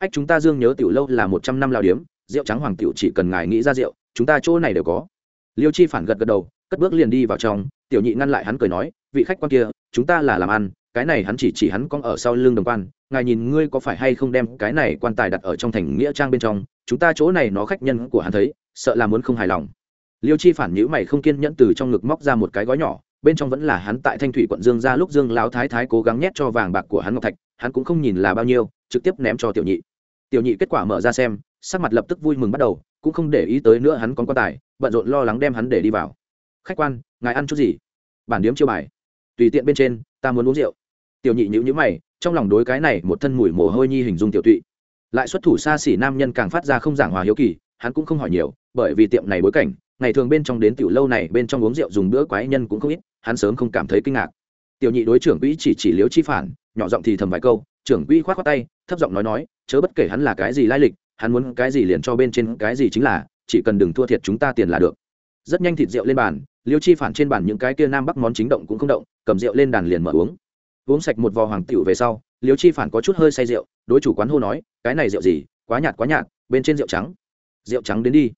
ách chúng ta dương nhớ tiểu lâu là một trăm năm lao điếm, rượu trắng hoàng tiểu chỉ cần ngài nghĩ ra rượu, chúng ta chỗ này đều có. Liêu chi phản gật gật đầu, cất bước liền đi vào trong, tiểu nhị ngăn lại hắn cười nói, vị khách quan kia, chúng ta là làm ăn, cái này hắn chỉ chỉ hắn con ở sau lưng đồng quan, ngài nhìn ngươi có phải hay không đem cái này quan tài đặt ở trong thành nghĩa trang bên trong, chúng ta chỗ này nó khách nhân của hắn thấy, sợ là muốn không hài lòng. Liêu chi phản nhữ mày không kiên nhẫn từ trong ngực móc ra một cái gói nhỏ, bên trong vẫn là hắn tại thanh thủy quận dương ra lúc dương lão thái thái cố gắng nhét cho vàng bạc của hắn ngọc thạch, hắn cũng không nhìn là bao nhiêu, trực tiếp ném cho tiểu nhị tiểu nhị kết quả mở ra xem, sắc mặt lập tức vui mừng bắt đầu, cũng không để ý tới nữa hắn còn quan tài, bận rộn lo lắng đem hắn để đi vào. Khách quan, ngài ăn chút gì? Bản điếm chiêu bài. Tùy tiện bên trên, ta muốn uống rượu. Tiểu nhị nhữ nhữ mày, trong lòng đối cái này một thân mùi mồ hôi nhi hình dung tiểu tụy. Lại xuất thủ xa xỉ nam nhân càng phát ra không giảng hòa hiếu kỳ, hắn cũng không hỏi nhiều, bởi vì tiệm này bối cảnh, ngày thường bên trong đến tiểu lâu này bên trong uống rượu dùng bữa quái nhân cũng không ít, hắn sớm không cảm thấy kinh ngạc. Tiểu nhị đối trưởng quỹ chỉ chỉ liếu chi phản, nhỏ giọng thì thầm vài câu trưởng quỹ khoát khoát tay, thấp giọng nói nói, chớ bất kể hắn là cái gì lai lịch, hắn muốn cái gì liền cho bên trên cái gì chính là, chỉ cần đừng thua thiệt chúng ta tiền là được. Rất nhanh thịt rượu lên bàn, liêu chi phản trên bàn những cái kia nam bắc món chính động cũng không động, cầm rượu lên đàn liền mở uống. Uống sạch một vò hoàng tiểu về sau, liêu chi phản có chút hơi say rượu, đối chủ quán hô nói, cái này rượu gì? Quá nhạt quá nhạt, bên trên rượu trắng. Rượu trắng đến đi.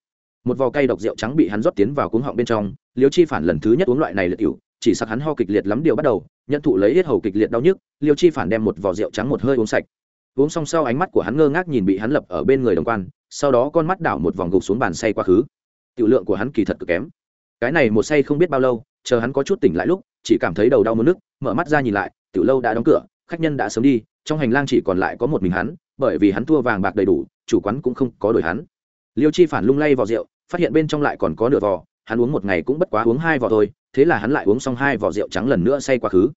Một vò cây độc rượu trắng bị hắn rót tiến vào cuống họng bên trong, liêu chi phản lần thứ nhất uống loại này lựu tiểu chỉ sặc hắn ho kịch liệt lắm điều bắt đầu, nhận thụ lấy hết hầu kịch liệt đau nhức, liêu chi phản đem một vò rượu trắng một hơi uống sạch. Uống xong sau ánh mắt của hắn ngơ ngác nhìn bị hắn lập ở bên người đồng quan, sau đó con mắt đảo một vòng gục xuống bàn say quá khứ. Tiểu lượng của hắn kỳ thật cực kém. Cái này một say không biết bao lâu, chờ hắn có chút tỉnh lại lúc, chỉ cảm thấy đầu đau mất nước mở mắt ra nhìn lại, tiểu lâu đã đóng cửa, khách nhân đã sớm đi, trong hành lang chỉ còn lại có một mình hắn, bởi vì hắn thua vàng bạc đầy đủ, chủ quán cũng không có đổi hắn. Liêu chi phản lung lay vào rượu, phát hiện bên trong lại còn có nửa vò hắn uống một ngày cũng bất quá uống hai vò thôi, thế là hắn lại uống xong hai vò rượu trắng lần nữa say quá khứ.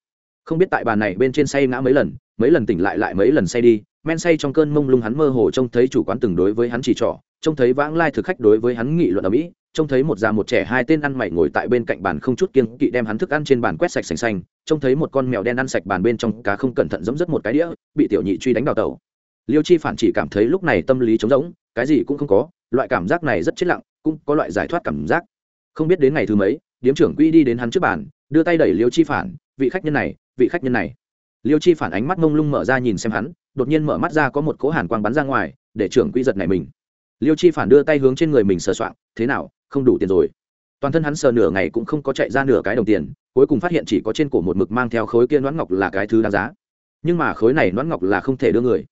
Không biết tại bàn này bên trên say ngã mấy lần mấy lần tỉnh lại lại mấy lần say đi, men say trong cơn mông lung hắn mơ hồ trông thấy chủ quán từng đối với hắn chỉ trỏ, trông thấy vãng lai thực khách đối với hắn nghị luận ở mỹ, trông thấy một già một trẻ hai tên ăn mày ngồi tại bên cạnh bàn không chút kiêng kỵ đem hắn thức ăn trên bàn quét sạch sành xanh, trông thấy một con mèo đen ăn sạch bàn bên trong cá không cẩn thận giẫm dứt một cái đĩa, bị tiểu nhị truy đánh đào tẩu. Liêu chi phản chỉ cảm thấy lúc này tâm lý trống rỗng, cái gì cũng không có, loại cảm giác này rất chết lặng, cũng có loại giải thoát cảm giác không biết đến ngày thứ mấy điếm trưởng quy đi đến hắn trước bàn đưa tay đẩy liêu chi phản vị khách nhân này vị khách nhân này. Liêu chi phản ánh mắt mông lung mở ra nhìn xem hắn đột nhiên mở mắt ra có một cỗ hàn quang bắn ra ngoài để trưởng quy giật này mình. Liêu chi phản đưa tay hướng trên người mình sờ soạn, thế nào không đủ tiền rồi. Toàn thân hắn sờ nửa ngày cũng không có chạy ra nửa cái đồng tiền cuối cùng phát hiện chỉ có trên cổ một mực mang theo khối kia nón ngọc là cái thứ đáng giá. Nhưng mà khối này nón ngọc là không thể đưa người.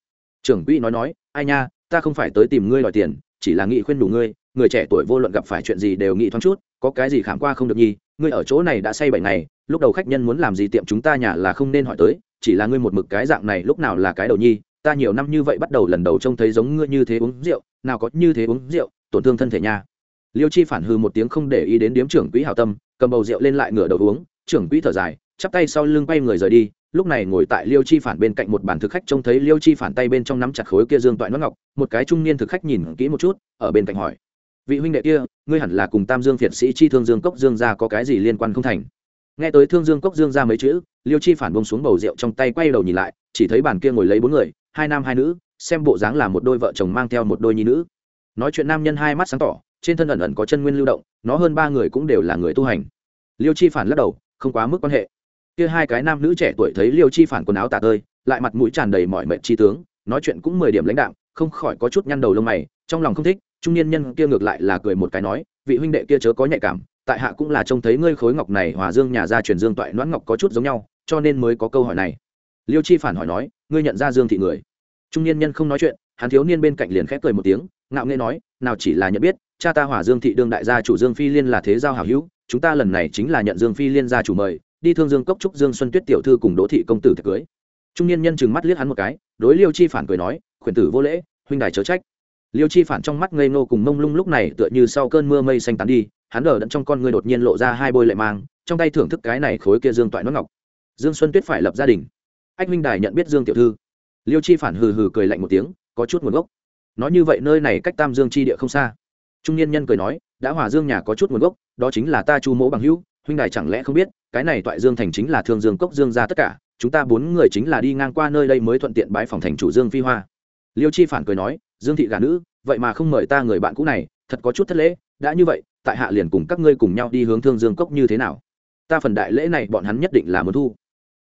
Trưởng quỹ nói nói ai nha ta không phải tới tìm ngươi đòi tiền chỉ là nghị khuyên đủ ngươi, người trẻ tuổi vô luận gặp phải chuyện gì đều nghĩ thoáng chút, có cái gì khảm qua không được nhi ngươi ở chỗ này đã say bảy ngày, lúc đầu khách nhân muốn làm gì tiệm chúng ta nhà là không nên hỏi tới, chỉ là ngươi một mực cái dạng này lúc nào là cái đầu nhi ta nhiều năm như vậy bắt đầu lần đầu trông thấy giống ngươi như thế uống rượu, nào có như thế uống rượu, tổn thương thân thể nha. Liêu chi phản hư một tiếng không để ý đến điếm trưởng quỹ hảo tâm, cầm bầu rượu lên lại ngửa đầu uống, trưởng quỹ thở dài, chắp tay sau lưng quay người rời đi lúc này ngồi tại liêu chi phản bên cạnh một bàn thực khách trông thấy liêu chi phản tay bên trong nắm chặt khối kia dương toại nó ngọc, một cái trung niên thực khách nhìn kỹ một chút, ở bên cạnh hỏi, vị huynh đệ kia, ngươi hẳn là cùng tam dương phiệt sĩ chi thương dương cốc dương ra có cái gì liên quan không thành? Nghe tới thương dương cốc dương ra mấy chữ, liêu chi phản bông xuống bầu rượu trong tay quay đầu nhìn lại, chỉ thấy bàn kia ngồi lấy bốn người, hai nam hai nữ, xem bộ dáng là một đôi vợ chồng mang theo một đôi nhi nữ. Nói chuyện nam nhân hai mắt sáng tỏ, trên thân ẩn ẩn có chân nguyên lưu động, nó hơn ba người cũng đều là người tu hành. Liêu chi phản lắc đầu, không quá mức quan hệ kia hai cái nam nữ trẻ tuổi thấy liêu chi phản quần áo tả tơi, lại mặt mũi tràn đầy mọi mệnh chi tướng, nói chuyện cũng mười điểm lãnh đạm, không khỏi có chút nhăn đầu lông mày, trong lòng không thích, trung niên nhân kia ngược lại là cười một cái nói, vị huynh đệ kia chớ có nhạy cảm, tại hạ cũng là trông thấy ngươi khối ngọc này hòa dương nhà ra truyền dương toại noãn ngọc có chút giống nhau, cho nên mới có câu hỏi này. Liêu chi phản hỏi nói, ngươi nhận ra dương thị người? Trung niên nhân không nói chuyện, hắn thiếu niên bên cạnh liền khép cười một tiếng, ngạo nghễ nói, nào chỉ là nhận biết, cha ta hỏa dương thị đương đại gia chủ dương phi liên là thế giao hảo hữu, chúng ta lần này chính là nhận dương phi liên gia chủ mời đi thương dương cốc trúc dương xuân tuyết tiểu thư cùng đỗ thị công tử thật cưới. Trung niên nhân chừng mắt liếc hắn một cái, đối liêu chi phản cười nói, khuyển tử vô lễ, huynh đài chớ trách. Liêu chi phản trong mắt ngây ngô cùng mông lung lúc này tựa như sau cơn mưa mây xanh tán đi, hắn đờ đẫn trong con ngươi đột nhiên lộ ra hai bôi lệ mang, trong tay thưởng thức cái này khối kia dương toại nó ngọc. Dương xuân tuyết phải lập gia đình. Ách huynh đài nhận biết dương tiểu thư. Liêu chi phản hừ hừ cười lạnh một tiếng, có chút nguồn gốc. Nói như vậy nơi này cách tam dương chi địa không xa. Trung niên nhân cười nói, đã hòa dương nhà có chút nguồn gốc, đó chính là ta chu mỗ bằng hữu huynh đài chẳng lẽ không biết, cái này toại dương thành chính là thương dương cốc dương ra tất cả, chúng ta bốn người chính là đi ngang qua nơi đây mới thuận tiện bãi phòng thành chủ dương phi hoa. Liêu chi phản cười nói, dương thị gà nữ, vậy mà không mời ta người bạn cũ này, thật có chút thất lễ, đã như vậy, tại hạ liền cùng các ngươi cùng nhau đi hướng thương dương cốc như thế nào? Ta phần đại lễ này bọn hắn nhất định là muốn thu.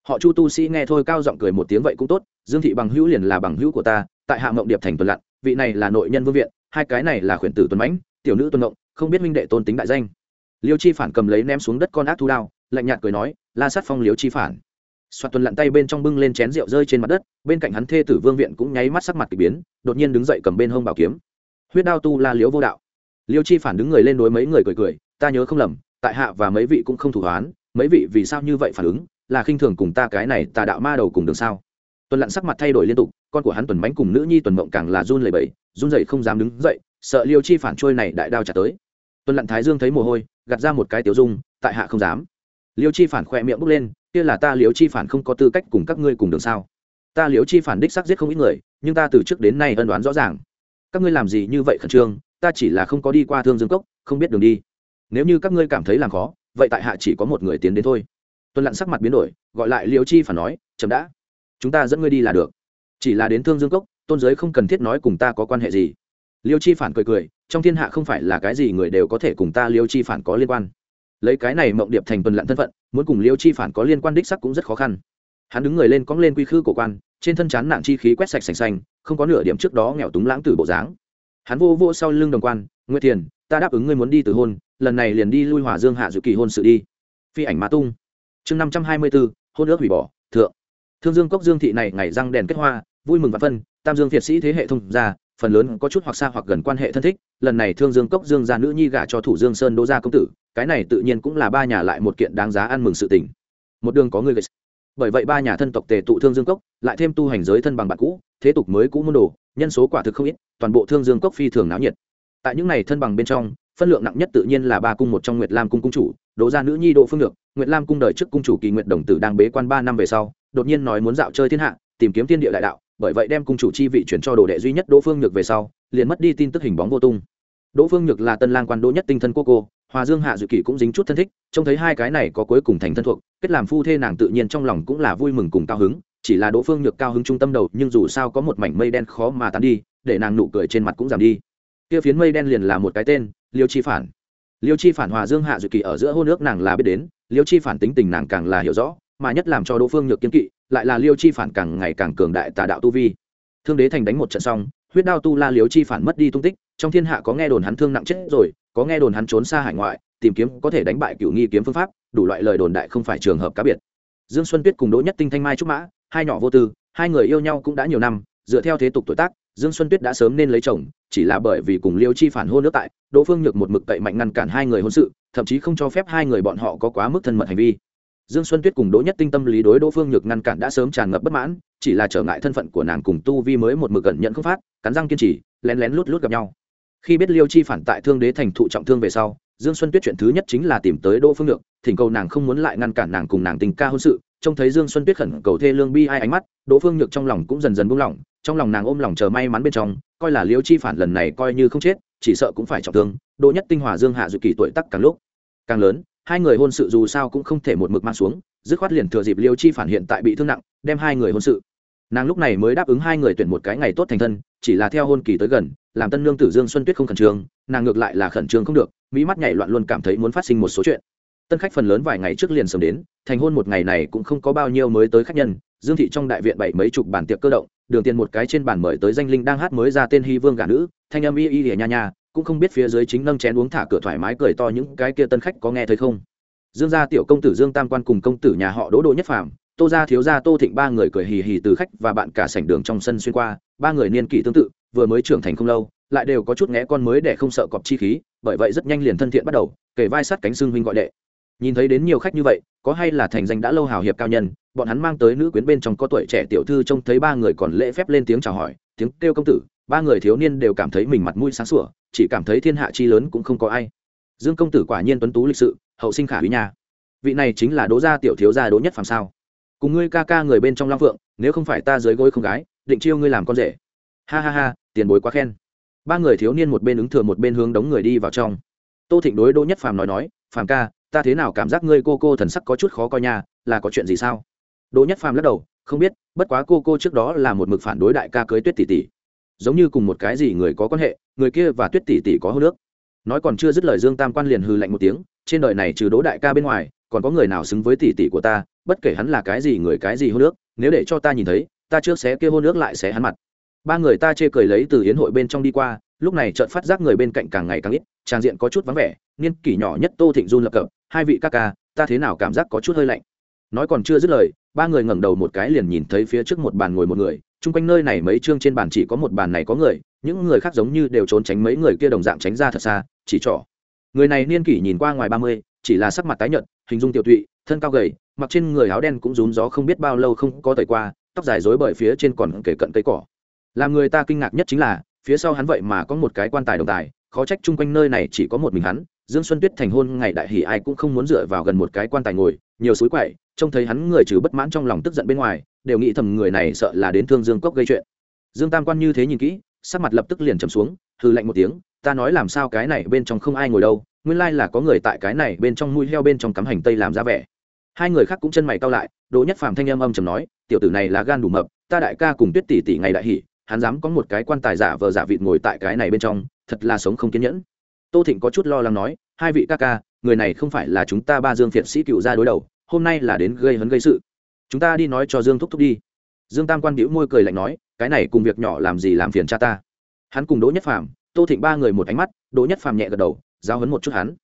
Họ chu tu sĩ nghe thôi cao giọng cười một tiếng vậy cũng tốt, dương thị bằng hữu liền là bằng hữu của ta, tại hạ mộng điệp thành tuần lặn, vị này là nội nhân vương viện, hai cái này là khuyển tử tuần mãnh, tiểu nữ tuần mộng, không biết minh đệ tôn tính đại danh liêu chi phản cầm lấy ném xuống đất con ác thu đao, lạnh nhạt cười nói, la sát phong liêu chi phản. Soạt tuần lặn tay bên trong bưng lên chén rượu rơi trên mặt đất, bên cạnh hắn thê tử vương viện cũng nháy mắt sắc mặt k ỳ biến, đột nhiên đứng dậy cầm bên hông bảo kiếm. Huyết đao tu la liếu vô đạo. Liêu chi phản đứng người lên đối mấy người cười cười, ta nhớ không lầm, tại hạ và mấy vị cũng không thủ hoán, mấy vị vì sao như vậy phản ứng, là khinh thường cùng ta cái này tà đạo ma đầu cùng đường sao? Tuần lặn sắc mặt thay đổi liên tục, con của hắn tuần bánh cùng nữ nhi tuần mộng càng là run lẩy bẩy, run dậy không dám đứng dậy, sợ liêu chi phản trôi này đại đao trả tới. Tuần lặn thái dương thấy mồ hôi gạt ra một cái tiểu dung, tại hạ không dám. Liêu chi phản khỏe miệng bốc lên, kia là ta liêu chi phản không có tư cách cùng các ngươi cùng đường sao? Ta liêu chi phản đích xác giết không ít người, nhưng ta từ trước đến nay ân đoán rõ ràng. Các ngươi làm gì như vậy khẩn trương, ta chỉ là không có đi qua thương dương cốc, không biết đường đi. Nếu như các ngươi cảm thấy làm khó, vậy tại hạ chỉ có một người tiến đến thôi. Tuần lặn sắc mặt biến đổi, gọi lại liêu chi phản nói, chậm đã, chúng ta dẫn ngươi đi là được. Chỉ là đến thương dương cốc, tôn giới không cần thiết nói cùng ta có quan hệ gì liêu chi phản cười cười, trong thiên hạ không phải là cái gì người đều có thể cùng ta liêu chi phản có liên quan. Lấy cái này mộng điệp thành tuần lặn thân phận, muốn cùng liêu chi phản có liên quan đích sắc cũng rất khó khăn. Hắn đứng người lên cóng lên quy khư cổ quan, trên thân chán nặng chi khí quét sạch sành xanh không có nửa điểm trước đó nghèo túng lãng tử bộ dáng. Hắn vô vô sau lưng đồng quan, nguyệt thiền, ta đáp ứng ngươi muốn đi từ hôn, lần này liền đi lui hòa dương hạ dự kỳ hôn sự đi. Phi ảnh mã tung. Chương năm trăm hai mươi bốn hôn ước hủy bỏ, thượng. Thương dương cốc dương thị này ngày răng đèn kết hoa, vui mừng và phân, tam dương việt sĩ thế hệ thông ra phần lớn có chút hoặc xa hoặc gần quan hệ thân thích, lần này thương dương cốc dương gia nữ nhi gả cho thủ dương sơn đỗ gia công tử, cái này tự nhiên cũng là ba nhà lại một kiện đáng giá ăn mừng sự tình. Một đường có người gây bởi vậy ba nhà thân tộc tề tụ thương dương cốc, lại thêm tu hành giới thân bằng bạn cũ, thế tục mới cũ môn đồ, nhân số quả thực không ít, toàn bộ thương dương cốc phi thường náo nhiệt. Tại những này thân bằng bên trong, phân lượng nặng nhất tự nhiên là ba cung một trong nguyệt lam cung cung chủ, đỗ gia nữ nhi đỗ phương được nguyệt lam cung đời trước cung chủ kỳ nguyệt đồng tử đang bế quan ba năm về sau, đột nhiên nói muốn dạo chơi thiên hạ, tìm kiếm thiên địa đại đạo bởi vậy đem cung chủ chi vị chuyển cho đồ đệ duy nhất đỗ phương nhược về sau, liền mất đi tin tức hình bóng vô tung. Đỗ phương nhược là tân lang quan đỗ nhất tinh thân cô cô, hòa dương hạ dự kỷ cũng dính chút thân thích, trông thấy hai cái này có cuối cùng thành thân thuộc, kết làm phu thê nàng tự nhiên trong lòng cũng là vui mừng cùng cao hứng, chỉ là đỗ phương nhược cao hứng trung tâm đầu, nhưng dù sao có một mảnh mây đen khó mà tán đi, để nàng nụ cười trên mặt cũng giảm đi. Kia phiến mây đen liền là một cái tên, liêu chi phản. Liêu chi phản hòa dương hạ dự Kỷ ở giữa hôn nước nàng là biết đến, liêu chi phản tính tình nàng càng là hiểu rõ mà nhất làm cho đỗ phương nhược kiên kỵ, lại là liêu chi phản càng ngày càng cường đại tà đạo tu vi. Thương đế thành đánh một trận xong, huyết đao tu la liêu chi phản mất đi tung tích, trong thiên hạ có nghe đồn hắn thương nặng chết rồi, có nghe đồn hắn trốn xa hải ngoại, tìm kiếm có thể đánh bại cựu nghi kiếm phương pháp, đủ loại lời đồn đại không phải trường hợp cá biệt. Dương xuân tuyết cùng đỗ nhất tinh thanh mai trúc mã, hai nhỏ vô tư, hai người yêu nhau cũng đã nhiều năm, dựa theo thế tục tuổi tác, dương xuân tuyết đã sớm nên lấy chồng, chỉ là bởi vì cùng liêu chi phản hôn nước tại, đỗ phương nhược một mực cậy mạnh ngăn cản hai người hôn sự, thậm chí không cho phép hai người bọn họ có quá mức thân mật hành vi dương xuân tuyết cùng đỗ nhất tinh tâm lý đối đỗ phương nhược ngăn cản đã sớm tràn ngập bất mãn, chỉ là trở ngại thân phận của nàng cùng tu vi mới một mực gần nhận không phát, cắn răng kiên trì, lén lén lút lút gặp nhau. Khi biết liêu chi phản tại thương đế thành thụ trọng thương về sau, dương xuân tuyết chuyện thứ nhất chính là tìm tới đỗ phương nhược, thỉnh cầu nàng không muốn lại ngăn cản nàng cùng nàng tình ca hôn sự, trông thấy dương xuân tuyết khẩn cầu thê lương bi ai ánh mắt, đỗ phương nhược trong lòng cũng dần dần buông lỏng, trong lòng nàng ôm lòng chờ may mắn bên trong, coi là liêu chi phản lần này coi như không chết, chỉ sợ cũng phải trọng thương, đỗ nhất tinh hòa dương hạ dự kỳ tuổi tắc càng lúc càng lớn hai người hôn sự dù sao cũng không thể một mực mang xuống, dứt khoát liền thừa dịp liêu chi phản hiện tại bị thương nặng, đem hai người hôn sự. Nàng lúc này mới đáp ứng hai người tuyển một cái ngày tốt thành thân, chỉ là theo hôn kỳ tới gần, làm tân lương tử dương xuân tuyết không khẩn trương, nàng ngược lại là khẩn trương không được, mỹ mắt nhảy loạn luôn cảm thấy muốn phát sinh một số chuyện. Tân khách phần lớn vài ngày trước liền sớm đến, thành hôn một ngày này cũng không có bao nhiêu mới tới khách nhân, dương thị trong đại viện bảy mấy chục bàn tiệc cơ động, đường tiền một cái trên bàn mời tới danh linh đang hát mới ra tên hy vương gà nữ, thanh âm y y ỉa nha nha cũng không biết phía dưới chính nâng chén uống thả cửa thoải mái cười to những cái kia tân khách có nghe thấy không. Dương gia tiểu công tử dương tam quan cùng công tử nhà họ đỗ đỗ nhất phàm, tô gia thiếu gia tô thịnh ba người cười hì hì từ khách và bạn cả sảnh đường trong sân xuyên qua, ba người niên kỷ tương tự, vừa mới trưởng thành không lâu, lại đều có chút ngẽ con mới để không sợ cọp chi khí, bởi vậy rất nhanh liền thân thiện bắt đầu, kể vai sát cánh xương huynh gọi đệ. Nhìn thấy đến nhiều khách như vậy, có hay là thành danh đã lâu hào hiệp cao nhân, bọn hắn mang tới nữ quyến bên trong có tuổi trẻ tiểu thư trông thấy ba người còn lễ phép lên tiếng chào hỏi, tiếng kêu công tử, ba người thiếu niên đều cảm thấy mình mặt mũi sáng sủa chỉ cảm thấy thiên hạ chi lớn cũng không có ai. Dương công tử quả nhiên tuấn tú lịch sự, hậu sinh khả quý nhà vị này chính là đỗ gia tiểu thiếu gia đỗ nhất phàm sao? Cùng ngươi ca ca người bên trong long phượng, nếu không phải ta dưới gối không gái, định chiêu ngươi làm con rể. Ha ha ha, tiền bối quá khen. Ba người thiếu niên một bên ứng thừa một bên hướng đống người đi vào trong. Tô thịnh đối đỗ nhất phàm nói nói, phàm ca, ta thế nào cảm giác ngươi cô cô thần sắc có chút khó coi nha, là có chuyện gì sao? Đỗ nhất phàm lắc đầu, không biết, bất quá cô cô trước đó là một mực phản đối đại ca cưới tuyết tỷ tỷ giống như cùng một cái gì người có quan hệ, người kia và tuyết tỷ tỷ có hô nước nói còn chưa dứt lời dương tam quan liền hư lạnh một tiếng, trên đời này trừ đỗ đại ca bên ngoài, còn có người nào xứng với tỷ tỷ của ta, bất kể hắn là cái gì người cái gì hô nước nếu để cho ta nhìn thấy, ta trước sẽ kia hô nước lại sẽ hắn mặt. Ba người ta chê cười lấy từ hiến hội bên trong đi qua, lúc này chợt phát giác người bên cạnh càng ngày càng ít trang diện có chút vắng vẻ, niên kỷ nhỏ nhất tô thịnh run lập cập, hai vị ca ca, ta thế nào cảm giác có chút hơi lạnh? Nói còn chưa dứt lời, ba người ngẩng đầu một cái liền nhìn thấy phía trước một bàn ngồi một người chung quanh nơi này mấy chương trên bàn chỉ có một bàn này có người, những người khác giống như đều trốn tránh mấy người kia đồng dạng tránh ra thật xa, chỉ trỏ. Người này niên kỷ nhìn qua ngoài ba mươi, chỉ là sắc mặt tái nhợt, hình dung tiểu tụy, thân cao gầy, mặc trên người áo đen cũng rún gió không biết bao lâu không có tẩy qua, tóc dài rối bởi phía trên còn kể cận cây cỏ. Làm người ta kinh ngạc nhất chính là, phía sau hắn vậy mà có một cái quan tài đồng tài, khó trách chung quanh nơi này chỉ có một mình hắn, dương xuân tuyết thành hôn ngày đại hỷ ai cũng không muốn dựa vào gần một cái quan tài ngồi, nhiều suối quậy, trông thấy hắn người trừ bất mãn trong lòng tức giận bên ngoài đều nghĩ thầm người này sợ là đến thương dương cốc gây chuyện. Dương tam quan như thế nhìn kỹ sắc mặt lập tức liền trầm xuống hư lạnh một tiếng ta nói làm sao cái này bên trong không ai ngồi đâu nguyên lai là có người tại cái này bên trong mũi heo bên trong cắm hành tây làm ra vẻ. Hai người khác cũng chân mày cao lại đỗ nhất phàm thanh âm âm trầm nói tiểu tử này là gan đủ mập ta đại ca cùng tuyết tỷ tỷ ngày đại hỉ, hắn dám có một cái quan tài giả vờ giả vịt ngồi tại cái này bên trong thật là sống không kiên nhẫn. Tô thịnh có chút lo lắng nói hai vị ca ca người này không phải là chúng ta ba dương thiện sĩ cựu ra đối đầu hôm nay là đến gây hấn gây sự chúng ta đi nói cho dương thúc thúc đi. Dương tam quan bĩu môi cười lạnh nói, cái này cùng việc nhỏ làm gì làm phiền cha ta? Hắn cùng đỗ nhất phàm, tô thịnh ba người một ánh mắt, đỗ nhất phàm nhẹ gật đầu giao hấn một chút hắn.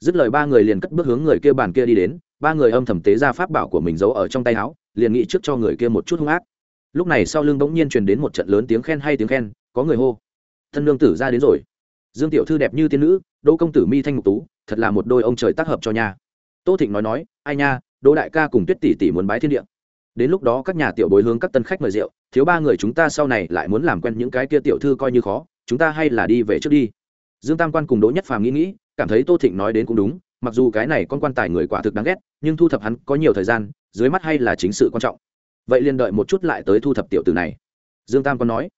Dứt lời ba người liền cất bước hướng người kia bàn kia đi đến, ba người âm thầm tế ra pháp bảo của mình giấu ở trong tay áo, liền nghĩ trước cho người kia một chút hung ác. Lúc này sau lưng bỗng nhiên truyền đến một trận lớn tiếng khen hay tiếng khen, có người hô, thân lương tử ra đến rồi. Dương tiểu thư đẹp như tiên nữ, đỗ công tử mi thanh ngục tú, thật là một đôi ông trời tác hợp cho nhà. tô thịnh nói nói, ai nha, đỗ đại ca cùng tuyết tỷ tỷ muốn bái thiên địa đến lúc đó các nhà tiểu bối hướng các tân khách mời rượu, thiếu ba người chúng ta sau này lại muốn làm quen những cái kia tiểu thư coi như khó, chúng ta hay là đi về trước đi. Dương tam quan cùng đỗ nhất phàm nghĩ nghĩ, cảm thấy tô thịnh nói đến cũng đúng, mặc dù cái này con quan tài người quả thực đáng ghét, nhưng thu thập hắn có nhiều thời gian, dưới mắt hay là chính sự quan trọng. Vậy liền đợi một chút lại tới thu thập tiểu tử này. Dương tam quan nói.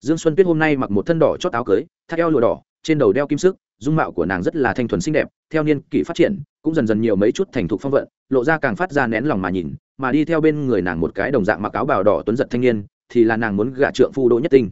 Dương xuân tuyết hôm nay mặc một thân đỏ chót áo cưới, thắt eo lụa đỏ, trên đầu đeo kim sức, dung mạo của nàng rất là thanh thuần xinh đẹp, theo niên kỷ phát triển, cũng dần dần nhiều mấy chút thành thục phong vận, lộ ra càng phát ra nén lòng mà nhìn mà đi theo bên người nàng một cái đồng dạng mặc áo bào đỏ tuấn giật thanh niên, thì là nàng muốn gả trượng phu đỗ nhất tinh.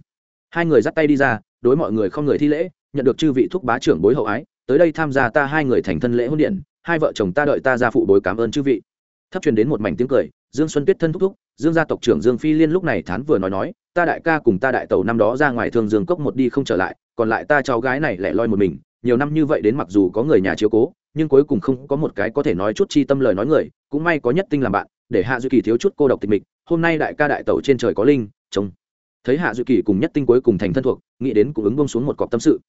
Hai người dắt tay đi ra, đối mọi người không người thi lễ, nhận được chư vị thúc bá trưởng bối hậu ái, tới đây tham gia ta hai người thành thân lễ hôn điện, hai vợ chồng ta đợi ta ra phụ bối cảm ơn chư vị. Thấp truyền đến một mảnh tiếng cười, dương xuân tuyết thân thúc thúc, dương gia tộc trưởng dương phi liên lúc này thán vừa nói nói, ta đại ca cùng ta đại tẩu năm đó ra ngoài thương dương cốc một đi không trở lại, còn lại ta cháu gái này lẻ loi một mình, nhiều năm như vậy đến mặc dù có người nhà chiếu cố, nhưng cuối cùng không có một cái có thể nói chút chi tâm lời nói người, cũng may có nhất tinh làm bạn để hạ duy kỳ thiếu chút cô độc tịch mịch, hôm nay đại ca đại tẩu trên trời có linh, trông. Thấy hạ duy kỳ cùng nhất tinh cuối cùng thành thân thuộc, nghĩ đến cũng ứng bông xuống một cọc tâm sự.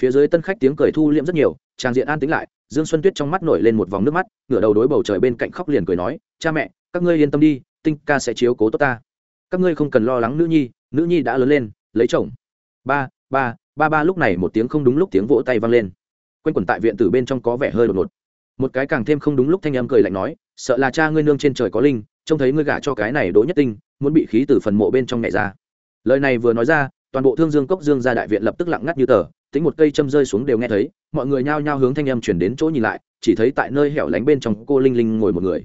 Phía dưới tân khách tiếng cười thu liễm rất nhiều trang diện an tĩnh lại, dương xuân tuyết trong mắt nổi lên một vòng nước mắt, ngửa đầu đối bầu trời bên cạnh khóc liền cười nói, cha mẹ, các ngươi yên tâm đi, tinh ca sẽ chiếu cố tốt ta. Các ngươi không cần lo lắng nữ nhi nữ nhi đã lớn lên, lấy chồng. Ba ba ba ba lúc này một tiếng không đúng lúc tiếng vỗ tay vang lên. Quanh quẩn tại viện từ bên trong có vẻ hơi đột ngột một cái càng thêm không đúng lúc thanh âm cười lạnh nói, sợ là cha ngươi nương trên trời có linh, trông thấy ngươi gả cho cái này đỗ nhất tinh, muốn bị khí từ phần mộ bên trong nhảy ra. Lời này vừa nói ra, toàn bộ thương dương cốc dương ra đại viện lập tức lặng ngắt như tờ, tính một cây châm rơi xuống đều nghe thấy, mọi người nhao nhao hướng thanh âm chuyển đến chỗ nhìn lại, chỉ thấy tại nơi hẻo lánh bên trong cô linh linh ngồi một người.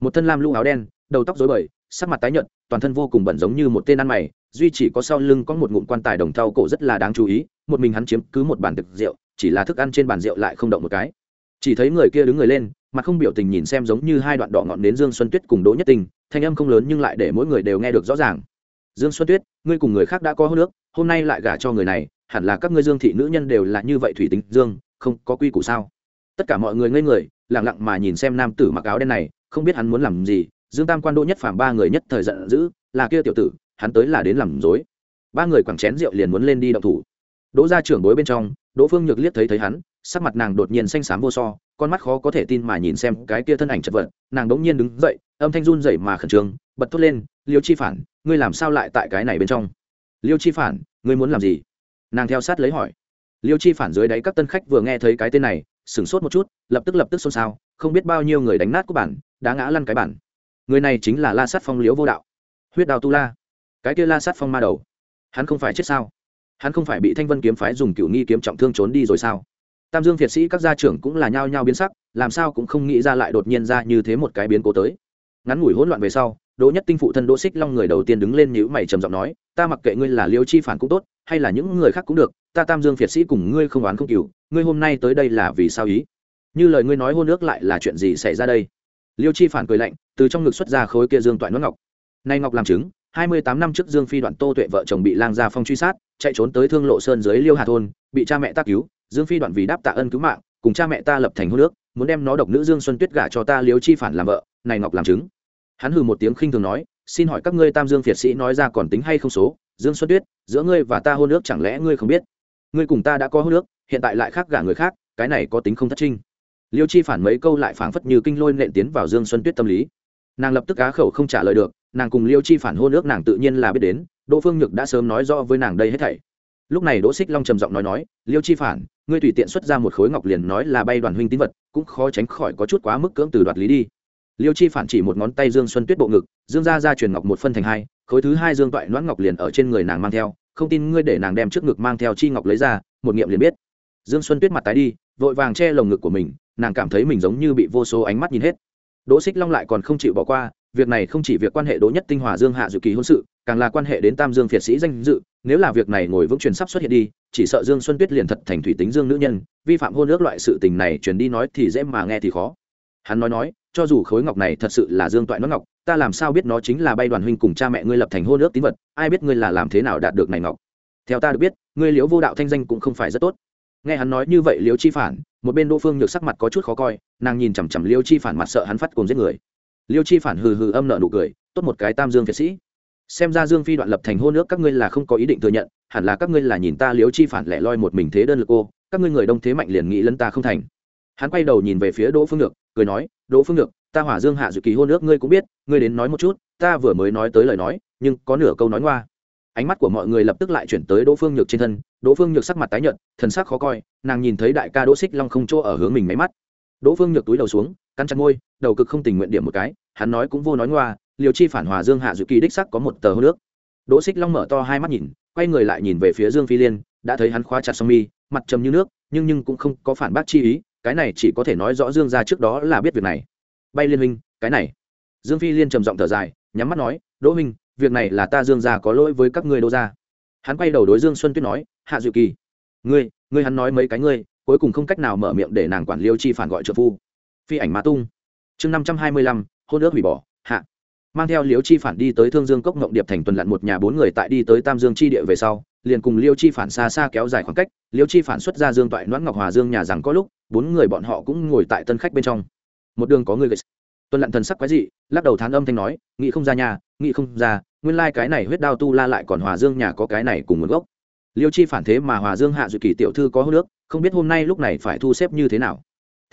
Một thân lam lũ áo đen, đầu tóc rối bời, sắc mặt tái nhợt, toàn thân vô cùng bẩn giống như một tên ăn mày, duy chỉ có sau lưng có một ngụm quan tài đồng thau cổ rất là đáng chú ý, một mình hắn chiếm cứ một bàn thực rượu, chỉ là thức ăn trên bàn rượu lại không động một cái chỉ thấy người kia đứng người lên, mặt không biểu tình nhìn xem giống như hai đoạn đỏ ngọn đến dương xuân tuyết cùng đỗ nhất tình, thanh âm không lớn nhưng lại để mỗi người đều nghe được rõ ràng. Dương xuân tuyết, ngươi cùng người khác đã có hô nước hôm nay lại gả cho người này, hẳn là các ngươi dương thị nữ nhân đều là như vậy thủy tính dương, không có quy củ sao? Tất cả mọi người ngây người lẳng lặng mà nhìn xem nam tử mặc áo đen này, không biết hắn muốn làm gì. Dương tam quan đỗ nhất phàm ba người nhất thời giận dữ, là kia tiểu tử, hắn tới là đến làm dối ba người quẳng chén rượu liền muốn lên đi động thủ. Đỗ ra trưởng bối bên trong, đỗ phương nhược liếc thấy thấy hắn sắc mặt nàng đột nhiên xanh xám vô so, con mắt khó có thể tin mà nhìn xem cái kia thân ảnh chật vật, nàng đống nhiên đứng dậy, âm thanh run dậy mà khẩn trương, bật thốt lên, liêu chi phản, ngươi làm sao lại tại cái này bên trong? Liêu chi phản, ngươi muốn làm gì? Nàng theo sát lấy hỏi. Liêu chi phản dưới đáy các tân khách vừa nghe thấy cái tên này, sửng sốt một chút, lập tức lập tức xôn xao, không biết bao nhiêu người đánh nát của bản đá ngã lăn cái bản. Người này chính là la sát phong liễu vô đạo. Huyết đào tu la. Cái kia la sát phong ma đầu. Hắn không phải chết sao? Hắn không phải bị thanh vân kiếm phái dùng cựu nghi kiếm trọng thương trốn đi rồi sao? Tam dương thiệt sĩ các gia trưởng cũng là nhao nhao biến sắc, làm sao cũng không nghĩ ra lại đột nhiên ra như thế một cái biến cố tới. Ngắn ngủi hỗn loạn về sau, đỗ nhất tinh phụ thân đỗ xích long người đầu tiên đứng lên nhữ mày trầm giọng nói, ta mặc kệ ngươi là liêu chi phản cũng tốt, hay là những người khác cũng được, ta tam dương phiệt sĩ cùng ngươi không oán không cừu, ngươi hôm nay tới đây là vì sao ý? Như lời ngươi nói hôn ước lại là chuyện gì xảy ra đây? Liêu chi phản cười lạnh, từ trong ngực xuất ra khối kia dương toại nước ngọc. Nay ngọc làm chứng, hai mươi tám năm trước dương phi đoạn tô tuệ vợ chồng bị lang gia phong truy sát, chạy trốn tới thương lộ sơn dưới liêu hà thôn, bị cha mẹ tác cứu dương phi đoạn vì đáp tạ ân cứu mạng, cùng cha mẹ ta lập thành hôn nước muốn đem nó độc nữ dương xuân tuyết gả cho ta liếu chi phản làm vợ, này ngọc làm chứng. Hắn hừ một tiếng khinh thường nói, xin hỏi các ngươi tam dương phiệt sĩ nói ra còn tính hay không số? Dương xuân tuyết, giữa ngươi và ta hôn nước chẳng lẽ ngươi không biết? Ngươi cùng ta đã có hôn nước hiện tại lại khác gả người khác, cái này có tính không thất trinh. Liêu chi phản mấy câu lại phảng phất như kinh lôi nện tiến vào dương xuân tuyết tâm lý. Nàng lập tức á khẩu không trả lời được, nàng cùng liêu chi phản hôn ước nàng tự nhiên là biết đến, đỗ phương nhược đã sớm nói rõ với nàng đây hết thảy lúc này đỗ xích long trầm giọng nói nói, liêu chi phản, ngươi tùy tiện xuất ra một khối ngọc liền nói là bay đoàn huynh tín vật, cũng khó tránh khỏi có chút quá mức cưỡng từ đoạt lý đi. Liêu chi phản chỉ một ngón tay dương xuân tuyết bộ ngực, dương ra ra truyền ngọc một phân thành hai, khối thứ hai dương toại noãn ngọc liền ở trên người nàng mang theo, không tin ngươi để nàng đem trước ngực mang theo chi ngọc lấy ra, một nghiệm liền biết. Dương xuân tuyết mặt tái đi, vội vàng che lồng ngực của mình, nàng cảm thấy mình giống như bị vô số ánh mắt nhìn hết. Đỗ xích long lại còn không chịu bỏ qua việc này không chỉ việc quan hệ đỗ nhất tinh hòa dương hạ dự kỳ hôn sự, càng là quan hệ đến tam dương phiệt sĩ danh dự. Nếu là việc này ngồi vững truyền sắp xuất hiện đi, chỉ sợ dương xuân tuyết liền thật thành thủy tính dương nữ nhân, vi phạm hôn ước loại sự tình này truyền đi nói thì dễ mà nghe thì khó. Hắn nói nói, cho dù khối ngọc này thật sự là dương toại nó ngọc, ta làm sao biết nó chính là bay đoàn huynh cùng cha mẹ ngươi lập thành hôn ước tín vật, ai biết ngươi là làm thế nào đạt được này ngọc. Theo ta được biết, ngươi liễu vô đạo thanh danh cũng không phải rất tốt. Nghe hắn nói như vậy liễu chi phản, một bên đỗ phương nhược sắc mặt có chút khó coi, nàng nhìn chằm chằm liễu chi phản mặt sợ hắn phát cùng giết người. Liêu chi phản hừ hừ âm nợ nụ cười, tốt một cái tam dương phiệt sĩ. Xem ra dương phi đoạn lập thành hôn nước các ngươi là không có ý định thừa nhận, hẳn là các ngươi là nhìn ta Liêu chi phản lẻ loi một mình thế đơn lực cô các ngươi người đông thế mạnh liền nghĩ lấn ta không thành. Hắn quay đầu nhìn về phía đỗ phương nhược cười nói, đỗ phương nhược ta hỏa dương hạ dự kỳ hôn nước ngươi cũng biết, ngươi đến nói một chút, ta vừa mới nói tới lời nói, nhưng có nửa câu nói ngoa. Ánh mắt của mọi người lập tức lại chuyển tới đỗ phương nhược trên thân, đỗ phương nhược sắc mặt tái nhợt, thần sắc khó coi, nàng nhìn thấy đại ca đỗ xích long không chỗ ở hướng mình máy mắt. Đỗ phương nhược túi đầu xuống cắn chặt môi, đầu cực không tình nguyện điểm một cái, hắn nói cũng vô nói ngoa liều chi phản hòa dương hạ dự kỳ đích sắc có một tờ hô nước đỗ xích long mở to hai mắt nhìn, quay người lại nhìn về phía dương phi liên, đã thấy hắn khóa chặt song mi, mặt trầm như nước, nhưng nhưng cũng không có phản bác chi ý, cái này chỉ có thể nói rõ dương ra trước đó là biết việc này. Bay liên minh cái này. Dương phi liên trầm giọng thở dài, nhắm mắt nói, đỗ minh việc này là ta dương gia có lỗi với các ngươi đô gia. Hắn quay đầu đối dương xuân tuyết nói, hạ dự kỳ, ngươi ngươi hắn nói mấy cái ngươi, cuối cùng không cách nào mở miệng để nàng quản liêu chi phản gọi trợ phu phi ảnh ma tung. Chương năm trăm hai mươi lăm, hôn ước hủy bỏ, hạ. Mang theo liêu chi phản đi tới thương dương cốc ngộng điệp thành tuần lặn một nhà bốn người tại đi tới tam dương chi địa về sau, liền cùng liêu chi phản xa xa kéo dài khoảng cách. Liêu chi phản xuất ra dương toại noãn ngọc hòa dương nhà rằng có lúc, bốn người bọn họ cũng ngồi tại tân khách bên trong. Một đường có người gây tuần lặn thần sắc quái dị, lắc đầu thán âm thanh nói, nghị không ra nhà, nghị không ra, nguyên lai、like、cái này huyết đao tu la lại còn hòa dương nhà có cái này cùng nguồn gốc. Liêu chi phản thế mà hòa dương hạ dự kỳ tiểu thư có hô nước không biết hôm nay lúc này phải thu xếp như thế nào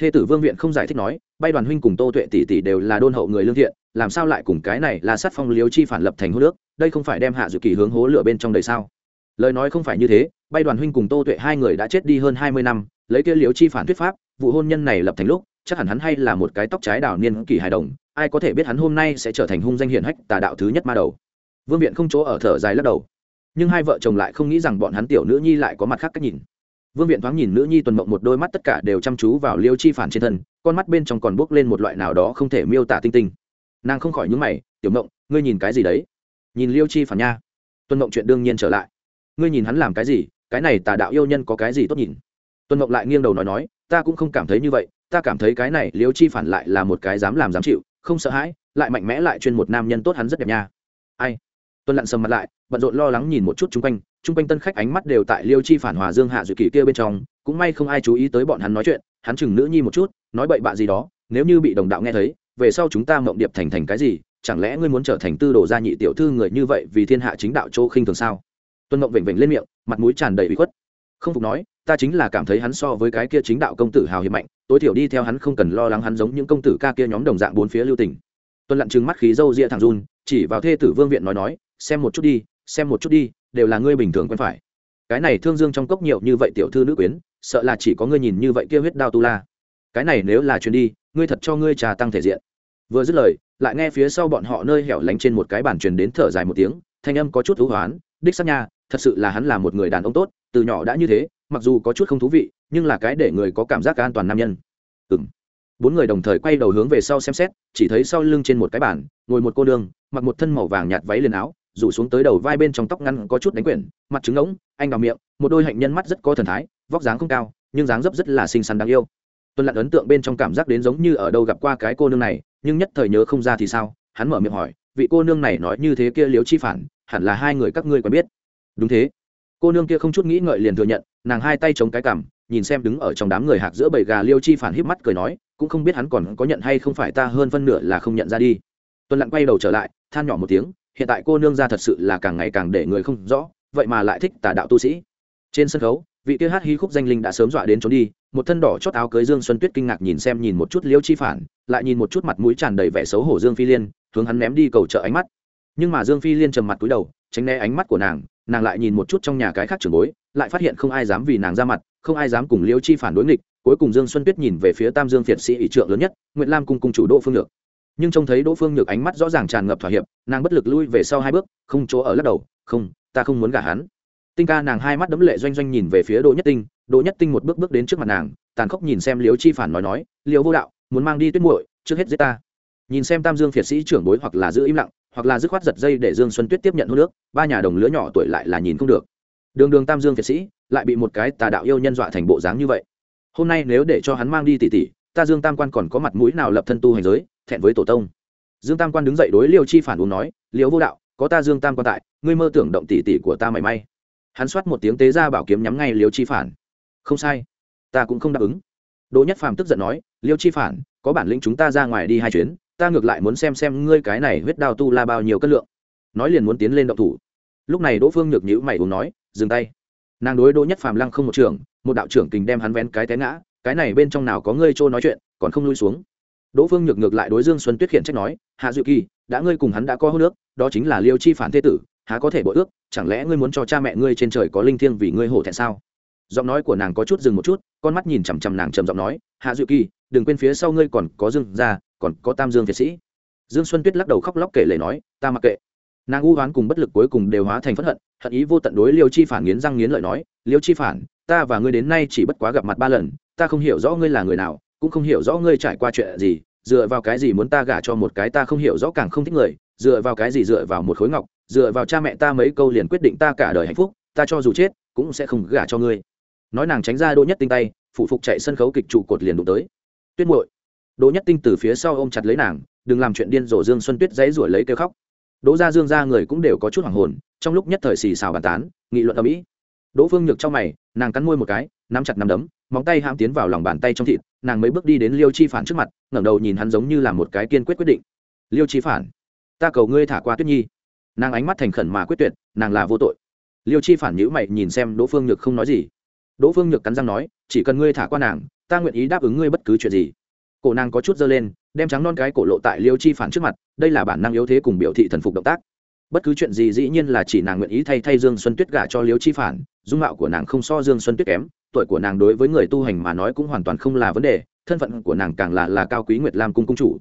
thê tử vương viện không giải thích nói, bay đoàn huynh cùng tô tuệ tỷ tỷ đều là đôn hậu người lương thiện, làm sao lại cùng cái này là sát phong liếu chi phản lập thành hô nước đây không phải đem hạ dự kỳ hướng hố lửa bên trong đời sao? Lời nói không phải như thế, bay đoàn huynh cùng tô tuệ hai người đã chết đi hơn hai mươi năm, lấy kia liếu chi phản thuyết pháp, vụ hôn nhân này lập thành lúc, chắc hẳn hắn hay là một cái tóc trái đào niên kỳ hài đồng, ai có thể biết hắn hôm nay sẽ trở thành hung danh hiển hách tà đạo thứ nhất ma đầu. Vương viện không chỗ ở thở dài lắc đầu. Nhưng hai vợ chồng lại không nghĩ rằng bọn hắn tiểu nữ nhi lại có mặt khác cách nhìn vương viện thoáng nhìn nữ nhi tuần mộng một đôi mắt tất cả đều chăm chú vào liêu chi phản trên thân, con mắt bên trong còn bốc lên một loại nào đó không thể miêu tả tinh tinh. Nàng không khỏi nhúng mày, tiểu mộng, ngươi nhìn cái gì đấy? Nhìn liêu chi phản nha. Tuần mộng chuyện đương nhiên trở lại. Ngươi nhìn hắn làm cái gì? Cái này tà đạo yêu nhân có cái gì tốt nhìn? Tuần mộng lại nghiêng đầu nói nói, ta cũng không cảm thấy như vậy, ta cảm thấy cái này liêu chi phản lại là một cái dám làm dám chịu, không sợ hãi, lại mạnh mẽ lại chuyên một nam nhân tốt hắn rất đẹp nha. Ai? Tuân lặn sầm mặt lại, bận rộn lo lắng nhìn một chút chung quanh chung quanh tân khách ánh mắt đều tại liêu chi phản hòa dương hạ duy kỷ kia bên trong, cũng may không ai chú ý tới bọn hắn nói chuyện, hắn chừng nữ nhi một chút, nói bậy bạ gì đó, nếu như bị đồng đạo nghe thấy, về sau chúng ta mộng điệp thành thành cái gì, chẳng lẽ ngươi muốn trở thành tư đồ gia nhị tiểu thư người như vậy vì thiên hạ chính đạo chỗ khinh thường sao? Tuân mộng vểnh vểnh lên miệng, mặt mũi tràn đầy bị khuất. Không phục nói, ta chính là cảm thấy hắn so với cái kia chính đạo công tử hào hiệp mạnh, tối thiểu đi theo hắn không cần lo lắng hắn giống những công tử ca kia nhóm đồng dạng bốn phía lưu tình. Tuân lặn trừng mắt khí dâu ria thằng run, chỉ vào thê tử vương viện nói nói xem một chút đi, xem một chút đi, đều là ngươi bình thường quen phải. Cái này thương dương trong cốc nhiều như vậy tiểu thư nữ quyến, sợ là chỉ có ngươi nhìn như vậy kia huyết đao tu la. Cái này nếu là chuyến đi, ngươi thật cho ngươi trà tăng thể diện. Vừa dứt lời, lại nghe phía sau bọn họ nơi hẻo lánh trên một cái bàn truyền đến thở dài một tiếng, thanh âm có chút thú hoán, đích xác nha, thật sự là hắn là một người đàn ông tốt, từ nhỏ đã như thế, mặc dù có chút không thú vị, nhưng là cái để người có cảm giác an toàn nam nhân. Ừ m bốn người đồng thời quay đầu hướng về sau xem xét, chỉ thấy sau lưng trên một cái bàn, ngồi một cô nương, mặc một thân màu vàng nhạt váy liền áo rủ xuống tới đầu vai bên trong tóc ngăn có chút đánh quyển, mặt trứng ngỗng, anh đào miệng, một đôi hạnh nhân mắt rất có thần thái, vóc dáng không cao, nhưng dáng dấp rất là xinh xắn đáng yêu. Tuân lặn ấn tượng bên trong cảm giác đến giống như ở đâu gặp qua cái cô nương này, nhưng nhất thời nhớ không ra thì sao, hắn mở miệng hỏi, vị cô nương này nói như thế kia liếu chi phản, hẳn là hai người các ngươi quen biết. Đúng thế. Cô nương kia không chút nghĩ ngợi liền thừa nhận, nàng hai tay chống cái cằm, nhìn xem đứng ở trong đám người hạc giữa bầy gà liêu chi phản híp mắt cười nói, cũng không biết hắn còn có nhận hay không phải ta hơn phân nửa là không nhận ra đi. Tuần lặn quay đầu trở lại, than nhỏ một tiếng hiện tại cô nương ra thật sự là càng ngày càng để người không rõ, vậy mà lại thích tà đạo tu sĩ. Trên sân khấu, vị kia hát hí khúc danh linh đã sớm dọa đến trốn đi, một thân đỏ chót áo cưới dương xuân tuyết kinh ngạc nhìn xem nhìn một chút liêu chi phản, lại nhìn một chút mặt mũi tràn đầy vẻ xấu hổ dương phi liên, hướng hắn ném đi cầu trợ ánh mắt. Nhưng mà dương phi liên trầm mặt túi đầu, tránh né ánh mắt của nàng nàng lại nhìn một chút trong nhà cái khác trường bối, lại phát hiện không ai dám vì nàng ra mặt, không ai dám cùng liêu chi phản đối nghịch, cuối cùng dương xuân tuyết nhìn về phía tam dương phiệt sĩ ỷ trượng lớn nhất nguyễn lam cung cung chủ đỗ phương lược nhưng trông thấy đỗ phương nhược ánh mắt rõ ràng tràn ngập thỏa hiệp, nàng bất lực lui về sau hai bước, không chỗ ở lắc đầu, không, ta không muốn gả hắn. Tinh ca nàng hai mắt đấm lệ doanh doanh nhìn về phía đỗ nhất tinh, đỗ nhất tinh một bước bước đến trước mặt nàng, tàn khốc nhìn xem liêu chi phản nói nói liều vô đạo, muốn mang đi tuyết muội, trước hết giết ta. Nhìn xem tam dương phiệt sĩ trưởng bối hoặc là giữ im lặng, hoặc là dứt khoát giật dây để dương xuân tuyết tiếp nhận hô nước ba nhà đồng lứa nhỏ tuổi lại là nhìn không được. Đường đường tam dương phiệt sĩ lại bị một cái tà đạo yêu nhân dọa thành bộ dáng như vậy. Hôm nay nếu để cho hắn mang đi tỉ tỷ ta dương tam quan còn có mặt mũi nào lập thân tu hành giới, thẹn với tổ tông? Dương tam quan đứng dậy đối liêu chi phản uống nói, liêu vô đạo, có ta dương tam quan tại, ngươi mơ tưởng động tỷ tỷ của ta mảy may. Hắn soát một tiếng tế ra bảo kiếm nhắm ngay liêu chi phản. Không sai, ta cũng không đáp ứng. Đỗ nhất phàm tức giận nói, liêu chi phản, có bản lĩnh chúng ta ra ngoài đi hai chuyến, ta ngược lại muốn xem xem ngươi cái này huyết đao tu la bao nhiêu cân lượng. Nói liền muốn tiến lên động thủ. Lúc này đỗ phương nhược nhữ mày uống nói, dừng tay. Nàng đối đỗ nhất phàm lăng không một trường, một đạo trưởng kình đem hắn vén cái té ngã cái này bên trong nào có ngươi trôi nói chuyện, còn không lui xuống. Đỗ phương nhược ngược lại đối dương xuân tuyết khiển trách nói, hạ dự kỳ, đã ngươi cùng hắn đã có hô nước đó chính là liêu chi phản thế tử, há có thể bội ước, chẳng lẽ ngươi muốn cho cha mẹ ngươi trên trời có linh thiêng vì ngươi hổ thẹn sao? Giọng nói của nàng có chút dừng một chút, con mắt nhìn chằm chằm nàng trầm giọng nói, hạ dự kỳ, đừng quên phía sau ngươi còn có dương gia, còn có tam dương việt sĩ. Dương xuân tuyết lắc đầu khóc lóc kể lể nói, ta mặc kệ. Nàng u hoán cùng bất lực cuối cùng đều hóa thành phẫn hận hận ý vô tận đối liêu chi phản nghiến răng nghiến lợi nói, liêu chi phản, ta và ngươi đến nay chỉ bất quá gặp mặt ba lần ta không hiểu rõ ngươi là người nào, cũng không hiểu rõ ngươi trải qua chuyện gì, dựa vào cái gì muốn ta gả cho một cái ta không hiểu rõ càng không thích người, dựa vào cái gì dựa vào một khối ngọc, dựa vào cha mẹ ta mấy câu liền quyết định ta cả đời hạnh phúc, ta cho dù chết, cũng sẽ không gả cho ngươi. Nói nàng tránh ra đỗ nhất tinh tay phụ phục chạy sân khấu kịch trụ cột liền đụng tới. Tuyết muội. Đỗ nhất tinh từ phía sau ôm chặt lấy nàng, đừng làm chuyện điên rồ dương xuân tuyết dãy ruổi lấy kêu khóc. Đỗ gia dương gia người cũng đều có chút hoảng hồn, trong lúc nhất thời xì xào bàn tán, nghị luận ở mỹ đỗ phương nhược trong mày, nàng cắn môi một cái nắm chặt nắm đấm, móng tay hãm tiến vào lòng bàn tay trong thịt, nàng mấy bước đi đến liêu chi phản trước mặt, ngẩng đầu nhìn hắn giống như là một cái kiên quyết quyết định. Liêu chi phản, ta cầu ngươi thả qua tuyết nhi. Nàng ánh mắt thành khẩn mà quyết tuyệt, nàng là vô tội. Liêu chi phản nhữ mày nhìn xem đỗ phương nhược không nói gì. Đỗ phương nhược cắn răng nói, chỉ cần ngươi thả qua nàng, ta nguyện ý đáp ứng ngươi bất cứ chuyện gì. Cổ nàng có chút dơ lên, đem trắng non cái cổ lộ tại liêu chi phản trước mặt, đây là bản năng yếu thế cùng biểu thị thần phục động tác. Bất cứ chuyện gì dĩ nhiên là chỉ nàng nguyện ý thay thay dương xuân tuyết gả cho liêu chi phản, dung mạo của nàng không so dương xuân tuyết kém tuổi của nàng đối với người tu hành mà nói cũng hoàn toàn không là vấn đề, thân phận của nàng càng là là cao quý nguyệt lam cung cung chủ.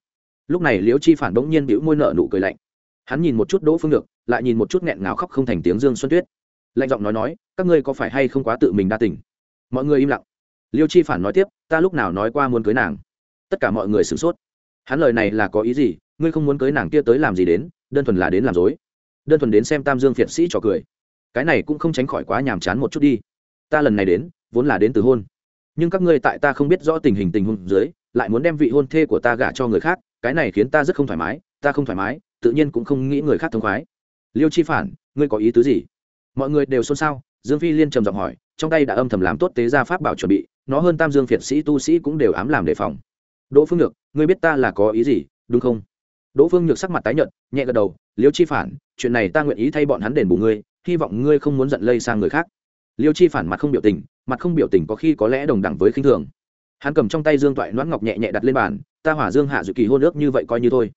Lúc này liễu chi phản bỗng nhiên bĩu môi nợ nụ cười lạnh. Hắn nhìn một chút đỗ phương được lại nhìn một chút nghẹn ngào khóc không thành tiếng dương xuân tuyết. Lạnh giọng nói nói, các ngươi có phải hay không quá tự mình đa tình? Mọi người im lặng. Liêu chi phản nói tiếp, ta lúc nào nói qua muốn cưới nàng? Tất cả mọi người sửng sốt. Hắn lời này là có ý gì? Ngươi không muốn cưới nàng kia tới làm gì đến? Đơn thuần là đến làm dối. Đơn thuần đến xem tam dương phiệt sĩ trò cười. Cái này cũng không tránh khỏi quá nhàm chán một chút đi ta lần này đến, vốn là đến từ hôn. Nhưng các ngươi tại ta không biết rõ tình hình tình hôn dưới, lại muốn đem vị hôn thê của ta gả cho người khác, cái này khiến ta rất không thoải mái, ta không thoải mái, tự nhiên cũng không nghĩ người khác thông khoái. Liêu chi phản, ngươi có ý tứ gì? Mọi người đều xôn xao, dương phi liên trầm giọng hỏi, trong tay đã âm thầm làm tốt tế gia pháp bảo chuẩn bị, nó hơn tam dương phiệt sĩ tu sĩ cũng đều ám làm đề phòng. Đỗ phương nhược, ngươi biết ta là có ý gì, đúng không? Đỗ phương nhược sắc mặt tái nhợt, nhẹ gật đầu, liêu chi phản, chuyện này ta nguyện ý thay bọn hắn đền bù ngươi, hy vọng ngươi không muốn giận lây sang người khác liêu chi phản mặt không biểu tình, mặt không biểu tình có khi có lẽ đồng đẳng với khinh thường. Hắn cầm trong tay dương toại noãn ngọc nhẹ nhẹ đặt lên bàn, ta hỏa dương hạ dự kỳ hôn ước như vậy coi như thôi.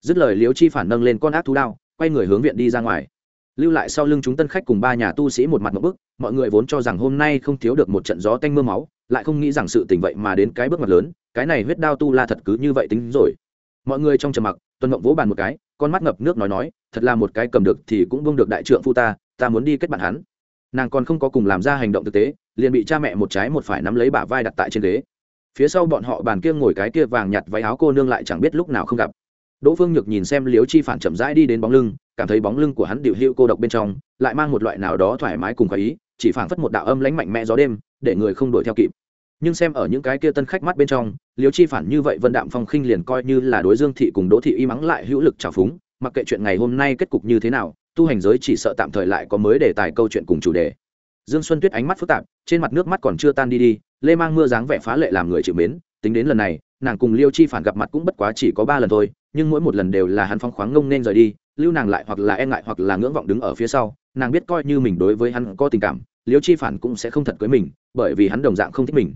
Dứt lời liêu chi phản nâng lên con ác thú đao, quay người hướng viện đi ra ngoài. Lưu lại sau lưng chúng tân khách cùng ba nhà tu sĩ một mặt một bức, mọi người vốn cho rằng hôm nay không thiếu được một trận gió tanh m ư a máu, lại không nghĩ rằng sự tình vậy mà đến cái bước mặt lớn, cái này huyết đao tu la thật cứ như vậy tính rồi. Mọi người trong trầm mặc tuân mộng vỗ bàn một cái, con mắt ngập nước nói nói, thật là một cái cầm được thì cũng bông được đại trượng phu ta ta muốn đi kết bạn hắn nàng còn không có cùng làm ra hành động thực tế, liền bị cha mẹ một trái một phải nắm lấy bả vai đặt tại trên ghế. Phía sau bọn họ bàn kia ngồi cái kia vàng nhặt váy áo cô nương lại chẳng biết lúc nào không gặp. Đỗ phương nhược nhìn xem liếu chi phản chậm rãi đi đến bóng lưng, cảm thấy bóng lưng của hắn điệu hữu cô độc bên trong, lại mang một loại nào đó thoải mái cùng khoái ý, chỉ phảng phất một đạo âm lãnh mạnh mẽ gió đêm, để người không đuổi theo kịp. Nhưng xem ở những cái kia tân khách mắt bên trong liếu chi phản như vậy vân đạm phong khinh liền coi như là đối dương thị cùng đỗ thị y mắng lại hữu lực trào phúng, mặc kệ chuyện ngày hôm nay kết cục như thế nào tu hành giới chỉ sợ tạm thời lại có mới đề tài câu chuyện cùng chủ đề. Dương xuân tuyết ánh mắt phức tạp, trên mặt nước mắt còn chưa tan đi đi, lê mang mưa dáng vẻ phá lệ làm người chịu mến, tính đến lần này, nàng cùng liêu chi phản gặp mặt cũng bất quá chỉ có ba lần thôi, nhưng mỗi một lần đều là hắn phong khoáng ngông nên rời đi, lưu nàng lại hoặc là e ngại hoặc là ngưỡng vọng đứng ở phía sau, nàng biết coi như mình đối với hắn có tình cảm, liêu chi phản cũng sẽ không thật cưới mình, bởi vì hắn đồng dạng không thích mình.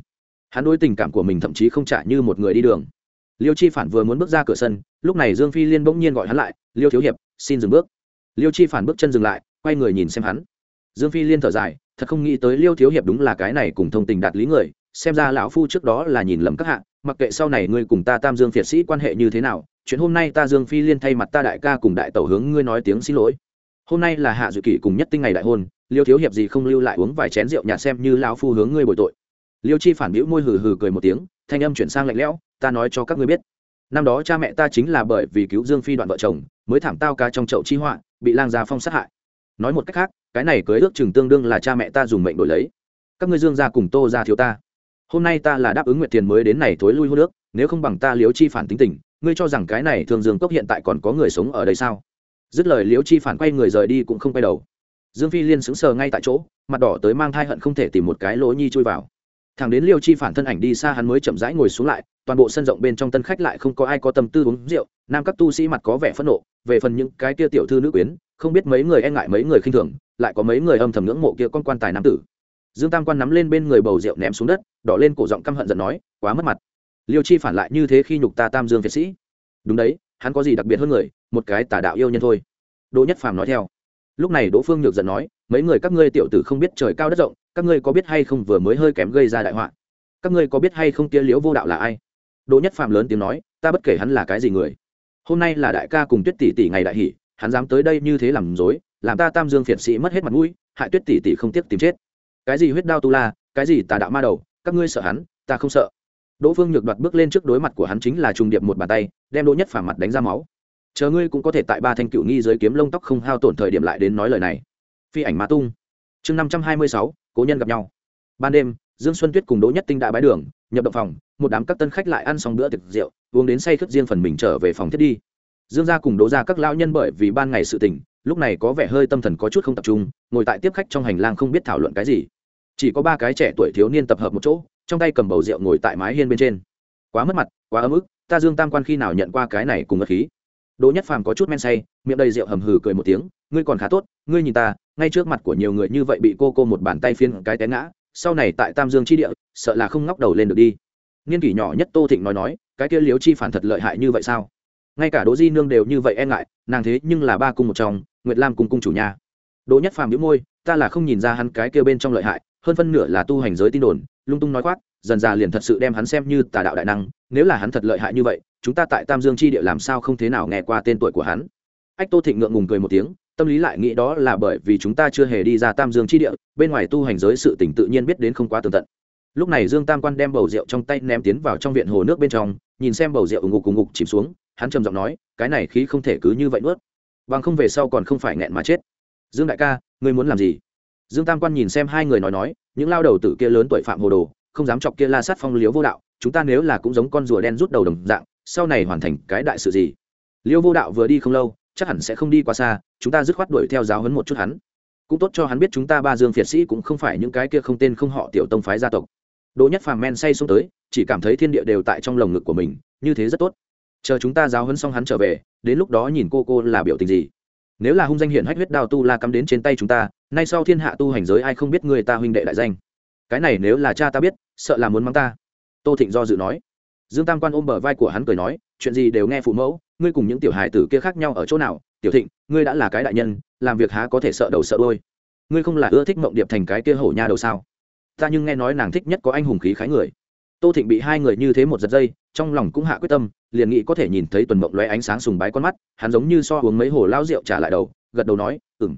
Hắn đối tình cảm của mình thậm chí không trả như một người đi đường. Liêu chi phản vừa muốn bước ra cửa sân, lúc này dương phi liên bỗng nhiên gọi hắn lại, liêu thiếu hiệp, xin dừng bước liêu chi phản bước chân dừng lại, quay người nhìn xem hắn. Dương phi liên thở dài, thật không nghĩ tới liêu thiếu hiệp đúng là cái này cùng thông tình đạt lý người, xem ra lão phu trước đó là nhìn lầm các hạ, mặc kệ sau này ngươi cùng ta tam dương phiệt sĩ quan hệ như thế nào, chuyện hôm nay ta dương phi liên thay mặt ta đại ca cùng đại tẩu hướng ngươi nói tiếng xin lỗi. Hôm nay là hạ dự kỷ cùng nhất tinh ngày đại hôn, liêu thiếu hiệp gì không lưu lại uống vài chén rượu nhạt xem như lão phu hướng ngươi bồi tội. Liêu chi phản bĩu môi hừ hừ cười một tiếng, thanh âm chuyển sang lạnh lẽo, ta nói cho các ngươi biết năm đó cha mẹ ta chính là bởi vì cứu dương phi đoạn vợ chồng, mới thảm tao ca trong chậu chi họa, bị lang gia phong sát hại. Nói một cách khác, cái này cưới ước chừng tương đương là cha mẹ ta dùng mệnh đổi lấy. Các ngươi dương gia cùng tô gia thiếu ta. Hôm nay ta là đáp ứng nguyện tiền mới đến này thối lui hô nước nếu không bằng ta liếu chi phản tính tình, ngươi cho rằng cái này thường dương cốc hiện tại còn có người sống ở đây sao? Dứt lời liếu chi phản quay người rời đi cũng không quay đầu. Dương phi liên sững sờ ngay tại chỗ, mặt đỏ tới mang thai hận không thể tìm một cái lỗ nhi chui vào. Thằng đến liêu chi phản thân ảnh đi xa hắn mới chậm rãi ngồi xuống lại toàn bộ sân rộng bên trong tân khách lại không có ai có tâm tư uống rượu, nam các tu sĩ mặt có vẻ phẫn nộ, về phần những cái kia tiểu thư nữ quyến, không biết mấy người e ngại mấy người khinh thường, lại có mấy người âm thầm ngưỡng mộ kia con quan tài nam tử. Dương tam quan nắm lên bên người bầu rượu ném xuống đất, đỏ lên cổ giọng căm hận giận nói, quá mất mặt. Liêu chi phản lại như thế khi nhục ta tam dương việt sĩ. Đúng đấy, hắn có gì đặc biệt hơn người, một cái tà đạo yêu nhân thôi. Đỗ nhất phàm nói theo. Lúc này đỗ phương nhược giận nói, mấy người các ngươi tiểu tử không biết trời cao đất rộng, các ngươi có biết hay không vừa mới hơi kém gây ra đại họa? Các ngươi có biết hay không tia liễu vô đạo là ai? Đỗ nhất Phạm lớn tiếng nói, ta bất kể hắn là cái gì người, hôm nay là đại ca cùng tuyết tỷ tỷ ngày đại hỷ, hắn dám tới đây như thế làm dối làm ta tam dương phiệt sĩ mất hết mặt mũi, hại tuyết tỷ tỷ không tiếc tìm chết. Cái gì huyết đao tu la, cái gì tà đạo ma đầu, các ngươi sợ hắn, ta không sợ. Đỗ phương nhược đoạt bước lên trước đối mặt của hắn chính là trùng điệp một bàn tay, đem đỗ nhất phàm mặt đánh ra máu. Chờ ngươi cũng có thể tại ba thanh cựu nghi giới kiếm lông tóc không hao tổn thời điểm lại đến nói lời này. Phi ảnh ma tung. Chương năm trăm hai mươi sáu, cố nhân gặp nhau. Ban đêm dương xuân tuyết cùng đỗ nhất tinh đã bái đường, nhập động phòng, một đám các tân khách lại ăn xong bữa tiệc rượu, uống đến say khướt riêng phần mình trở về phòng thiết đi. Dương gia cùng đỗ gia các lão nhân bởi vì ban ngày sự tình, lúc này có vẻ hơi tâm thần có chút không tập trung, ngồi tại tiếp khách trong hành lang không biết thảo luận cái gì. Chỉ có ba cái trẻ tuổi thiếu niên tập hợp một chỗ, trong tay cầm bầu rượu ngồi tại mái hiên bên trên. Quá mất mặt, quá ấm ức, ta dương tam quan khi nào nhận qua cái này cùng ngất khí? Đỗ nhất phàm có chút men say, miệng đầy rượu hầm hừ cười một tiếng, ngươi còn khá tốt, ngươi nhìn ta, ngay trước mặt của nhiều người như vậy bị cô cô một bàn tay phiên cái té ngã sau này tại tam dương chi địa sợ là không ngóc đầu lên được đi. Niên kỷ nhỏ nhất tô thịnh nói nói cái kia liếu chi phản thật lợi hại như vậy sao? Ngay cả đỗ di nương đều như vậy e ngại nàng thế nhưng là ba cung một chồng, nguyệt lam cung cung chủ nhà đỗ nhất phàm nhíu môi ta là không nhìn ra hắn cái kia bên trong lợi hại hơn phân nửa là tu hành giới tin đồn lung tung nói khoác dần già liền thật sự đem hắn xem như tà đạo đại năng nếu là hắn thật lợi hại như vậy chúng ta tại tam dương chi địa làm sao không thế nào nghe qua tên tuổi của hắn. Ách tô thịnh ngượng ngùng cười một tiếng tâm lý lại nghĩ đó là bởi vì chúng ta chưa hề đi ra tam dương chi địa, bên ngoài tu hành giới sự tỉnh tự nhiên biết đến không quá tường tận. Lúc này dương tam quan đem bầu rượu trong tay ném tiến vào trong viện hồ nước bên trong, nhìn xem bầu rượu ngục cùng ngục chìm xuống, hắn trầm giọng nói, cái này khí không thể cứ như vậy nuốt. Bằng không về sau còn không phải nghẹn mà chết. Dương đại ca, ngươi muốn làm gì? Dương tam quan nhìn xem hai người nói nói, những lao đầu tử kia lớn tội phạm hồ đồ, không dám chọc kia la sát phong liếu vô đạo, chúng ta nếu là cũng giống con rùa đen rút đầu đồng dạng, sau này hoàn thành cái đại sự gì? Liêu vô đạo vừa đi không lâu chắc hẳn sẽ không đi quá xa, chúng ta dứt khoát đuổi theo giáo hấn một chút hắn. Cũng tốt cho hắn biết chúng ta ba dương phiệt sĩ cũng không phải những cái kia không tên không họ tiểu tông phái gia tộc. Đỗ nhất phàm men say xuống tới, chỉ cảm thấy thiên địa đều tại trong lồng ngực của mình, như thế rất tốt. Chờ chúng ta giáo hấn xong hắn trở về, đến lúc đó nhìn cô cô là biểu tình gì. Nếu là hung danh hiển hách huyết đao tu la cắm đến trên tay chúng ta, nay sau thiên hạ tu hành giới ai không biết người ta huynh đệ đại danh. Cái này nếu là cha ta biết, sợ là muốn mắng ta. Tô thịnh do dự nói dương tam quan ôm bờ vai của hắn cười nói, chuyện gì đều nghe phụ mẫu, ngươi cùng những tiểu hài tử kia khác nhau ở chỗ nào? Tiểu thịnh, ngươi đã là cái đại nhân, làm việc há có thể sợ đầu sợ đôi ngươi không là ưa thích mộng điệp thành cái kia hổ nha đầu sao? Ta nhưng nghe nói nàng thích nhất có anh hùng khí khái người. Tô thịnh bị hai người như thế một giật dây, trong lòng cũng hạ quyết tâm, liền nghĩ có thể nhìn thấy tuần mộng lóe ánh sáng sùng bái con mắt, hắn giống như so uống mấy hồ lao rượu trả lại đầu, gật đầu nói ừng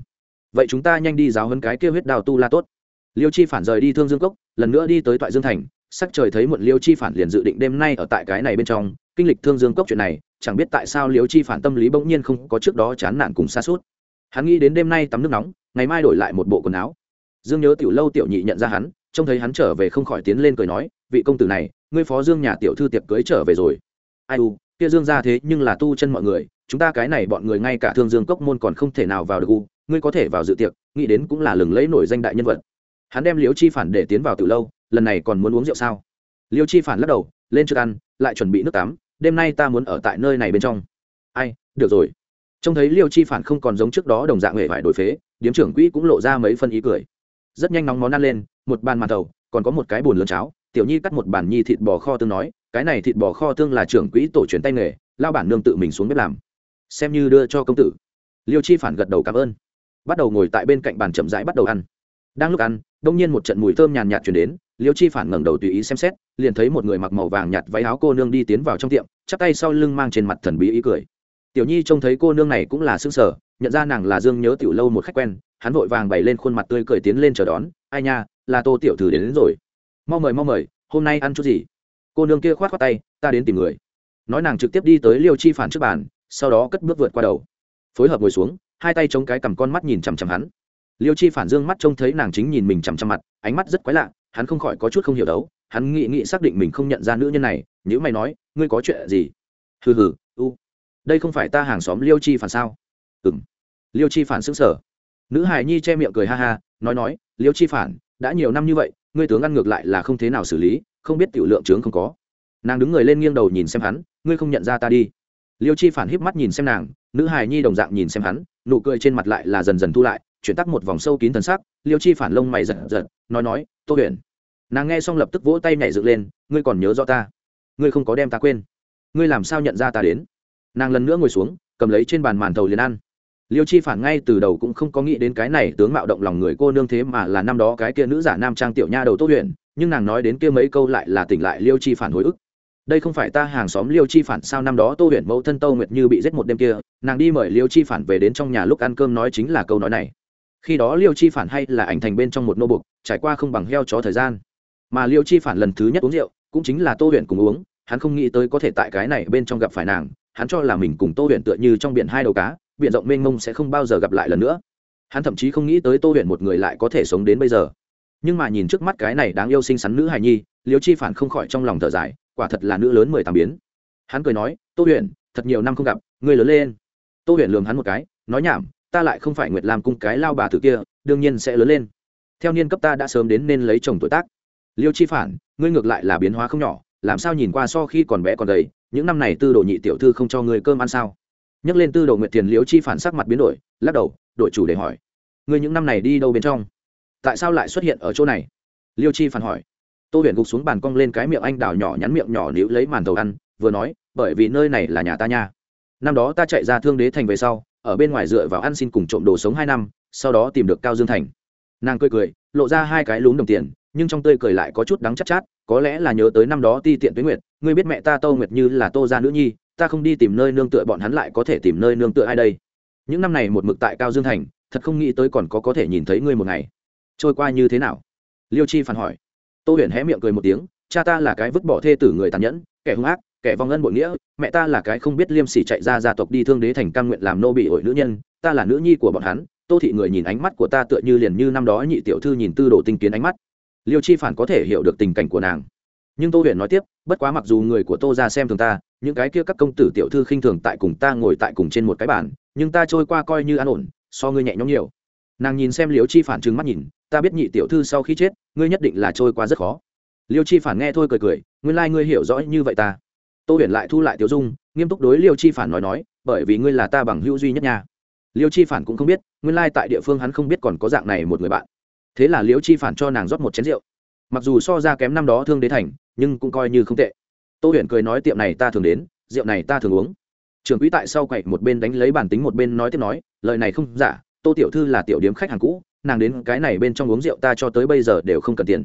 vậy chúng ta nhanh đi giáo hơn cái kia huyết đào tu la tốt. Liêu chi phản rời đi thương dương cốc, lần nữa đi tới toại dương thành sắc trời thấy muộn liêu chi phản liền dự định đêm nay ở tại cái này bên trong. Kinh lịch thương dương cốc chuyện này, chẳng biết tại sao liêu chi phản tâm lý bỗng nhiên không có trước đó chán nản cùng xa suốt hắn nghĩ đến đêm nay tắm nước nóng, ngày mai đổi lại một bộ quần áo. Dương nhớ tiểu lâu tiểu nhị nhận ra hắn, trông thấy hắn trở về không khỏi tiến lên cười nói, vị công tử này, ngươi phó dương nhà tiểu thư tiệc cưới trở về rồi. Ai u, kia dương ra thế nhưng là tu chân mọi người, chúng ta cái này bọn người ngay cả thương dương cốc môn còn không thể nào vào được u, ngươi có thể vào dự tiệc, nghĩ đến cũng là lừng lẫy nổi danh đại nhân vật. Hắn đem liễu chi phản để tiến vào từ lâu lần này còn muốn uống rượu sao? Liêu chi phản lắc đầu, lên trước ăn, lại chuẩn bị nước tắm, đêm nay ta muốn ở tại nơi này bên trong. Ai, được rồi. Trông thấy liêu chi phản không còn giống trước đó đồng dạng hệ vải đổi phế, điếm trưởng quỹ cũng lộ ra mấy phân ý cười. Rất nhanh nóng món ăn lên, một bàn màn thầu, còn có một cái bồn lớn cháo, tiểu nhi cắt một bàn nhi thịt bò kho tương nói, cái này thịt bò kho tương là trưởng quỹ tổ truyền tay nghề lao bản nương tự mình xuống bếp làm. Xem như đưa cho công tử. Liêu chi phản gật đầu cảm ơn. Bắt đầu ngồi tại bên cạnh bàn chậm rãi bắt đầu ăn đang lúc ăn đông nhiên một trận mùi thơm nhàn nhạt chuyển đến liêu chi phản ngẩng đầu tùy ý xem xét liền thấy một người mặc màu vàng nhạt váy áo cô nương đi tiến vào trong tiệm chắp tay sau lưng mang trên mặt thần bí ý cười. Tiểu nhi trông thấy cô nương này cũng là xương sở nhận ra nàng là dương nhớ tiểu lâu một khách quen hắn vội vàng bày lên khuôn mặt tươi cười tiến lên chờ đón ai nha là tô tiểu thử đến, đến rồi. Mau mời mau mời hôm nay ăn chút gì? Cô nương kia khoát khoát tay ta đến tìm người. Nói nàng trực tiếp đi tới liêu chi phản trước bàn sau đó cất bước vượt qua đầu. Phối hợp ngồi xuống hai tay chống cái cầm con mắt nhìn chằm chằm hắn liêu chi phản dương mắt trông thấy nàng chính nhìn mình chằm chằm mặt, ánh mắt rất quái lạ, hắn không khỏi có chút không hiểu đấu, hắn nghĩ nghĩ xác định mình không nhận ra nữ nhân này nếu mày nói, ngươi có chuyện gì? Hừ hừ, u, đây không phải ta hàng xóm liêu chi phản sao? Ừ m liêu chi phản xứng sở nữ hài nhi che miệng cười ha ha, nói nói, liêu chi phản, đã nhiều năm như vậy, ngươi tướng ăn ngược lại là không thế nào xử lý, không biết tiểu lượng trướng không có. Nàng đứng người lên nghiêng đầu nhìn xem hắn, ngươi không nhận ra ta đi. Liêu chi phản híp mắt nhìn xem nàng, nữ hài nhi đồng dạng nhìn xem hắn, nụ cười trên mặt lại là dần dần thu lại chuyển tắc một vòng sâu kín thần sắc, liêu chi phản lông mày giật giật, nói nói, tô huyền. Nàng nghe xong lập tức vỗ tay nhảy dựng lên, ngươi còn nhớ rõ ta? Ngươi không có đem ta quên. Ngươi làm sao nhận ra ta đến? Nàng lần nữa ngồi xuống, cầm lấy trên bàn màn thầu liền ăn. Liêu chi phản ngay từ đầu cũng không có nghĩ đến cái này tướng mạo động lòng người cô nương thế mà là năm đó cái kia nữ giả nam trang tiểu nha đầu tô huyền, nhưng nàng nói đến kia mấy câu lại là tỉnh lại liêu chi phản hồi ức. Đây không phải ta hàng xóm liêu chi phản, sao năm đó tô huyền mẫu thân tô nguyệt như bị giết một đêm kia, nàng đi mời liêu chi phản về đến trong nhà lúc ăn cơm nói chính là câu nói này khi đó liêu chi phản hay là ảnh thành bên trong một nô bục, trải qua không bằng heo chó thời gian. Mà liêu chi phản lần thứ nhất uống rượu, cũng chính là tô huyền cùng uống, hắn không nghĩ tới có thể tại cái này bên trong gặp phải nàng, hắn cho là mình cùng tô huyền tựa như trong biển hai đầu cá, biển rộng mênh mông sẽ không bao giờ gặp lại lần nữa. Hắn thậm chí không nghĩ tới tô huyền một người lại có thể sống đến bây giờ. Nhưng mà nhìn trước mắt cái này đáng yêu xinh xắn nữ hài nhi, liêu chi phản không khỏi trong lòng thở dài, quả thật là nữ lớn mười tám biến. Hắn cười nói, tô huyền, thật nhiều năm không gặp người lớn lên. Tô huyền lường hắn một cái, nói nhảm ta lại không phải nguyệt làm cung cái lao bà tử kia, đương nhiên sẽ lớn lên. Theo niên cấp ta đã sớm đến nên lấy chồng tuổi tác. Liêu chi phản, ngươi ngược lại là biến hóa không nhỏ, làm sao nhìn qua so khi còn bé còn đầy những năm này tư đồ nhị tiểu thư không cho ngươi cơm ăn sao? Nhắc lên tư đồ nguyệt tiền liêu chi phản sắc mặt biến đổi, lắc đầu, đổi chủ để hỏi. Ngươi những năm này đi đâu bên trong? Tại sao lại xuất hiện ở chỗ này? Liêu chi phản hỏi. Tô huyền gục xuống bàn cong lên cái miệng anh đào nhỏ nhắn miệng nhỏ níu lấy màn tàu ăn, vừa nói, bởi vì nơi này là nhà ta nha. Năm đó ta chạy ra thương đế thành về sau ở bên ngoài dựa vào ăn xin cùng trộm đồ sống hai năm sau đó tìm được cao dương thành. Nàng cười cười lộ ra hai cái lún đồng tiền nhưng trong tươi cười lại có chút đắng chắc chát, chát có lẽ là nhớ tới năm đó ti tiện tuế nguyệt ngươi biết mẹ ta tô nguyệt như là tô gia nữ nhi ta không đi tìm nơi nương tựa bọn hắn lại có thể tìm nơi nương tựa ai đây? Những năm này một mực tại cao dương thành thật không nghĩ tới còn có có thể nhìn thấy ngươi một ngày. Trôi qua như thế nào? Liêu chi phản hỏi. Tô huyền hé miệng cười một tiếng cha ta là cái vứt bỏ thê tử người tàn nhẫn kẻ hung ác kẻ vong ân bội nghĩa, mẹ ta là cái không biết liêm sỉ chạy ra gia tộc đi thương đế thành căn nguyện làm nô bị ổi nữ nhân, ta là nữ nhi của bọn hắn, tô thị người nhìn ánh mắt của ta tựa như liền như năm đó nhị tiểu thư nhìn tư đồ tinh kiến ánh mắt. Liêu chi phản có thể hiểu được tình cảnh của nàng. Nhưng tô huyền nói tiếp, bất quá mặc dù người của tô ra xem thường ta, những cái kia các công tử tiểu thư khinh thường tại cùng ta ngồi tại cùng trên một cái bàn, nhưng ta trôi qua coi như an ổn, so ngươi nhẹ nhõm nhiều. Nàng nhìn xem liêu chi phản trừng mắt nhìn, ta biết nhị tiểu thư sau khi chết, ngươi nhất định là trôi qua rất khó. Liêu chi phản nghe thôi cười cười, nguyên lai、like、ngươi hiểu rõ như vậy ta tô huyền lại thu lại tiểu dung, nghiêm túc đối liêu chi phản nói nói, bởi vì ngươi là ta bằng hữu duy nhất nha. Liêu chi phản cũng không biết, nguyên lai tại địa phương hắn không biết còn có dạng này một người bạn. Thế là liêu chi phản cho nàng rót một chén rượu. Mặc dù so ra kém năm đó thương đế thành, nhưng cũng coi như không tệ. Tô huyền cười nói tiệm này ta thường đến, rượu này ta thường uống. Trường quỹ tại sau quậy một bên đánh lấy bản tính một bên nói tiếp nói, lời này không giả, tô tiểu thư là tiểu điếm khách hàng cũ, nàng đến cái này bên trong uống rượu ta cho tới bây giờ đều không cần tiền.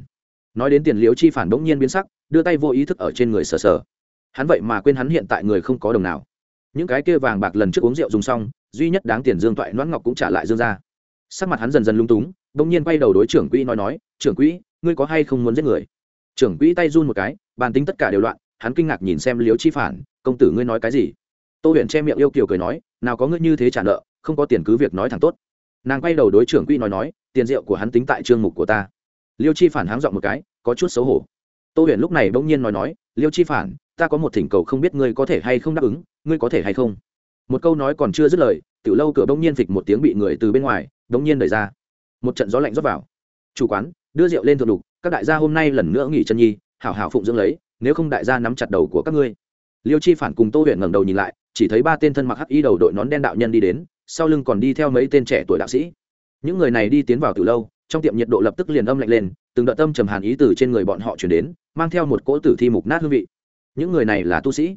Nói đến tiền liếu chi phản bỗng nhiên biến sắc, đưa tay vô ý thức ở trên người sờ sờ hắn vậy mà quên hắn hiện tại người không có đồng nào. Những cái kia vàng bạc lần trước uống rượu dùng xong, duy nhất đáng tiền dương toại noãn ngọc cũng trả lại dương ra sắc mặt hắn dần dần lung túng, bỗng nhiên quay đầu đối trưởng quỹ nói nói, trưởng quỹ, ngươi có hay không muốn giết người? Trưởng quỹ tay run một cái, bàn tính tất cả đều loạn, hắn kinh ngạc nhìn xem liếu chi phản, công tử ngươi nói cái gì? Tô huyền che miệng yêu kiều cười nói, nào có ngươi như thế trả nợ, không có tiền cứ việc nói thẳng tốt. Nàng quay đầu đối trưởng quỹ nói nói, tiền rượu của hắn tính tại trương mục của ta. Liêu chi phản háng dọn một cái, có chút xấu hổ. Tô huyền lúc này bỗng nhiên nói nói, liêu chi phản ta có một thỉnh cầu không biết ngươi có thể hay không đáp ứng, ngươi có thể hay không? Một câu nói còn chưa dứt lời, tiểu lâu cửa bỗng nhiên phịch một tiếng bị người từ bên ngoài, bỗng nhiên đẩy ra. Một trận gió lạnh rót vào. Chủ quán, đưa rượu lên thượng đục, các đại gia hôm nay lần nữa nghỉ chân nhi, hảo hảo phụng dưỡng lấy, nếu không đại gia nắm chặt đầu của các ngươi. Liêu chi phản cùng tô huyện ngẩng đầu nhìn lại, chỉ thấy ba tên thân mặc hắc y đầu đội nón đen đạo nhân đi đến, sau lưng còn đi theo mấy tên trẻ tuổi đạo sĩ. Những người này đi tiến vào từ lâu, trong tiệm nhiệt độ lập tức liền âm lạnh lên, từng đợt tâm trầm hàn ý từ trên người bọn họ chuyển đến, mang theo một cỗ tử thi mục nát hương vị những người này là tu sĩ.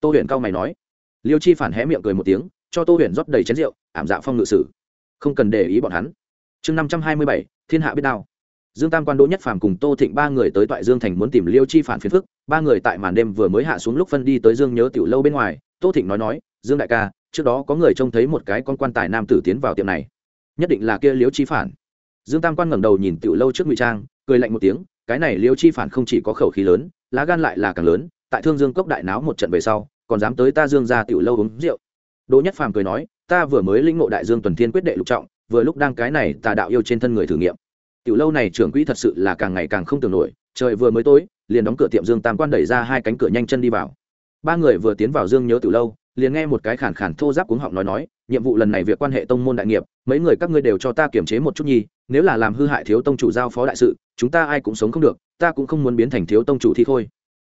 Tô Huyền cao mày nói. Liêu chi phản hé miệng cười một tiếng, cho tô Huyền rót đầy chén rượu, ảm dạ phong ngự sử. Không cần để ý bọn hắn. Chương năm trăm hai mươi bảy, thiên hạ biết đao. Dương tam quan đỗ nhất phàm cùng tô thịnh ba người tới toại dương thành muốn tìm liêu chi phản phiền phức. Ba người tại màn đêm vừa mới hạ xuống lúc phân đi tới dương nhớ tiểu lâu bên ngoài, tô thịnh nói nói, dương đại ca, trước đó có người trông thấy một cái con quan tài nam tử tiến vào tiệm này. Nhất định là kia liêu chi phản. Dương tam quan ngẩng đầu nhìn tiểu lâu trước ngụy trang, cười lạnh một tiếng, cái này liêu chi phản không chỉ có khẩu khí lớn, lá gan lại là càng lớn tại thương dương cốc đại náo một trận về sau, còn dám tới ta dương ra tiểu lâu uống rượu. Đỗ nhất phàm cười nói, ta vừa mới lĩnh ngộ đại dương tuần thiên quyết đệ lục trọng, vừa lúc đang cái này tà đạo yêu trên thân người thử nghiệm. Tiểu lâu này trưởng quỹ thật sự là càng ngày càng không tưởng nổi, trời vừa mới tối, liền đóng cửa tiệm dương tam quan đẩy ra hai cánh cửa nhanh chân đi vào. Ba người vừa tiến vào dương nhớ tiểu lâu, liền nghe một cái khản khản thô giáp cuống họng nói nói, nhiệm vụ lần này việc quan hệ tông môn đại nghiệp, mấy người các ngươi đều cho ta kiểm chế một chút nhi, nếu là làm hư hại thiếu tông chủ giao phó đại sự, chúng ta ai cũng sống không được, ta cũng không muốn biến thành thiếu tông chủ thì thôi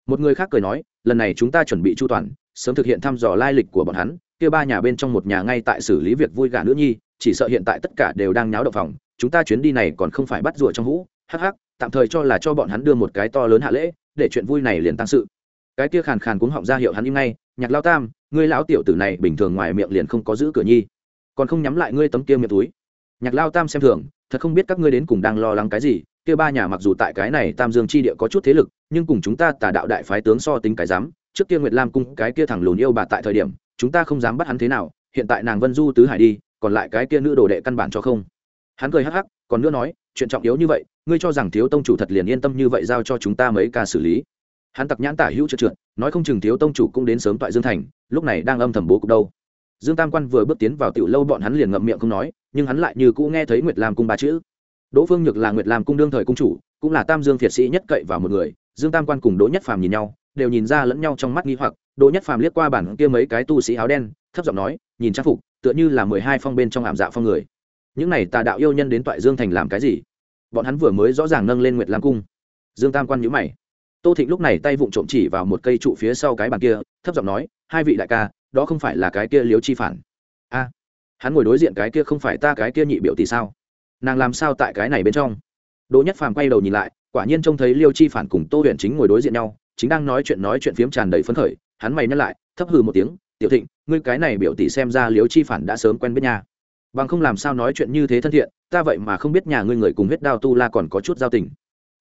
một người khác cười nói, lần này chúng ta chuẩn bị chu toàn, sớm thực hiện thăm dò lai lịch của bọn hắn, kia ba nhà bên trong một nhà ngay tại xử lý việc vui gả nữ nhi, chỉ sợ hiện tại tất cả đều đang nháo động phòng, chúng ta chuyến đi này còn không phải bắt rùa trong hũ, hắc hắc, tạm thời cho là cho bọn hắn đưa một cái to lớn hạ lễ, để chuyện vui này liền tăng sự. Cái kia khàn khàn cuống họng ra hiệu hắn im ngay, nhạc lao tam, ngươi lão tiểu tử này bình thường ngoài miệng liền không có giữ cửa nhi, còn không nhắm lại ngươi tấm kia miệng túi. Nhạc lao tam xem thường, thật không biết các ngươi đến cùng đang lo lắng cái gì, kia ba nhà mặc dù tại cái này tam dương chi địa có chút thế lực nhưng cùng chúng ta tà đạo đại phái tướng so tính cái dám, trước kia nguyệt lam cung cái kia thẳng lùn yêu bà tại thời điểm, chúng ta không dám bắt hắn thế nào, hiện tại nàng vân du tứ hải đi, còn lại cái kia nữ đồ đệ căn bản cho không. Hắn cười hắc hắc, còn nữa nói, chuyện trọng yếu như vậy, ngươi cho rằng thiếu tông chủ thật liền yên tâm như vậy giao cho chúng ta mấy ca xử lý. Hắn tặc nhãn tả hữu trượt trượt, nói không chừng thiếu tông chủ cũng đến sớm tại dương thành, lúc này đang âm thầm bố cục đâu. Dương tam quan vừa bước tiến vào tiểu lâu bọn hắn liền ngậm miệng không nói, nhưng hắn lại như cũ nghe thấy nguyệt lam cung ba chữ. Đỗ phương nhược là nguyệt lam cung đương thời cung chủ, cũng là tam dương thiệt sĩ nhất cậy vào một người dương tam quan cùng đỗ nhất phàm nhìn nhau, đều nhìn ra lẫn nhau trong mắt nghi hoặc, đỗ nhất phàm liếc qua bản kia mấy cái tu sĩ áo đen, thấp giọng nói, nhìn trang phục, tựa như là mười hai phong bên trong ảm dạ phong người. Những này tà đạo yêu nhân đến toại dương thành làm cái gì? Bọn hắn vừa mới rõ ràng nâng lên nguyệt lam cung. Dương tam quan nhữ mày. Tô thịnh lúc này tay vụng trộm chỉ vào một cây trụ phía sau cái bàn kia, thấp giọng nói, hai vị đại ca, đó không phải là cái kia liếu chi phản. A, hắn ngồi đối diện cái kia không phải ta cái kia nhị biểu tỷ sao? Nàng làm sao tại cái này bên trong? Đỗ nhất phàm quay đầu nhìn lại quả nhiên trông thấy liêu chi phản cùng tô huyện chính ngồi đối diện nhau, chính đang nói chuyện nói chuyện phiếm tràn đầy phấn khởi, hắn mày nhắc lại, thấp hừ một tiếng, tiểu thịnh, ngươi cái này biểu tỷ xem ra liêu chi phản đã sớm quen biết nhà bằng không làm sao nói chuyện như thế thân thiện, ta vậy mà không biết nhà ngươi người cùng huyết đao tu la còn có chút giao tình.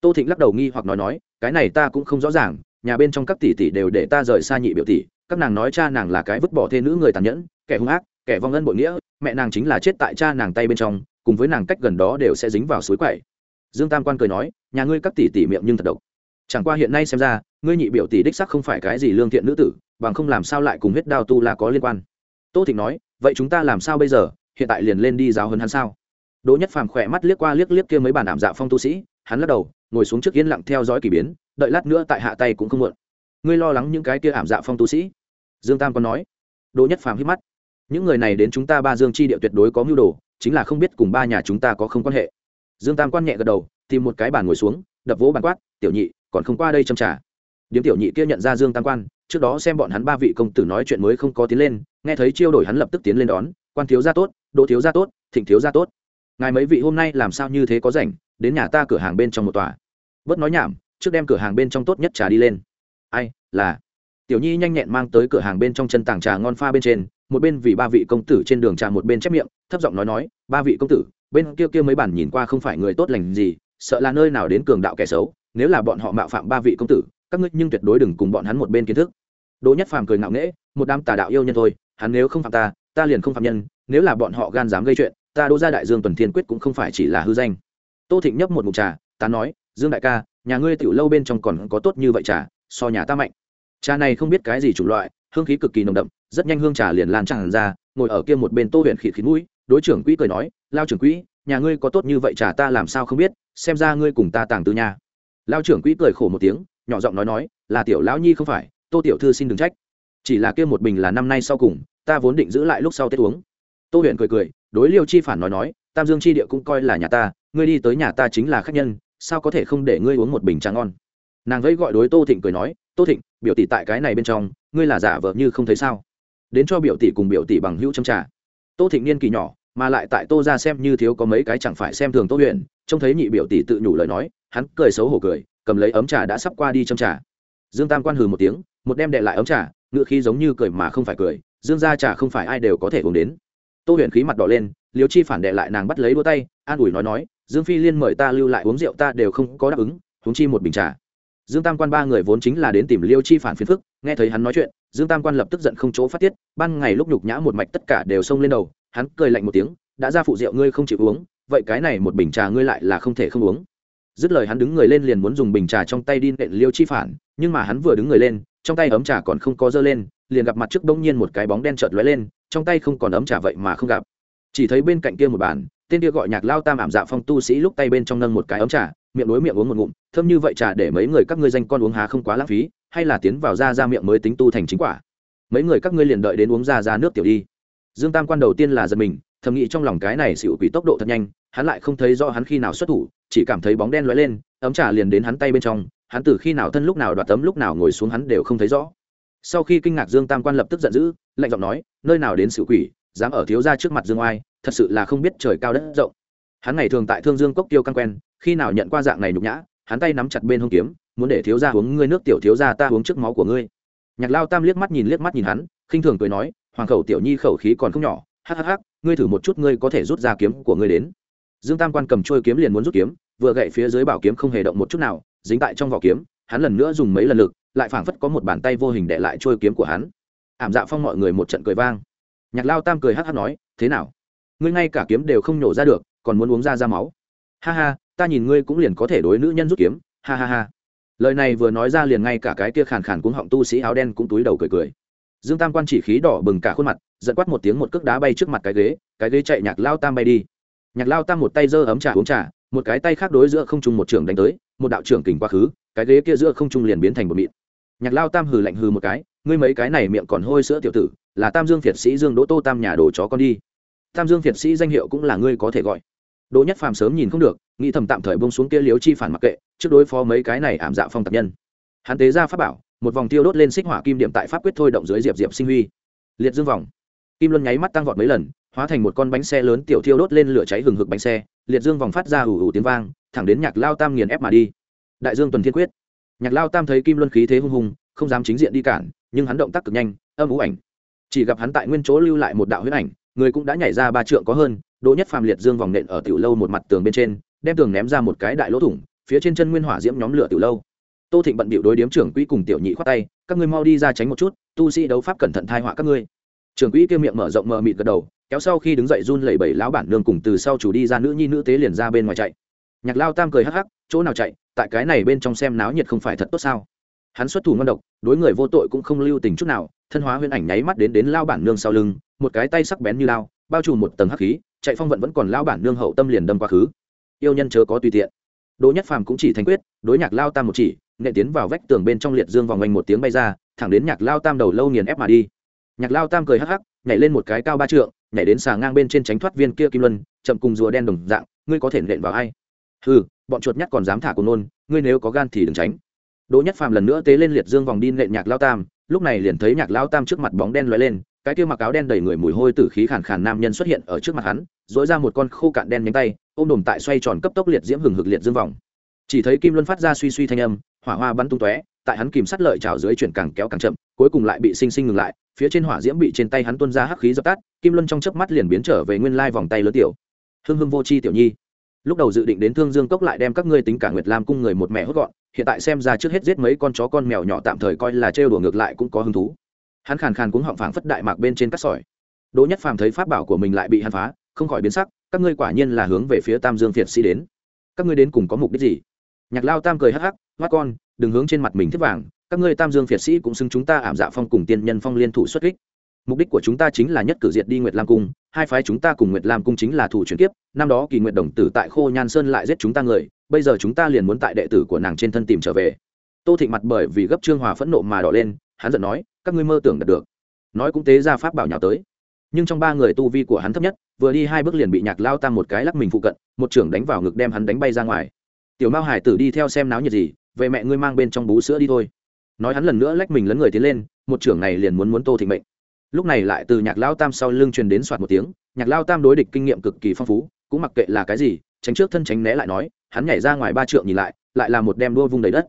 Tô thịnh lắc đầu nghi hoặc nói nói, cái này ta cũng không rõ ràng, nhà bên trong các tỷ tỷ đều để ta rời xa nhị biểu tỷ, các nàng nói cha nàng là cái vứt bỏ thê nữ người tàn nhẫn, kẻ hung ác, kẻ vong ân bội nghĩa, mẹ nàng chính là chết tại cha nàng tay bên trong, cùng với nàng cách gần đó đều sẽ dính vào suối quậy dương tam quan cười nói, nhà ngươi các tỷ tỷ miệng nhưng thật độc. Chẳng qua hiện nay xem ra, ngươi nhị biểu tỷ đích sắc không phải cái gì lương thiện nữ tử, bằng không làm sao lại cùng huyết đao tu là có liên quan. Tô thịnh nói, vậy chúng ta làm sao bây giờ? Hiện tại liền lên đi giáo hơn hắn sao? Đỗ nhất phàm khỏe mắt liếc qua liếc liếc kia mấy bản ảm dạ phong tu sĩ, hắn lắc đầu, ngồi xuống trước yên lặng theo dõi k ỳ biến, đợi lát nữa tại hạ tay cũng không muộn. Ngươi lo lắng những cái kia ảm dạ phong tu sĩ? Dương tam còn nói. Đỗ nhất phàm hít mắt. Những người này đến chúng ta ba dương chi địa tuyệt đối có mưu đồ, chính là không biết cùng ba nhà chúng ta có không quan hệ dương tam quan nhẹ gật đầu, tìm một cái bàn ngồi xuống, đập vỗ bàn quát, tiểu nhị, còn không qua đây châm trả điếm tiểu nhị kia nhận ra dương tam quan, trước đó xem bọn hắn ba vị công tử nói chuyện mới không có tiến lên, nghe thấy chiêu đổi hắn lập tức tiến lên đón, quan thiếu gia tốt, đỗ thiếu gia tốt, thịnh thiếu gia tốt. Ngài mấy vị hôm nay làm sao như thế có rảnh, đến nhà ta cửa hàng bên trong một tòa. Bớt nói nhảm, trước đem cửa hàng bên trong tốt nhất trà đi lên. Ai, là. Tiểu nhi nhanh nhẹn mang tới cửa hàng bên trong chân tảng trà ngon pha bên trên, một bên vì ba vị công tử trên đường trà một bên chép miệng, thấp giọng nói nói, ba vị công tử bên kia kia mấy bản nhìn qua không phải người tốt lành gì, sợ là nơi nào đến cường đạo kẻ xấu, nếu là bọn họ mạo phạm ba vị công tử, các ngươi nhưng tuyệt đối đừng cùng bọn hắn một bên kiến thức. Đỗ nhất phàm cười ngạo nghễ, một đám tà đạo yêu nhân thôi, hắn nếu không phạm ta ta liền không phạm nhân, nếu là bọn họ gan dám gây chuyện, ta đỗ ra đại dương tuần thiên quyết cũng không phải chỉ là hư danh. Tô thịnh nhấp một mục trà, ta nói, dương đại ca, nhà ngươi tiểu lâu bên trong còn có tốt như vậy trà, so nhà ta mạnh. Trà này không biết cái gì chủng loại, hương khí cực kỳ nồng đậm, rất nhanh hương trà liền lan tràn ra, ngồi ở kia một bên tô huyện khịt khịt mũi, đối trưởng quỹ cười nói lao trưởng quỹ, nhà ngươi có tốt như vậy trả ta làm sao không biết, xem ra ngươi cùng ta tàng tư nhà lao trưởng quỹ cười khổ một tiếng, nhỏ giọng nói nói, là tiểu lão nhi không phải, tô tiểu thư xin đừng trách. Chỉ là kia một bình là năm nay sau cùng, ta vốn định giữ lại lúc sau tết uống. Tô huyện cười cười, đối liêu chi phản nói nói, tam dương chi địa cũng coi là nhà ta, ngươi đi tới nhà ta chính là khách nhân, sao có thể không để ngươi uống một bình trà ngon? Nàng vẫy gọi đối tô thịnh cười nói, tô thịnh, biểu tỷ tại cái này bên trong, ngươi là giả vợ như không thấy sao? Đến cho biểu tỷ cùng biểu tỷ bằng hữu châm trà. Tô thịnh niên kỳ nhỏ mà lại tại tô ra xem như thiếu có mấy cái chẳng phải xem thường tô huyền, trông thấy nhị biểu tỷ tự nhủ lời nói, hắn cười xấu hổ cười, cầm lấy ấm trà đã sắp qua đi châm trà. Dương tam quan hừ một tiếng, một đem đệ lại ấm trà, ngựa khí giống như cười mà không phải cười, dương ra trà không phải ai đều có thể uống đến. Tô huyền khí mặt đỏ lên, liêu chi phản đệ lại nàng bắt lấy đua tay, an ủi nói nói, dương phi liên mời ta lưu lại uống rượu ta đều không có đáp ứng uống chi một bình trà. Dương tam quan ba người vốn chính là đến tìm liêu chi phản phiền phức, nghe thấy hắn nói chuyện, dương tam quan lập tức giận không chỗ phát tiết, ban ngày lúc nhục nhã một mạch tất cả đều xông lên đầu hắn cười lạnh một tiếng, đã ra phụ rượu ngươi không chịu uống, vậy cái này một bình trà ngươi lại là không thể không uống. Dứt lời hắn đứng người lên liền muốn dùng bình trà trong tay đi nện liêu chi phản, nhưng mà hắn vừa đứng người lên, trong tay ấm trà còn không có dơ lên, liền gặp mặt trước đông nhiên một cái bóng đen chợt lóe lên, trong tay không còn ấm trà vậy mà không gặp. Chỉ thấy bên cạnh kia một bàn, tên kia gọi nhạc lao tam ảm dạ phong tu sĩ lúc tay bên trong nâng một cái ấm trà, miệng đối miệng uống một ngụm, thơm như vậy trà để mấy người các ngươi danh con uống há không quá lãng phí, hay là tiến vào ra ra miệng mới tính tu thành chính quả. Mấy người các ngươi liền đợi đến uống ra ra nước tiểu đi dương tam quan đầu tiên là giật mình, thầm nghĩ trong lòng cái này xịu quỷ tốc độ thật nhanh, hắn lại không thấy rõ hắn khi nào xuất thủ, chỉ cảm thấy bóng đen lóe lên, ấm trà liền đến hắn tay bên trong, hắn từ khi nào thân lúc nào đoạt tấm lúc nào ngồi xuống hắn đều không thấy rõ. Sau khi kinh ngạc dương tam quan lập tức giận dữ, lạnh giọng nói, nơi nào đến sự quỷ, dám ở thiếu ra trước mặt dương oai, thật sự là không biết trời cao đất rộng. Hắn ngày thường tại thương dương cốc tiêu căn quen, khi nào nhận qua dạng này nhục nhã, hắn tay nắm chặt bên hông kiếm, muốn để thiếu ra uống ngươi nước, tiểu thiếu ra ta uống trước máu của ngươi. Nhạc lao tam liếc mắt nhìn liếc mắt nhìn hắn, khinh thường cười nói hoàng khẩu tiểu nhi khẩu khí còn không nhỏ hhh ngươi thử một chút ngươi có thể rút ra kiếm của ngươi đến. Dương tam quan cầm trôi kiếm liền muốn rút kiếm, vừa gậy phía dưới bảo kiếm không hề động một chút nào, dính tại trong vỏ kiếm, hắn lần nữa dùng mấy lần lực, lại phảng phất có một bàn tay vô hình để lại trôi kiếm của hắn. Ảm dạ phong mọi người một trận cười vang. Nhạc lao tam cười hát nói, thế nào? Ngươi ngay cả kiếm đều không nhổ ra được, còn muốn uống ra ra máu? Ha ha, ta nhìn ngươi cũng liền có thể đối nữ nhân rút kiếm. Ha ha ha. Lời này vừa nói ra liền ngay cả cái kia khàn khàn cuống họng tu sĩ áo đen cũng túi đầu cười cười dương tam quan chỉ khí đỏ bừng cả khuôn mặt giận quát một tiếng một cước đá bay trước mặt cái ghế cái ghế chạy nhạc lao tam bay đi. Nhạc lao tam một tay giơ ấm trà uống trà, một cái tay khác đối giữa không trung một trưởng đánh tới, một đạo trưởng kình quá khứ, cái ghế kia giữa không trung liền biến thành một mịn. Nhạc lao tam hừ lạnh hừ một cái, ngươi mấy cái này miệng còn hôi sữa tiểu tử, là tam dương thiệt sĩ dương đỗ tô tam nhà đồ chó con đi. Tam dương thiệt sĩ danh hiệu cũng là ngươi có thể gọi. Đỗ nhất phàm sớm nhìn không được, nghĩ thầm tạm thời bông xuống kia liếu chi phản mặc kệ, trước đối phó mấy cái này ảm dạ phong tạp nhân. Hắn tế ra pháp bảo một vòng tiêu đốt lên xích hỏa kim điểm tại pháp quyết thôi động dưới diệp diệp sinh huy. Liệt dương vòng. Kim luân nháy mắt tăng vọt mấy lần, hóa thành một con bánh xe lớn tiểu thiêu đốt lên lửa cháy hừng hực bánh xe. Liệt dương vòng phát ra ủ ủ tiếng vang, thẳng đến nhạc lao tam nghiền ép mà đi. Đại dương tuần thiên quyết. Nhạc lao tam thấy kim luân khí thế hung hùng, không dám chính diện đi cản, nhưng hắn động tác cực nhanh, âm ú ảnh. Chỉ gặp hắn tại nguyên chỗ lưu lại một đạo huyết ảnh, người cũng đã nhảy ra ba trượng có hơn, đỗ nhất phàm liệt dương vòng nện ở tiểu lâu một mặt tường bên trên, đem tường ném ra một cái đại lỗ thủng, phía trên chân nguyên hỏa diễm nhóm lửa tiểu lâu tô thịnh bận bịu đối điếm trưởng quỹ cùng tiểu nhị khoát tay, các ngươi mau đi ra tránh một chút, tu sĩ đấu pháp cẩn thận thai họa các ngươi. Trưởng quỹ kêu miệng mở rộng mờ mịt gật đầu, kéo sau khi đứng dậy run lẩy bẩy lão bản nương cùng từ sau chủ đi ra nữ nhi nữ tế liền ra bên ngoài chạy. Nhạc lao tam cười hắc hắc, chỗ nào chạy, tại cái này bên trong xem náo nhiệt không phải thật tốt sao? Hắn xuất thủ ngon độc, đối người vô tội cũng không lưu tình chút nào, thân hóa huyễn ảnh nháy mắt đến đến lao bản nương sau lưng, một cái tay sắc bén như lao bao trùm một tầng hắc khí, chạy phong vận vẫn còn lao bản nương hậu tâm liền đâm quá khứ. Yêu nhân chớ có tùy tiện. Đỗ nhất phàm cũng chỉ thành quyết, đối nhạc lao tam một chỉ nện tiến vào vách tường bên trong liệt dương vòng quanh một tiếng bay ra, thẳng đến nhạc lao tam đầu lâu nghiền ép mà đi. Nhạc lao tam cười hắc hắc, nhảy lên một cái cao ba trượng, nhảy đến xà ngang bên trên tránh thoát viên kia kim luân, chậm cùng rùa đen đồng dạng, ngươi có thể nện vào ai? Ừ bọn chuột nhắt còn dám thả của nôn, ngươi nếu có gan thì đừng tránh. Đỗ nhất phàm lần nữa tế lên liệt dương vòng đi nện nhạc lao tam, lúc này liền thấy nhạc lao tam trước mặt bóng đen lóe lên, cái kia mặc áo đen đầy người mùi hôi tử khí khàn khàn nam nhân xuất hiện ở trước mặt hắn dỗi ra một con khô cạn đen nhánh tay, ôm đồm tại xoay tròn cấp tốc liệt diễm hừng hực liệt dương vòng. Chỉ thấy kim luân phát ra suy suy thanh âm hỏa hoa bắn tung tóe, tại hắn kìm sắt lợi trào dưới chuyển càng kéo càng chậm, cuối cùng lại bị sinh sinh ngừng lại, phía trên hỏa diễm bị trên tay hắn tuôn ra hắc khí dập tắt, kim luân trong chớp mắt liền biến trở về nguyên lai vòng tay lớn tiểu. Hưng hưng vô chi tiểu nhi. Lúc đầu dự định đến thương dương cốc lại đem các ngươi tính cả nguyệt lam cung người một mẹ hốt gọn, hiện tại xem ra trước hết giết mấy con chó con mèo nhỏ tạm thời coi là trêu đùa ngược lại cũng có hứng thú. Hắn khàn khàn cũng họng phảng phất đại mạc bên trên cát sỏi. Đỗ nhất phàm thấy pháp bảo của mình lại bị hắn phá, không khỏi biến sắc, các ngươi quả nhiên là hướng về phía tam dương phiệt sĩ đến. Các ngươi đến cùng có mục đích gì? Nhạc lao tam cười hắc hắc mắt con, đừng hướng trên mặt mình thiết vàng, các ngươi tam dương phiệt sĩ cũng xưng chúng ta ảm dạ phong cùng tiên nhân phong liên thủ xuất kích. Mục đích của chúng ta chính là nhất cử diệt đi nguyệt lam cung, hai phái chúng ta cùng nguyệt lam cung chính là thủ chuyển kiếp, năm đó kỳ nguyệt đồng tử tại khô nhan sơn lại giết chúng ta người, bây giờ chúng ta liền muốn tại đệ tử của nàng trên thân tìm trở về. Tô thịnh mặt bởi vì gấp trương hòa phẫn nộ mà đỏ lên, hắn giận nói, các ngươi mơ tưởng đạt được. Nói cũng tế ra pháp bảo nhào tới. Nhưng trong ba người tu vi của hắn thấp nhất, vừa đi hai bước liền bị nhạc lao tam một cái lắc mình phụ cận, một trưởng đánh vào ngực đem hắn đánh bay ra ngoài tiểu mao hải tử đi theo xem náo nhiệt gì, về mẹ ngươi mang bên trong bú sữa đi thôi. Nói hắn lần nữa lách mình lấn người tiến lên, một trưởng này liền muốn muốn tô thịnh mệnh. Lúc này lại từ nhạc lao tam sau lưng truyền đến soạt một tiếng, nhạc lao tam đối địch kinh nghiệm cực kỳ phong phú, cũng mặc kệ là cái gì, tránh trước thân tránh né lại nói, hắn nhảy ra ngoài ba trượng nhìn lại lại là một đem đua vung đầy đất.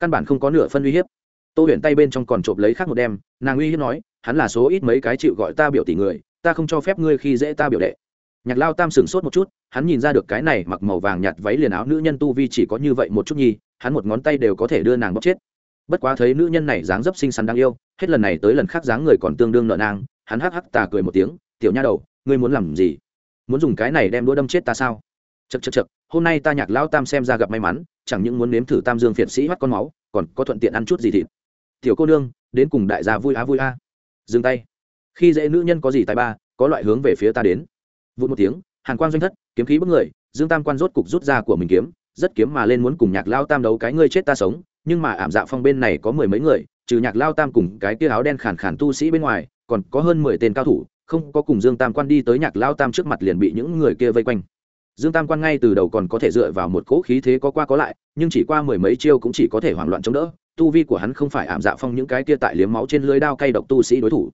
Căn bản không có nửa phân uy hiếp. Tô huyền tay bên trong còn trộm lấy khác một đem, nàng uy hiếp nói, hắn là số ít mấy cái chịu gọi ta biểu tỷ người, ta không cho phép ngươi khi dễ ta biểu đệ nhạc lao tam sửng sốt một chút, hắn nhìn ra được cái này mặc màu vàng nhạt váy liền áo nữ nhân tu vi chỉ có như vậy một chút nhi hắn một ngón tay đều có thể đưa nàng bóc chết. Bất quá thấy nữ nhân này dáng dấp xinh xắn đáng yêu, hết lần này tới lần khác dáng người còn tương đương nợ nang, hắn hắc hắc tà cười một tiếng, tiểu nha đầu, ngươi muốn làm gì? Muốn dùng cái này đem đũa đâm chết ta sao? Chật chật chật hôm nay ta nhạc lao tam xem ra gặp may mắn, chẳng những muốn nếm thử tam dương phiện sĩ bắt con máu, còn có thuận tiện ăn chút gì thịt. Tiểu cô nương, đến cùng đại gia vui á vui a dừng tay. Khi dễ nữ nhân có gì tài ba, có loại hướng về phía ta đến vụt một tiếng, hàn quan doanh thất, kiếm khí bức người, dương tam quan rốt cục rút ra của mình kiếm, rất kiếm mà lên muốn cùng nhạc lao tam đấu cái ngươi chết ta sống, nhưng mà ảm dạ phong bên này có mười mấy người, trừ nhạc lao tam cùng cái kia áo đen khản khản tu sĩ bên ngoài, còn có hơn mười tên cao thủ, không có cùng dương tam quan đi tới nhạc lao tam trước mặt liền bị những người kia vây quanh. Dương tam quan ngay từ đầu còn có thể dựa vào một cỗ khí thế có qua có lại, nhưng chỉ qua mười mấy chiêu cũng chỉ có thể hoảng loạn chống đỡ, tu vi của hắn không phải ảm dạ phong những cái kia tại liếm máu trên lưới đao cay độc tu sĩ đối thủ.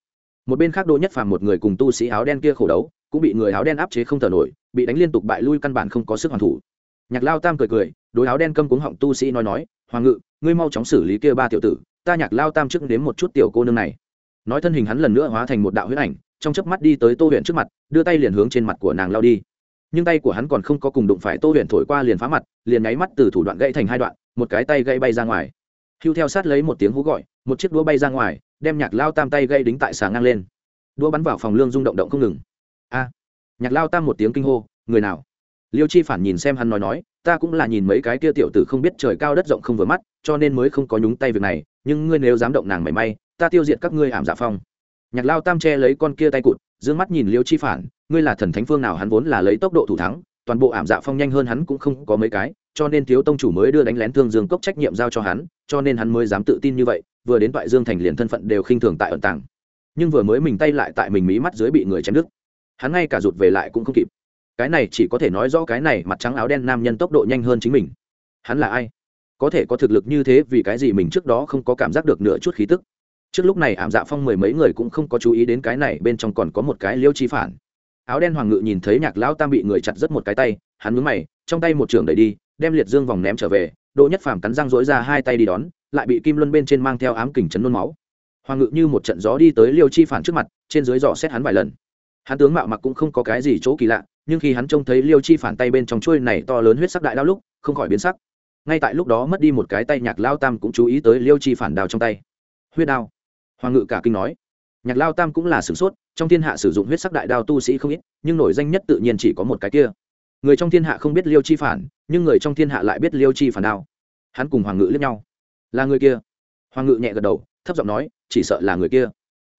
Một bên khác đỗ nhất phàm một người cùng tu sĩ áo đen kia khổ đấu cũng bị người áo đen áp chế không thở nổi, bị đánh liên tục bại lui căn bản không có sức hoàn thủ. Nhạc lao tam cười cười, đối áo đen câm cuống họng tu sĩ nói nói, hoàng ngự, ngươi mau chóng xử lý kia ba tiểu tử, ta nhạc lao tam trước đến một chút tiểu cô nương này. Nói thân hình hắn lần nữa hóa thành một đạo huyết ảnh, trong chớp mắt đi tới tô huyện trước mặt, đưa tay liền hướng trên mặt của nàng lao đi. Nhưng tay của hắn còn không có cùng đụng phải tô huyện thổi qua liền phá mặt, liền nháy mắt từ thủ đoạn gãy thành hai đoạn, một cái tay gãy bay ra ngoài. Hưu theo sát lấy một tiếng hú gọi, một chiếc đũa bay ra ngoài, đem nhạc lao tam tay gây đính tại xà ngang lên. Đũa bắn vào phòng lương rung động động không ngừng a. Nhạc lao tam một tiếng kinh hô, người nào? Liêu chi phản nhìn xem hắn nói nói, ta cũng là nhìn mấy cái kia tiểu tử không biết trời cao đất rộng không vừa mắt, cho nên mới không có nhúng tay việc này, nhưng ngươi nếu dám động nàng mảy may, ta tiêu diệt các ngươi ảm dạ phong. Nhạc lao tam che lấy con kia tay cụt d mắt nhìn liêu chi phản, ngươi là thần thánh phương nào hắn vốn là lấy tốc độ thủ thắng, toàn bộ ảm dạ phong nhanh hơn hắn cũng không có mấy cái, cho nên thiếu tông chủ mới đưa đánh lén thương dương cốc trách nhiệm giao cho hắn, cho nên hắn mới dám tự tin như vậy, vừa đến toại dương thành liền thân phận đều khinh thường tại ẩn tàng. Nhưng vừa mới mình tay lại tại mình mí mắt dưới bị người chém đứt hắn ngay cả rụt về lại cũng không kịp. Cái này chỉ có thể nói rõ cái này mặt trắng áo đen nam nhân tốc độ nhanh hơn chính mình. Hắn là ai? Có thể có thực lực như thế vì cái gì mình trước đó không có cảm giác được nửa chút khí tức? Trước lúc này ảm dạ phong mười mấy người cũng không có chú ý đến cái này, bên trong còn có một cái liêu chi phản. Áo đen hoàng ngự nhìn thấy nhạc lão tam bị người chặt rất một cái tay, hắn mướn mày, trong tay một trường đẩy đi, đem liệt dương vòng ném trở về, đỗ nhất phàm cắn răng dối ra hai tay đi đón, lại bị kim luân bên trên mang theo ám kình chấn nôn máu. Hoàng ngự như một trận gió đi tới liêu chi phản trước mặt, trên dưới dò xét hắn vài lần hắn tướng mạo mặc cũng không có cái gì chỗ kỳ lạ, nhưng khi hắn trông thấy liêu chi phản tay bên trong chuôi này to lớn huyết sắc đại đao lúc, không khỏi biến sắc. Ngay tại lúc đó mất đi một cái tay, nhạc lao tam cũng chú ý tới liêu chi phản đào trong tay. Huyết đao. Hoàng ngự cả kinh nói. Nhạc lao tam cũng là sửng sốt, trong thiên hạ sử dụng huyết sắc đại đao tu sĩ không ít, nhưng nổi danh nhất tự nhiên chỉ có một cái kia. Người trong thiên hạ không biết liêu chi phản, nhưng người trong thiên hạ lại biết liêu chi phản đao. Hắn cùng hoàng ngự lẫn nhau. Là người kia? Hoàng ngự nhẹ gật đầu, thấp giọng nói, chỉ sợ là người kia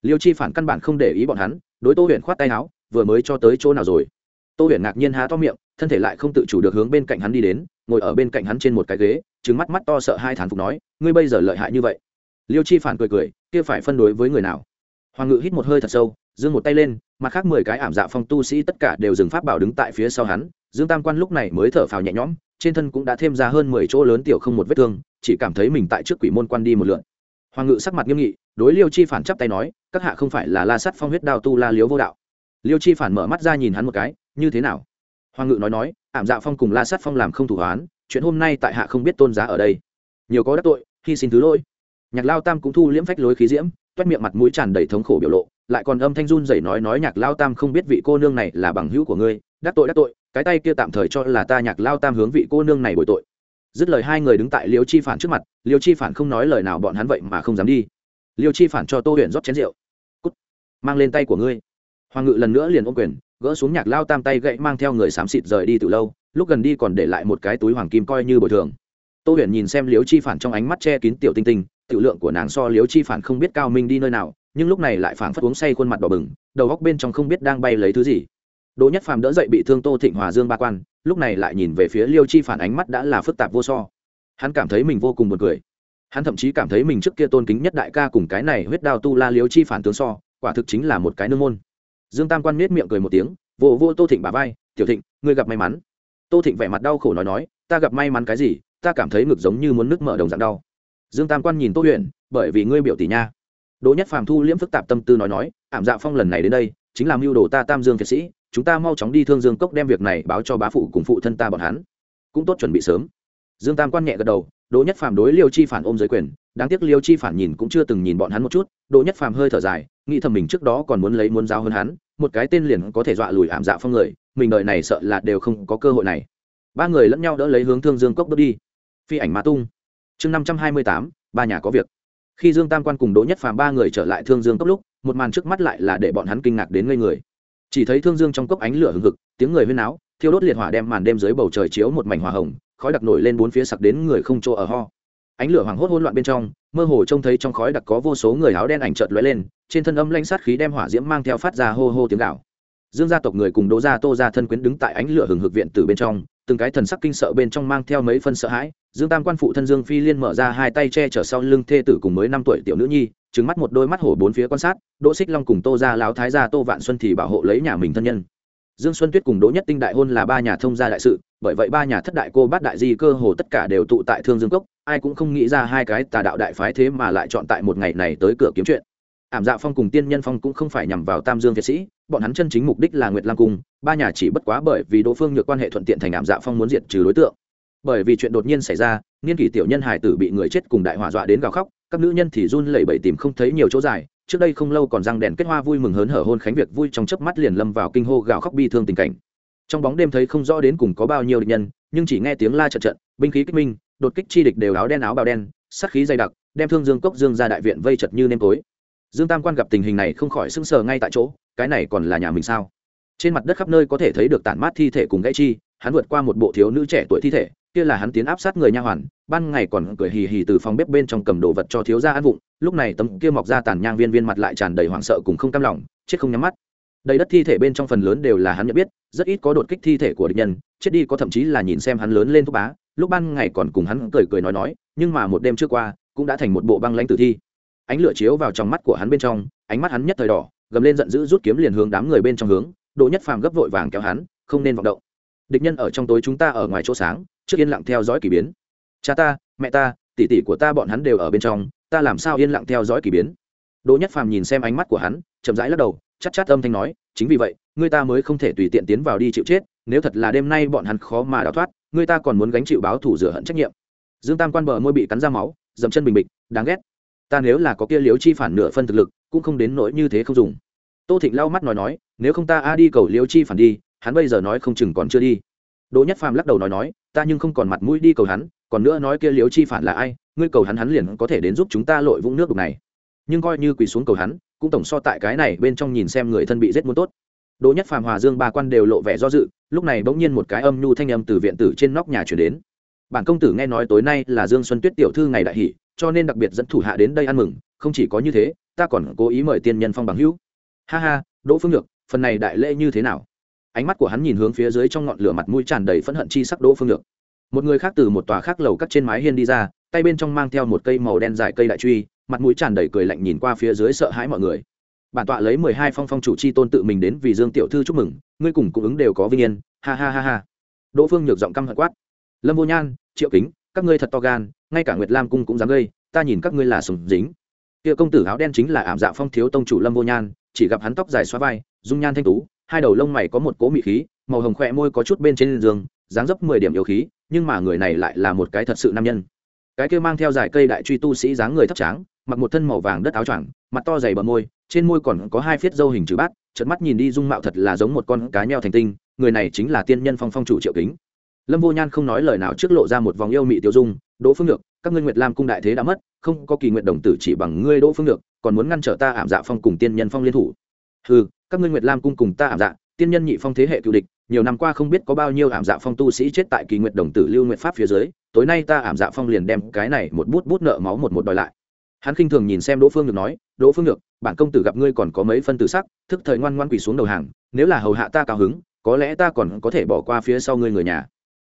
liêu chi phản căn bản không để ý bọn hắn, đối tô huyền khoát tay áo, vừa mới cho tới chỗ nào rồi. Tô huyền ngạc nhiên há to miệng, thân thể lại không tự chủ được hướng bên cạnh hắn đi đến, ngồi ở bên cạnh hắn trên một cái ghế trứng mắt mắt to sợ hai thán phục nói, ngươi bây giờ lợi hại như vậy. Liêu chi phản cười cười, kia phải phân đối với người nào? Hoàng ngự hít một hơi thật sâu, giương một tay lên, mặt khác mười cái ảm dạ phong tu sĩ tất cả đều dừng pháp bảo đứng tại phía sau hắn, dương tam quan lúc này mới thở phào nhẹ nhõm, trên thân cũng đã thêm ra hơn mười chỗ lớn tiểu không một vết thương, chỉ cảm thấy mình tại trước quỷ môn quan đi một lượn hoàng ngự sắc mặt nghiêm nghị, đối liêu chi phản chắp tay nói, các hạ không phải là la sắt phong huyết đao tu la liếu vô đạo? Liêu chi phản mở mắt ra nhìn hắn một cái, như thế nào? Hoàng ngự nói nói, ảm dạ phong cùng la sắt phong làm không thủ hoán, chuyện hôm nay tại hạ không biết tôn giá ở đây. Nhiều có đắc tội, hy xin thứ lỗi. Nhạc lao tam cũng thu liễm phách lối khí diễm, toét miệng mặt mũi tràn đầy thống khổ biểu lộ, lại còn âm thanh run rẩy nói nói nhạc lao tam không biết vị cô nương này là bằng hữu của ngươi, đắc tội đắc tội, cái tay kia tạm thời cho là ta nhạc lao tam hướng vị cô nương này bồi tội dứt lời hai người đứng tại liêu chi phản trước mặt, liêu chi phản không nói lời nào bọn hắn vậy mà không dám đi. Liêu chi phản cho tô huyền rót chén rượu. Cút, mang lên tay của ngươi. Hoàng ngự lần nữa liền ôm quyền, gỡ xuống nhạc lao tam tay gậy mang theo người xám xịt rời đi từ lâu, lúc gần đi còn để lại một cái túi hoàng kim coi như bồi thường. Tô huyền nhìn xem liêu chi phản trong ánh mắt che kín tiểu tinh tinh, tiểu lượng của nàng so liêu chi phản không biết cao minh đi nơi nào, nhưng lúc này lại phảng phất uống say khuôn mặt đỏ bừng, đầu góc bên trong không biết đang bay lấy thứ gì đỗ nhất phàm đỡ dậy bị thương tô thịnh hòa dương ba quan, lúc này lại nhìn về phía liêu chi phản ánh mắt đã là phức tạp vô so. Hắn cảm thấy mình vô cùng buồn cười. Hắn thậm chí cảm thấy mình trước kia tôn kính nhất đại ca cùng cái này huyết đao tu la liêu chi phản tướng so, quả thực chính là một cái nương môn. Dương tam quan nết miệng cười một tiếng, vô vô tô thịnh bà vai, tiểu thịnh, ngươi gặp may mắn. Tô thịnh vẻ mặt đau khổ nói nói, ta gặp may mắn cái gì? Ta cảm thấy ngực giống như muốn nước mở đồng dạng đau. Dương tam quan nhìn tô huyền, bởi vì ngươi biểu tỷ nha. Đỗ nhất phàm thu liễm phức tạp tâm tư nói nói, ảm dạ phong lần này đến đây, chính là mưu đồ ta tam dương kiệt sĩ chúng ta mau chóng đi thương dương cốc đem việc này báo cho bá phụ cùng phụ thân ta bọn hắn. Cũng tốt chuẩn bị sớm. Dương tam quan nhẹ gật đầu, đỗ nhất phàm đối liêu chi phản ôm giới quyền. Đáng tiếc liêu chi phản nhìn cũng chưa từng nhìn bọn hắn một chút, đỗ nhất phàm hơi thở dài, nghĩ thầm mình trước đó còn muốn lấy muốn giao hơn hắn, một cái tên liền có thể dọa lùi ảm dạ phong người, mình đợi này sợ là đều không có cơ hội này. Ba người lẫn nhau đỡ lấy hướng thương dương cốc bước đi. Phi ảnh ma tung. Chương năm trăm hai mươi tám, ba nhà có việc. Khi dương tam quan cùng đỗ nhất phàm ba người trở lại thương dương cốc lúc, một màn trước mắt lại là để bọn hắn kinh ngạc đến ngây người chỉ thấy thương dương trong cốc ánh lửa hừng hực, tiếng người huyên áo thiêu đốt liệt hỏa đem màn đêm dưới bầu trời chiếu một mảnh hỏa hồng, khói đặc nổi lên bốn phía sặc đến người không chỗ ở ho. Ánh lửa hoàng hốt hỗn loạn bên trong, mơ hồ trông thấy trong khói đặc có vô số người áo đen ảnh chợt lóe lên, trên thân âm lanh sát khí đem hỏa diễm mang theo phát ra hô hô tiếng gạo dương gia tộc người cùng đỗ gia, tô gia thân quyến đứng tại ánh lửa hừng hực viện từ bên trong, từng cái thần sắc kinh sợ bên trong mang theo mấy phân sợ hãi. Dương tam quan phụ thân dương phi liên mở ra hai tay che chở sau lưng thê tử cùng mới năm tuổi tiểu nữ nhi trứng mắt một đôi mắt hổ bốn phía quan sát, đỗ xích long cùng tô gia lão thái gia tô vạn xuân thì bảo hộ lấy nhà mình thân nhân. Dương xuân tuyết cùng đỗ nhất tinh đại hôn là ba nhà thông gia đại sự, bởi vậy ba nhà thất đại cô bát đại di cơ hồ tất cả đều tụ tại thương dương cốc, ai cũng không nghĩ ra hai cái tà đạo đại phái thế mà lại chọn tại một ngày này tới cửa kiếm chuyện. Ảm dạ phong cùng tiên nhân phong cũng không phải nhằm vào tam dương việt sĩ, bọn hắn chân chính mục đích là nguyệt lam cung, ba nhà chỉ bất quá bởi vì đỗ phương nhược quan hệ thuận tiện thành ảm dạ phong muốn diệt trừ đối tượng. Bởi vì chuyện đột nhiên xảy ra, niên kỷ tiểu nhân hải tử bị người chết cùng đại hỏa dọa đến gào khóc các nữ nhân thì run lẩy bẩy tìm không thấy nhiều chỗ dài, trước đây không lâu còn răng đèn kết hoa vui mừng hớn hở hôn khánh việc vui trong chớp mắt liền lâm vào kinh hô gào khóc bi thương tình cảnh. Trong bóng đêm thấy không rõ đến cùng có bao nhiêu địch nhân, nhưng chỉ nghe tiếng la trận trận binh khí kích minh, đột kích chi địch đều áo đen áo bào đen, sát khí dày đặc, đem thương dương cốc dương ra đại viện vây chật như nêm tối. Dương tam quan gặp tình hình này không khỏi sững sờ ngay tại chỗ, cái này còn là nhà mình sao? Trên mặt đất khắp nơi có thể thấy được tản mát thi thể cùng gãy chi, hắn vượt qua một bộ thiếu nữ trẻ tuổi thi thể kia là hắn tiến áp sát người nha hoàn, ban ngày còn cười hì hì từ phòng bếp bên trong cầm đồ vật cho thiếu gia ăn vụng, lúc này tấm kia mọc ra tàn nhang viên viên mặt lại tràn đầy hoảng sợ cùng không cam lòng, chết không nhắm mắt. Đầy đất thi thể bên trong phần lớn đều là hắn nhận biết, rất ít có đột kích thi thể của địch nhân, chết đi có thậm chí là nhìn xem hắn lớn lên thúc bá, lúc ban ngày còn cùng hắn cười cười nói nói, nhưng mà một đêm trước qua, cũng đã thành một bộ băng lãnh tử thi. Ánh lửa chiếu vào trong mắt của hắn bên trong, ánh mắt hắn nhất thời đỏ, gầm lên giận dữ rút kiếm liền hướng đám người bên trong hướng, đỗ nhất phàm gấp vội vàng kéo hắn, không nên vọng động địch nhân ở trong tối chúng ta ở ngoài chỗ sáng, trước yên lặng theo dõi kỳ biến. Cha ta, mẹ ta, tỷ tỷ của ta bọn hắn đều ở bên trong, ta làm sao yên lặng theo dõi kỳ biến? Đỗ nhất phàm nhìn xem ánh mắt của hắn, chậm rãi lắc đầu chắc chắc âm thanh nói, chính vì vậy người ta mới không thể tùy tiện tiến vào đi chịu chết, nếu thật là đêm nay bọn hắn khó mà đào thoát người ta còn muốn gánh chịu báo thủ rửa hận trách nhiệm. Dương tam quan bờ môi bị cắn ra máu dầm chân bình bịch, đáng ghét. Ta nếu là có kia liếu chi phản nửa phân thực lực, cũng không đến nỗi như thế không dùng. Tô thịnh lau mắt nói nói, nếu không ta a đi cầu liếu chi phản đi hắn bây giờ nói không chừng còn chưa đi. Đỗ nhất phàm lắc đầu nói nói, ta nhưng không còn mặt mũi đi cầu hắn, còn nữa nói kia liếu chi phản là ai, ngươi cầu hắn hắn liền có thể đến giúp chúng ta lội vũng nước đục này. Nhưng coi như quỳ xuống cầu hắn, cũng tổng so tại cái này bên trong nhìn xem người thân bị giết muốn tốt. Đỗ nhất phàm, hòa dương ba quan đều lộ vẻ do dự, lúc này bỗng nhiên một cái âm nhu thanh âm từ viện tử trên nóc nhà chuyển đến. Bản công tử nghe nói tối nay là dương xuân tuyết tiểu thư ngày đại hỷ, cho nên đặc biệt dẫn thủ hạ đến đây ăn mừng, không chỉ có như thế, ta còn cố ý mời tiên nhân phong bằng hữu. Ha ha, đỗ phương nhược, phần này đại lễ như thế nào? Ánh mắt của hắn nhìn hướng phía dưới trong ngọn lửa mặt mũi tràn đầy phẫn hận chi sắc đỗ phương nhược. Một người khác từ một tòa khác lầu cắt trên mái hiên đi ra, tay bên trong mang theo một cây màu đen dài cây đại truy, mặt mũi tràn đầy cười lạnh nhìn qua phía dưới sợ hãi mọi người. Bản tọa lấy mười hai phong phong chủ chi tôn tự mình đến vì dương tiểu thư chúc mừng, ngươi cùng cung ứng đều có vinh yên, ha ha ha ha. Đỗ phương nhược giọng căm hận quát. Lâm vô nhan, triệu kính, các ngươi thật to gan, ngay cả nguyệt lam cung cũng dám gây, ta nhìn các ngươi là sùng dính. Kia công tử áo đen chính là ảm dạ phong thiếu tông chủ lâm vô nhan, chỉ gặp hắn tóc dài xóa vai, dung nhan thanh tú hai đầu lông mày có một cỗ mị khí màu hồng khỏe môi có chút bên trên giường dáng dấp mười điểm yêu khí nhưng mà người này lại là một cái thật sự nam nhân. Cái kia mang theo dài cây đại truy tu sĩ dáng người thấp tráng mặc một thân màu vàng đất áo choàng mặt to dày bờ môi trên môi còn có hai phiết dâu hình chữ bát trận mắt nhìn đi dung mạo thật là giống một con cá nheo thành tinh người này chính là tiên nhân phong phong chủ triệu kính. Lâm vô nhan không nói lời nào trước lộ ra một vòng yêu mị tiêu dung đỗ phương được, các ngươi nguyệt lam cung đại thế đã mất không có kỳ nguyện đồng tử chỉ bằng ngươi đỗ phương được, còn muốn ngăn trở ta ảm dạ phong cùng tiên nhân phong liên thủ. Ừ các ngươi nguyệt lam cung cùng ta ảm dạ tiên nhân nhị phong thế hệ cựu địch, nhiều năm qua không biết có bao nhiêu ảm dạ phong tu sĩ chết tại kỳ Nguyệt đồng tử lưu Nguyệt pháp phía dưới, tối nay ta ảm dạ phong liền đem cái này một bút bút nợ máu một một đòi lại. Hắn khinh thường nhìn xem đỗ phương được nói, đỗ phương được bản công tử gặp ngươi còn có mấy phân tử sắc, thức thời ngoan ngoan quỳ xuống đầu hàng, nếu là hầu hạ ta cao hứng, có lẽ ta còn có thể bỏ qua phía sau ngươi người nhà.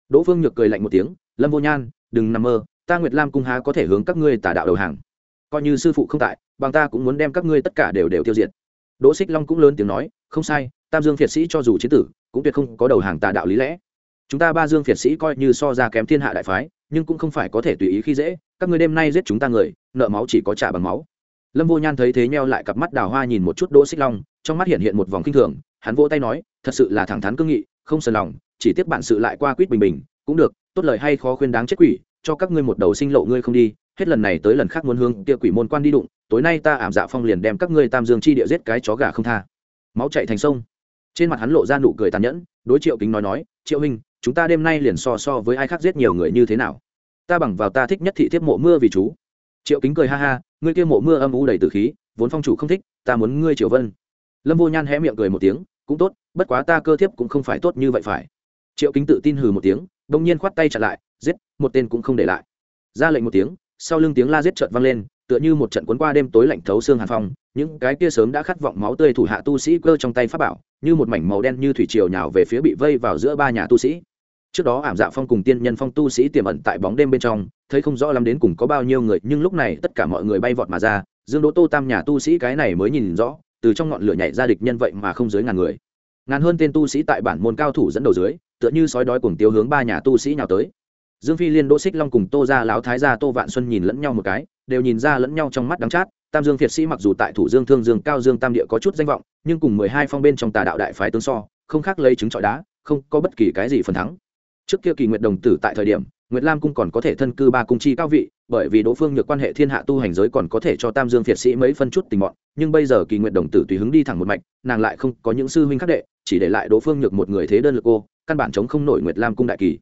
Đỗ phương nhược cười lạnh một tiếng, lâm vô nhan, đừng nằm mơ, ta nguyệt lam cung há có thể hướng các ngươi tà đạo đầu hàng. Coi như sư phụ không tại, bằng ta cũng muốn đem các ngươi tất cả đều đều tiêu diệt đỗ xích long cũng lớn tiếng nói, không sai, tam dương phiệt sĩ cho dù chiến tử, cũng tuyệt không có đầu hàng tà đạo lý lẽ. Chúng ta ba dương phiệt sĩ coi như so ra kém thiên hạ đại phái, nhưng cũng không phải có thể tùy ý khi dễ, các ngươi đêm nay giết chúng ta người, nợ máu chỉ có trả bằng máu. Lâm vô nhan thấy thế nheo lại cặp mắt đào hoa nhìn một chút đỗ xích long, trong mắt hiện hiện một vòng kinh thường, hắn vỗ tay nói, thật sự là thẳng thắn cương nghị, không sờn lòng, chỉ tiếc bạn sự lại qua quýt bình bình, cũng được, tốt lời hay khó khuyên đáng chết quỷ, cho các ngươi một đầu sinh lộ ngươi không đi hết lần này tới lần khác muốn hương kia quỷ môn quan đi đụng, tối nay ta ảm dạ phong liền đem các ngươi tam dương chi địa giết cái chó gà không tha. Máu chạy thành sông. Trên mặt hắn lộ ra nụ cười tàn nhẫn, đối triệu kính nói nói, triệu huynh, chúng ta đêm nay liền so so với ai khác giết nhiều người như thế nào? Ta bằng vào ta thích nhất thị thiếp mộ mưa vì chú. Triệu kính cười ha ha, ngươi kia mộ mưa âm u đầy từ khí, vốn phong chủ không thích, ta muốn ngươi triệu vân. Lâm vô nhan hé miệng cười một tiếng, cũng tốt, bất quá ta cơ thiếp cũng không phải tốt như vậy phải. Triệu kính tự tin hừ một tiếng đông nhiên khoát tay chặn lại, giết, một tên cũng không để lại. Ra lệnh một tiếng sau lưng tiếng la giết trợn vang lên, tựa như một trận cuốn qua đêm tối lạnh thấu xương hàn phong, những cái kia sớm đã khát vọng máu tươi thủ hạ tu sĩ cơ trong tay pháp bảo, như một mảnh màu đen như thủy triều nhào về phía bị vây vào giữa ba nhà tu sĩ. Trước đó ảm dạ phong cùng tiên nhân phong tu sĩ tiềm ẩn tại bóng đêm bên trong, thấy không rõ lắm đến cùng có bao nhiêu người, nhưng lúc này tất cả mọi người bay vọt mà ra, dương đỗ tô tam nhà tu sĩ cái này mới nhìn rõ, từ trong ngọn lửa nhảy ra địch nhân vậy mà không dưới ngàn người. Ngàn hơn tên tu sĩ tại bản môn cao thủ dẫn đầu dưới, tựa như sói đói cùng tiêu hướng ba nhà tu sĩ nhào tới dương phi liên, đỗ xích long cùng tô ra láo thái gia, tô vạn xuân nhìn lẫn nhau một cái, đều nhìn ra lẫn nhau trong mắt đắng chát. Tam dương phiệt sĩ mặc dù tại thủ dương, thương dương, cao dương, tam địa có chút danh vọng, nhưng cùng mười hai phong bên trong tà đạo đại phái tướng so, không khác lấy trứng trọi đá, không có bất kỳ cái gì phần thắng. Trước kia kỳ nguyệt đồng tử tại thời điểm, nguyệt lam cung còn có thể thân cư ba cung chi cao vị, bởi vì đỗ phương nhược quan hệ thiên hạ tu hành giới còn có thể cho tam dương Việt sĩ mấy phân chút tình mọn nhưng bây giờ kỳ nguyệt đồng tử tùy hứng đi thẳng một mạch, nàng lại không có những sư huynh khác đệ, chỉ để lại đỗ phương nhược một người thế đơn lực cô, căn bản chống không nổi nguyệt lam cung đại kỳ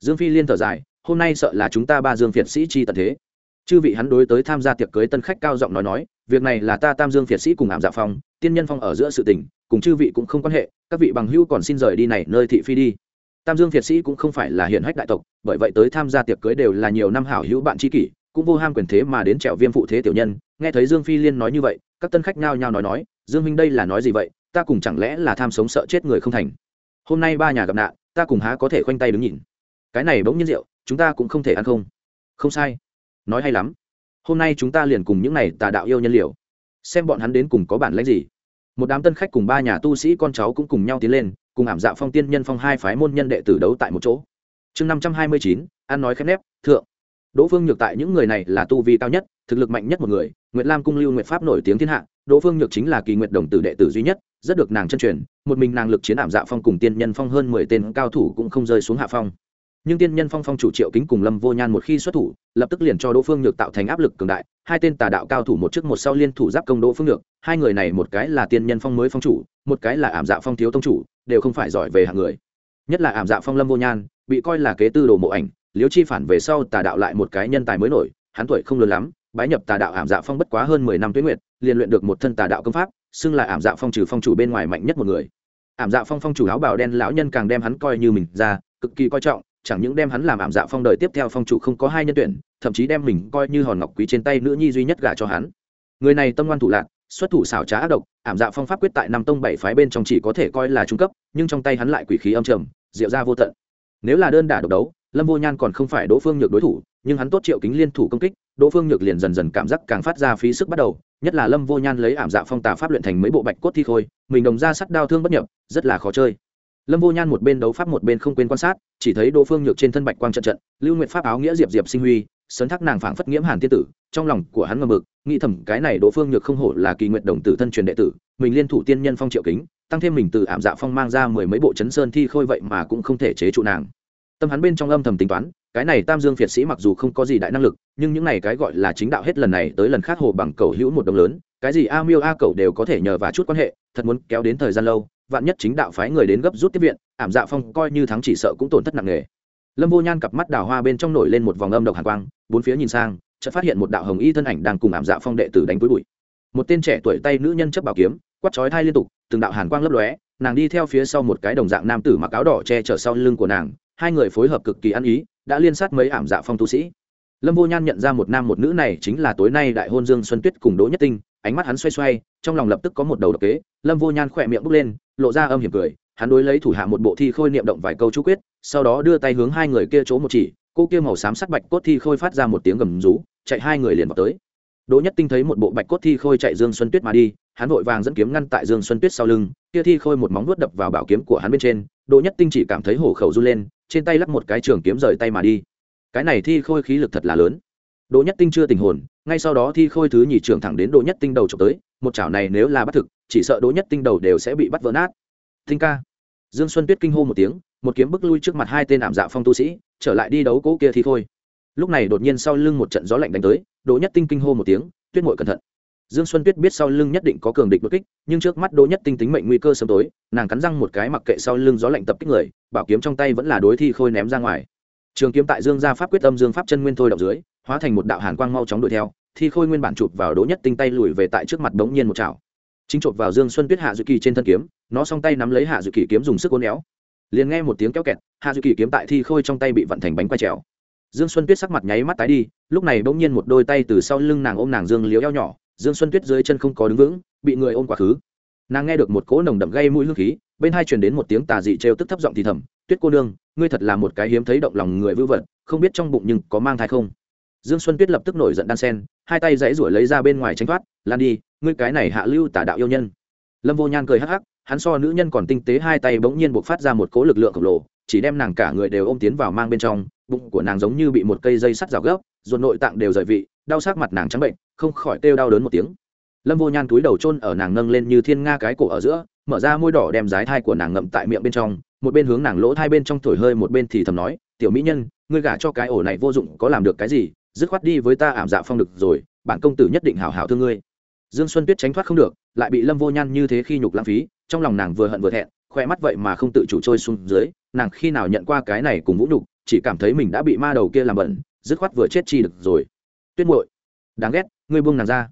dương phi liên thở dài, hôm nay sợ là chúng ta ba dương phiệt sĩ chi tận thế. Chư vị hắn đối tới tham gia tiệc cưới tân khách cao giọng nói nói, việc này là ta tam dương phiệt sĩ cùng ảm dạ phong, tiên nhân phong ở giữa sự tình, cùng chư vị cũng không quan hệ, các vị bằng hữu còn xin rời đi này nơi thị phi đi. Tam dương phiệt sĩ cũng không phải là hiển hách đại tộc, bởi vậy tới tham gia tiệc cưới đều là nhiều năm hảo hữu bạn tri kỷ, cũng vô ham quyền thế mà đến trèo viêm phụ thế tiểu nhân. Nghe thấy dương phi liên nói như vậy, các tân khách nhao nhao nói nói, dương minh đây là nói gì vậy? Ta cùng chẳng lẽ là tham sống sợ chết người không thành? Hôm nay ba nhà gặp nạn, ta cùng há có thể khoanh tay đứng nhìn? Cái này bỗng nhiên rượu, chúng ta cũng không thể ăn không. Không sai. Nói hay lắm. Hôm nay chúng ta liền cùng những này tà đạo yêu nhân liệu xem bọn hắn đến cùng có bản lãnh gì. Một đám tân khách cùng ba nhà tu sĩ con cháu cũng cùng nhau tiến lên, cùng ảm dạ phong tiên nhân phong hai phái môn nhân đệ tử đấu tại một chỗ. Chương năm trăm hai mươi chín, ăn nói khép nép, thượng. Đỗ phương nhược tại những người này là tu vi cao nhất, thực lực mạnh nhất một người, nguyệt lam cung lưu nguyệt pháp nổi tiếng thiên hạ, đỗ phương nhược chính là kỳ nguyệt đồng tử đệ tử duy nhất, rất được nàng chân truyền, một mình nàng lực chiến ảm dạ phong cùng tiên nhân phong hơn mười tên cao thủ cũng không rơi xuống hạ phong nhưng tiên nhân phong phong chủ triệu kính cùng lâm vô nhan một khi xuất thủ, lập tức liền cho đỗ phương nhược tạo thành áp lực cường đại. Hai tên tà đạo cao thủ một trước một sau liên thủ giáp công đỗ phương nhược, hai người này một cái là tiên nhân phong mới phong chủ, một cái là ảm dạ phong thiếu tông chủ, đều không phải giỏi về hạng người. Nhất là ảm dạ phong lâm vô nhan, bị coi là kế tư đồ mộ ảnh liếu chi phản về sau tà đạo lại một cái nhân tài mới nổi, hắn tuổi không lớn lắm, bái nhập tà đạo ảm dạ phong bất quá hơn mười năm tuyến nguyệt, liền luyện được một thân tà đạo công pháp, xưng là ảm dạ phong trừ phong chủ bên ngoài mạnh nhất một người. Ảm dạ phong phong chủ áo bào đen lão nhân càng đem hắn coi như mình ra, cực kỳ coi trọng chẳng những đem hắn làm ảm dạ phong đời tiếp theo phong chủ không có hai nhân tuyển, thậm chí đem mình coi như hòn ngọc quý trên tay nữ nhi duy nhất gả cho hắn. Người này tâm ngoan thủ lạc, xuất thủ xảo trá ác độc, ảm dạ phong pháp quyết tại năm tông bảy phái bên trong chỉ có thể coi là trung cấp, nhưng trong tay hắn lại quỷ khí âm trầm, diệu ra vô tận. Nếu là đơn đả độc đấu, lâm vô nhan còn không phải đỗ phương nhược đối thủ, nhưng hắn tốt triệu kính liên thủ công kích, đỗ phương nhược liền dần dần cảm giác càng phát ra phí sức bắt đầu, nhất là lâm vô nhan lấy ảm dạ phong tà pháp luyện thành mấy bộ bạch cốt thi khôi, mình đồng ra sắt đao thương bất nhập, rất là khó chơi lâm vô nhan một bên đấu pháp một bên không quên quan sát, chỉ thấy đỗ phương nhược trên thân bạch quang trận trận, lưu nguyện pháp áo nghĩa diệp diệp sinh huy, sấn thác nàng phảng phất nghiễm hàn tiên tử, trong lòng của hắn ngầm mực, nghĩ thầm cái này đỗ phương nhược không hổ là kỳ nguyện đồng tử thân truyền đệ tử, mình liên thủ tiên nhân phong triệu kính, tăng thêm mình từ ảm dạ phong mang ra mười mấy bộ chấn sơn thi khôi vậy mà cũng không thể chế trụ nàng. Tâm hắn bên trong âm thầm tính toán, cái này tam dương phiệt sĩ mặc dù không có gì đại năng lực, nhưng những này cái gọi là chính đạo hết lần này tới lần khác hồ bằng cầu hữu một đồng lớn, cái gì a miêu a cầu đều có thể nhờ và chút quan hệ, thật muốn kéo đến thời gian lâu vạn nhất chính đạo phái người đến gấp rút tiếp viện, ảm dạ phong coi như thắng chỉ sợ cũng tổn thất nặng nề. Lâm vô nhan cặp mắt đào hoa bên trong nổi lên một vòng âm độc hàn quang, bốn phía nhìn sang, chợt phát hiện một đạo hồng y thân ảnh đang cùng ảm dạ phong đệ tử đánh túi bụi. Một tên trẻ tuổi tay nữ nhân chấp bảo kiếm quắt chói thai liên tục, từng đạo hàn quang lấp lóe, nàng đi theo phía sau một cái đồng dạng nam tử mặc áo đỏ che chở sau lưng của nàng, hai người phối hợp cực kỳ ăn ý, đã liên sát mấy ảm dạ phong tu sĩ lâm vô nhan nhận ra một nam một nữ này chính là tối nay đại hôn dương xuân tuyết cùng đỗ nhất tinh, ánh mắt hắn xoay xoay, trong lòng lập tức có một đầu độc kế. Lâm vô nhan khỏe miệng bốc lên, lộ ra âm hiểm cười, hắn đối lấy thủ hạ một bộ thi khôi niệm động vài câu chú quyết, sau đó đưa tay hướng hai người kia chỗ một chỉ, cô kia màu xám sắc bạch cốt thi khôi phát ra một tiếng gầm rú, chạy hai người liền vào tới. Đỗ nhất tinh thấy một bộ bạch cốt thi khôi chạy dương xuân tuyết mà đi, hắn vội vàng dẫn kiếm ngăn tại dương xuân tuyết sau lưng, kia thi khôi một móng vuốt đập vào bảo kiếm của hắn bên trên, đỗ nhất tinh chỉ cảm thấy hổ khẩu run lên, trên tay lắc một cái trường kiếm rời tay mà đi cái này thi khôi khí lực thật là lớn. Đỗ nhất tinh chưa tình hồn, ngay sau đó thi khôi thứ nhì trưởng thẳng đến đỗ nhất tinh đầu trộm tới, một chảo này nếu là bắt thực, chỉ sợ đỗ nhất tinh đầu đều sẽ bị bắt vỡ nát. Tinh ca. Dương xuân tuyết kinh hô một tiếng, một kiếm bức lui trước mặt hai tên ảm dạ phong tu sĩ, trở lại đi đấu cỗ kia thi khôi. Lúc này đột nhiên sau lưng một trận gió lạnh đánh tới, đỗ nhất tinh kinh hô một tiếng, tuyết mội cẩn thận. Dương xuân tuyết biết sau lưng nhất định có cường địch bất kích, nhưng trước mắt đỗ nhất tinh tính mệnh nguy cơ sớm tối, nàng cắn răng một cái mặc kệ sau lưng gió lạnh tập kích người, bảo kiếm trong tay vẫn là đối thi khôi ném ra ngoài trường kiếm tại dương gia pháp quyết âm dương pháp chân nguyên thôi động dưới, hóa thành một đạo hàn quang mau chóng đuổi theo, thi khôi nguyên bản chụp vào đỗ nhất tinh tay lùi về tại trước mặt đống nhiên một chảo. Chính chộp vào dương xuân tuyết hạ dự kỳ trên thân kiếm, nó song tay nắm lấy hạ dự kỳ kiếm dùng sức uốn éo. Liền nghe một tiếng kéo kẹt, hạ dự kỳ kiếm tại thi khôi trong tay bị vận thành bánh quay trèo. Dương xuân tuyết sắc mặt nháy mắt tái đi, lúc này bỗng nhiên một đôi tay từ sau lưng nàng ôm nàng dương liếu eo nhỏ, dương xuân tuyết dưới chân không có đứng vững, bị người ôm quá khứ nàng nghe được một cỗ nồng đậm gây mũi hương khí, bên hai truyền đến một tiếng tà dị trêu tức thấp giọng thì thầm, tuyết cô nương, ngươi thật là một cái hiếm thấy động lòng người vư vật, không biết trong bụng nhưng có mang thai không? Dương xuân tuyết lập tức nổi giận đan sen, hai tay dãy ruổi lấy ra bên ngoài tránh thoát, lan đi, ngươi cái này hạ lưu tả đạo yêu nhân. Lâm vô nhan cười hắc hắc, hắn so nữ nhân còn tinh tế, hai tay bỗng nhiên buộc phát ra một cỗ lực lượng khổng lồ, chỉ đem nàng cả người đều ôm tiến vào mang bên trong, bụng của nàng giống như bị một cây dây sắt rào gấp, ruột nội tạng đều rời vị, đau sắc mặt nàng trắng bệnh, không khỏi kêu đau đớn một tiếng lâm vô nhan túi đầu chôn ở nàng nâng lên như thiên nga cái cổ ở giữa, mở ra môi đỏ đem dái thai của nàng ngậm tại miệng bên trong, một bên hướng nàng lỗ thai bên trong thổi hơi, một bên thì thầm nói, tiểu mỹ nhân, ngươi gả cho cái ổ này vô dụng có làm được cái gì? Dứt khoát đi với ta ảm dạ phong được rồi, bản công tử nhất định hảo hảo thương ngươi. Dương xuân tuyết tránh thoát không được, lại bị lâm vô nhan như thế khi nhục lãng phí, trong lòng nàng vừa hận vừa thẹn, khoe mắt vậy mà không tự chủ trôi xuống dưới, nàng khi nào nhận qua cái này cùng vũ nhục, chỉ cảm thấy mình đã bị ma đầu kia làm bẩn, dứt khoát vừa chết chi được rồi. Tuyết muội, đáng ghét, ngươi buông nàng ra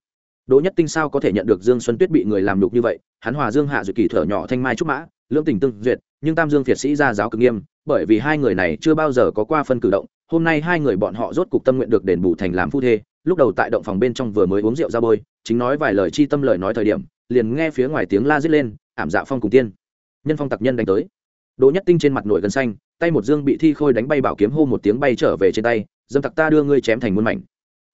đỗ nhất tinh sao có thể nhận được dương xuân tuyết bị người làm nhục như vậy? Hắn hòa dương hạ dự kỳ thở nhỏ thanh mai trúc mã, lưỡng tình tương duyệt, nhưng tam dương phiệt sĩ ra giáo cực nghiêm, bởi vì hai người này chưa bao giờ có qua phân cử động. Hôm nay hai người bọn họ rốt cục tâm nguyện được đền bù thành làm phu thê. Lúc đầu tại động phòng bên trong vừa mới uống rượu ra bôi, chính nói vài lời chi tâm lời nói thời điểm, liền nghe phía ngoài tiếng la dứt lên, ảm dạ phong cùng tiên. Nhân phong tặc nhân đánh tới. Đỗ nhất tinh trên mặt nổi gần xanh, tay một dương bị thi khôi đánh bay bảo kiếm hô một tiếng bay trở về trên tay, dâm tặc ta đưa ngươi chém thành muôn mảnh.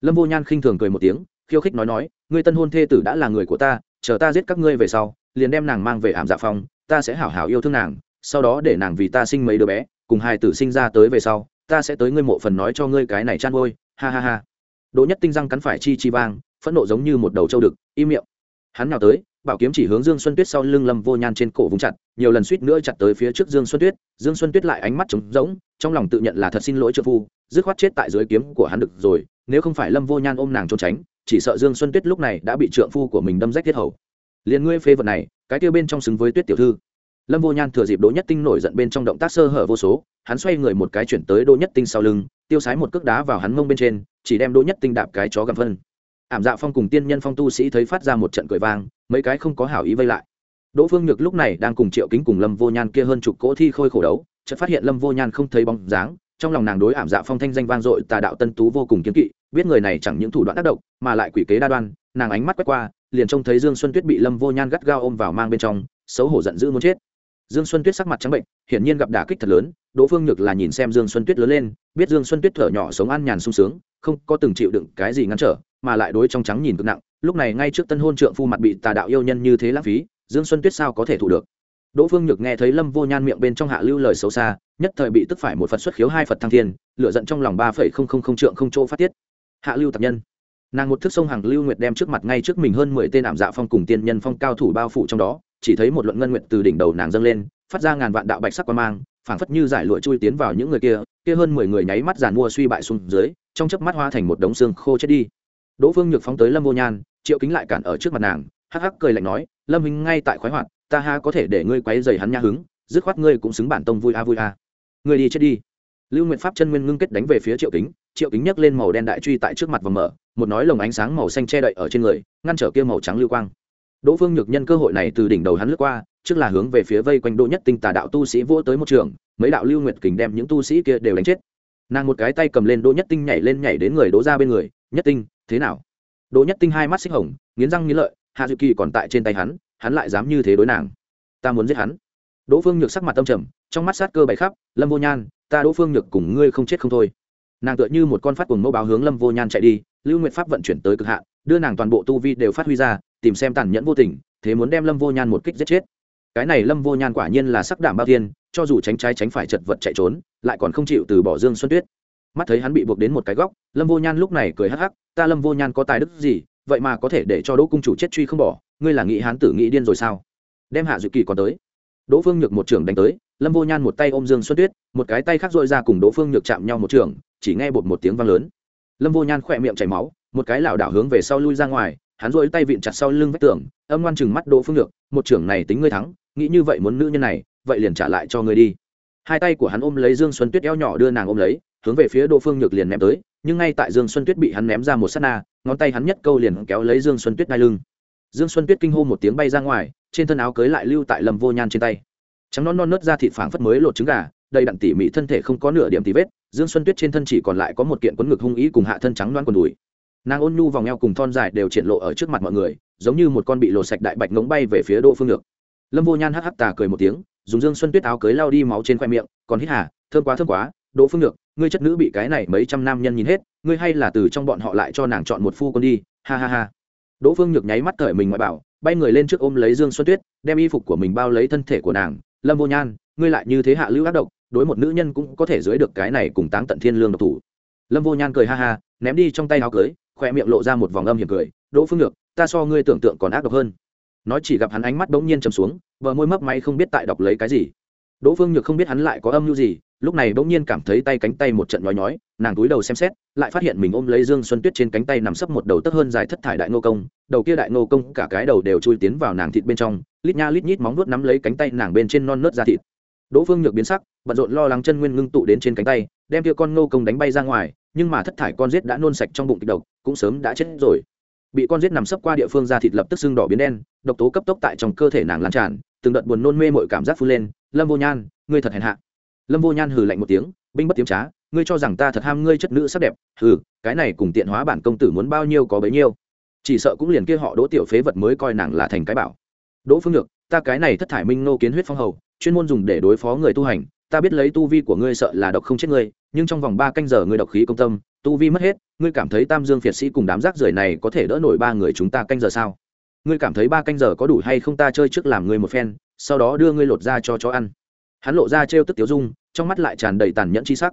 Lâm vô nhan khinh thường cười một tiếng khiêu khích nói nói, ngươi tân hôn thê tử đã là người của ta, chờ ta giết các ngươi về sau, liền đem nàng mang về ảm dạ phong, ta sẽ hảo hảo yêu thương nàng, sau đó để nàng vì ta sinh mấy đứa bé, cùng hai tử sinh ra tới về sau, ta sẽ tới ngươi mộ phần nói cho ngươi cái này chăn ngôi ha ha ha. Đỗ nhất tinh răng cắn phải chi chi vang, phẫn nộ giống như một đầu trâu đực, im miệng. Hắn nào tới, bảo kiếm chỉ hướng dương xuân tuyết sau lưng lâm vô nhan trên cổ vùng chặt, nhiều lần suýt nữa chặt tới phía trước dương xuân tuyết, dương xuân tuyết lại ánh mắt trống rỗng, trong lòng tự nhận là thật xin lỗi trợ phu, dứt khoát chết tại dưới kiếm của hắn được rồi, nếu không phải lâm vô nhan ôm nàng trốn tránh chỉ sợ dương xuân tuyết lúc này đã bị trượng phu của mình đâm rách thiết hầu. Liền ngươi phê vật này, cái tiêu bên trong xứng với tuyết tiểu thư. Lâm vô nhan thừa dịp đỗ nhất tinh nổi giận bên trong động tác sơ hở vô số, hắn xoay người một cái chuyển tới đỗ nhất tinh sau lưng, tiêu sái một cước đá vào hắn mông bên trên, chỉ đem đỗ nhất tinh đạp cái chó gầm phân. Ảm dạ phong cùng tiên nhân phong tu sĩ thấy phát ra một trận cười vang, mấy cái không có hảo ý vây lại. Đỗ phương nhược lúc này đang cùng triệu kính cùng lâm vô nhan kia hơn chục cỗ thi khôi khổ đấu, chợt phát hiện lâm vô nhan không thấy bóng dáng trong lòng nàng đối ảm dạ phong thanh danh vang dội tà đạo tân tú vô cùng kiếm kỵ, biết người này chẳng những thủ đoạn tác động mà lại quỷ kế đa đoan, nàng ánh mắt quét qua, liền trông thấy dương xuân tuyết bị lâm vô nhan gắt gao ôm vào mang bên trong, xấu hổ giận dữ muốn chết. Dương xuân tuyết sắc mặt trắng bệnh, hiển nhiên gặp đả kích thật lớn, đỗ phương nhược là nhìn xem dương xuân tuyết lớn lên, biết dương xuân tuyết thở nhỏ sống ăn nhàn sung sướng, không có từng chịu đựng cái gì ngăn trở, mà lại đối trong trắng nhìn cực nặng, lúc này ngay trước tân hôn trượng phu mặt bị tà đạo yêu nhân như thế lãng phí, dương xuân tuyết sao có thể thủ được? Đỗ phương nhược nghe thấy lâm vô nhan miệng bên trong hạ lưu lời xấu xa, nhất thời bị tức phải một phật xuất khiếu hai phật thăng thiên, lửa giận trong lòng ba phẩy không không không trượng không chỗ phát tiết. Hạ lưu tập nhân. Nàng một thước sông hàng lưu nguyệt đem trước mặt ngay trước mình hơn mười tên ảm dạ phong cùng tiên nhân phong cao thủ bao phủ trong đó, chỉ thấy một luận ngân nguyệt từ đỉnh đầu nàng dâng lên, phát ra ngàn vạn đạo bạch sắc quang mang, phảng phất như giải lụa chui tiến vào những người kia kia hơn mười người nháy mắt giàn mua suy bại xuống dưới, trong chớp mắt hóa thành một đống xương khô chết đi. Đỗ phương nhược phóng tới lâm vô nhan, triệu kính lại cản ở trước mặt nàng, hắc hắc cười lạnh nói, lâm huynh ngay tại khoái hoạt ta ha có thể để ngươi quấy dày hắn nha hứng, dứt khoát ngươi cũng xứng bản tông vui a vui a. Ngươi đi chết đi. Lưu nguyện pháp chân nguyên ngưng kết đánh về phía triệu kính triệu kính nhấc lên màu đen đại truy tại trước mặt và mở, một nói lồng ánh sáng màu xanh che đậy ở trên người, ngăn trở kia màu trắng lưu quang. Đỗ phương nhược nhân cơ hội này từ đỉnh đầu hắn lướt qua, trước là hướng về phía vây quanh đỗ nhất tinh tà đạo tu sĩ vỗ tới một trường, mấy đạo lưu nguyệt kình đem những tu sĩ kia đều đánh chết. Nàng một cái tay cầm lên đỗ nhất tinh nhảy lên nhảy đến người đỗ ra bên người, nhất tinh, thế nào? Đỗ nhất tinh hai mắt xích hồng, nghiến răng nghiến lợi, hạ dự kỳ còn tại trên tay hắn hắn lại dám như thế đối nàng. Ta muốn giết hắn. Đỗ phương nhược sắc mặt tâm trầm, trong mắt sát cơ bày khắp, lâm vô nhan, ta đỗ phương nhược cùng ngươi không chết không thôi. Nàng tựa như một con phát cuồng mẫu báo hướng lâm vô nhan chạy đi, lưu nguyện pháp vận chuyển tới cực hạn, đưa nàng toàn bộ tu vi đều phát huy ra, tìm xem tàn nhẫn vô tình, thế muốn đem lâm vô nhan một kích giết chết. Cái này lâm vô nhan quả nhiên là sắc đảm bao tiên cho dù tránh trái tránh phải chật vật chạy trốn, lại còn không chịu từ bỏ dương xuân tuyết. Mắt thấy hắn bị buộc đến một cái góc, lâm vô nhan lúc này cười hắc hắc, ta lâm vô nhan có tài đức gì, vậy mà có thể để cho đỗ cung chủ chết truy không bỏ ngươi là nghĩ hán tử nghĩ điên rồi sao? Đem hạ dự kỳ còn tới. Đỗ phương nhược một trưởng đánh tới, lâm vô nhan một tay ôm dương xuân tuyết, một cái tay khác dội ra cùng đỗ phương nhược chạm nhau một trường chỉ nghe bột một tiếng vang lớn. Lâm vô nhan khỏe miệng chảy máu, một cái lảo đảo hướng về sau lui ra ngoài, hắn dội tay vịn chặt sau lưng vách tường, âm ngoan chừng mắt đỗ phương nhược, một trưởng này tính ngươi thắng, nghĩ như vậy muốn nữ nhân này, vậy liền trả lại cho ngươi đi. Hai tay của hắn ôm lấy dương xuân tuyết eo nhỏ đưa nàng ôm lấy, hướng về phía đỗ phương nhược liền ném tới, nhưng ngay tại dương xuân tuyết bị hắn ném ra một s á t na, ngón tay hắn nhất câu liền kéo lấy dương xuân tuyết đai lưng dương xuân tuyết kinh hô một tiếng bay ra ngoài, trên thân áo cưới lại lưu tại lâm vô nhan trên tay. Trắng non non nớt ra thịt phảng phất mới lột trứng gà, đầy đặn tỉ mỉ thân thể không có nửa điểm tì vết, dương xuân tuyết trên thân chỉ còn lại có một kiện quấn ngực hung ý cùng hạ thân trắng loan quần đùi. Nàng ôn nhu vòng eo cùng thon dài đều triển lộ ở trước mặt mọi người, giống như một con bị lột sạch đại bạch ngống bay về phía đỗ phương ngược lâm vô nhan hắc hắc tà cười một tiếng, dùng dương xuân tuyết áo cưới lao đi máu trên khoe miệng, còn hít hà, thơm quá thơm quá, đỗ phương ngược ngươi chất nữ bị cái này mấy trăm nam nhân nhìn hết, ngươi hay là từ trong bọn họ lại cho nàng chọn một phu con đi, ha ha ha đỗ phương nhược nháy mắt cởi mình ngoại bảo, bay người lên trước ôm lấy dương xuân tuyết, đem y phục của mình bao lấy thân thể của nàng. Lâm vô nhan, ngươi lại như thế hạ lưu ác độc, đối một nữ nhân cũng có thể dưới được cái này cùng táng tận thiên lương độc thủ. Lâm vô nhan cười ha ha, ném đi trong tay áo cưới khoe miệng lộ ra một vòng âm hiểm cười. Đỗ phương nhược, ta so ngươi tưởng tượng còn ác độc hơn. Nói chỉ gặp hắn ánh mắt bỗng nhiên trầm xuống, bờ môi mấp máy không biết tại đọc lấy cái gì đỗ phương nhược không biết hắn lại có âm mưu gì, lúc này bỗng nhiên cảm thấy tay cánh tay một trận nhói nhói, nàng túi đầu xem xét, lại phát hiện mình ôm lấy dương xuân tuyết trên cánh tay nằm sấp một đầu tấc hơn dài thất thải đại nô công, đầu kia đại nô công cả cái đầu đều chui tiến vào nàng thịt bên trong, lít nha lít nhít móng nuốt nắm lấy cánh tay nàng bên trên non nớt da thịt. Đỗ phương nhược biến sắc, bận rộn lo lắng chân nguyên ngưng tụ đến trên cánh tay, đem kia con nô công đánh bay ra ngoài, nhưng mà thất thải con giết đã nôn sạch trong bụng kịch độc, cũng sớm đã chết rồi bị con giết nằm sấp qua địa phương da thịt lập tức sưng đỏ biến đen, độc tố cấp tốc tại trong cơ thể nàng lan tràn, từng đợt buồn nôn mê mọi cảm giác phun lên. Lâm vô nhan, ngươi thật hèn hạ. Lâm vô nhan hừ lạnh một tiếng, binh bất tiếm trá, ngươi cho rằng ta thật ham ngươi chất nữ sắc đẹp. Hừ, cái này cùng tiện hóa bản công tử muốn bao nhiêu có bấy nhiêu. Chỉ sợ cũng liền kia họ đỗ tiểu phế vật mới coi nàng là thành cái bảo. Đỗ phương ngược ta cái này thất thải minh nô kiến huyết phong hầu, chuyên môn dùng để đối phó người tu hành ta biết lấy tu vi của ngươi sợ là độc không chết ngươi, nhưng trong vòng ba canh giờ ngươi độc khí công tâm, tu vi mất hết, ngươi cảm thấy tam dương phiệt sĩ cùng đám rác rưởi này có thể đỡ nổi ba người chúng ta canh giờ sao? Ngươi cảm thấy ba canh giờ có đủ hay không ta chơi trước làm ngươi một phen, sau đó đưa ngươi lột ra cho chó ăn. Hắn lộ ra trêu tức tiếu dung, trong mắt lại tràn đầy tàn nhẫn chi sắc.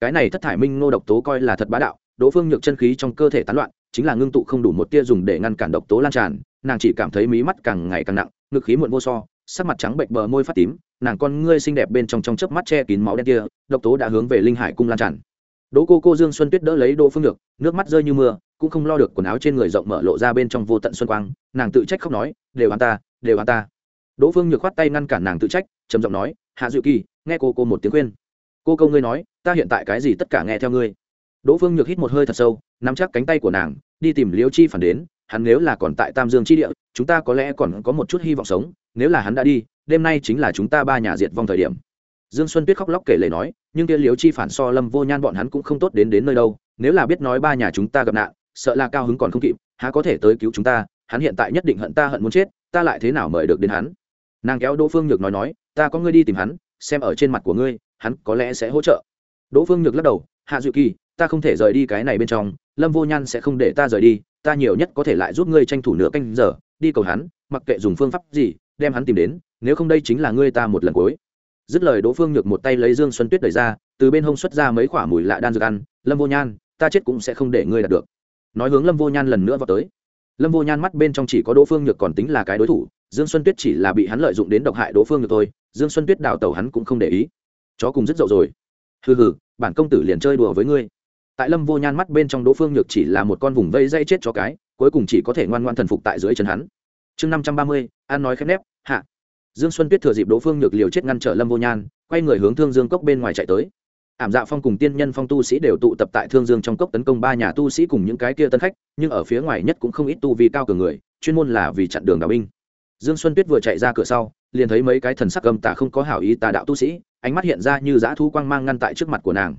Cái này thất thải minh ngô độc tố coi là thật bá đạo, đỗ phương nhược chân khí trong cơ thể tán loạn, chính là ngưng tụ không đủ một tia dùng để ngăn cản độc tố lan tràn, nàng chỉ cảm thấy mí mắt càng ngày càng nặng, ngực khí muộn vô so sắc mặt trắng bệnh bờ môi phát tím, nàng con ngươi xinh đẹp bên trong trong chớp mắt che kín máu đen kia, độc tố đã hướng về linh hải cung lan tràn. Đỗ cô cô dương xuân tuyết đỡ lấy đỗ phương nhược, nước mắt rơi như mưa, cũng không lo được quần áo trên người rộng mở lộ ra bên trong vô tận xuân quang, nàng tự trách khóc nói, đều hắn ta, đều hắn ta. Đỗ phương nhược khoát tay ngăn cản nàng tự trách, trầm giọng nói, hạ dịu kỳ, nghe cô cô một tiếng khuyên. Cô câu ngươi nói, ta hiện tại cái gì tất cả nghe theo ngươi. Đỗ phương nhược hít một hơi thật sâu, nắm chắc cánh tay của nàng, đi tìm liêu chi phản đến, hắn nếu là còn tại tam dương chi địa, chúng ta có lẽ còn có một chút hy vọng sống nếu là hắn đã đi, đêm nay chính là chúng ta ba nhà diệt vong thời điểm. Dương xuân tuyết khóc lóc kể lể nói, nhưng kia liếu chi phản so lâm vô nhan bọn hắn cũng không tốt đến đến nơi đâu, nếu là biết nói ba nhà chúng ta gặp nạn, sợ là cao hứng còn không kịp, há có thể tới cứu chúng ta, hắn hiện tại nhất định hận ta hận muốn chết, ta lại thế nào mời được đến hắn? Nàng kéo đỗ phương nhược nói nói, ta có ngươi đi tìm hắn, xem ở trên mặt của ngươi, hắn có lẽ sẽ hỗ trợ. Đỗ phương nhược lắc đầu, hạ dự kỳ, ta không thể rời đi cái này bên trong, lâm vô nhan sẽ không để ta rời đi, ta nhiều nhất có thể lại giúp ngươi tranh thủ nửa canh giờ đi cầu hắn, mặc kệ dùng phương pháp gì, đem hắn tìm đến, nếu không đây chính là ngươi ta một lần cuối. Dứt lời đỗ phương nhược một tay lấy dương xuân tuyết đẩy ra, từ bên hông xuất ra mấy khoả mùi lạ đan dược ăn, lâm vô nhan, ta chết cũng sẽ không để ngươi đạt được. Nói hướng lâm vô nhan lần nữa vào tới. Lâm vô nhan mắt bên trong chỉ có đỗ phương nhược còn tính là cái đối thủ, dương xuân tuyết chỉ là bị hắn lợi dụng đến độc hại đỗ phương nhược thôi, dương xuân tuyết đào tẩu hắn cũng không để ý. Chó cùng rất dậu rồi. Hừ hừ, bản công tử liền chơi đùa với ngươi. Tại lâm vô nhan mắt bên trong đỗ phương nhược chỉ là một con vùng vây dây chết cho cái cuối cùng chỉ có thể ngoan ngoan thần phục tại dưới chân hắn. Chương năm trăm ba mươi, an nói khép nép, hạ. Dương xuân tuyết thừa dịp đỗ phương nhược liều chết ngăn trở lâm vô nhan, quay người hướng thương dương cốc bên ngoài chạy tới. Ảm dạ phong cùng tiên nhân phong tu sĩ đều tụ tập tại thương dương trong cốc tấn công ba nhà tu sĩ cùng những cái kia tân khách, nhưng ở phía ngoài nhất cũng không ít tu vi cao cường người, chuyên môn là vì chặn đường đạo binh. Dương xuân tuyết vừa chạy ra cửa sau, liền thấy mấy cái thần sắc gầm tà không có hảo ý tà đạo tu sĩ, ánh mắt hiện ra như dã thu quang mang ngăn tại trước mặt của nàng.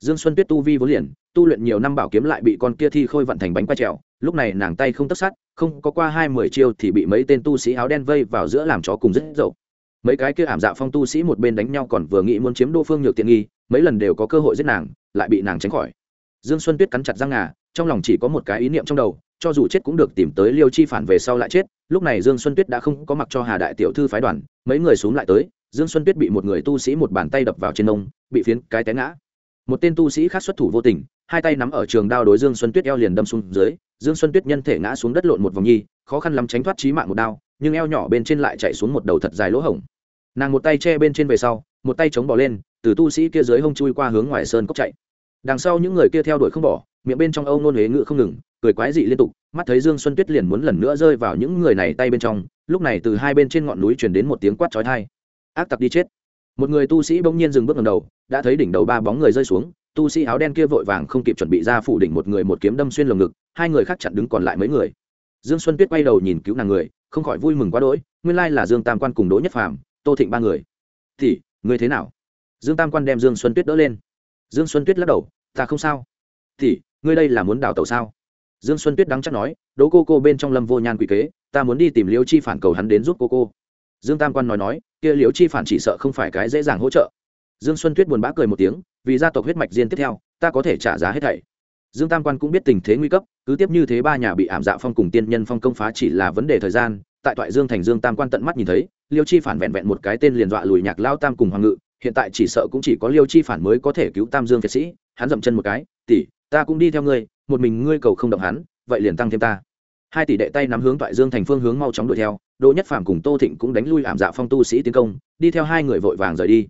Dương xuân tuyết tu vi vốn liền, tu luyện nhiều năm bảo kiếm lại bị con kia thi khôi vận thành bánh quay trèo lúc này nàng tay không tất sát, không có qua hai mười chiêu thì bị mấy tên tu sĩ áo đen vây vào giữa làm chó cùng rất dậu. Mấy cái kia ảm dạ phong tu sĩ một bên đánh nhau còn vừa nghĩ muốn chiếm đô phương nhược tiện nghi, mấy lần đều có cơ hội giết nàng, lại bị nàng tránh khỏi. Dương xuân tuyết cắn chặt răng ngà, trong lòng chỉ có một cái ý niệm trong đầu, cho dù chết cũng được tìm tới liêu chi phản về sau lại chết. Lúc này dương xuân tuyết đã không có mặc cho hà đại tiểu thư phái đoàn, mấy người xuống lại tới, dương xuân tuyết bị một người tu sĩ một bàn tay đập vào trên nông, bị phiến cái té ngã. Một tên tu sĩ khác xuất thủ vô tình, hai tay nắm ở trường đao đối dương xuân tuyết eo liền đâm xuống dưới dương xuân tuyết nhân thể ngã xuống đất lộn một vòng nhi, khó khăn lắm tránh thoát trí mạng một đao, nhưng eo nhỏ bên trên lại chạy xuống một đầu thật dài lỗ hổng. Nàng một tay che bên trên về sau, một tay chống bỏ lên, từ tu sĩ kia dưới hông chui qua hướng ngoài sơn cốc chạy. Đằng sau những người kia theo đuổi không bỏ, miệng bên trong âu nôn huế ngự không ngừng, cười quái dị liên tục, mắt thấy dương xuân tuyết liền muốn lần nữa rơi vào những người này tay bên trong, lúc này từ hai bên trên ngọn núi truyền đến một tiếng quát chói tai. Ác tặc đi chết. Một người tu sĩ bỗng nhiên dừng bước ngầm đầu, đã thấy đỉnh đầu ba bóng người rơi xuống tu sĩ áo đen kia vội vàng không kịp chuẩn bị ra phủ đỉnh một người một kiếm đâm xuyên lồng ngực, hai người khác chặn đứng còn lại mấy người. Dương xuân tuyết quay đầu nhìn cứu nàng người, không khỏi vui mừng quá đỗi, nguyên lai là dương tam quan cùng đỗ nhất phàm, tô thịnh ba người. Thì người thế nào? Dương tam quan đem dương xuân tuyết đỡ lên. Dương xuân tuyết lắc đầu, ta không sao. Thì ngươi đây là muốn đào tẩu sao? Dương xuân tuyết đắng chắc nói, đỗ cô cô bên trong lâm vô nhan quỷ kế, ta muốn đi tìm liễu chi phản cầu hắn đến giúp cô cô. Dương tam quan nói nói, kia liễu chi phản chỉ sợ không phải cái dễ dàng hỗ trợ. Dương xuân tuyết buồn bã cười một tiếng vì gia tộc huyết mạch diên tiếp theo, ta có thể trả giá hết thảy. Dương tam quan cũng biết tình thế nguy cấp, cứ tiếp như thế ba nhà bị ảm dạ phong cùng tiên nhân phong công phá chỉ là vấn đề thời gian, tại toại dương thành dương tam quan tận mắt nhìn thấy, liêu chi phản vẹn vẹn một cái tên liền dọa lùi nhạc lao tam cùng hoàng ngự, hiện tại chỉ sợ cũng chỉ có liêu chi phản mới có thể cứu tam dương việt sĩ, hắn dậm chân một cái, tỷ, ta cũng đi theo ngươi, một mình ngươi cầu không động hắn, vậy liền tăng thêm ta. Hai tỷ đệ tay nắm hướng toại dương thành phương hướng mau chóng đuổi theo, đỗ nhất phàm cùng tô thịnh cũng đánh lui ảm dạ phong tu sĩ tiến công, đi theo hai người vội vàng rời đi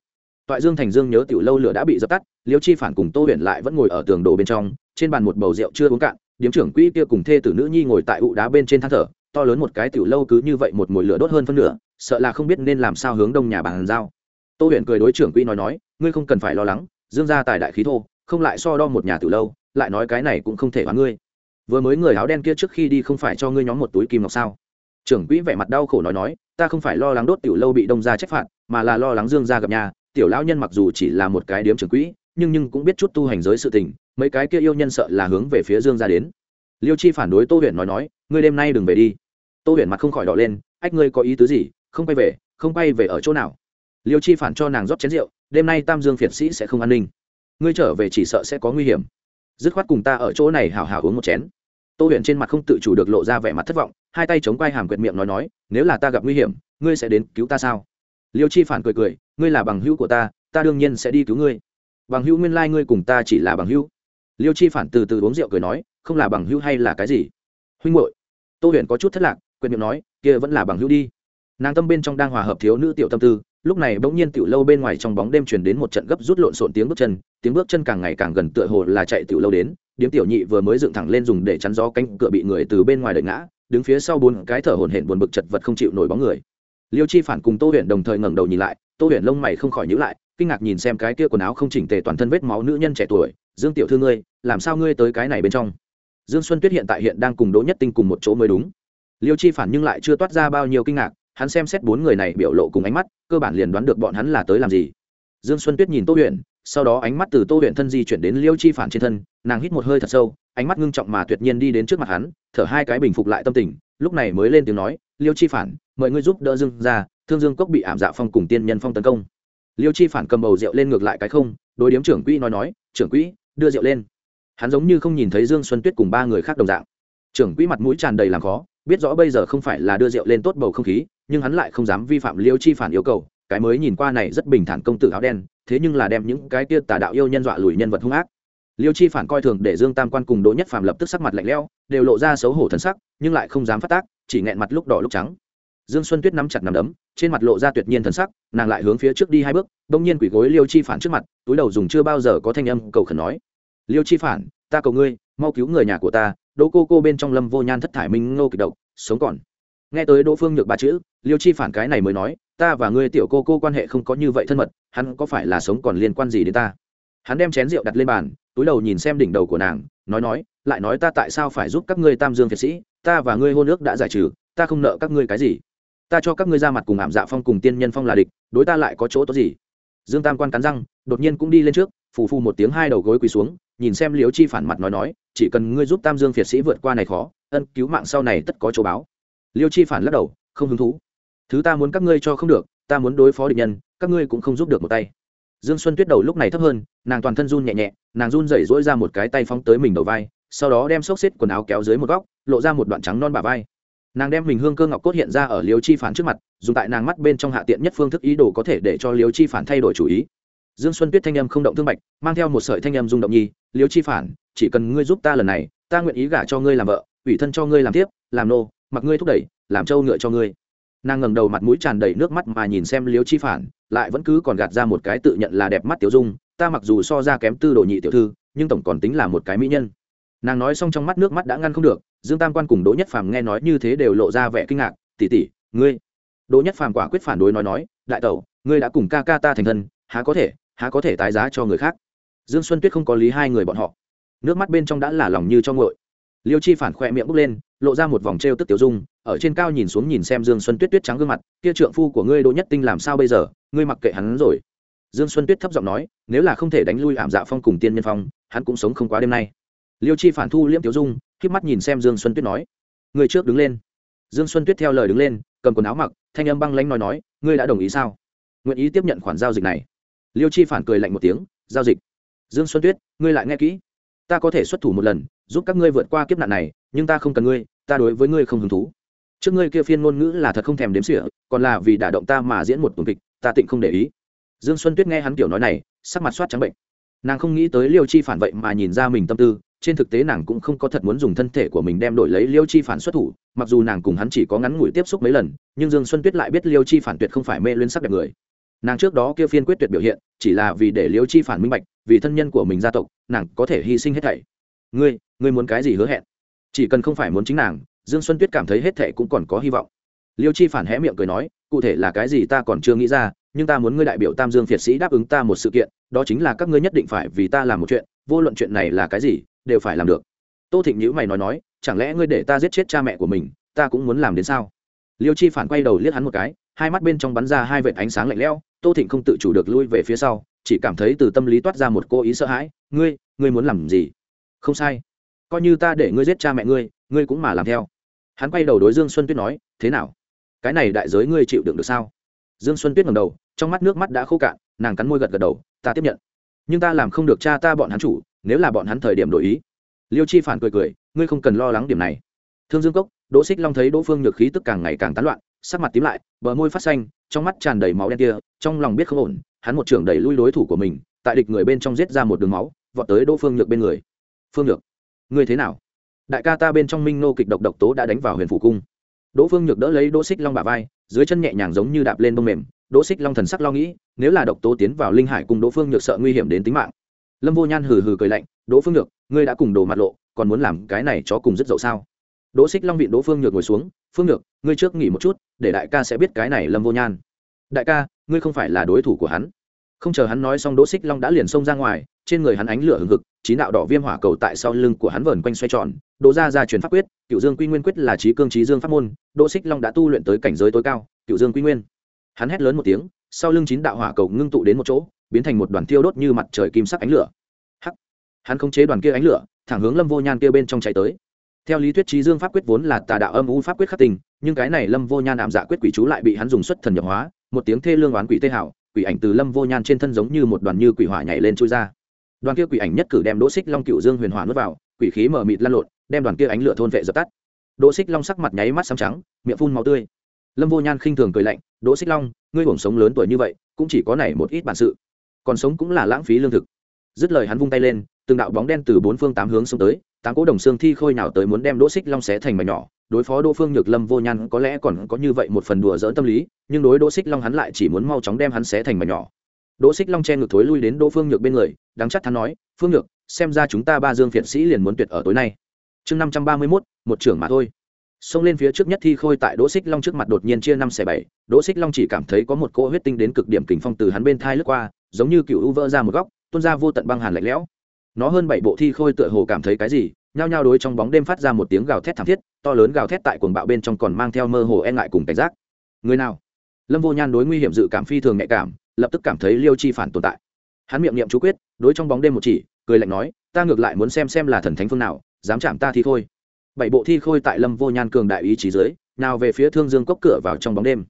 toại dương thành dương nhớ tiểu lâu lửa đã bị dập tắt, liêu chi phản cùng tô huyền lại vẫn ngồi ở tường đồ bên trong, trên bàn một bầu rượu chưa uống cạn, điếm trưởng quỹ kia cùng thê tử nữ nhi ngồi tại ụ đá bên trên than thở, to lớn một cái tiểu lâu cứ như vậy một mùi lửa đốt hơn phân nửa, sợ là không biết nên làm sao hướng đông nhà bàn giao. Tô huyền cười đối trưởng quỹ nói nói, ngươi không cần phải lo lắng, dương gia tài đại khí thô, không lại so đo một nhà tiểu lâu, lại nói cái này cũng không thể hóa ngươi. Vừa mới người áo đen kia trước khi đi không phải cho ngươi nhóm một túi kim ngọc sao? Trưởng quỹ vẻ mặt đau khổ nói nói, ta không phải lo lắng đốt tiểu lâu bị đông gia trách phạt, mà là lo lắng dương gia gặp nhà tiểu lão nhân mặc dù chỉ là một cái điếm trưởng quỹ, nhưng nhưng cũng biết chút tu hành giới sự tình, mấy cái kia yêu nhân sợ là hướng về phía dương gia đến. Liêu chi phản đối tô huyền nói nói, ngươi đêm nay đừng về đi. Tô huyền mặt không khỏi đỏ lên, ách, ngươi có ý tứ gì? Không quay về, không quay về ở chỗ nào? Liêu chi phản cho nàng rót chén rượu, đêm nay tam dương phiệt sĩ sẽ không an ninh. Ngươi trở về chỉ sợ sẽ có nguy hiểm. Dứt khoát cùng ta ở chỗ này hào hào uống một chén. Tô huyền trên mặt không tự chủ được lộ ra vẻ mặt thất vọng, hai tay chống quai hàm quyệt miệng nói nói, nếu là ta gặp nguy hiểm, ngươi sẽ đến cứu ta sao? Liêu chi phản cười cười, ngươi là bằng hữu của ta ta đương nhiên sẽ đi cứu ngươi. Bằng hữu nguyên lai、like、ngươi cùng ta chỉ là bằng hữu. Liêu chi phản từ từ uống rượu cười nói, không là bằng hữu hay là cái gì? Huynh hội tô huyền có chút thất lạc Quyền miệng nói, kia vẫn là bằng hữu đi. Nàng tâm bên trong đang hòa hợp thiếu nữ tiểu tâm tư, lúc này bỗng nhiên tiểu lâu bên ngoài trong bóng đêm truyền đến một trận gấp rút lộn xộn tiếng bước chân, tiếng bước chân càng ngày càng gần tựa hồ là chạy tiểu lâu đến, điếm tiểu nhị vừa mới dựng thẳng lên dùng để chắn gió cánh cửa bị người từ bên ngoài đợi ngã, đứng phía sau bốn cái thở hổn hển buồn bực chật vật không chịu nổi bóng người liêu chi phản cùng tô huyền đồng thời ngẩng đầu nhìn lại, tô huyền lông mày không khỏi nhíu lại, kinh ngạc nhìn xem cái kia quần áo không chỉnh tề toàn thân vết máu nữ nhân trẻ tuổi, dương tiểu thư ngươi, làm sao ngươi tới cái này bên trong? Dương xuân tuyết hiện tại hiện đang cùng đỗ nhất tinh cùng một chỗ mới đúng. Liêu chi phản nhưng lại chưa toát ra bao nhiêu kinh ngạc, hắn xem xét bốn người này biểu lộ cùng ánh mắt, cơ bản liền đoán được bọn hắn là tới làm gì. Dương xuân tuyết nhìn tô huyền, sau đó ánh mắt từ tô huyền thân di chuyển đến liêu chi phản trên thân, nàng hít một hơi thật sâu, ánh mắt ngưng trọng mà tuyệt nhiên đi đến trước mặt hắn, thở hai cái bình phục lại tâm tình, lúc này mới lên tiếng nói liêu chi phản, mời ngươi giúp đỡ dương ra thương dương cốc bị ảm dạ phong cùng tiên nhân phong tấn công. Liêu chi phản cầm bầu rượu lên ngược lại cái không, đối điếm trưởng quỹ nói nói, trưởng quỹ, đưa rượu lên. Hắn giống như không nhìn thấy dương xuân tuyết cùng ba người khác đồng dạng. Trưởng quỹ mặt mũi tràn đầy làm khó, biết rõ bây giờ không phải là đưa rượu lên tốt bầu không khí, nhưng hắn lại không dám vi phạm liêu chi phản yêu cầu, cái mới nhìn qua này rất bình thản công tử áo đen, thế nhưng là đem những cái kia tà đạo yêu nhân dọa lùi nhân vật hung ác. Liêu chi phản coi thường để dương tam quan cùng đỗ nhất phàm lập tức sắc mặt lạnh lẽo, đều lộ ra xấu hổ thân sắc, nhưng lại không dám phát tác chỉ nghẹn mặt lúc đỏ lúc trắng. Dương xuân tuyết nắm chặt nắm đấm, trên mặt lộ ra tuyệt nhiên thần sắc, nàng lại hướng phía trước đi hai bước bỗng nhiên quỷ gối liêu chi phản trước mặt, túi đầu dùng chưa bao giờ có thanh âm cầu khẩn nói. Liêu chi phản, ta cầu ngươi, mau cứu người nhà của ta, đỗ cô cô bên trong lâm vô nhan thất thải minh ngô kịch độc, sống còn. Nghe tới đỗ phương nhược ba chữ, liêu chi phản cái này mới nói, ta và ngươi tiểu cô cô quan hệ không có như vậy thân mật, hắn có phải là sống còn liên quan gì đến ta? Hắn đem chén rượu đặt lên bàn, túi đầu nhìn xem đỉnh đầu của nàng, nói nói lại nói ta tại sao phải giúp các ngươi tam dương việt sĩ, ta và ngươi hôn ước đã giải trừ, ta không nợ các ngươi cái gì. Ta cho các ngươi ra mặt cùng ảm dạ phong cùng tiên nhân phong là địch, đối ta lại có chỗ tốt gì? Dương tam quan cắn răng, đột nhiên cũng đi lên trước, phù phù một tiếng hai đầu gối quỳ xuống, nhìn xem liễu chi phản mặt nói nói, chỉ cần ngươi giúp tam dương việt sĩ vượt qua này khó, ân cứu mạng sau này tất có chỗ báo. Liêu chi phản lắc đầu, không hứng thú. Thứ ta muốn các ngươi cho không được, ta muốn đối phó địch nhân, các ngươi cũng không giúp được một tay. Dương xuân tuyết đầu lúc này thấp hơn, nàng toàn thân run nhẹ nhẹ, nàng run rẩy rỗi ra một cái tay phóng tới mình đầu vai sau đó đem xốc xếp quần áo kéo dưới một góc, lộ ra một đoạn trắng non bà vai. Nàng đem mình hương cơ ngọc cốt hiện ra ở liêu chi phản trước mặt, dùng tại nàng mắt bên trong hạ tiện nhất phương thức ý đồ có thể để cho liêu chi phản thay đổi chủ ý. Dương xuân tuyết thanh âm không động thương bạch, mang theo một sợi thanh âm rung động nhi liêu chi phản, chỉ cần ngươi giúp ta lần này, ta nguyện ý gả cho ngươi làm vợ, ủy thân cho ngươi làm tiếp, làm nô, mặc ngươi thúc đẩy, làm trâu ngựa cho ngươi. Nàng ngẩng đầu mặt mũi tràn đầy nước mắt mà nhìn xem liêu chi phản, lại vẫn cứ còn gạt ra một cái tự nhận là đẹp mắt tiểu dung, ta mặc dù so ra kém tư đồ nhị tiểu thư, nhưng tổng còn tính là một cái mỹ nhân nàng nói xong trong mắt nước mắt đã ngăn không được, dương tam quan cùng đỗ nhất phàm nghe nói như thế đều lộ ra vẻ kinh ngạc tỉ tỉ ngươi? Đỗ nhất phàm quả quyết phản đối nói nói, đại tẩu, ngươi đã cùng ca ca ta thành thân, há có thể, há có thể tái giá cho người khác? Dương xuân tuyết không có lý hai người bọn họ. Nước mắt bên trong đã là lòng như cho ngội liêu chi phản khoe miệng bốc lên, lộ ra một vòng t r e o tức tiểu dung, ở trên cao nhìn xuống nhìn xem dương xuân tuyết tuyết trắng gương mặt, kia trượng phu của ngươi đỗ nhất tinh làm sao bây giờ? Ngươi mặc kệ hắn rồi. Dương xuân tuyết thấp giọng nói, nếu là không thể đánh lui ảm dạ phong cùng tiên nhân phong, hắn cũng sống không quá đêm nay liêu chi phản thu liễm tiểu dung k mắt nhìn xem dương xuân tuyết nói. Người trước đứng lên. Dương xuân tuyết theo lời đứng lên, cầm quần áo mặc, thanh âm băng lanh nói nói, ngươi đã đồng ý sao? Nguyện ý tiếp nhận khoản giao dịch này. Liêu chi phản cười lạnh một tiếng, giao dịch. Dương xuân tuyết, ngươi lại nghe kỹ. Ta có thể xuất thủ một lần, giúp các ngươi vượt qua kiếp nạn này, nhưng ta không cần ngươi, ta đối với ngươi không hứng thú. Trước ngươi kia phiên ngôn ngữ là thật không thèm đếm sỉa còn là vì đả động ta mà diễn một tuần kịch, ta tịnh không để ý. Dương xuân tuyết nghe hắn kiểu nói này, sắc mặt soát trắng bệnh. Nàng không nghĩ tới liêu chi phản vậy mà nhìn ra mình tâm tư trên thực tế nàng cũng không có thật muốn dùng thân thể của mình đem đổi lấy liêu chi phản xuất thủ, mặc dù nàng cùng hắn chỉ có ngắn ngủi tiếp xúc mấy lần, nhưng dương xuân tuyết lại biết liêu chi phản tuyệt không phải mê luyến sắc đẹp người. Nàng trước đó kia phiên quyết tuyệt biểu hiện, chỉ là vì để liêu chi phản minh bạch, vì thân nhân của mình gia tộc, nàng có thể hy sinh hết thảy. Ngươi ngươi muốn cái gì hứa hẹn? Chỉ cần không phải muốn chính nàng, dương xuân tuyết cảm thấy hết thảy cũng còn có hy vọng. Liêu chi phản hé miệng cười nói, cụ thể là cái gì ta còn chưa nghĩ ra, nhưng ta muốn ngươi đại biểu tam dương phiệt sĩ đáp ứng ta một sự kiện, đó chính là các ngươi nhất định phải vì ta làm một chuyện, vô luận chuyện này là cái gì đều phải làm được. Tô thịnh nhữ mày nói nói, chẳng lẽ ngươi để ta giết chết cha mẹ của mình, ta cũng muốn làm đến sao? Liêu chi phản quay đầu liếc hắn một cái, hai mắt bên trong bắn ra hai vệt ánh sáng lạnh lẽo, tô thịnh không tự chủ được lui về phía sau, chỉ cảm thấy từ tâm lý toát ra một cô ý sợ hãi, ngươi ngươi muốn làm gì? Không sai. Coi như ta để ngươi giết cha mẹ ngươi ngươi cũng mà làm theo. Hắn quay đầu đối dương xuân tuyết nói, thế nào? Cái này đại giới ngươi chịu đựng được sao? Dương xuân tuyết ngầm đầu, trong mắt nước mắt đã khô cạn, nàng cắn môi gật gật đầu, ta tiếp nhận. Nhưng ta làm không được cha ta bọn hắn chủ nếu là bọn hắn thời điểm đổi ý. Liêu chi phản cười cười, ngươi không cần lo lắng điểm này. Thương dương cốc, đỗ xích long thấy đỗ phương nhược khí tức càng ngày càng tán loạn, sắc mặt tím lại, bờ môi phát xanh, trong mắt tràn đầy máu đen kia, trong lòng biết không ổn, hắn một trưởng đẩy lui đối thủ của mình, tại địch người bên trong giết ra một đường máu, vọt tới đỗ phương nhược bên người. Phương nhược, ngươi thế nào? Đại ca ta bên trong minh nô kịch độc độc tố đã đánh vào huyền phủ cung. Đỗ phương nhược đỡ lấy đỗ xích long bả vai, dưới chân nhẹ nhàng giống như đạp lên bông mềm. Đỗ xích long thần sắc lo nghĩ, nếu là độc tố tiến vào linh hải cùng đỗ phương nhược sợ nguy hiểm đến tính mạng lâm vô nhan hừ hừ cười lạnh, đỗ phương nhược, ngươi đã cùng đồ mặt lộ, còn muốn làm cái này chó cùng rất dậu sao? Đỗ xích long vịn đỗ phương nhược ngồi xuống, phương nhược, ngươi trước nghỉ một chút, để đại ca sẽ biết cái này lâm vô nhan. Đại ca, ngươi không phải là đối thủ của hắn. Không chờ hắn nói xong, đỗ xích long đã liền xông ra ngoài, trên người hắn ánh lửa hừng hực trí đạo đỏ viêm hỏa cầu tại sau lưng của hắn vờn quanh xoay tròn, đỗ ra ra truyền pháp quyết cựu dương quy nguyên quyết là trí cương trí dương pháp môn, đỗ xích long đã tu luyện tới cảnh giới tối cao cựu dương quy nguyên. Hắn hét lớn một tiếng, sau lưng chín đạo hỏa cầu ngưng tụ đến một chỗ biến thành một đoàn tiêu đốt như mặt trời kim sắc ánh lửa. Hắc! Hắn khống chế đoàn kia ánh lửa, thẳng hướng lâm vô nhan kia bên trong chạy tới. Theo lý thuyết trí dương pháp quyết vốn là tà đạo âm u pháp quyết khắc tình nhưng cái này lâm vô nhan ảm dạ quyết quỷ chú lại bị hắn dùng xuất thần nhập hóa, một tiếng thê lương oán quỷ tê hảo quỷ ảnh từ lâm vô nhan trên thân giống như một đoàn như quỷ hỏa nhảy lên chui ra. Đoàn kia quỷ ảnh nhất cử đem đỗ xích long cựu dương huyền hỏa nuốt vào, quỷ khí mở mịt lan lộn, đem đoàn kia ánh lửa thôn vệ dập tắt. Đỗ xích long sắc mặt nháy mắt xám trắng, miệng phun màu tươi. Lâm vô nhan khinh thường cười lạnh, đỗ xích long, ngươi hưởng sống lớn tuổi như vậy, cũng chỉ có này một ít bản sự còn sống cũng là lãng phí lương thực. Dứt lời hắn vung tay lên, từng đạo bóng đen từ bốn phương tám hướng xông tới, tám cỗ đồng xương thi khôi nào tới muốn đem đỗ xích long xé thành mảnh nhỏ, đối phó đỗ phương nhược lâm vô nhan có lẽ còn có như vậy một phần đùa dỡn tâm lý, nhưng đối đỗ xích long hắn lại chỉ muốn mau chóng đem hắn xé thành mảnh nhỏ. Đỗ xích long che ngược thối lui đến đỗ phương nhược bên người, đáng chắc hắn nói, phương nhược, xem ra chúng ta ba dương phiện sĩ liền muốn tuyệt ở tối nay. Chương năm trăm ba mươi mốt, một trưởng mà thôi. Xông lên phía trước nhất thi khôi tại đỗ xích long trước mặt đột nhiên chia năm xẻ bảy, đỗ xích long chỉ cảm thấy có một cỗ huyết tinh đến cực điểm kình phong từ hắn bên thai lướt qua giống như cựu u vỡ ra một góc, tuôn ra vô tận băng hàn lạnh lẽo. Nó hơn bảy bộ thi khôi tựa hồ cảm thấy cái gì, nhao nhao đối trong bóng đêm phát ra một tiếng gào thét thảm thiết, to lớn gào thét tại cuồng bạo bên trong còn mang theo mơ hồ e ngại cùng cảnh giác. Người nào? Lâm vô nhan đối nguy hiểm dự cảm phi thường nhạy cảm, lập tức cảm thấy liêu chi phản tồn tại. Hắn miệng niệm chú quyết, đối trong bóng đêm một chỉ, cười lạnh nói, ta ngược lại muốn xem xem là thần thánh phương nào, dám chạm ta thi khôi. Bảy bộ thi khôi tại lâm vô nhan cường đại ý chí dưới, nào về phía thương dương cốc cửa vào trong bóng đêm.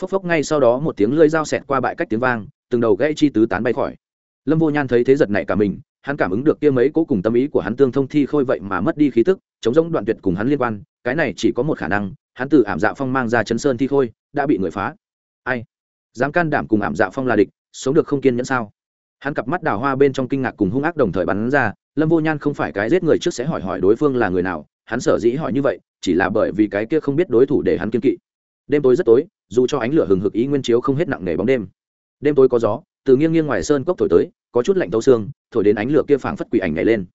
Phốc phốc ngay sau đó một tiếng lưỡi dao xẹt qua bãi cách tiếng vang từng đầu gãy chi tứ tán bay khỏi. Lâm vô nhan thấy thế giật này cả mình, hắn cảm ứng được kia mấy cố cùng tâm ý của hắn tương thông thi khôi vậy mà mất đi khí tức, chống giống đoạn tuyệt cùng hắn liên quan, cái này chỉ có một khả năng, hắn từ ảm dạ phong mang ra chấn sơn thi khôi, đã bị người phá. Ai? Dám can đảm cùng ảm dạ phong là địch, sống được không kiên nhẫn sao? Hắn cặp mắt đào hoa bên trong kinh ngạc cùng hung ác đồng thời bắn ra, lâm vô nhan không phải cái giết người trước sẽ hỏi hỏi đối phương là người nào, hắn sở dĩ hỏi như vậy, chỉ là bởi vì cái kia không biết đối thủ để hắn kiên kỵ. Đêm tối rất tối, dù cho ánh lửa hừng hực ý nguyên chiếu không hết nặng nề bóng đêm đêm tối có gió, từ nghiêng nghiêng ngoài sơn cốc thổi tới, có chút lạnh tấu xương, thổi đến ánh lửa kia phảng phất quỷ ảnh nhảy lên.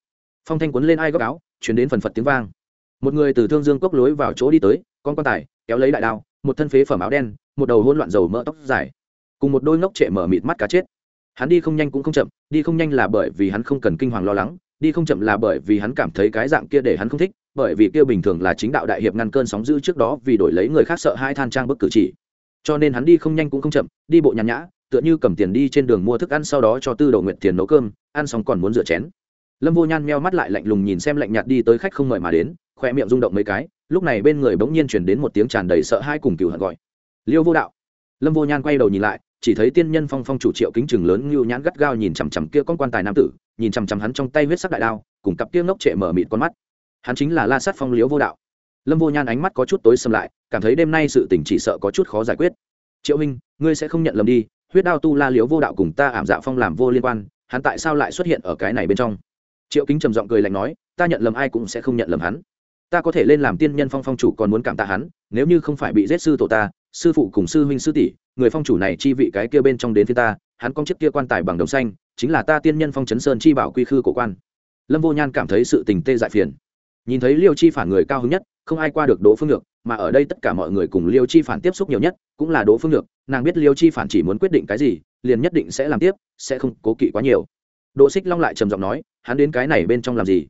Phong thanh quấn lên ai góc áo, chuyển đến phần phật tiếng vang. Một người từ thương dương cốc lối vào chỗ đi tới, con quan tài, kéo lấy đại đao, một thân phế phẩm áo đen, một đầu hôn loạn dầu mỡ tóc dài. Cùng một đôi ngốc trệ mở mịt mắt cá chết. Hắn đi không nhanh cũng không chậm, đi không nhanh là bởi vì hắn không cần kinh hoàng lo lắng, đi không chậm là bởi vì hắn cảm thấy cái dạng kia để hắn không thích, bởi vì kia bình thường là chính đạo đại hiệp ngăn cơn sóng dữ trước đó vì đổi lấy người khác sợ hai than trang bức cử chỉ. Cho nên hắn đi không nhanh cũng không chậm, đi bộ nhàn nhã tựa như cầm tiền đi trên đường mua thức ăn sau đó cho tư đầu nguyện tiền nấu cơm, ăn xong còn muốn rửa chén. Lâm vô nhan meo mắt lại lạnh lùng nhìn xem lạnh nhạt đi tới khách không mời mà đến, khoe miệng rung động mấy cái, lúc này bên người bỗng nhiên chuyển đến một tiếng tràn đầy sợ hai cùng cựu hận gọi. Liêu vô đạo. Lâm vô nhan quay đầu nhìn lại, chỉ thấy tiên nhân phong phong chủ triệu kính chừng lớn như nhãn gắt gao nhìn chằm chằm kia con quan tài nam tử, nhìn chằm chằm hắn trong tay huyết sắc đại đao, cùng cặp kia ngốc trệ mở mịt con mắt. Hắn chính là la sát phong liếu vô đạo. Lâm vô nhan ánh mắt có chút tối xâm lại, cảm thấy đêm nay sự tình chỉ sợ có chút khó giải quyết. Triệu huynh, ngươi sẽ không nhận lầm đi huyết đao tu la liếu vô đạo cùng ta ảm dạ phong làm vô liên quan, hắn tại sao lại xuất hiện ở cái này bên trong? Triệu kính trầm giọng cười lạnh nói, ta nhận lầm ai cũng sẽ không nhận lầm hắn. Ta có thể lên làm tiên nhân phong phong chủ còn muốn cảm tạ hắn, nếu như không phải bị giết sư tổ ta, sư phụ cùng sư huynh sư tỷ, người phong chủ này chi vị cái kia bên trong đến phía ta, hắn con chiếc kia quan tài bằng đồng xanh, chính là ta tiên nhân phong chấn sơn chi bảo quy khư cổ quan. Lâm vô nhan cảm thấy sự tình tê dại phiền. Nhìn thấy liêu chi phản người cao hứng nhất không ai qua được đỗ phương Nhược, mà ở đây tất cả mọi người cùng liêu chi phản tiếp xúc nhiều nhất cũng là đỗ phương Nhược. nàng biết liêu chi phản chỉ muốn quyết định cái gì liền nhất định sẽ làm tiếp sẽ không cố kỵ quá nhiều. Đỗ xích long lại trầm giọng nói hắn đến cái này bên trong làm gì?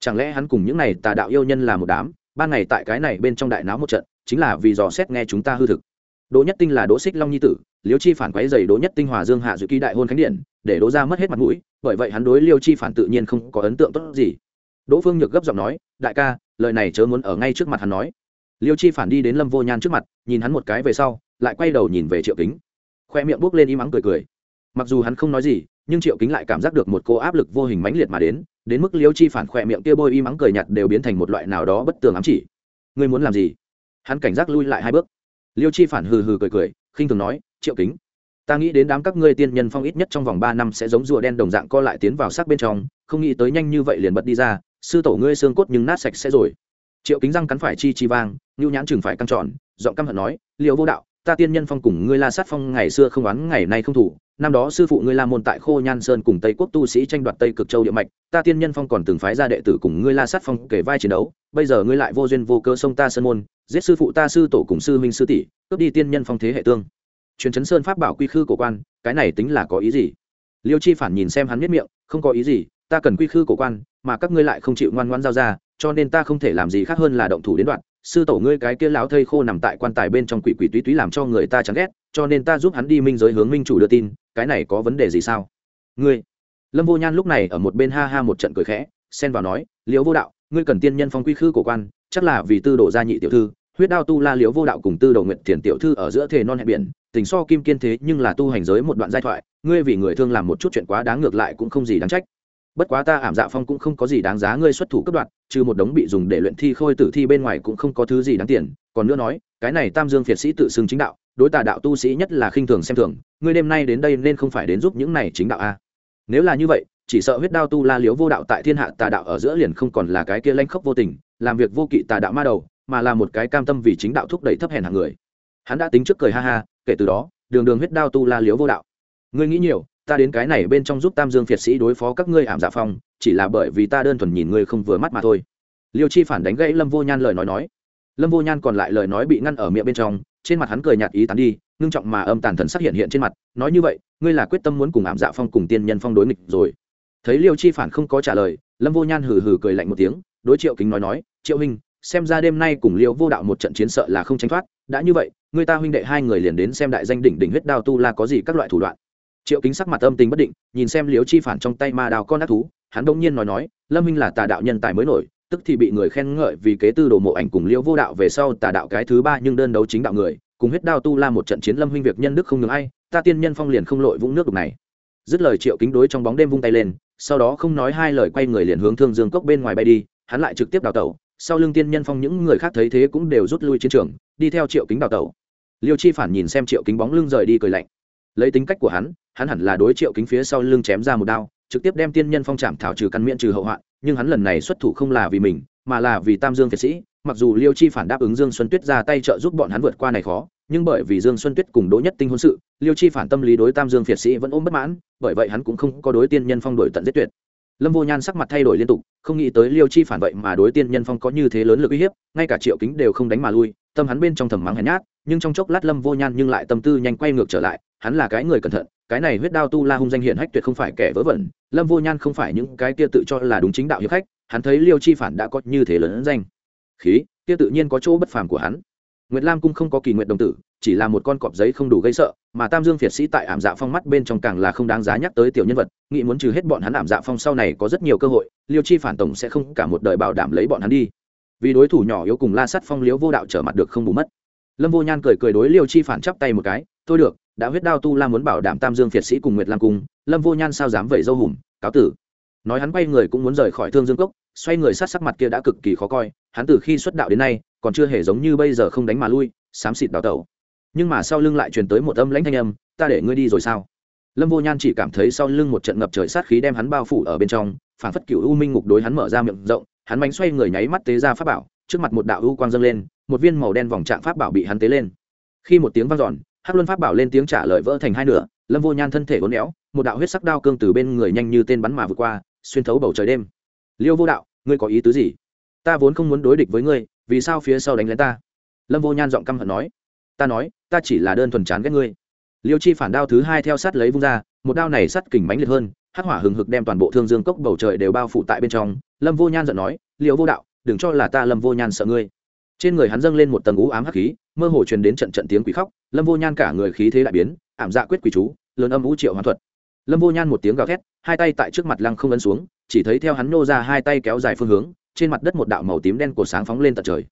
Chẳng lẽ hắn cùng những này tà đạo yêu nhân là một đám ban ngày tại cái này bên trong đại náo một trận chính là vì dò xét nghe chúng ta hư thực. Đỗ nhất tinh là đỗ xích long nhi tử liêu chi phản quấy dày đỗ nhất tinh hòa dương hạ dự ký đại hôn khánh điện để đỗ ra mất hết mặt mũi bởi vậy hắn đối liêu chi phản tự nhiên không có ấn tượng tốt gì. Đỗ phương nhược gấp giọng nói đại ca lời này chớ muốn ở ngay trước mặt hắn nói. Liêu chi phản đi đến lâm vô nhan trước mặt, nhìn hắn một cái về sau, lại quay đầu nhìn về triệu kính. Khoe miệng buốc lên im ắng cười cười. Mặc dù hắn không nói gì, nhưng triệu kính lại cảm giác được một cô áp lực vô hình mãnh liệt mà đến đến mức liêu chi phản khoe miệng kia bôi im ắng cười nhạt đều biến thành một loại nào đó bất tường ám chỉ. Ngươi muốn làm gì? Hắn cảnh giác lui lại hai bước. Liêu chi phản hừ hừ cười cười, khinh thường nói, triệu kính, ta nghĩ đến đám các ngươi tiên nhân phong ít nhất trong vòng ba năm sẽ giống rùa đen đồng dạng co lại tiến vào xác bên trong, không nghĩ tới nhanh như vậy liền bật đi ra sư tổ ngươi xương cốt nhưng nát sạch sẽ rồi. Triệu kính răng cắn phải chi chi vang nhu nhãn chừng phải căng tròn, giọng căm hận nói liệu vô đạo, ta tiên nhân phong cùng ngươi la sát phong ngày xưa không oán, ngày nay không thủ. Năm đó sư phụ ngươi la môn tại khô nhan sơn cùng tây quốc tu sĩ tranh đoạt tây cực châu địa mạch, ta tiên nhân phong còn từng phái ra đệ tử cùng ngươi la sát phong kể vai chiến đấu. Bây giờ ngươi lại vô duyên vô cơ sông ta sơn môn, giết sư phụ ta sư tổ cùng sư minh sư tỷ, cướp đi tiên nhân phong thế hệ tương. Truyền chấn sơn pháp bảo quy khư cổ quan, cái này tính là có ý gì? Liêu chi phản nhìn xem hắn biết miệng, không có ý gì, ta cần quy khư cổ quan mà các ngươi lại không chịu ngoan ngoan giao ra, cho nên ta không thể làm gì khác hơn là động thủ đến đoạn. Sư tổ ngươi cái kia lão thây khô nằm tại quan tài bên trong quỷ quỷ túy túy làm cho người ta chán ghét, cho nên ta giúp hắn đi minh giới hướng minh chủ đưa tin, cái này có vấn đề gì sao? Ngươi. Lâm vô nhan lúc này ở một bên ha ha một trận cười khẽ, xen vào nói, liễu vô đạo, ngươi cần tiên nhân phong quy khư của quan, chắc là vì tư đồ gia nhị tiểu thư, huyết đao tu la liễu vô đạo cùng tư đồ nguyện thiền tiểu thư ở giữa thề non hẹn biển, tình so kim kiên thế nhưng là tu hành giới một đoạn giai thoại, ngươi vì người thương làm một chút chuyện quá đáng ngược lại cũng không gì đáng trách bất quá ta ảm dạ phong cũng không có gì đáng giá ngươi xuất thủ cấp đoạn trừ một đống bị dùng để luyện thi khôi tử thi bên ngoài cũng không có thứ gì đáng tiền. Còn nữa nói, cái này tam dương phiệt sĩ tự xưng chính đạo, đối tà đạo tu sĩ nhất là khinh thường xem thường, ngươi đêm nay đến đây nên không phải đến giúp những này chính đạo a nếu là như vậy, chỉ sợ huyết đao tu la liếu vô đạo tại thiên hạ tà đạo ở giữa liền không còn là cái kia lanh khốc vô tình, làm việc vô kỵ tà đạo ma đầu, mà là một cái cam tâm vì chính đạo thúc đẩy thấp hèn hàng người. Hắn đã tính trước cười ha ha, kể từ đó, đường đường huyết đao tu la liếu vô đạo. Ngươi nghĩ nhiều ta đến cái này bên trong giúp tam dương phiệt sĩ đối phó các ngươi ảm dạ phong, chỉ là bởi vì ta đơn thuần nhìn ngươi không vừa mắt mà thôi. Liêu chi phản đánh gãy lâm vô nhan lời nói nói. Lâm vô nhan còn lại lời nói bị ngăn ở miệng bên trong, trên mặt hắn cười nhạt ý tán đi, ngưng trọng mà âm tàn thần sắc hiện hiện trên mặt, nói như vậy, ngươi là quyết tâm muốn cùng ảm dạ phong cùng tiên nhân phong đối nghịch rồi. Thấy liêu chi phản không có trả lời, lâm vô nhan hừ hừ cười lạnh một tiếng, đối triệu kính nói nói, triệu huynh, xem ra đêm nay cùng liêu vô đạo một trận chiến sợ là không tránh thoát, đã như vậy người ta huynh đệ hai người liền đến xem đại danh đỉnh đỉnh huyết đao tu là có gì các loại thủ đoạn triệu kính sắc mặt âm tình bất định, nhìn xem liếu chi phản trong tay ma đào con ác thú, hắn đông nhiên nói nói, lâm minh là tà đạo nhân tài mới nổi, tức thì bị người khen ngợi vì kế tư đồ mộ ảnh cùng Liễu vô đạo về sau tà đạo cái thứ ba nhưng đơn đấu chính đạo người, cùng huyết đao tu la một trận chiến lâm huynh việc nhân đức không ngừng ai, ta tiên nhân phong liền không lội vũng nước đục này. Dứt lời triệu kính đối trong bóng đêm vung tay lên, sau đó không nói hai lời quay người liền hướng thương dương cốc bên ngoài bay đi, hắn lại trực tiếp đào tẩu, sau lưng tiên nhân phong những người khác thấy thế cũng đều rút lui chiến trường, đi theo triệu kính đào tẩu. Liêu chi phản nhìn xem triệu kính bóng lưng rời đi cười lạnh. Lấy tính cách của hắn hắn hẳn là đối triệu kính phía sau lưng chém ra một đao, trực tiếp đem tiên nhân phong trảm thảo trừ căn miễn trừ hậu hoạn, nhưng hắn lần này xuất thủ không là vì mình, mà là vì tam dương việt sĩ, mặc dù liêu chi phản đáp ứng dương xuân tuyết ra tay trợ giúp bọn hắn vượt qua này khó, nhưng bởi vì dương xuân tuyết cùng đỗ nhất tinh hôn sự, liêu chi phản tâm lý đối tam dương việt sĩ vẫn ôm bất mãn, bởi vậy hắn cũng không có đối tiên nhân phong đổi tận giết tuyệt. Lâm vô nhan sắc mặt thay đổi liên tục, không nghĩ tới liêu chi phản vậy mà đối tiên nhân phong có như thế lớn lực uy hiếp, ngay cả triệu kính đều không đánh mà lui, tâm hắn bên trong thầm mắng hèn nhát, nhưng trong chốc lát lâm vô nhan nhưng lại tâm tư nhanh quay ngược trở lại, hắn là cái người cẩn thận cái này huyết đao tu la hung danh hiển hách tuyệt không phải kẻ vớ vẩn, lâm vô nhan không phải những cái kia tự cho là đúng chính đạo hiệp khách, hắn thấy liêu chi phản đã có như thế lớn danh. Khí, kia tự nhiên có chỗ bất phàm của hắn. Nguyệt lam cung không có kỳ nguyện đồng tử, chỉ là một con cọp giấy không đủ gây sợ, mà tam dương việt sĩ tại ảm dạ phong mắt bên trong càng là không đáng giá nhắc tới tiểu nhân vật, nghĩ muốn trừ hết bọn hắn ảm dạ phong sau này có rất nhiều cơ hội, liêu chi phản tổng sẽ không cả một đời bảo đảm lấy bọn hắn đi. Vì đối thủ nhỏ yếu cùng la sắt phong liếu vô đạo trở mặt được không bù mất. Lâm vô nhan cười cười đối liêu chi phản chắp tay một cái, thôi được đã huyết đao tu la muốn bảo đảm tam dương việt sĩ cùng nguyệt lam cung, lâm vô nhan sao dám vẩy dâu hùm, cáo tử. Nói hắn quay người cũng muốn rời khỏi thương dương cốc, xoay người sát sắc mặt kia đã cực kỳ khó coi, hắn từ khi xuất đạo đến nay, còn chưa hề giống như bây giờ không đánh mà lui, xám xịt đào tẩu. Nhưng mà sau lưng lại truyền tới một âm lãnh thanh âm, ta để ngươi đi rồi sao? Lâm vô nhan chỉ cảm thấy sau lưng một trận ngập trời sát khí đem hắn bao phủ ở bên trong, phản phất cựu u minh ngục đối hắn mở ra miệng rộng, hắn bánh xoay người nháy mắt tế ra pháp bảo, trước mặt một đạo u quang dâng lên, một viên màu đen vòng trạng pháp bảo bị hắn tế lên. Khi một tiếng vang dọn hắc luân pháp bảo lên tiếng trả lời vỡ thành hai nửa, lâm vô nhan thân thể uốn éo, một đạo huyết sắc đao cương từ bên người nhanh như tên bắn mà vượt qua, xuyên thấu bầu trời đêm. Liêu vô đạo, ngươi có ý tứ gì? Ta vốn không muốn đối địch với ngươi, vì sao phía sau đánh lén ta? Lâm vô nhan giọng căm hận nói. Ta nói, ta chỉ là đơn thuần chán ghét ngươi. Liêu chi phản đao thứ hai theo sát lấy vung ra, một đao này sắt kình mãnh liệt hơn, hắc hỏa hừng hực đem toàn bộ thương dương cốc bầu trời đều bao phủ tại bên trong. Lâm vô nhan giận nói, liêu vô đạo, đừng cho là ta lâm vô nhan sợ ngươi. Trên người hắn dâng lên một tầng ú ám hắc khí mơ hồ truyền đến trận trận tiếng quỷ khóc, lâm vô nhan cả người khí thế đại biến, ảm dạ quyết quỷ chú, lớn âm vũ triệu hoàn thuật. Lâm vô nhan một tiếng gào thét, hai tay tại trước mặt lăng không ấn xuống, chỉ thấy theo hắn nô ra hai tay kéo dài phương hướng, trên mặt đất một đạo màu tím đen cổ sáng phóng lên tận trời.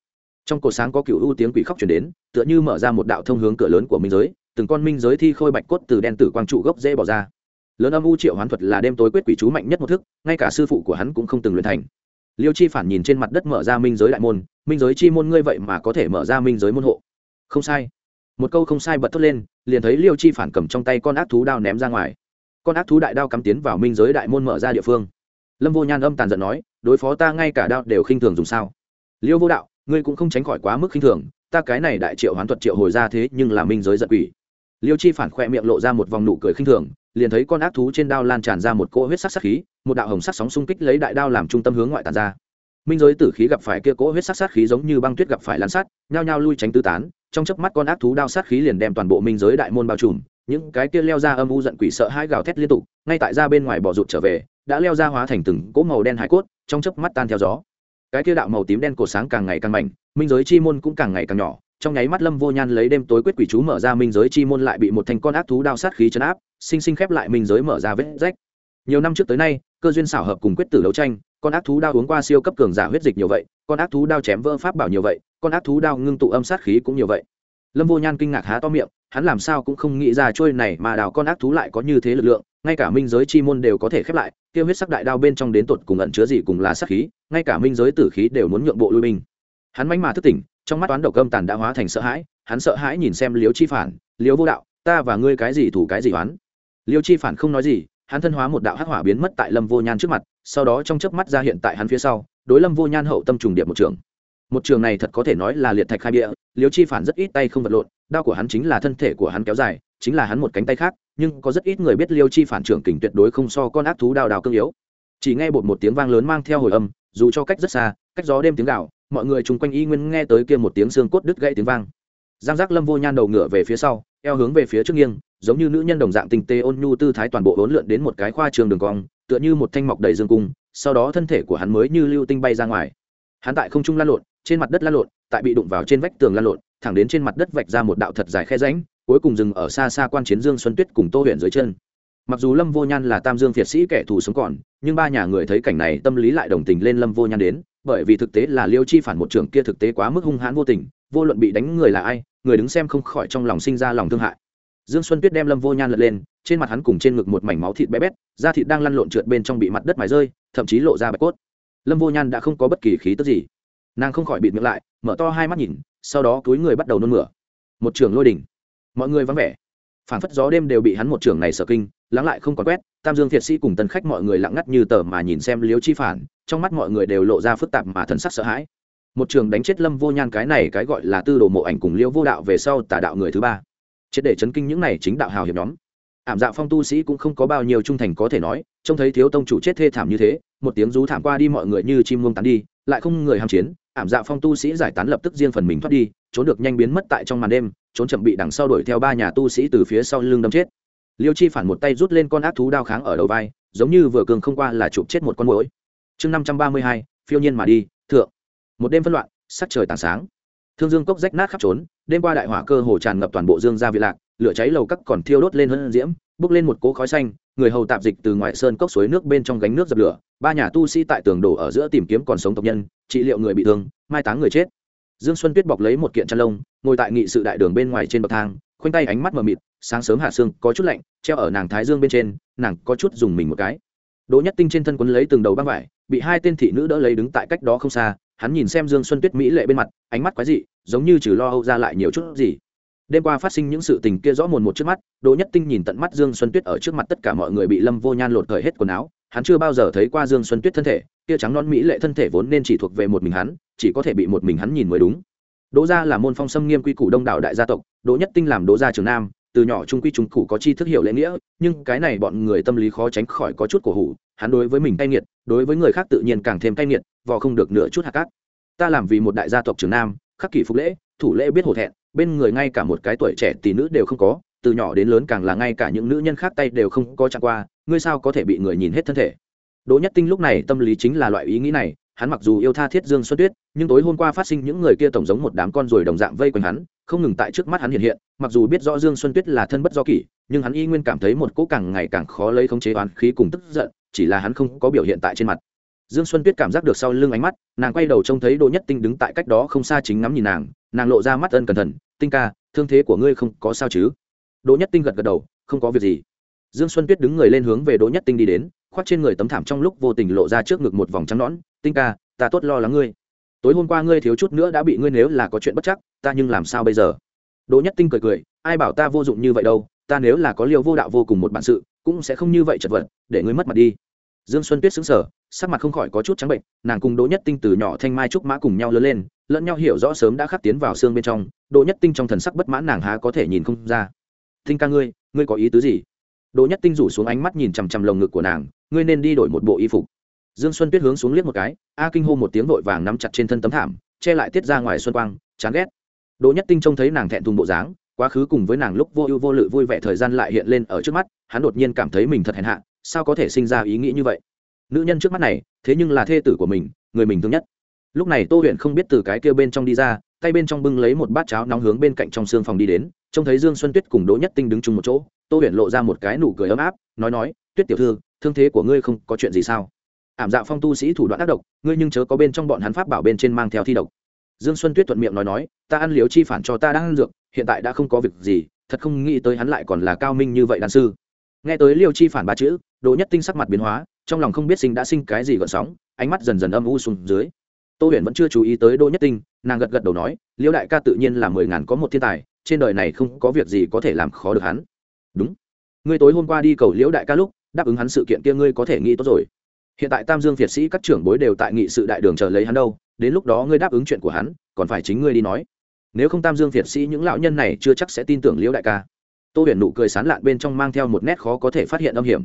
Trong cổ sáng có cựu ưu tiếng quỷ khóc chuyển đến, tựa như mở ra một đạo thông hướng cửa lớn của minh giới, từng con minh giới thi khôi bạch cốt từ đen tử quang trụ gốc dễ bỏ ra. Lớn âm u triệu hoán thuật là đêm tối quyết quỷ chú mạnh nhất một thức, ngay cả sư phụ của hắn cũng không từng luyện thành. Liêu chi phản nhìn trên mặt đất mở ra minh giới đại môn, minh giới chi môn ngươi vậy mà có thể mở ra minh giới môn hộ không sai. Một câu không sai bật thốt lên, liền thấy liêu chi phản cầm trong tay con ác thú đao ném ra ngoài. Con ác thú đại đao cắm tiến vào minh giới đại môn mở ra địa phương. Lâm vô nhan âm tàn giận nói, đối phó ta ngay cả đao đều khinh thường dùng sao? Liêu vô đạo, ngươi cũng không tránh khỏi quá mức khinh thường, ta cái này đại triệu hoán thuật triệu hồi ra thế nhưng là minh giới giận quỷ. Liêu chi phản khoe miệng lộ ra một vòng nụ cười khinh thường, liền thấy con ác thú trên đao lan tràn ra một cỗ huyết sắc sắc khí, một đạo hồng sắc sóng xung kích lấy đại đao làm trung tâm hướng ngoại tàn ra. Minh giới tử khí gặp phải kia cỗ huyết sắc sát khí giống như băng tuyết gặp phải lan sát, nhao nhao lui tránh tứ tán trong chớp mắt con ác thú đao sát khí liền đem toàn bộ minh giới đại môn bao trùm, những cái kia leo ra âm u giận quỷ sợ hãi gào thét liên tục, ngay tại ra bên ngoài bỏ rụt trở về, đã leo ra hóa thành từng cỗ màu đen hải cốt, trong chớp mắt tan theo gió. Cái kia đạo màu tím đen cổ sáng càng ngày càng mạnh, minh giới chi môn cũng càng ngày càng nhỏ, trong nháy mắt lâm vô nhan lấy đêm tối quyết quỷ chú mở ra, minh giới chi môn lại bị một thành con ác thú đao sát khí chấn áp, sinh sinh khép lại minh giới mở ra vết rách nhiều năm trước tới nay, cơ duyên xảo hợp cùng quyết tử đấu tranh, con ác thú đao uống qua siêu cấp cường giả huyết dịch nhiều vậy, con ác thú đao chém vỡ pháp bảo nhiều vậy, con ác thú đao ngưng tụ âm sát khí cũng nhiều vậy. Lâm vô nhan kinh ngạc há to miệng, hắn làm sao cũng không nghĩ ra trôi này mà đào con ác thú lại có như thế lực lượng, ngay cả minh giới chi môn đều có thể khép lại tiêu huyết sắc đại đao bên trong đến tột cùng ẩn chứa gì cùng là sát khí, ngay cả minh giới tử khí đều muốn nhượng bộ lui binh. Hắn mánh mà thức tỉnh, trong mắt toán độc âm tàn đã hóa thành sợ hãi, hắn sợ hãi nhìn xem liếu chi phản liếu vô đạo, ta và ngươi cái gì thủ cái gì oán? Liêu chi phản không nói gì hắn thân hóa một đạo hắc hỏa biến mất tại lâm vô nhan trước mặt, sau đó trong chớp mắt ra hiện tại hắn phía sau, đối lâm vô nhan hậu tâm trùng điệp một trường. Một trường này thật có thể nói là liệt thạch khai địa, liêu chi phản rất ít tay không vật lộn, đao của hắn chính là thân thể của hắn kéo dài, chính là hắn một cánh tay khác, nhưng có rất ít người biết liêu chi phản trưởng kình tuyệt đối không so con ác thú đào đào cương yếu. Chỉ nghe bột một tiếng vang lớn mang theo hồi âm, dù cho cách rất xa, cách gió đêm tiếng gạo mọi người chung quanh y nguyên nghe tới kia một tiếng xương cốt đứt gãy tiếng vang. Giang giác lâm vô nhan đầu ngửa về phía sau, eo hướng về phía trước nghiêng giống như nữ nhân đồng dạng tinh tế ôn nhu tư thái toàn bộ hỗn lượn đến một cái khoa trường đường cong, tựa như một thanh mọc đầy dương cung, sau đó thân thể của hắn mới như lưu tinh bay ra ngoài. Hắn tại không trung lan lộn, trên mặt đất lan lộn, tại bị đụng vào trên vách tường lan lộn, thẳng đến trên mặt đất vạch ra một đạo thật dài khe rãnh, cuối cùng dừng ở xa xa quan chiến dương xuân tuyết cùng tô huyện dưới chân. Mặc dù lâm vô nhan là tam dương việt sĩ kẻ thù sống còn, nhưng ba nhà người thấy cảnh này tâm lý lại đồng tình lên lâm vô nhan đến, bởi vì thực tế là liêu chi phản một trưởng kia thực tế quá mức hung hãn vô tình, vô luận bị đánh người là ai, người đứng xem không khỏi trong lòng sinh ra lòng thương hại dương xuân tuyết đem lâm vô nhan lật lên, trên mặt hắn cùng trên ngực một mảnh máu thịt bé bét, da thịt đang lăn lộn trượt bên trong bị mặt đất mài rơi, thậm chí lộ ra bạch cốt. Lâm vô nhan đã không có bất kỳ khí tức gì. Nàng không khỏi bịt miệng lại, mở to hai mắt nhìn, sau đó túi người bắt đầu nôn mửa. Một trường lôi đỉnh. Mọi người vắng vẻ. Phản phất gió đêm đều bị hắn một trường này sở kinh, lắng lại không còn quét, tam dương thiệt sĩ cùng tân khách mọi người lặng ngắt như tờ mà nhìn xem liếu chi phản, trong mắt mọi người đều lộ ra phức tạp mà thần sắc sợ hãi. Một trường đánh chết lâm vô nhan cái này cái gọi là tư đồ mộ ảnh cùng liễu vô đạo về sau tả đạo người thứ ba chết để chấn kinh những này chính đạo hào hiệp nhóm. Ảm dạ phong tu sĩ cũng không có bao nhiêu trung thành có thể nói, trông thấy thiếu tông chủ chết thê thảm như thế, một tiếng rú thảm qua đi mọi người như chim muông tán đi, lại không người ham chiến, ảm dạ phong tu sĩ giải tán lập tức riêng phần mình thoát đi, trốn được nhanh biến mất tại trong màn đêm, trốn chậm bị đằng sau đuổi theo ba nhà tu sĩ từ phía sau lưng đâm chết. Liêu chi phản một tay rút lên con ác thú đao kháng ở đầu vai, giống như vừa cường không qua là chụp chết một con mũi chương năm trăm ba mươi hai, phiêu nhiên mà đi, thượng. Một đêm phân loạn, sắc trời tảng sáng. Thương dương cốc rách nát khắp trốn đêm qua đại hỏa cơ hồ tràn ngập toàn bộ dương gia vị lạc, lửa cháy lầu cắt còn thiêu đốt lên hơn diễm, bốc lên một cỗ khói xanh, người hầu tạp dịch từ ngoại sơn cốc suối nước bên trong gánh nước dập lửa, ba nhà tu sĩ tại tường đổ ở giữa tìm kiếm còn sống tộc nhân, trị liệu người bị thương, mai táng người chết. Dương xuân tuyết bọc lấy một kiện chăn lông, ngồi tại nghị sự đại đường bên ngoài trên bậc thang, khoanh tay ánh mắt mờ mịt, sáng sớm hạ sương, có chút lạnh, treo ở nàng thái dương bên trên, nàng có chút dùng mình một cái. Đỗ nhất tinh trên thân quấn lấy từng đầu băng vải, bị hai tên thị nữ đỡ lấy đứng tại cách đó không xa hắn nhìn xem dương xuân tuyết mỹ lệ bên mặt, ánh mắt quái dị, giống như trừ lo âu ra lại nhiều chút gì. Đêm qua phát sinh những sự tình kia rõ mồn một trước mắt, đỗ nhất tinh nhìn tận mắt dương xuân tuyết ở trước mặt tất cả mọi người bị lâm vô nhan lột cởi hết quần áo, hắn chưa bao giờ thấy qua dương xuân tuyết thân thể, kia trắng non mỹ lệ thân thể vốn nên chỉ thuộc về một mình hắn, chỉ có thể bị một mình hắn nhìn mới đúng. Đỗ gia là môn phong xâm nghiêm quy củ đông đảo đại gia tộc, đỗ nhất tinh làm đỗ gia trường nam, từ nhỏ trung quy trung cụ có chi thức hiểu lễ nghĩa, nhưng cái này bọn người tâm lý khó tránh khỏi có chút cổ hủ hắn đối với mình cay nghiệt, đối với người khác tự nhiên càng thêm cay nghiệt, vò không được nửa chút hạt cát. Ta làm vì một đại gia tộc trường nam, khắc kỷ phục lễ, thủ lễ biết hổ thẹn, bên người ngay cả một cái tuổi trẻ tỷ nữ đều không có, từ nhỏ đến lớn càng là ngay cả những nữ nhân khác tay đều không có chạm qua, ngươi sao có thể bị người nhìn hết thân thể? Đỗ nhất tinh lúc này tâm lý chính là loại ý nghĩ này hắn mặc dù yêu tha thiết dương xuân tuyết, nhưng tối hôm qua phát sinh những người kia tổng giống một đám con ruồi đồng dạng vây quanh hắn, không ngừng tại trước mắt hắn hiện hiện, mặc dù biết rõ dương xuân tuyết là thân bất do kỷ, nhưng hắn y nguyên cảm thấy một cỗ càng ngày càng khó lấy khống chế oán khí cùng tức giận, chỉ là hắn không có biểu hiện tại trên mặt. Dương xuân tuyết cảm giác được sau lưng ánh mắt, nàng quay đầu trông thấy đỗ nhất tinh đứng tại cách đó không xa chính ngắm nhìn nàng nàng lộ ra mắt ân cẩn thận, tinh ca, thương thế của ngươi không có sao chứ? Đỗ nhất tinh gật gật đầu, không có việc gì. Dương xuân tuyết đứng người lên hướng về đỗ nhất tinh đi đến khoác trên người tấm thảm trong lúc vô tình lộ ra trước ngực một vòng trắng nõn, tinh ca, ta tốt lo lắng ngươi. Tối hôm qua ngươi thiếu chút nữa đã bị ngươi nếu là có chuyện bất chắc, ta nhưng làm sao bây giờ? Đỗ nhất tinh cười cười, ai bảo ta vô dụng như vậy đâu, ta nếu là có liều vô đạo vô cùng một bản sự, cũng sẽ không như vậy chật vật, để ngươi mất mặt đi. Dương xuân tuyết xứng sở sắc mặt không khỏi có chút trắng bệnh, nàng cùng đỗ nhất tinh từ nhỏ thanh mai trúc mã cùng nhau lớn lên, lẫn nhau hiểu rõ sớm đã khắc tiến vào xương bên trong, đỗ nhất tinh trong thần sắc bất mãn nàng há có thể nhìn không ra. Tinh ca ngươi ngươi có ý tứ gì? Đỗ nhất tinh rủ xuống ánh mắt nhìn chằm chằm lồng ngực của nàng, ngươi nên đi đổi một bộ y phục. Dương xuân tuyết hướng xuống liếc một cái, a kinh hô một tiếng vội vàng nắm chặt trên thân tấm thảm, che lại tiết ra ngoài xuân quang, chán ghét. Đỗ nhất tinh trông thấy nàng thẹn thùng bộ dáng, quá khứ cùng với nàng lúc vô ưu vô lự vui vẻ thời gian lại hiện lên ở trước mắt, hắn đột nhiên cảm thấy mình thật hèn hạ, sao có thể sinh ra ý nghĩ như vậy? Nữ nhân trước mắt này, thế nhưng là thê tử của mình, người mình thương nhất lúc này tô huyện không biết từ cái kia bên trong đi ra, tay bên trong bưng lấy một bát cháo nóng hướng bên cạnh trong xương phòng đi đến, trông thấy dương xuân tuyết cùng đỗ nhất tinh đứng chung một chỗ, tô huyện lộ ra một cái nụ cười ấm áp, nói nói, tuyết tiểu thư, thương thế của ngươi không có chuyện gì sao? Ảm dạ phong tu sĩ thủ đoạn ác độc, ngươi nhưng chớ có bên trong bọn hắn pháp bảo bên trên mang theo thi độc. Dương xuân tuyết thuận miệng nói nói, ta ăn liều chi phản cho ta đang ăn dược, hiện tại đã không có việc gì, thật không nghĩ tới hắn lại còn là cao minh như vậy đàn sư. Nghe tới liều chi phản ba chữ, đỗ nhất tinh sắc mặt biến hóa, trong lòng không biết sinh đã sinh cái gì gợn sóng, ánh mắt dần dần âm u xuống dưới tô huyền vẫn chưa chú ý tới đỗ nhất tinh, nàng gật gật đầu nói, liêu đại ca tự nhiên là mười ngàn có một thiên tài, trên đời này không có việc gì có thể làm khó được hắn. Đúng. Ngươi tối hôm qua đi cầu liễu đại ca lúc, đáp ứng hắn sự kiện kia ngươi có thể nghĩ tốt rồi. Hiện tại tam dương việt sĩ các trưởng bối đều tại nghị sự đại đường chờ lấy hắn đâu, đến lúc đó ngươi đáp ứng chuyện của hắn, còn phải chính ngươi đi nói. Nếu không tam dương việt sĩ những lão nhân này chưa chắc sẽ tin tưởng liễu đại ca. Tô huyền nụ cười sán lạn bên trong mang theo một nét khó có thể phát hiện âm hiểm.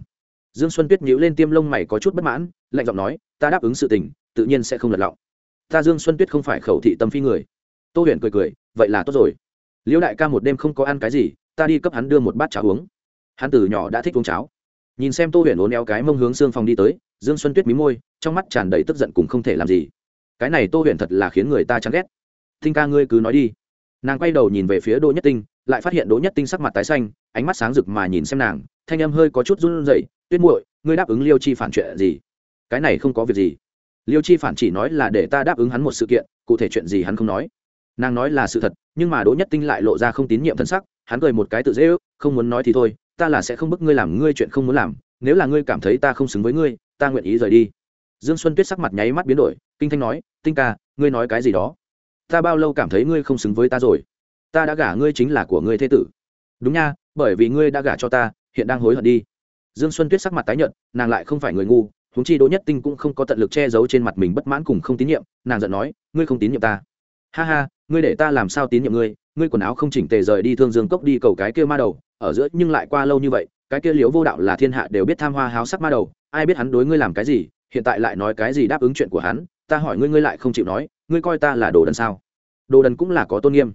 Dương xuân tuyết nhíu lên tiêm lông mày có chút bất mãn, lạnh giọng nói, ta đáp ứng sự tình, tự nhiên sẽ không lật lọng ta dương xuân tuyết không phải khẩu thị tâm phi người. Tô huyền cười cười, vậy là tốt rồi. Liễu đại ca một đêm không có ăn cái gì, ta đi cấp hắn đưa một bát cháo uống. Hắn từ nhỏ đã thích uống cháo. Nhìn xem tô huyền ốn éo cái mông hướng xương phòng đi tới, dương xuân tuyết mí môi, trong mắt tràn đầy tức giận cùng không thể làm gì. Cái này tô huyền thật là khiến người ta chán ghét. Thinh ca ngươi cứ nói đi. Nàng quay đầu nhìn về phía đỗ nhất tinh, lại phát hiện đỗ nhất tinh sắc mặt tái xanh, ánh mắt sáng rực mà nhìn xem nàng, thanh âm hơi có chút run rẩy, tuyết muội, ngươi đáp ứng liêu chi phản chuyện gì? Cái này không có việc gì liêu chi phản chỉ nói là để ta đáp ứng hắn một sự kiện, cụ thể chuyện gì hắn không nói. Nàng nói là sự thật, nhưng mà đỗ nhất tinh lại lộ ra không tín nhiệm thân sắc, hắn cười một cái tự dễ ước, không muốn nói thì thôi, ta là sẽ không bức ngươi làm ngươi chuyện không muốn làm, nếu là ngươi cảm thấy ta không xứng với ngươi, ta nguyện ý rời đi. Dương xuân tuyết sắc mặt nháy mắt biến đổi, kinh thanh nói, tinh ca, ngươi nói cái gì đó? Ta bao lâu cảm thấy ngươi không xứng với ta rồi? Ta đã gả ngươi chính là của ngươi thế tử. Đúng nha, bởi vì ngươi đã gả cho ta, hiện đang hối hận đi. Dương xuân tuyết sắc mặt tái nhợt, nàng lại không phải người ngu huống chi đỗ nhất tinh cũng không có tận lực che giấu trên mặt mình bất mãn cùng không tín nhiệm, nàng giận nói, ngươi không tín nhiệm ta. Ha ha, ngươi để ta làm sao tín nhiệm ngươi? Ngươi quần áo không chỉnh tề rời đi thương dương cốc đi cầu cái kia ma đầu, ở giữa nhưng lại qua lâu như vậy, cái kia liếu vô đạo là thiên hạ đều biết tham hoa háo sắc ma đầu, ai biết hắn đối ngươi làm cái gì, hiện tại lại nói cái gì đáp ứng chuyện của hắn, ta hỏi ngươi ngươi lại không chịu nói, ngươi coi ta là đồ đần sao? Đồ đần cũng là có tôn nghiêm.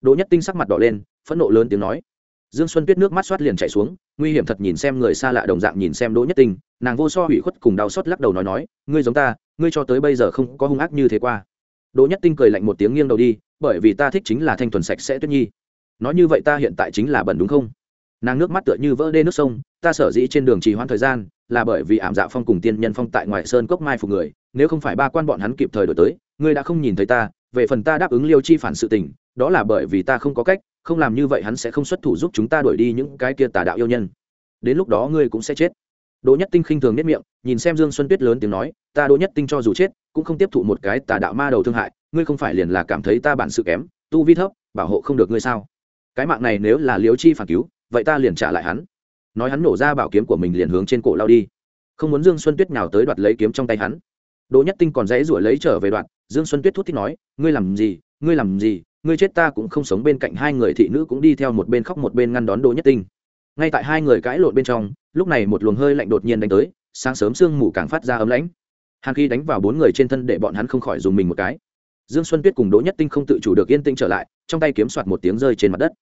Đỗ nhất tinh sắc mặt đỏ lên, phẫn nộ lớn tiếng nói dương xuân tuyết nước mắt xoát liền chạy xuống, nguy hiểm thật nhìn xem người xa lạ đồng dạng nhìn xem đỗ nhất tinh, nàng vô so hủy khuất cùng đau xót lắc đầu nói nói, ngươi giống ta, ngươi cho tới bây giờ không có hung ác như thế qua. Đỗ nhất tinh cười lạnh một tiếng nghiêng đầu đi, bởi vì ta thích chính là thanh thuần sạch sẽ tuyết nhi. Nói như vậy ta hiện tại chính là bẩn đúng không? Nàng nước mắt tựa như vỡ đê nước sông, ta sở dĩ trên đường trì hoãn thời gian, là bởi vì ảm dạ phong cùng tiên nhân phong tại ngoại sơn cốc mai phục người, nếu không phải ba quan bọn hắn kịp thời đổi tới, ngươi đã không nhìn thấy ta, về phần ta đáp ứng liêu chi phản sự tình, đó là bởi vì ta không có cách không làm như vậy hắn sẽ không xuất thủ giúp chúng ta đuổi đi những cái kia tà đạo yêu nhân. Đến lúc đó ngươi cũng sẽ chết. Đỗ nhất tinh khinh thường nhất miệng, nhìn xem dương xuân tuyết lớn tiếng nói, ta đỗ nhất tinh cho dù chết, cũng không tiếp thụ một cái tà đạo ma đầu thương hại, ngươi không phải liền là cảm thấy ta bản sự kém, tu vi thấp, bảo hộ không được ngươi sao? Cái mạng này nếu là liếu chi phản cứu, vậy ta liền trả lại hắn. Nói hắn nổ ra bảo kiếm của mình liền hướng trên cổ lao đi. Không muốn dương xuân tuyết nào tới đoạt lấy kiếm trong tay hắn. Đỗ nhất tinh còn dãy rủi lấy trở về đoạn, dương xuân tuyết thút thích nói, ngươi làm gì? Ngươi làm gì? Ngươi chết ta cũng không sống bên cạnh hai người thị nữ cũng đi theo một bên khóc một bên ngăn đón đỗ nhất tinh. Ngay tại hai người cãi lộn bên trong, lúc này một luồng hơi lạnh đột nhiên đánh tới, sáng sớm sương mù càng phát ra ấm lãnh. Hàng khi đánh vào bốn người trên thân để bọn hắn không khỏi dùng mình một cái. Dương xuân tuyết cùng đỗ nhất tinh không tự chủ được yên tĩnh trở lại, trong tay kiếm soạt một tiếng rơi trên mặt đất.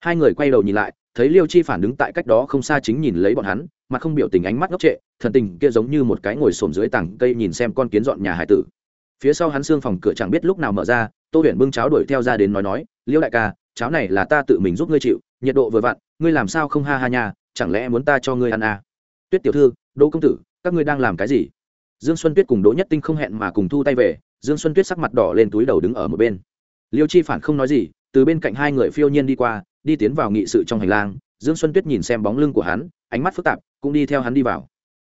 Hai người quay đầu nhìn lại, thấy liêu chi phản đứng tại cách đó không xa chính nhìn lấy bọn hắn mà không biểu tình ánh mắt ngốc trệ, thần tình kia giống như một cái ngồi xổm dưới tảng cây nhìn xem con kiến dọn nhà hải tử. Phía sau hắn xương phòng cửa chẳng biết lúc nào mở ra tô huyền bưng cháo đuổi theo ra đến nói nói, liêu đại ca, cháo này là ta tự mình giúp ngươi chịu, nhiệt độ vừa vặn, ngươi làm sao không ha ha nha, chẳng lẽ muốn ta cho ngươi ăn à? tuyết tiểu thư, đỗ công tử, các ngươi đang làm cái gì? Dương xuân tuyết cùng đỗ nhất tinh không hẹn mà cùng thu tay về, dương xuân tuyết sắc mặt đỏ lên túi đầu đứng ở một bên. Liêu chi phản không nói gì, từ bên cạnh hai người phiêu nhiên đi qua, đi tiến vào nghị sự trong hành lang, dương xuân tuyết nhìn xem bóng lưng của hắn, ánh mắt phức tạp, cũng đi theo hắn đi vào.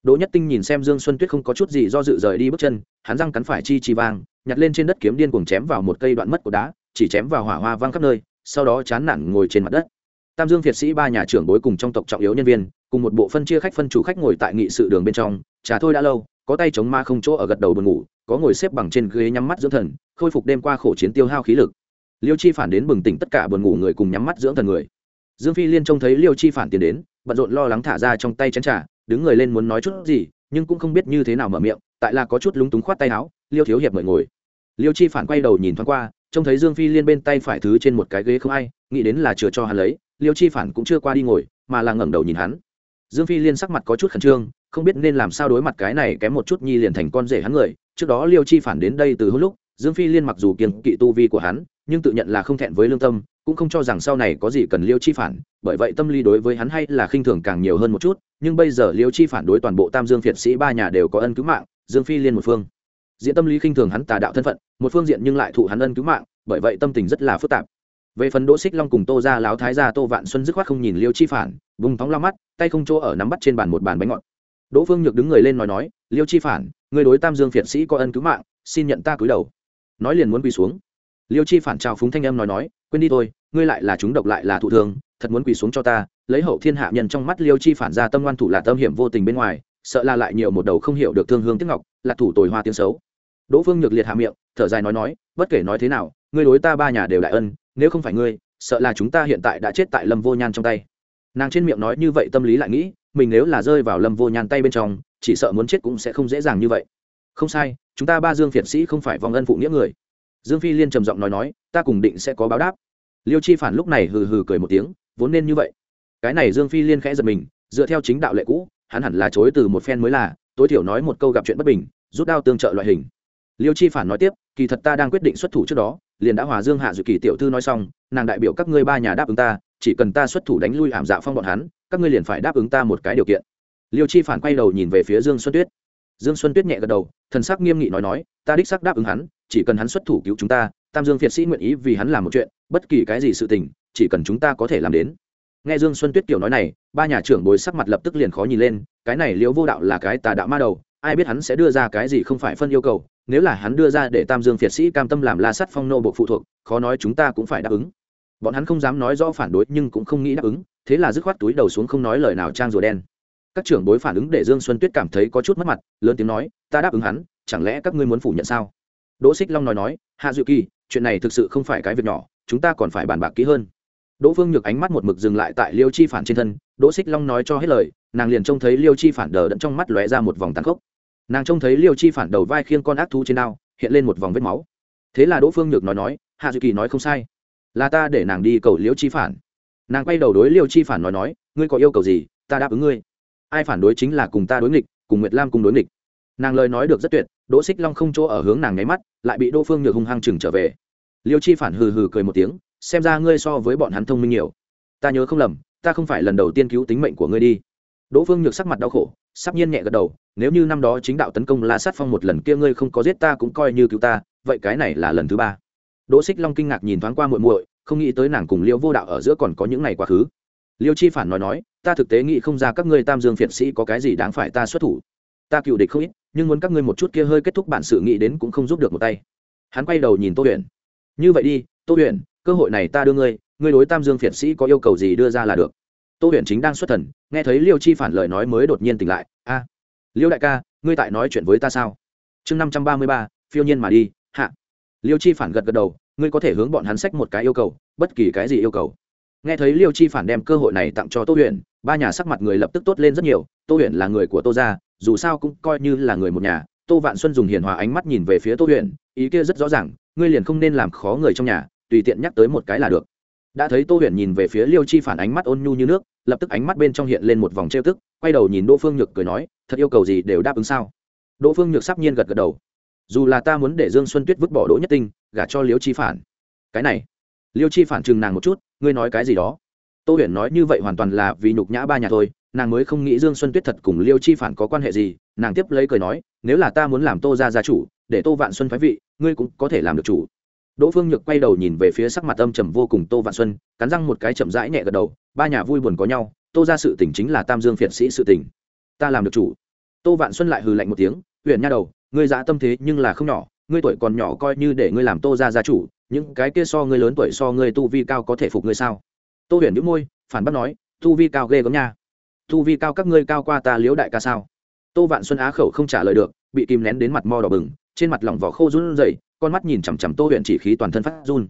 Đỗ nhất tinh nhìn xem dương xuân tuyết không có chút gì do dự rời đi bước chân, hắn răng cắn phải chi chi vang nhặt lên trên đất kiếm điên cuồng chém vào một cây đoạn mất của đá, chỉ chém vào hỏa hoa vang khắp nơi, sau đó chán nản ngồi trên mặt đất. Tam dương việt sĩ ba nhà trưởng bối cùng trong tộc trọng yếu nhân viên, cùng một bộ phân chia khách phân chủ khách ngồi tại nghị sự đường bên trong, trà thôi đã lâu, có tay chống ma không chỗ ở gật đầu buồn ngủ, có ngồi xếp bằng trên ghế nhắm mắt dưỡng thần, khôi phục đêm qua khổ chiến tiêu hao khí lực. Liêu chi phản đến bừng tỉnh tất cả buồn ngủ người cùng nhắm mắt dưỡng thần người. Dương phi liên trông thấy liêu chi phản tiến đến, bận rộn lo lắng thả ra trong tay chén trà, đứng người lên muốn nói chút gì, nhưng cũng không biết như thế nào mở miệng, tại là có chút lúng túng khoát tay áo liêu thiếu hiệp mời ngồi. Liêu chi phản quay đầu nhìn thoáng qua, trông thấy dương phi liên bên tay phải thứ trên một cái ghế không ai, nghĩ đến là chừa cho hắn lấy, liêu chi phản cũng chưa qua đi ngồi, mà là ngẩng đầu nhìn hắn. Dương phi liên sắc mặt có chút khẩn trương, không biết nên làm sao đối mặt cái này kém một chút nhi liền thành con rể hắn người. Trước đó liêu chi phản đến đây từ hôm lúc, dương phi liên mặc dù kiên kỵ tu vi của hắn, nhưng tự nhận là không thẹn với lương tâm, cũng không cho rằng sau này có gì cần liêu chi phản, bởi vậy tâm lý đối với hắn hay là khinh thường càng nhiều hơn một chút. Nhưng bây giờ liêu chi phản đối toàn bộ tam dương phiệt sĩ ba nhà đều có ân cứu mạng, dương phi liên một phương diện tâm lý khinh thường hắn tà đạo thân phận, một phương diện nhưng lại thụ hắn ân cứu mạng, bởi vậy tâm tình rất là phức tạp. Về phần đỗ xích long cùng tô ra láo thái ra tô vạn xuân dứt khoát không nhìn liêu chi phản, vùng thóng lao mắt, tay không chỗ ở nắm bắt trên bàn một bàn bánh ngọt. Đỗ phương nhược đứng người lên nói nói, liêu chi phản người đối tam dương phiệt sĩ có ân cứu mạng, xin nhận ta cúi đầu. Nói liền muốn quỳ xuống. Liêu chi phản trào phúng thanh em nói nói, quên đi thôi, ngươi lại là chúng độc lại là thụ thường, thật muốn quỳ xuống cho ta, lấy hậu thiên hạ nhân trong mắt liêu chi phản ra tâm ngoan thủ là tâm hiểm vô tình bên ngoài, sợ là lại nhiều một đầu không hiểu được thương hương tiếc ngọc, là thủ tồi hoa tiếng xấu đỗ phương nhược liệt hạ miệng, thở dài nói nói, bất kể nói thế nào, ngươi đối ta ba nhà đều đại ân, nếu không phải ngươi, sợ là chúng ta hiện tại đã chết tại lâm vô nhan trong tay. Nàng trên miệng nói như vậy tâm lý lại nghĩ, mình nếu là rơi vào lâm vô nhan tay bên trong, chỉ sợ muốn chết cũng sẽ không dễ dàng như vậy. Không sai, chúng ta ba dương phiệt sĩ không phải vòng ân phụ nghĩa người. Dương phi liên trầm giọng nói nói, ta cùng định sẽ có báo đáp. Liêu chi phản lúc này hừ hừ cười một tiếng, vốn nên như vậy. Cái này dương phi liên khẽ giật mình, dựa theo chính đạo lệ cũ, hắn hẳn là chối từ một phen mới là, tối thiểu nói một câu gặp chuyện bất bình, rút đao tương trợ loại hình liêu chi phản nói tiếp, kỳ thật ta đang quyết định xuất thủ trước đó, liền đã hòa dương hạ dự kỳ tiểu thư nói xong, nàng đại biểu các ngươi ba nhà đáp ứng ta, chỉ cần ta xuất thủ đánh lui ảm dạ phong bọn hắn, các ngươi liền phải đáp ứng ta một cái điều kiện. Liêu chi phản quay đầu nhìn về phía dương xuân tuyết. Dương xuân tuyết nhẹ gật đầu, thần sắc nghiêm nghị nói nói, ta đích sắc đáp ứng hắn, chỉ cần hắn xuất thủ cứu chúng ta, tam dương phiệt sĩ nguyện ý vì hắn làm một chuyện, bất kỳ cái gì sự tình, chỉ cần chúng ta có thể làm đến. Nghe dương xuân tuyết tiểu nói này, ba nhà trưởng bối sắc mặt lập tức liền khó nhìn lên, cái này liễu vô đạo là cái tà đạo ma đầu ai biết hắn sẽ đưa ra cái gì không phải phân yêu cầu, nếu là hắn đưa ra để tam dương phiệt sĩ cam tâm làm la sắt phong nô bộ phụ thuộc, khó nói chúng ta cũng phải đáp ứng. Bọn hắn không dám nói rõ phản đối nhưng cũng không nghĩ đáp ứng, thế là dứt khoát túi đầu xuống không nói lời nào trang rùa đen. Các trưởng bối phản ứng để dương xuân tuyết cảm thấy có chút mất mặt, lớn tiếng nói, ta đáp ứng hắn, chẳng lẽ các ngươi muốn phủ nhận sao? Đỗ xích long nói nói, hạ dự kỳ, chuyện này thực sự không phải cái việc nhỏ, chúng ta còn phải bàn bạc kỹ hơn. Đỗ phương nhược ánh mắt một mực dừng lại tại liêu chi phản trên thân, đỗ xích long nói cho hết lời, nàng liền trông thấy liêu chi phản đờ đẫn trong mắt lóe ra một vòng tàn khốc nàng trông thấy liêu chi phản đầu vai khiêng con ác thú trên ao hiện lên một vòng vết máu. Thế là đỗ phương nhược nói nói, hạ dự kỳ nói không sai. Là ta để nàng đi cầu liêu chi phản. Nàng quay đầu đối liêu chi phản nói nói, ngươi có yêu cầu gì, ta đáp ứng ngươi. Ai phản đối chính là cùng ta đối nghịch, cùng nguyệt lam cùng đối nghịch. Nàng lời nói được rất tuyệt, đỗ xích long không chỗ ở hướng nàng nháy mắt, lại bị đỗ phương nhược hung hăng chừng trở về. Liêu chi phản hừ hừ cười một tiếng, xem ra ngươi so với bọn hắn thông minh nhiều. Ta nhớ không lầm, ta không phải lần đầu tiên cứu tính mệnh của ngươi đi. Đỗ phương nhược sắc mặt đau khổ sắp nhiên nhẹ gật đầu, nếu như năm đó chính đạo tấn công la sát phong một lần kia ngươi không có giết ta cũng coi như cứu ta, vậy cái này là lần thứ ba. Đỗ xích long kinh ngạc nhìn thoáng qua muội muội, không nghĩ tới nàng cùng liêu vô đạo ở giữa còn có những ngày quá khứ. Liêu chi phản nói nói, ta thực tế nghĩ không ra các ngươi tam dương phiệt sĩ có cái gì đáng phải ta xuất thủ. Ta cựu địch không ít, nhưng muốn các ngươi một chút kia hơi kết thúc bản sự nghĩ đến cũng không giúp được một tay. Hắn quay đầu nhìn tô huyền. Như vậy đi, tô huyền, cơ hội này ta đưa ngươi ngươi đối tam dương phiệt sĩ có yêu cầu gì đưa ra là được tô huyền chính đang xuất thần, nghe thấy liêu chi phản lời nói mới đột nhiên tỉnh lại, a, liêu đại ca, ngươi tại nói chuyện với ta sao? Chương năm trăm ba mươi ba, phiêu nhiên mà đi, hạ. Liêu chi phản gật gật đầu, ngươi có thể hướng bọn hắn sách một cái yêu cầu, bất kỳ cái gì yêu cầu. Nghe thấy liêu chi phản đem cơ hội này tặng cho tô huyền, ba nhà sắc mặt người lập tức tốt lên rất nhiều, tô huyền là người của tô gia, dù sao cũng coi như là người một nhà, tô vạn xuân dùng hiền hòa ánh mắt nhìn về phía tô huyền, ý kia rất rõ ràng, ngươi liền không nên làm khó người trong nhà, tùy tiện nhắc tới một cái là được đã thấy tô huyền nhìn về phía liêu chi phản ánh mắt ôn nhu như nước, lập tức ánh mắt bên trong hiện lên một vòng trêu tức, quay đầu nhìn đỗ phương nhược cười nói, thật yêu cầu gì đều đáp ứng sao? Đỗ phương nhược sắp nhiên gật gật đầu. Dù là ta muốn để dương xuân tuyết vứt bỏ đỗ nhất tinh, gả cho liêu chi phản. Cái này. Liêu chi phản chừng nàng một chút, ngươi nói cái gì đó? Tô huyền nói, như vậy hoàn toàn là vì nhục nhã ba nhà thôi, nàng mới không nghĩ dương xuân tuyết thật cùng liêu chi phản có quan hệ gì. Nàng tiếp lấy cười nói, nếu là ta muốn làm tô ra gia chủ, để tô vạn xuân phái vị, ngươi cũng có thể làm được chủ đỗ phương nhược quay đầu nhìn về phía sắc mặt âm trầm vô cùng tô vạn xuân, cắn răng một cái chậm rãi nhẹ gật đầu, ba nhà vui buồn có nhau, tô ra sự tình chính là tam dương phiệt sĩ sự tình. ta làm được chủ. Tô vạn xuân lại hừ lạnh một tiếng Huyền nha đầu, ngươi dã tâm thế nhưng là không nhỏ, ngươi tuổi còn nhỏ coi như để ngươi làm tô ra gia chủ, những cái kia so ngươi lớn tuổi so ngươi tu vi cao có thể phục ngươi sao? Tô huyền nhếch môi, phản bác nói, tu vi cao ghê gớm nha. Tu vi cao các ngươi cao qua ta liễu đại ca sao? Tô vạn xuân á khẩu không trả lời được, bị kìm nén đến mặt mo đỏ bừng, trên mặt lỏng vỏ khô run rẩy con mắt nhìn chằm chằm tô huyện chỉ khí toàn thân phát run.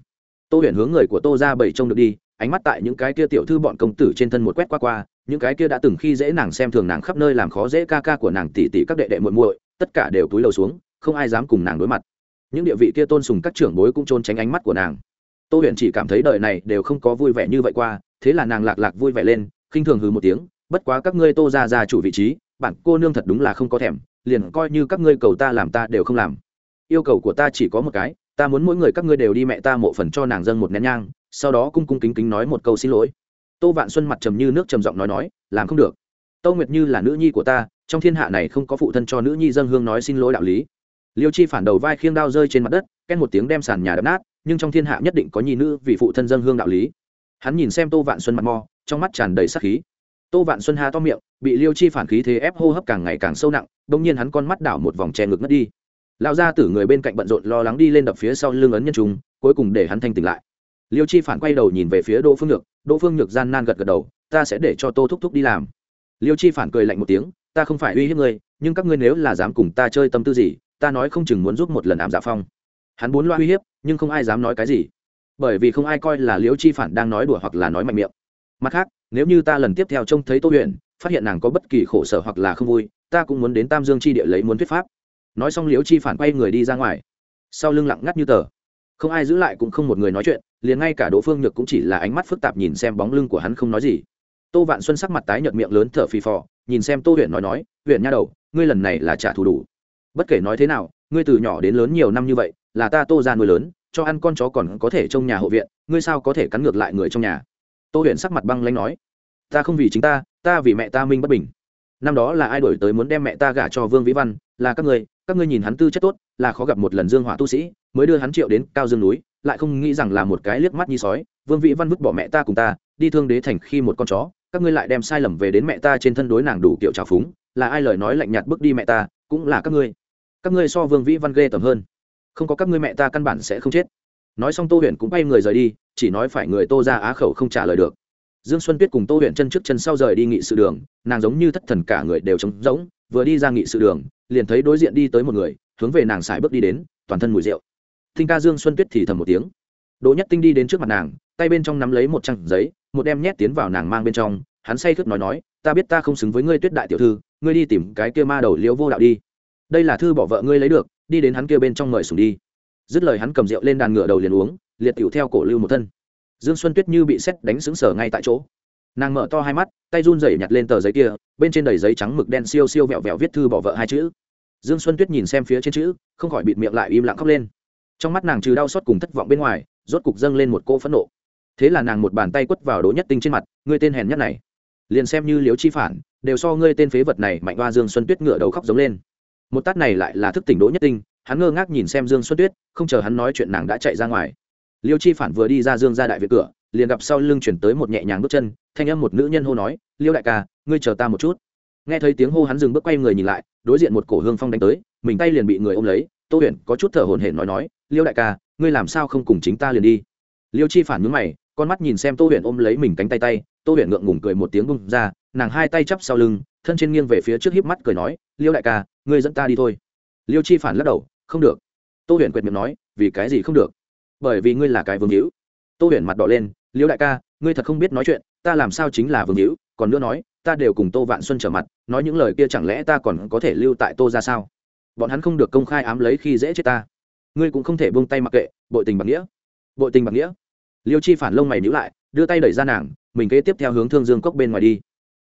Tô huyện hướng người của tô ra bảy trông được đi, ánh mắt tại những cái kia tiểu thư bọn công tử trên thân một quét qua qua, những cái kia đã từng khi dễ nàng xem thường nàng khắp nơi làm khó dễ ca ca của nàng tỷ tỷ các đệ đệ muội muội, tất cả đều túi lầu xuống, không ai dám cùng nàng đối mặt. Những địa vị kia tôn sùng các trưởng bối cũng trôn tránh ánh mắt của nàng. Tô huyền chỉ cảm thấy đời này đều không có vui vẻ như vậy qua, thế là nàng lạc lạc vui vẻ lên, khinh thường hừ một tiếng, bất quá các ngươi tô ra ra chủ vị trí, bản cô nương thật đúng là không có thèm, liền coi như các ngươi cầu ta làm ta đều không làm yêu cầu của ta chỉ có một cái, ta muốn mỗi người các ngươi đều đi mẹ ta mộ phần cho nàng dâng một nén nhang, sau đó cung cung kính kính nói một câu xin lỗi. Tô vạn xuân mặt trầm như nước trầm giọng nói nói, làm không được. Tô nguyệt như là nữ nhi của ta, trong thiên hạ này không có phụ thân cho nữ nhi dân hương nói xin lỗi đạo lý. Liêu chi phản đầu vai khiêng đao rơi trên mặt đất ken một tiếng đem sàn nhà đập nát, nhưng trong thiên hạ nhất định có nhi nữ vì phụ thân dân hương đạo lý. Hắn nhìn xem tô vạn xuân mặt mò trong mắt tràn đầy sắc khí. Tô vạn xuân ha to miệng, bị liêu chi phản khí thế ép hô hấp càng ngày càng sâu nặng đ ỗ n g nhiên hắn con mắt đảo một vòng che ngực ngất đi. Lão gia tử người bên cạnh bận rộn lo lắng đi lên đập phía sau lưng ấn nhân trung, cuối cùng để hắn thanh tỉnh lại. Liêu chi phản quay đầu nhìn về phía đỗ phương nhược, đỗ phương nhược gian nan gật gật đầu, ta sẽ để cho tô thúc thúc đi làm. Liêu chi phản cười lạnh một tiếng, ta không phải uy hiếp ngươi, nhưng các ngươi nếu là dám cùng ta chơi tâm tư gì, ta nói không chừng muốn giúp một lần ảm dạ phong. Hắn muốn loa uy hiếp, nhưng không ai dám nói cái gì. Bởi vì không ai coi là liêu chi phản đang nói đùa hoặc là nói mạnh miệng. Mặt khác, nếu như ta lần tiếp theo trông thấy tô huyền, phát hiện nàng có bất kỳ khổ sở hoặc là không vui, ta cũng muốn đến tam dương chi địa lấy muốn thuyết pháp nói xong liễu chi phản quay người đi ra ngoài. Sau lưng lặng ngắt như tờ. Không ai giữ lại cũng không một người nói chuyện, liền ngay cả đỗ phương nhược cũng chỉ là ánh mắt phức tạp nhìn xem bóng lưng của hắn không nói gì. Tô vạn xuân sắc mặt tái nhợt miệng lớn thở phì phò, nhìn xem tô huyện nói nói huyện nha đầu, ngươi lần này là trả thù đủ. Bất kể nói thế nào, ngươi từ nhỏ đến lớn nhiều năm như vậy, là ta tô ra nuôi lớn, cho ăn con chó còn có thể trong nhà hộ viện, ngươi sao có thể cắn ngược lại người trong nhà? Tô huyền sắc mặt băng lanh nói, ta không vì chính ta ta vì mẹ ta minh bất bình. Năm đó là ai đổi tới muốn đem mẹ ta gả cho vương vĩ văn, là các ngươi các ngươi nhìn hắn tư chất tốt, là khó gặp một lần dương hỏa tu sĩ, mới đưa hắn triệu đến cao dương núi, lại không nghĩ rằng là một cái liếc mắt như sói, vương vĩ văn vứt bỏ mẹ ta cùng ta, đi thương đế thành khi một con chó, các ngươi lại đem sai lầm về đến mẹ ta trên thân đối nàng đủ kiểu trào phúng, là ai lời nói lạnh nhạt bước đi mẹ ta, cũng là các ngươi. Các ngươi so vương vĩ văn ghê tởm hơn. Không có các ngươi mẹ ta căn bản sẽ không chết. Nói xong tô huyền cũng bay người rời đi, chỉ nói phải người tô ra á khẩu không trả lời được. Dương xuân tuyết cùng tô huyền chân trước chân sau rời đi nghị sự đường, nàng giống như thất thần cả người đều trống rỗng, vừa đi ra nghị sự đường liền thấy đối diện đi tới một người, hướng về nàng xài bước đi đến, toàn thân mùi rượu. Thinh ca dương xuân tuyết thì thầm một tiếng. Đỗ nhất tinh đi đến trước mặt nàng, tay bên trong nắm lấy một trang giấy, một đem nhét tiến vào nàng mang bên trong, hắn say khướt nói nói, ta biết ta không xứng với ngươi tuyết đại tiểu thư, ngươi đi tìm cái kia ma đầu liễu vô đạo đi. Đây là thư bỏ vợ ngươi lấy được, đi đến hắn kia bên trong mời sùng đi. Dứt lời hắn cầm rượu lên đàn ngựa đầu liền uống, liệt tiểu theo cổ lưu một thân. Dương xuân tuyết như bị xét đánh xứng sở ngay tại chỗ. Nàng mở to hai mắt, tay run rẩy nhặt lên tờ giấy kia, bên trên đầy giấy trắng mực đen siêu siêu vẹo vẹo viết thư bỏ vợ hai chữ dương xuân tuyết nhìn xem phía trên chữ, không khỏi bịt miệng lại im lặng khóc lên. Trong mắt nàng trừ đau xót cùng thất vọng bên ngoài, rốt cục dâng lên một cô phẫn nộ. Thế là nàng một bàn tay quất vào đỗ nhất tinh trên mặt, ngươi tên hèn nhất này. Liền xem như liếu chi phản, đều so ngươi tên phế vật này mạnh hoa dương xuân tuyết ngựa đầu khóc giống lên. Một tát này lại là thức tỉnh đỗ nhất tinh, hắn ngơ ngác nhìn xem dương xuân tuyết, không chờ hắn nói chuyện nàng đã chạy ra ngoài. Liêu chi phản vừa đi ra dương ra đại viện cửa, liền gặp sau lưng chuyển tới một nhẹ nhàng bước chân, thanh âm một nữ nhân hô nói liêu đại ca, ngươi chờ ta một chút. Nghe thấy tiếng hô hắn dừng bước quay người nhìn lại đối diện một cổ hương phong đánh tới, mình tay liền bị người ôm lấy, tô huyền có chút thở hổn hển nói nói, liêu đại ca, ngươi làm sao không cùng chính ta liền đi? Liêu chi phản nhướng mày, con mắt nhìn xem tô huyền ôm lấy mình cánh tay tay, tô huyền ngượng ngùng cười một tiếng bung ra, nàng hai tay chắp sau lưng, thân trên nghiêng về phía trước híp mắt cười nói, liêu đại ca, ngươi dẫn ta đi thôi. Liêu chi phản lắc đầu, không được. Tô huyền quệt miệng nói, vì cái gì không được? Bởi vì ngươi là cái vương hữu. Tô huyền mặt đỏ lên, liêu đại ca, ngươi thật không biết nói chuyện, ta làm sao chính là vương hữu, còn nữa nói ta đều cùng tô vạn xuân trở mặt, nói những lời kia chẳng lẽ ta còn có thể lưu tại tô ra sao? Bọn hắn không được công khai ám lấy khi dễ chết ta. Ngươi cũng không thể buông tay mặc kệ, bội tình bằng nghĩa. Bội tình bằng nghĩa. Liêu chi phản lông mày nhữ lại, đưa tay đẩy ra nàng, mình kế tiếp theo hướng thương dương cốc bên ngoài đi.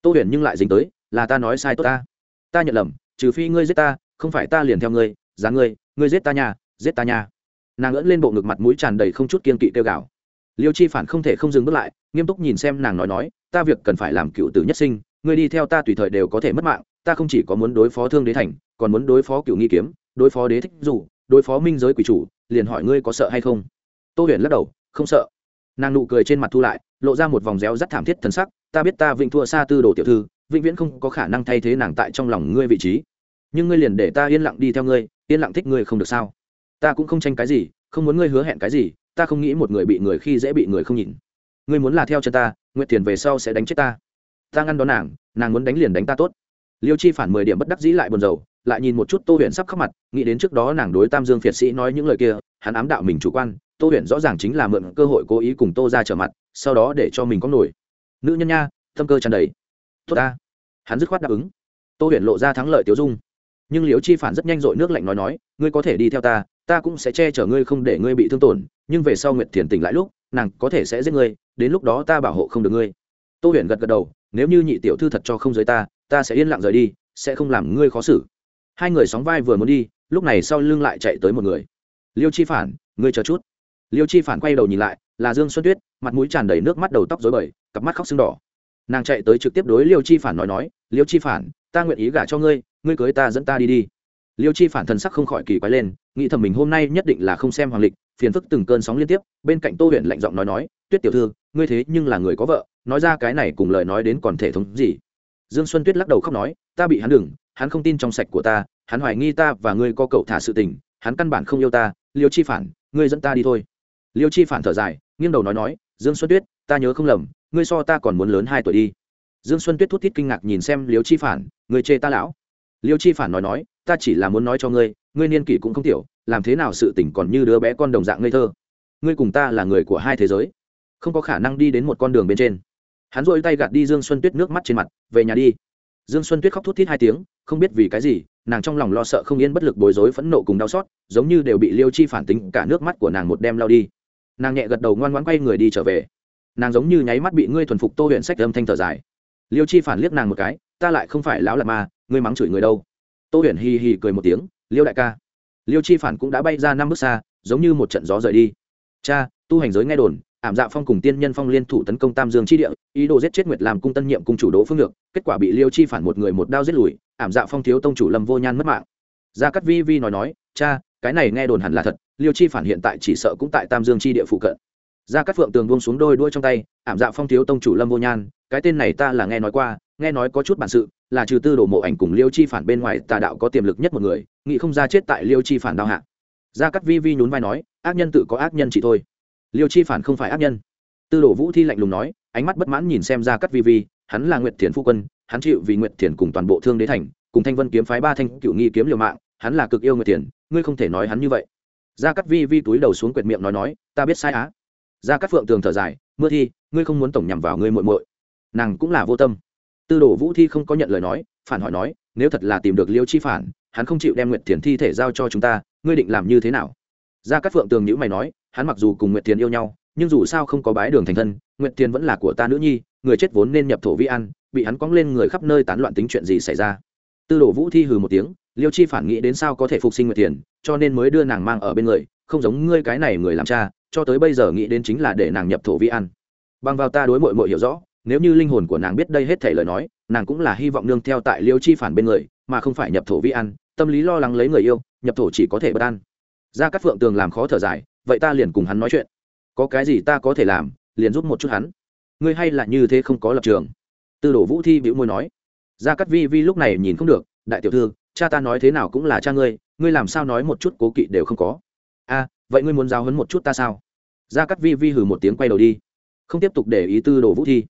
Tô huyền nhưng lại dính tới, là ta nói sai tốt ta. Ta nhận lầm, trừ phi ngươi giết ta, không phải ta liền theo ngươi, giá ngươi ngươi giết ta nhà giết ta nhà nàng ưỡn lên bộ ngực mặt mũi tràn đầy không chút kiên kỵ tiêu gạo liêu chi phản không thể không dừng bước lại, nghiêm túc nhìn xem nàng nói nói, ta việc cần phải làm cựu tử nhất sinh ngươi đi theo ta tùy thời đều có thể mất mạng, ta không chỉ có muốn đối phó thương đế thành, còn muốn đối phó cựu nghi kiếm, đối phó đế thích dù, đối phó minh giới quỷ chủ, liền hỏi ngươi có sợ hay không? Tô huyền lắc đầu, không sợ. Nàng nụ cười trên mặt thu lại, lộ ra một vòng réo rắt thảm thiết thần sắc, ta biết ta vĩnh thua xa tư đồ tiểu thư, vĩnh viễn không có khả năng thay thế nàng tại trong lòng ngươi vị trí. Nhưng ngươi liền để ta yên lặng đi theo ngươi, yên lặng thích ngươi không được sao? Ta cũng không tranh cái gì, không muốn ngươi hứa hẹn cái gì, ta không nghĩ một người bị người khi dễ bị người không nhìn. Ngươi muốn là theo chân ta, nguyện tiền về sau sẽ đánh chết ta ta ngăn đón nàng nàng muốn đánh liền đánh ta tốt. Liêu chi phản mười điểm bất đắc dĩ lại buồn rầu, lại nhìn một chút tô huyền sắp khóc mặt, nghĩ đến trước đó nàng đối tam dương phiệt sĩ nói những lời kia, hắn ám đạo mình chủ quan, tô huyền rõ ràng chính là mượn cơ hội cố ý cùng tô ra trở mặt, sau đó để cho mình có nổi. Nữ nhân nha, tâm cơ tràn đầy. Tốt ta. Hắn dứt khoát đáp ứng. Tô huyền lộ ra thắng lợi tiêu dung. Nhưng liễu chi phản rất nhanh dội nước lạnh nói nói, ngươi có thể đi theo ta ta cũng sẽ che chở ngươi không để ngươi bị thương tổn, nhưng về sau nguyệt thiền tỉnh lại lúc, nàng có thể sẽ giết ngươi, đến lúc đó ta bảo hộ không được ngươi. Tô huyền gật gật đầu nếu như nhị tiểu thư thật cho không giới ta ta sẽ yên lặng rời đi, sẽ không làm ngươi khó xử. Hai người sóng vai vừa muốn đi, lúc này sau lưng lại chạy tới một người. Liêu chi phản, ngươi chờ chút. Liêu chi phản quay đầu nhìn lại, là dương xuân tuyết, mặt mũi tràn đầy nước mắt đầu tóc dối bời, cặp mắt khóc sưng đỏ. Nàng chạy tới trực tiếp đối liêu chi phản nói nói, liêu chi phản, ta nguyện ý gả cho ngươi ngươi cưới ta dẫn ta đi đi. Liêu chi phản thần sắc không khỏi kỳ quái lên, nghĩ thầm mình hôm nay nhất định là không xem hoàng lịch phiền phức từng cơn sóng liên tiếp, bên cạnh tô huyện lạnh giọng nói nói, tuyết tiểu thư, ngươi thế nhưng là người có vợ, nói ra cái này cùng lời nói đến còn thể thống gì? Dương xuân tuyết lắc đầu khóc nói, ta bị hắn đừng, hắn không tin trong sạch của ta, hắn hoài nghi ta và ngươi có cậu thả sự tình, hắn căn bản không yêu ta, liêu chi phản, ngươi dẫn ta đi thôi. Liêu chi phản thở dài, nghiêng đầu nói nói, dương xuân tuyết, ta nhớ không lầm, ngươi so ta còn muốn lớn hai tuổi đi. Dương xuân tuyết thút thít kinh ngạc nhìn xem liêu chi phản, ngươi chê ta lão? Liêu chi phản nói nói, ta chỉ là muốn nói cho ngươi ngươi niên kỷ cũng không tiểu làm thế nào sự tỉnh còn như đứa bé con đồng dạng ngây thơ? Ngươi cùng ta là người của hai thế giới. Không có khả năng đi đến một con đường bên trên. Hắn dội tay gạt đi dương xuân tuyết nước mắt trên mặt, về nhà đi. Dương xuân tuyết khóc thút thít hai tiếng, không biết vì cái gì, nàng trong lòng lo sợ không yên bất lực bối rối phẫn nộ cùng đau xót, giống như đều bị liêu chi phản tính, cả nước mắt của nàng một đem lao đi. Nàng nhẹ gật đầu ngoan ngoãn quay người đi trở về. Nàng giống như nháy mắt bị ngươi thuần phục tô huyện sách âm thanh thở dài. Liêu chi phản liếc nàng một cái, ta lại không phải lão lạc ma, ngươi mắng chửi người đâu. Tô huyền hì hì cười một tiếng, liêu đại ca liêu chi phản cũng đã bay ra năm bước xa, giống như một trận gió rời đi. Cha, tu hành giới nghe đồn, ảm dạ phong cùng tiên nhân phong liên thủ tấn công tam dương chi địa, ý đồ giết chết nguyệt làm cung tân nhiệm cung chủ đỗ phương lược kết quả bị liêu chi phản một người một đao giết lùi, ảm dạ phong thiếu tông chủ lâm vô nhan mất mạng. Gia cắt vi vi nói nói, cha, cái này nghe đồn hẳn là thật, liêu chi phản hiện tại chỉ sợ cũng tại tam dương chi địa phụ cận. Gia cắt phượng tường buông xuống đôi đuôi trong tay, ảm dạ phong thiếu tông chủ lâm vô nhan, cái tên này ta là nghe nói qua, nghe nói có chút bản sự là trừ tư đồ mộ ảnh cùng liêu chi phản bên ngoài, tà đạo có tiềm lực nhất một người, nghĩ không ra chết tại liêu chi phản đao hạ. Gia cắt vi vi nhún vai nói, ác nhân tự có ác nhân chỉ thôi. Liêu chi phản không phải ác nhân. Tư đồ vũ thi lạnh lùng nói, ánh mắt bất mãn nhìn xem gia cắt vi vi, hắn là nguyệt thiền phu quân, hắn chịu vì nguyệt thiền cùng toàn bộ thương đế thành, cùng thanh vân kiếm phái ba thanh cựu nghi kiếm liều mạng, hắn là cực yêu nguyệt thiền, ngươi không thể nói hắn như vậy. Gia cắt vi vi túi đầu xuống quyệt miệng nói nói, ta biết sai á. Gia cắt phượng tường thở dài, mưa thi, ngươi không muốn tổng nhằm vào ngươi muội muội. Nàng cũng là vô tâm tư đồ vũ thi không có nhận lời nói, phản hỏi nói, nếu thật là tìm được liêu chi phản, hắn không chịu đem nguyệt thiền thi thể giao cho chúng ta, ngươi định làm như thế nào? Gia cát phượng tường nhữ mày nói, hắn mặc dù cùng nguyệt thiền yêu nhau, nhưng dù sao không có bái đường thành thân, nguyệt thiền vẫn là của ta nữ nhi, người chết vốn nên nhập thổ vi ăn bị hắn cóng lên người khắp nơi tán loạn tính chuyện gì xảy ra? Tư đồ vũ thi hừ một tiếng, liêu chi phản nghĩ đến sao có thể phục sinh nguyệt thiền, cho nên mới đưa nàng mang ở bên người, không giống ngươi cái này người làm cha, cho tới bây giờ nghĩ đến chính là để nàng nhập thổ vi ăn bằng vào ta đối mội mội hiểu rõ nếu như linh hồn của nàng biết đây hết thể lời nói, nàng cũng là hy vọng nương theo tại liêu chi phản bên người, mà không phải nhập thổ vi ăn, tâm lý lo lắng lấy người yêu, nhập thổ chỉ có thể bất an. Ra các phượng tường làm khó thở dài, vậy ta liền cùng hắn nói chuyện. Có cái gì ta có thể làm, liền giúp một chút hắn. Ngươi hay là như thế không có lập trường. Tư đồ vũ thi bĩu môi nói. Ra các vi vi lúc này nhìn không được, đại tiểu thư, cha ta nói thế nào cũng là cha ngươi ngươi làm sao nói một chút cố kỵ đều không có. A, vậy ngươi muốn giáo hấn một chút ta sao? Ra các vi vi hừ một tiếng quay đầu đi. Không tiếp tục để ý tư đồ vũ thi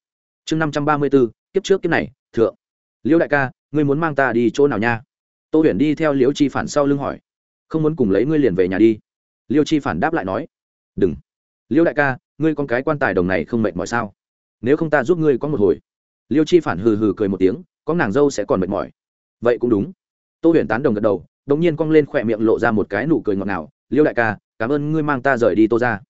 chương năm trăm ba mươi b ố kiếp trước kiếp này, thượng. Liễu đại ca, ngươi muốn mang ta đi chỗ nào nha? Tô huyền đi theo liễu chi phản sau lưng hỏi. Không muốn cùng lấy ngươi liền về nhà đi. Liêu chi phản đáp lại nói. Đừng. Liêu đại ca, ngươi con cái quan tài đồng này không mệt mỏi sao? Nếu không ta giúp ngươi có một hồi. Liêu chi phản hừ hừ cười một tiếng, có nàng dâu sẽ còn mệt mỏi. Vậy cũng đúng. Tô huyền tán đồng gật đầu đ ỗ n g nhiên cong lên khỏe miệng lộ ra một cái nụ cười ngọt ngào. Liêu đại ca, cảm ơn ngươi mang ta rời đi tô ra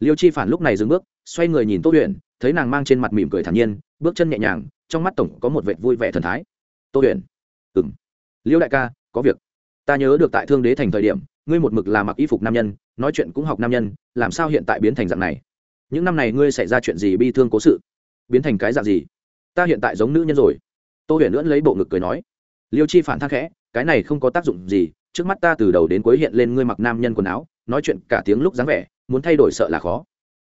liêu chi phản lúc này dừng bước, xoay người nhìn tô huyền thấy nàng mang trên mặt mỉm cười thản nhiên, bước chân nhẹ nhàng, trong mắt tổng có một vệt vui vẻ thần thái. Tô huyền. Ừng liễu đại ca, có việc. Ta nhớ được tại thương đế thành thời điểm, ngươi một mực là mặc y phục nam nhân, nói chuyện cũng học nam nhân, làm sao hiện tại biến thành dạng này? Những năm này ngươi xảy ra chuyện gì bi thương cố sự? Biến thành cái dạng gì? Ta hiện tại giống nữ nhân rồi. Tô huyền lưỡn lấy bộ ngực cười nói. Liêu chi phản thác khẽ, cái này không có tác dụng gì, trước mắt ta từ đầu đến cuối hiện lên ngươi mặc nam nhân quần áo, nói chuyện cả tiếng lúc dáng vẻ, muốn thay đổi sợ là khó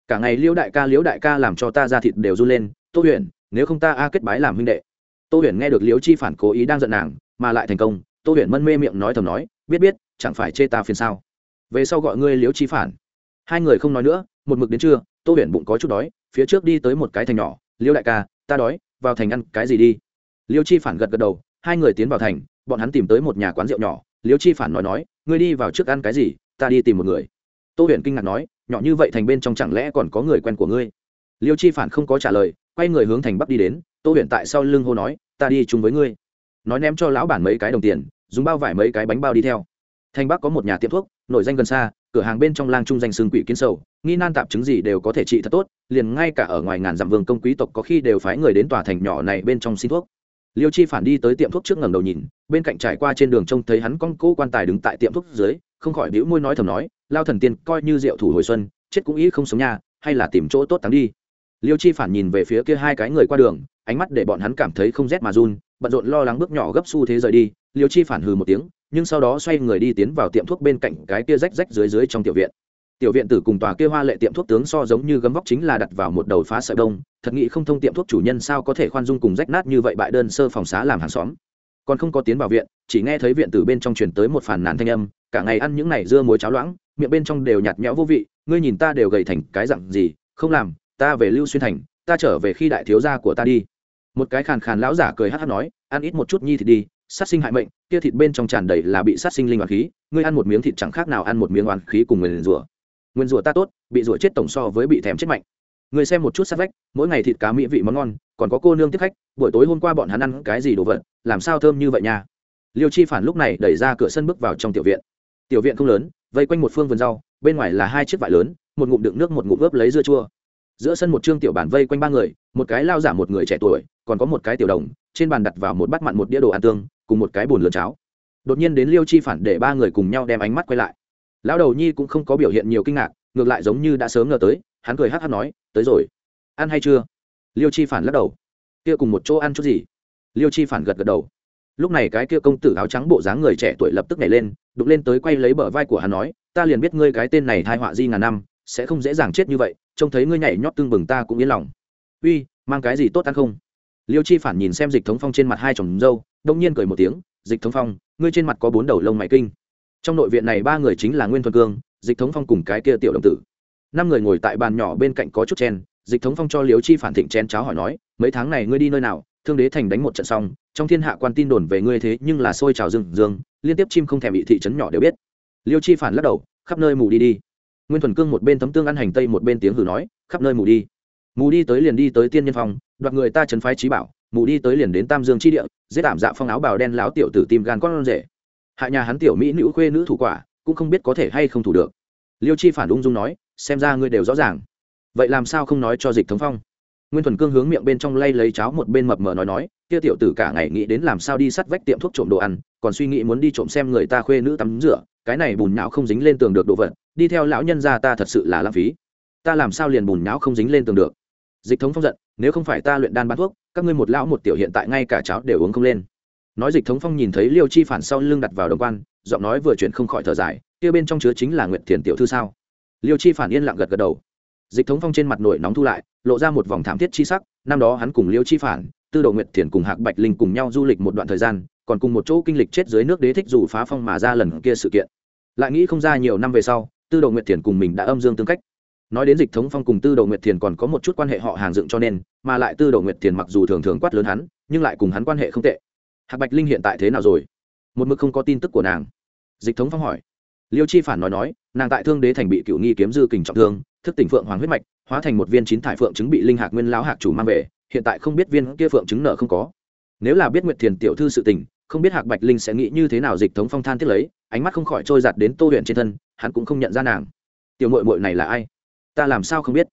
cả ngày liêu đại ca, liễu đại ca làm cho ta ra thịt đều run lên. Tô huyền, nếu không ta a kết bái làm huynh đệ. Tô huyền nghe được liễu chi phản cố ý đang giận nàng, mà lại thành công. Tô huyền mân mê miệng nói thầm nói, biết biết, chẳng phải chê ta phiền sao? Về sau gọi ngươi liếu chi phản. Hai người không nói nữa, một mực đến trưa, tô huyền bụng có chút đói, phía trước đi tới một cái thành nhỏ. Liêu đại ca, ta đói, vào thành ăn cái gì đi? Liễu chi phản gật gật đầu, hai người tiến vào thành, bọn hắn tìm tới một nhà quán rượu nhỏ. Liễu chi phản nói nói, ngươi đi vào trước ăn cái gì, ta đi tìm một người. Tô huyền kinh ngạc nói nhỏ như vậy thành bên trong chẳng lẽ còn có người quen của ngươi? Liêu chi phản không có trả lời, quay người hướng thành bắc đi đến, tô huyền tại sau lưng hô nói, ta đi chung với ngươi. Nói ném cho lão bản mấy cái đồng tiền, dùng bao vải mấy cái bánh bao đi theo. Thành bắc có một nhà tiệm thuốc, nổi danh gần xa, cửa hàng bên trong lang trung danh xương quỷ kiến sầu, nghi nan tạp chứng gì đều có thể trị thật tốt, liền ngay cả ở ngoài ngàn dặm vương công quý tộc có khi đều phái người đến tòa thành nhỏ này bên trong xin thuốc. Liêu chi phản đi tới tiệm thuốc trước ngầm đầu nhìn, bên cạnh trải qua trên đường trông thấy hắn con cỗ quan tài đứng tại tiệm thuốc dưới, không khỏi bĩu môi nói thầm nói lao thần tiên coi như rượu thủ hồi xuân, chết cũng ý không sống nhà hay là tìm chỗ tốt tắm đi. Liêu chi phản nhìn về phía kia hai cái người qua đường, ánh mắt để bọn hắn cảm thấy không rét mà run, bận rộn lo lắng bước nhỏ gấp xu thế rời đi, liêu chi phản hừ một tiếng, nhưng sau đó xoay người đi tiến vào tiệm thuốc bên cạnh cái kia rách rách dưới dưới trong tiểu viện. Tiểu viện tử cùng tòa kia hoa lệ tiệm thuốc tướng so giống như gấm vóc chính là đặt vào một đầu phá sợi đông thật nghĩ không thông tiệm thuốc chủ nhân sao có thể khoan dung cùng rách nát như vậy bại đơn sơ phòng xá làm hàng xóm. Còn không có tiến vào viện, chỉ nghe thấy viện tử bên trong truyền tới một phản nàn thanh âm cả ngày ăn những này dưa muối cháo loãng, miệng bên trong đều nhạt nhẽo vô vị, ngươi nhìn ta đều gầy thành cái dặn gì, không làm, ta về lưu xuyên thành, ta trở về khi đại thiếu gia của ta đi. Một cái khàn khàn lão giả cười hát hát nói, ăn ít một chút nhi thì đi, sát sinh hại mệnh, kia thịt bên trong tràn đầy là bị sát sinh linh oán khí, ngươi ăn một miếng thịt chẳng khác nào ăn một miếng oán khí cùng nguyền rủa. Nguyền rủa ta tốt, bị rủa chết tổng so với bị thèm chết mạnh. Người xem một chút sát vách, mỗi ngày thịt cá mỹ vị món ngon, còn có cô nương tiếp khách, buổi tối hôm qua bọn hắn ăn cái gì đồ vật, làm sao thơm như vậy nha? Liêu chi phản lúc này đẩy ra cửa sân bước vào trong tiểu viện tiểu viện không lớn, vây quanh một phương vườn rau, bên ngoài là hai chiếc vải lớn, một ngụm đựng nước một ngụm ướp lấy dưa chua. Giữa sân một trương tiểu bản vây quanh ba người, một cái lao giả một người trẻ tuổi, còn có một cái tiểu đồng, trên bàn đặt vào một bát mặn một đĩa đồ ăn tương, cùng một cái bồn lượn cháo. Đột nhiên đến liêu chi phản để ba người cùng nhau đem ánh mắt quay lại. Lão đầu nhi cũng không có biểu hiện nhiều kinh ngạc, ngược lại giống như đã sớm ngờ tới, hắn cười hát hát nói, tới rồi. Ăn hay chưa? Liêu chi phản lắc đầu. Kia cùng một chỗ ăn chút gì? Liêu chi phản gật gật đầu lúc này cái kia công tử áo trắng bộ dáng người trẻ tuổi lập tức nhảy lên, đụng lên tới quay lấy bờ vai của hắn nói, ta liền biết ngươi cái tên này thai họa di ngàn năm, sẽ không dễ dàng chết như vậy, trông thấy ngươi nhảy nhót tương bừng ta cũng yên lòng. Uy, mang cái gì tốt ăn không? Liêu chi phản nhìn xem dịch thống phong trên mặt hai chồng dâu, đông nhiên cười một tiếng, dịch thống phong, ngươi trên mặt có bốn đầu lông mày kinh. Trong nội viện này ba người chính là nguyên thuần cương, dịch thống phong cùng cái kia tiểu đồng tử. Năm người ngồi tại bàn nhỏ bên cạnh có chút chen, dịch thống phong cho liêu chi phản thịnh chen cháo hỏi nói, mấy tháng này ngươi đi nơi nào? Thương đế thành đánh một trận xong, trong thiên hạ quan tin đồn về ngươi thế nhưng là sôi trào rừng dương, liên tiếp chim không thèm bị thị trấn nhỏ đều biết. Liêu chi phản lắc đầu, khắp nơi mù đi đi. Nguyên thuần cương một bên tấm tương ăn hành tây một bên tiếng hử nói, khắp nơi mù đi. Mù đi tới liền đi tới tiên nhân phong, đoạt người ta trấn phái trí bảo, mù đi tới liền đến tam dương chi địa, giết ảm dạ phong áo bào đen láo tiểu tử tim gan con rể. Hạ nhà hắn tiểu mỹ nữ khuê nữ thủ quả, cũng không biết có thể hay không thủ được. Liêu chi phản ung dung nói, xem ra ngươi đều rõ ràng. Vậy làm sao không nói cho dịch thống phong? Nguyên thuần cương hướng miệng bên trong lay lấy cháo một bên mập mờ nói nói, kia tiểu tử cả ngày nghĩ đến làm sao đi sắt vách tiệm thuốc trộm đồ ăn, còn suy nghĩ muốn đi trộm xem người ta khuê nữ tắm rửa, cái này bùn não không dính lên tường được đồ vật, đi theo lão nhân gia ta thật sự là lãng phí. Ta làm sao liền bùn não không dính lên tường được? Dịch thống phong giận, nếu không phải ta luyện đan bán thuốc, các ngươi một lão một tiểu hiện tại ngay cả cháo đều uống không lên. Nói dịch thống phong nhìn thấy liêu chi phản sau lưng đặt vào đồng quan, giọng nói vừa chuyển không khỏi thở dài, kia bên trong chứa chính là nguyện thiền tiểu thư sao? Liêu chi phản yên lặng gật gật đầu dịch thống phong trên mặt nổi nóng thu lại, lộ ra một vòng thảm thiết chi sắc, năm đó hắn cùng liêu chi phản, tư đồ nguyệt thiền cùng hạc bạch linh cùng nhau du lịch một đoạn thời gian, còn cùng một chỗ kinh lịch chết dưới nước đế thích dù phá phong mà ra lần kia sự kiện. Lại nghĩ không ra nhiều năm về sau, tư đồ nguyệt thiền cùng mình đã âm dương tương cách. Nói đến dịch thống phong cùng tư đồ nguyệt thiền còn có một chút quan hệ họ hàng dựng cho nên, mà lại tư đồ nguyệt thiền mặc dù thường thường quát lớn hắn, nhưng lại cùng hắn quan hệ không tệ. Hạc bạch linh hiện tại thế nào rồi? Một mực không có tin tức của nàng. Dịch thống phong hỏi. Liêu chi phản nói nói, nàng tại thương đế thành bị cựu nghi kiếm dư kình trọng thương thức tỉnh phượng hoàng huyết mạch, hóa thành một viên chín thải phượng chứng bị linh hạc nguyên lão hạc chủ mang về, hiện tại không biết viên kia phượng chứng nợ không có. Nếu là biết nguyệt thiền tiểu thư sự tình, không biết hạc bạch linh sẽ nghĩ như thế nào dịch thống phong than thiết lấy, ánh mắt không khỏi trôi giặt đến tô huyền trên thân, hắn cũng không nhận ra nàng. Tiểu mội mội này là ai? Ta làm sao không biết?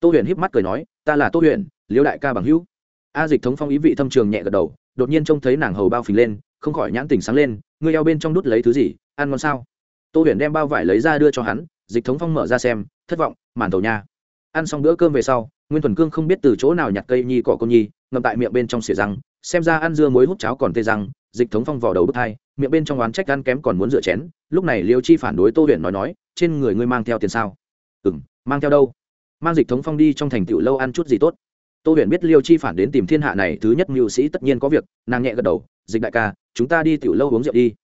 Tô huyền híp mắt cười nói, ta là tô huyền, liêu đại ca bằng hữu. A dịch thống phong ý vị thâm trường nhẹ gật đầu, đột nhiên trông thấy nàng hầu bao phình lên, không khỏi nhãn tình sáng lên ngươi eo bên trong đút lấy thứ gì, ăn ngon sao? Tô huyền đem bao vải lấy ra đưa cho hắn, dịch thống phong mở ra xem, thất vọng màn tàu nha. Ăn xong bữa cơm về sau, nguyên thuần cương không biết từ chỗ nào nhặt cây nhi cỏ con nhi, ngậm tại miệng bên trong xỉa răng, xem ra ăn dưa muối hút cháo còn tê răng, dịch thống phong vào đầu bức thai miệng bên trong oán trách ăn kém còn muốn rửa chén, lúc này liêu chi phản đối tô huyền nói nói, trên người ngươi mang theo tiền sao? Ừ m mang theo đâu? Mang dịch thống phong đi trong thành tựu lâu ăn chút gì tốt. Tô huyền biết liêu chi phản đến tìm thiên hạ này thứ nhất mưu sĩ tất nhiên có việc, nàng nhẹ gật đầu, dịch đại ca, chúng ta đi tựu lâu uống rượu đi.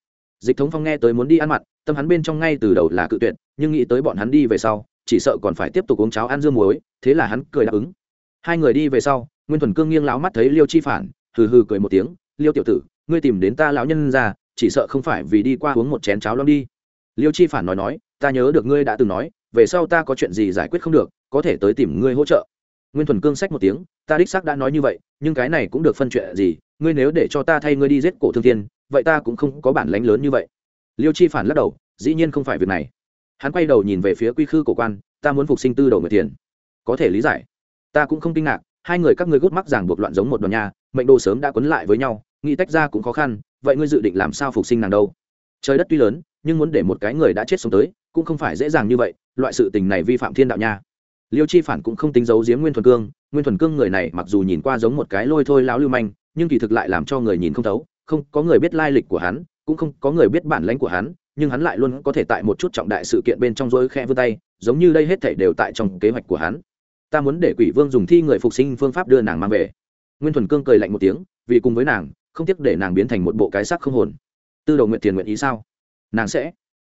Dịch thống phong nghe tới muốn đi ăn mặn, tâm hắn bên trong ngay từ đầu là cự tuyệt, nhưng nghĩ tới bọn hắn đi về sau chỉ sợ còn phải tiếp tục uống cháo ăn dưa muối, thế là hắn cười đáp ứng. Hai người đi về sau, nguyên thuần cương nghiêng láo mắt thấy liêu chi phản, hừ hừ cười một tiếng, liêu tiểu tử, ngươi tìm đến ta lão nhân ra, chỉ sợ không phải vì đi qua uống một chén cháo lắm đi. Liêu chi phản nói nói, ta nhớ được ngươi đã từng nói, về sau ta có chuyện gì giải quyết không được, có thể tới tìm ngươi hỗ trợ. Nguyên thuần cương sách một tiếng, ta đích xác đã nói như vậy, nhưng cái này cũng được phân chuyện gì, ngươi nếu để cho ta thay ngươi đi giết cổ thương thiên, vậy ta cũng không có bản lánh lớn như vậy. Liêu chi phản lắc đầu, dĩ nhiên không phải việc này hắn quay đầu nhìn về phía quy khư cổ quan, ta muốn phục sinh tư đầu người tiền có thể lý giải. Ta cũng không kinh ngạc, hai người các ngươi gút mắc giảng buộc loạn giống một đoàn nhà mệnh đồ sớm đã quấn lại với nhau, nghĩ tách ra cũng khó khăn, vậy ngươi dự định làm sao phục sinh nàng đâu? Trời đất tuy lớn, nhưng muốn để một cái người đã chết sống tới, cũng không phải dễ dàng như vậy, loại sự tình này vi phạm thiên đạo nha. Liêu chi phản cũng không tính giấu giếm nguyên thuần cương, nguyên thuần cương người này mặc dù nhìn qua giống một cái lôi thôi lão lưu manh, nhưng kỳ thực lại làm cho người nhìn không thấu, không có người biết lai lịch của hắn, cũng không có người biết bản lãnh của hắn nhưng hắn lại luôn có thể tại một chút trọng đại sự kiện bên trong rối khe vươn tay, giống như đây hết thảy đều tại trong kế hoạch của hắn. Ta muốn để quỷ vương dùng thi người phục sinh phương pháp đưa nàng mang về. Nguyên thuần cương cười lạnh một tiếng, vì cùng với nàng, không tiếc để nàng biến thành một bộ cái xác không hồn. Tư đầu nguyện tiền nguyện ý sao? Nàng sẽ.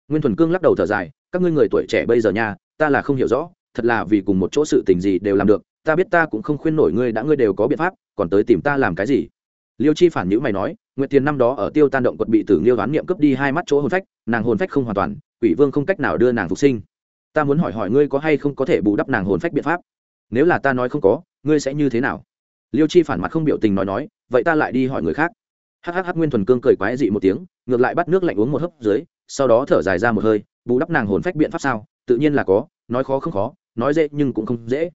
Nguyên thuần cương lắc đầu thở dài, các ngươi người tuổi trẻ bây giờ nha, ta là không hiểu rõ, thật là vì cùng một chỗ sự tình gì đều làm được, ta biết ta cũng không khuyên nổi ngươi đã ngươi đều có biện pháp, còn tới tìm ta làm cái gì? Liêu chi phản nhữ mày nói nguyện tiền năm đó ở tiêu tan động quật bị tử liêu đoán niệm cướp đi hai mắt chỗ hồn phách nàng hồn phách không hoàn toàn, quỷ vương không cách nào đưa nàng phục sinh. Ta muốn hỏi hỏi ngươi có hay không có thể bù đắp nàng hồn phách biện pháp? Nếu là ta nói không có, ngươi sẽ như thế nào? Liêu chi phản mặt không biểu tình nói nói, vậy ta lại đi hỏi người khác. Hhh nguyên thuần cương cười quái dị một tiếng, ngược lại bắt nước lạnh uống một hớp dưới, sau đó thở dài ra một hơi, bù đắp nàng hồn phách biện pháp sao? Tự nhiên là có, nói khó không khó, nói dễ nhưng cũng không dễ.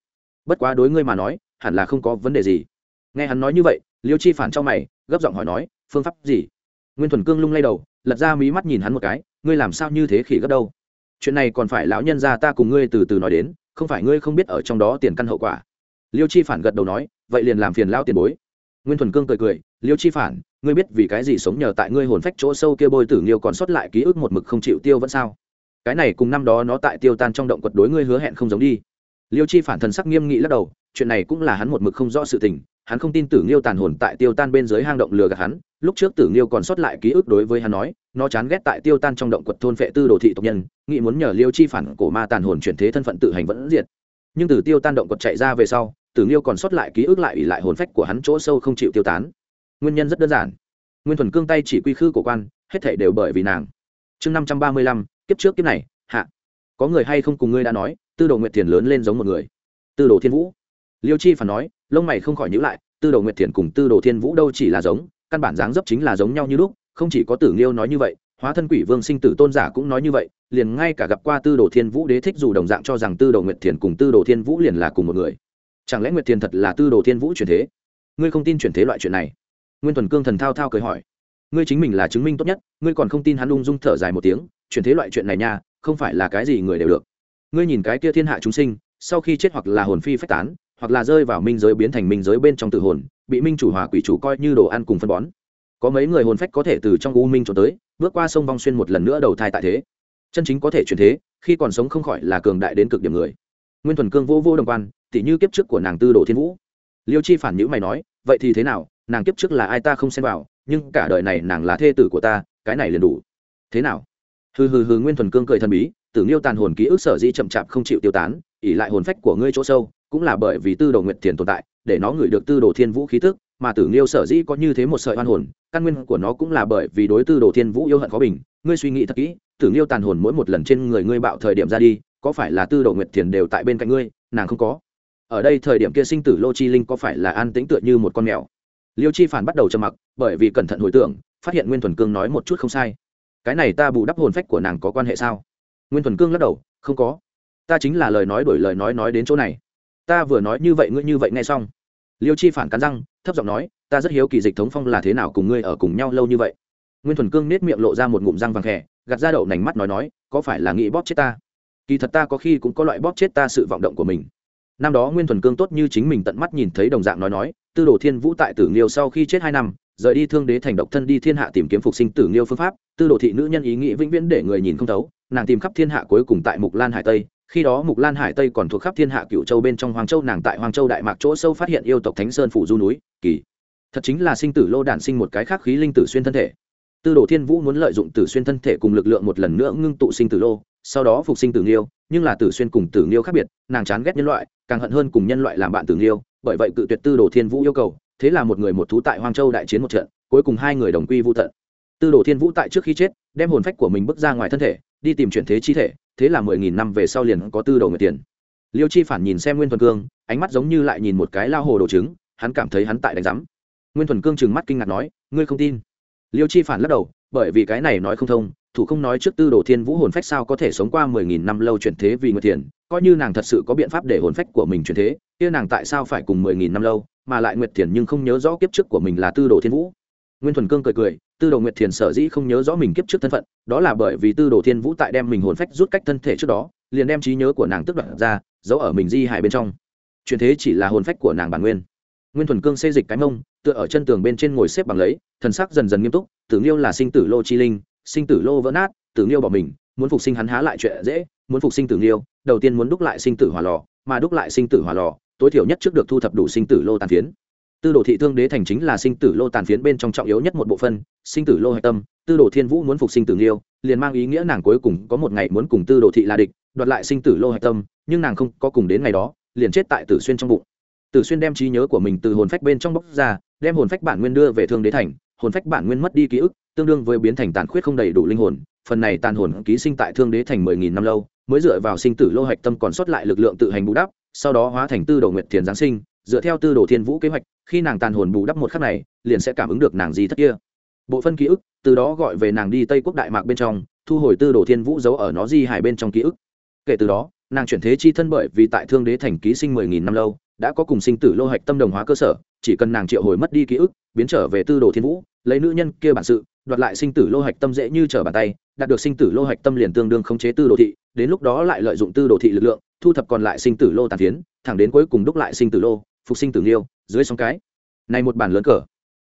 Bất quá đối ngươi mà nói, hẳn là không có vấn đề gì. Nghe hắn nói như vậy, liêu chi phản trong mày, gấp giọng hỏi nói, phương pháp gì? Nguyên thuần cương lung lay đầu lật ra mí mắt nhìn hắn một cái, ngươi làm sao như thế khỉ gấp đâu? Chuyện này còn phải lão nhân ra ta cùng ngươi từ từ nói đến, không phải ngươi không biết ở trong đó tiền căn hậu quả. Liêu chi phản gật đầu nói, vậy liền làm phiền lão tiền bối. Nguyên thuần cương cười cười, liêu chi phản, ngươi biết vì cái gì sống nhờ tại ngươi hồn phách chỗ sâu kia bôi tử nghiêu còn sót lại ký ức một mực không chịu tiêu vẫn sao? Cái này cùng năm đó nó tại tiêu tan trong động quật đối ngươi hứa hẹn không giống đi. Liêu chi phản thần sắc nghiêm nghị lắc đầu, chuyện này cũng là hắn một mực không rõ sự tình hắn không tin tử nghiêu tàn hồn tại tiêu tan bên dưới hang động lừa gạt hắn, lúc trước tử nghiêu còn sót lại ký ức đối với hắn nói, nó chán ghét tại tiêu tan trong động quật thôn vệ tư đồ thị tộc nhân, nghĩ muốn nhờ liêu chi phản cổ ma tàn hồn chuyển thế thân phận tự hành vẫn diệt. Nhưng từ tiêu tan động quật chạy ra về sau, tử nghiêu còn sót lại ký ức lại ỉ lại hồn phách của hắn chỗ sâu không chịu tiêu tán. Nguyên nhân rất đơn giản. Nguyên thuần cương tay chỉ quy khư cổ quan, hết thể đều bởi vì nàng. Chương năm trăm ba mươi lăm, kiếp trước kiếp này, hạ. Có người hay không cùng ngươi đã nói, tư đồ nguyệt thiền lớn lên giống một người. Tư đồ thiên vũ. Liêu chi phản nói lông mày không khỏi nhữ lại, tư đồ nguyệt thiền cùng tư đồ thiên vũ đâu chỉ là giống, căn bản dáng dấp chính là giống nhau như lúc, không chỉ có tử nghiêu nói như vậy, hóa thân quỷ vương sinh tử tôn giả cũng nói như vậy, liền ngay cả gặp qua tư đồ thiên vũ đế thích dù đồng dạng cho rằng tư đồ nguyệt thiền cùng tư đồ thiên vũ liền là cùng một người. Chẳng lẽ nguyệt thiền thật là tư đồ thiên vũ chuyển thế? Ngươi không tin chuyển thế loại chuyện này? Nguyên thuần cương thần thao thao cười hỏi. Ngươi chính mình là chứng minh tốt nhất, ngươi còn không tin hắn ung dung thở dài một tiếng, chuyển thế loại chuyện này nha, không phải là cái gì người đều được. Ngươi nhìn cái kia thiên hạ chúng sinh, sau khi chết hoặc là hồn phi phách tán hoặc là rơi vào minh giới biến thành minh giới bên trong tự hồn, bị minh chủ hòa quỷ chủ coi như đồ ăn cùng phân bón. Có mấy người hồn phách có thể từ trong u minh trốn tới bước qua sông vong xuyên một lần nữa đầu thai tại thế. Chân chính có thể chuyển thế, khi còn sống không khỏi là cường đại đến cực điểm người. Nguyên thuần cương vô vô đồng quan, tỉ như kiếp trước của nàng tư đồ thiên vũ. Liêu chi phản nhữ mày nói, vậy thì thế nào, nàng kiếp trước là ai ta không xem vào, nhưng cả đời này nàng là thê tử của ta, cái này liền đủ. Thế nào? Hừ hừ hừ, nguyên thuần cương cười thần bí, tử nghiêu tàn hồn ký ức sở di chậm chạp không chịu tiêu tán ỉ lại hồn phách của ngươi chỗ sâu cũng là bởi vì tư đồ nguyệt thiền tồn tại, để nó ngửi được tư đồ thiên vũ khí tức mà tử nghiêu sở dĩ có như thế một sợi oan hồn, căn nguyên của nó cũng là bởi vì đối tư đồ thiên vũ yêu hận khó bình. Ngươi suy nghĩ thật kỹ, tử nghiêu tàn hồn mỗi một lần trên người ngươi bạo thời điểm ra đi, có phải là tư đồ nguyệt thiền đều tại bên cạnh ngươi? Nàng không có. Ở đây thời điểm kia sinh tử lô chi linh có phải là an tĩnh tựa như một con mèo? Liêu chi phản bắt đầu trầm mặc, bởi vì cẩn thận hồi tưởng, phát hiện nguyên thuần cương nói một chút không sai. Cái này ta bù đắp hồn phách của nàng có quan hệ sao? Nguyên thuần cương lắc đầu, không có. Ta chính là lời nói đổi lời nói nói đến chỗ này ta vừa nói như vậy ngươi như vậy nghe xong. Liêu chi phản cắn răng, thấp giọng nói, ta rất hiếu kỳ dịch thống phong là thế nào cùng ngươi ở cùng nhau lâu như vậy. Nguyên thuần cương nết miệng lộ ra một ngụm răng vàng khẽ gạt ra đậu nành mắt nói nói, có phải là nghĩ bóp chết ta? Kỳ thật ta có khi cũng có loại bóp chết ta sự vọng động của mình. Năm đó nguyên thuần cương tốt như chính mình tận mắt nhìn thấy đồng dạng nói nói, tư đồ thiên vũ tại tử nghiêu sau khi chết hai năm, rời đi thương đế thành độc thân đi thiên hạ tìm kiếm phục sinh tử nghiêu phương pháp, tư đồ thị nữ nhân ý nghĩ vĩnh viễn để người nhìn không thấu, nàng tìm khắp thiên hạ cuối cùng tại mục lan hải tây khi đó mục lan hải tây còn thuộc khắp thiên hạ cựu châu bên trong hoàng châu, nàng tại hoàng châu đại mạc chỗ sâu phát hiện yêu tộc thánh sơn phủ du núi, kỳ. Thật chính là sinh tử lô đản sinh một cái khác khí linh tử xuyên thân thể. Tư đồ thiên vũ muốn lợi dụng tử xuyên thân thể cùng lực lượng một lần nữa ngưng tụ sinh tử lô, sau đó phục sinh tử nghiêu, nhưng là tử xuyên cùng tử nghiêu khác biệt, nàng chán ghét nhân loại, càng hận hơn cùng nhân loại làm bạn tử nghiêu, bởi vậy cự tuyệt tư đồ thiên vũ yêu cầu, thế là một người một thú tại hoang châu đại chiến một trận, cuối cùng hai người đồng quy vô tận. Tư đồ thiên vũ tại trước khi chết, đem hồn phách của mình bước ra ngoài thân thể, đi tìm chuyển thế chi thể thế là mười nghìn năm về sau liền có tư đồ người tiền. Liêu chi phản nhìn xem nguyên thuần cương, ánh mắt giống như lại nhìn một cái lao hồ đồ trứng, hắn cảm thấy hắn tại đánh giám. Nguyên thuần cương trừng mắt kinh ngạc nói, ngươi không tin? Liêu chi phản lắc đầu, bởi vì cái này nói không thông, thủ không nói trước tư đồ thiên vũ hồn phách sao có thể sống qua mười nghìn năm lâu chuyển thế vì người tiền, coi như nàng thật sự có biện pháp để hồn phách của mình chuyển thế, kia nàng tại sao phải cùng mười nghìn năm lâu, mà lại nguyệt thiền nhưng không nhớ rõ kiếp trước của mình là tư đồ thiên vũ? Nguyên thuần cương cười cười, tư đồ nguyệt thiền sở dĩ không nhớ rõ mình kiếp trước thân phận, đó là bởi vì tư đồ thiên vũ tại đem mình hồn phách rút cách thân thể trước đó, liền đem trí nhớ của nàng tức đoạt ra, giấu ở mình di hại bên trong. Chuyện thế chỉ là hồn phách của nàng bản nguyên. Nguyên thuần cương xây dịch cái mông, tựa ở chân tường bên trên ngồi xếp bằng lấy, thần sắc dần dần nghiêm túc, tử nghiêu là sinh tử lô chi linh, sinh tử lô vỡ nát, tử nghiêu bỏ mình, muốn phục sinh hắn há lại chuyện dễ, muốn phục sinh tử nghiêu, đầu tiên muốn đúc lại sinh tử hỏa lò, mà đúc lại sinh tử hỏa lò, tối thiểu nhất trước được thu thập đủ sinh tử lô tàn phiến tư đồ thị thương đế thành chính là sinh tử lô tàn phiến bên trong trọng yếu nhất một bộ phân sinh tử lô hạch tâm, tư đồ thiên vũ muốn phục sinh tử nghiêu, liền mang ý nghĩa nàng cuối cùng có một ngày muốn cùng tư đồ thị là địch, đoạt lại sinh tử lô hạch tâm, nhưng nàng không có cùng đến ngày đó, liền chết tại tử xuyên trong bụng. Tử xuyên đem trí nhớ của mình từ hồn phách bên trong bóc ra, đem hồn phách bản nguyên đưa về thương đế thành, hồn phách bản nguyên mất đi ký ức, tương đương với biến thành tàn khuyết không đầy đủ linh hồn, phần này tàn hồn ký sinh tại thương đế thành mười nghìn năm lâu, mới dựa vào sinh tử lô hạch tâm còn sót lại lực lượng tự hành bù đắp, sau đó hóa thành tư đồ nguyệt thiền giáng sinh dựa theo tư đồ thiên vũ kế hoạch, khi nàng tàn hồn bù đắp một khắc này, liền sẽ cảm ứng được nàng gì thất kia. Bộ phân ký ức, từ đó gọi về nàng đi tây quốc đại mạc bên trong, thu hồi tư đồ thiên vũ giấu ở nó di hải bên trong ký ức. Kể từ đó, nàng chuyển thế chi thân bởi vì tại thương đế thành ký sinh mười nghìn năm lâu, đã có cùng sinh tử lô hạch tâm đồng hóa cơ sở, chỉ cần nàng triệu hồi mất đi ký ức, biến trở về tư đồ thiên vũ, lấy nữ nhân kia bản sự, đoạt lại sinh tử lô hạch tâm dễ như trở bàn tay, đạt được sinh tử lô hạch tâm liền tương đương khống chế tư đồ thị, đến lúc đó lại lợi dụng tư đồ thị lực lượng, thu thập còn lại sinh tử lô tàn phiến, thẳng đến cuối cùng đúc lại sinh tử lô phục sinh tử liêu dưới sóng cái. Này một bàn lớn cờ.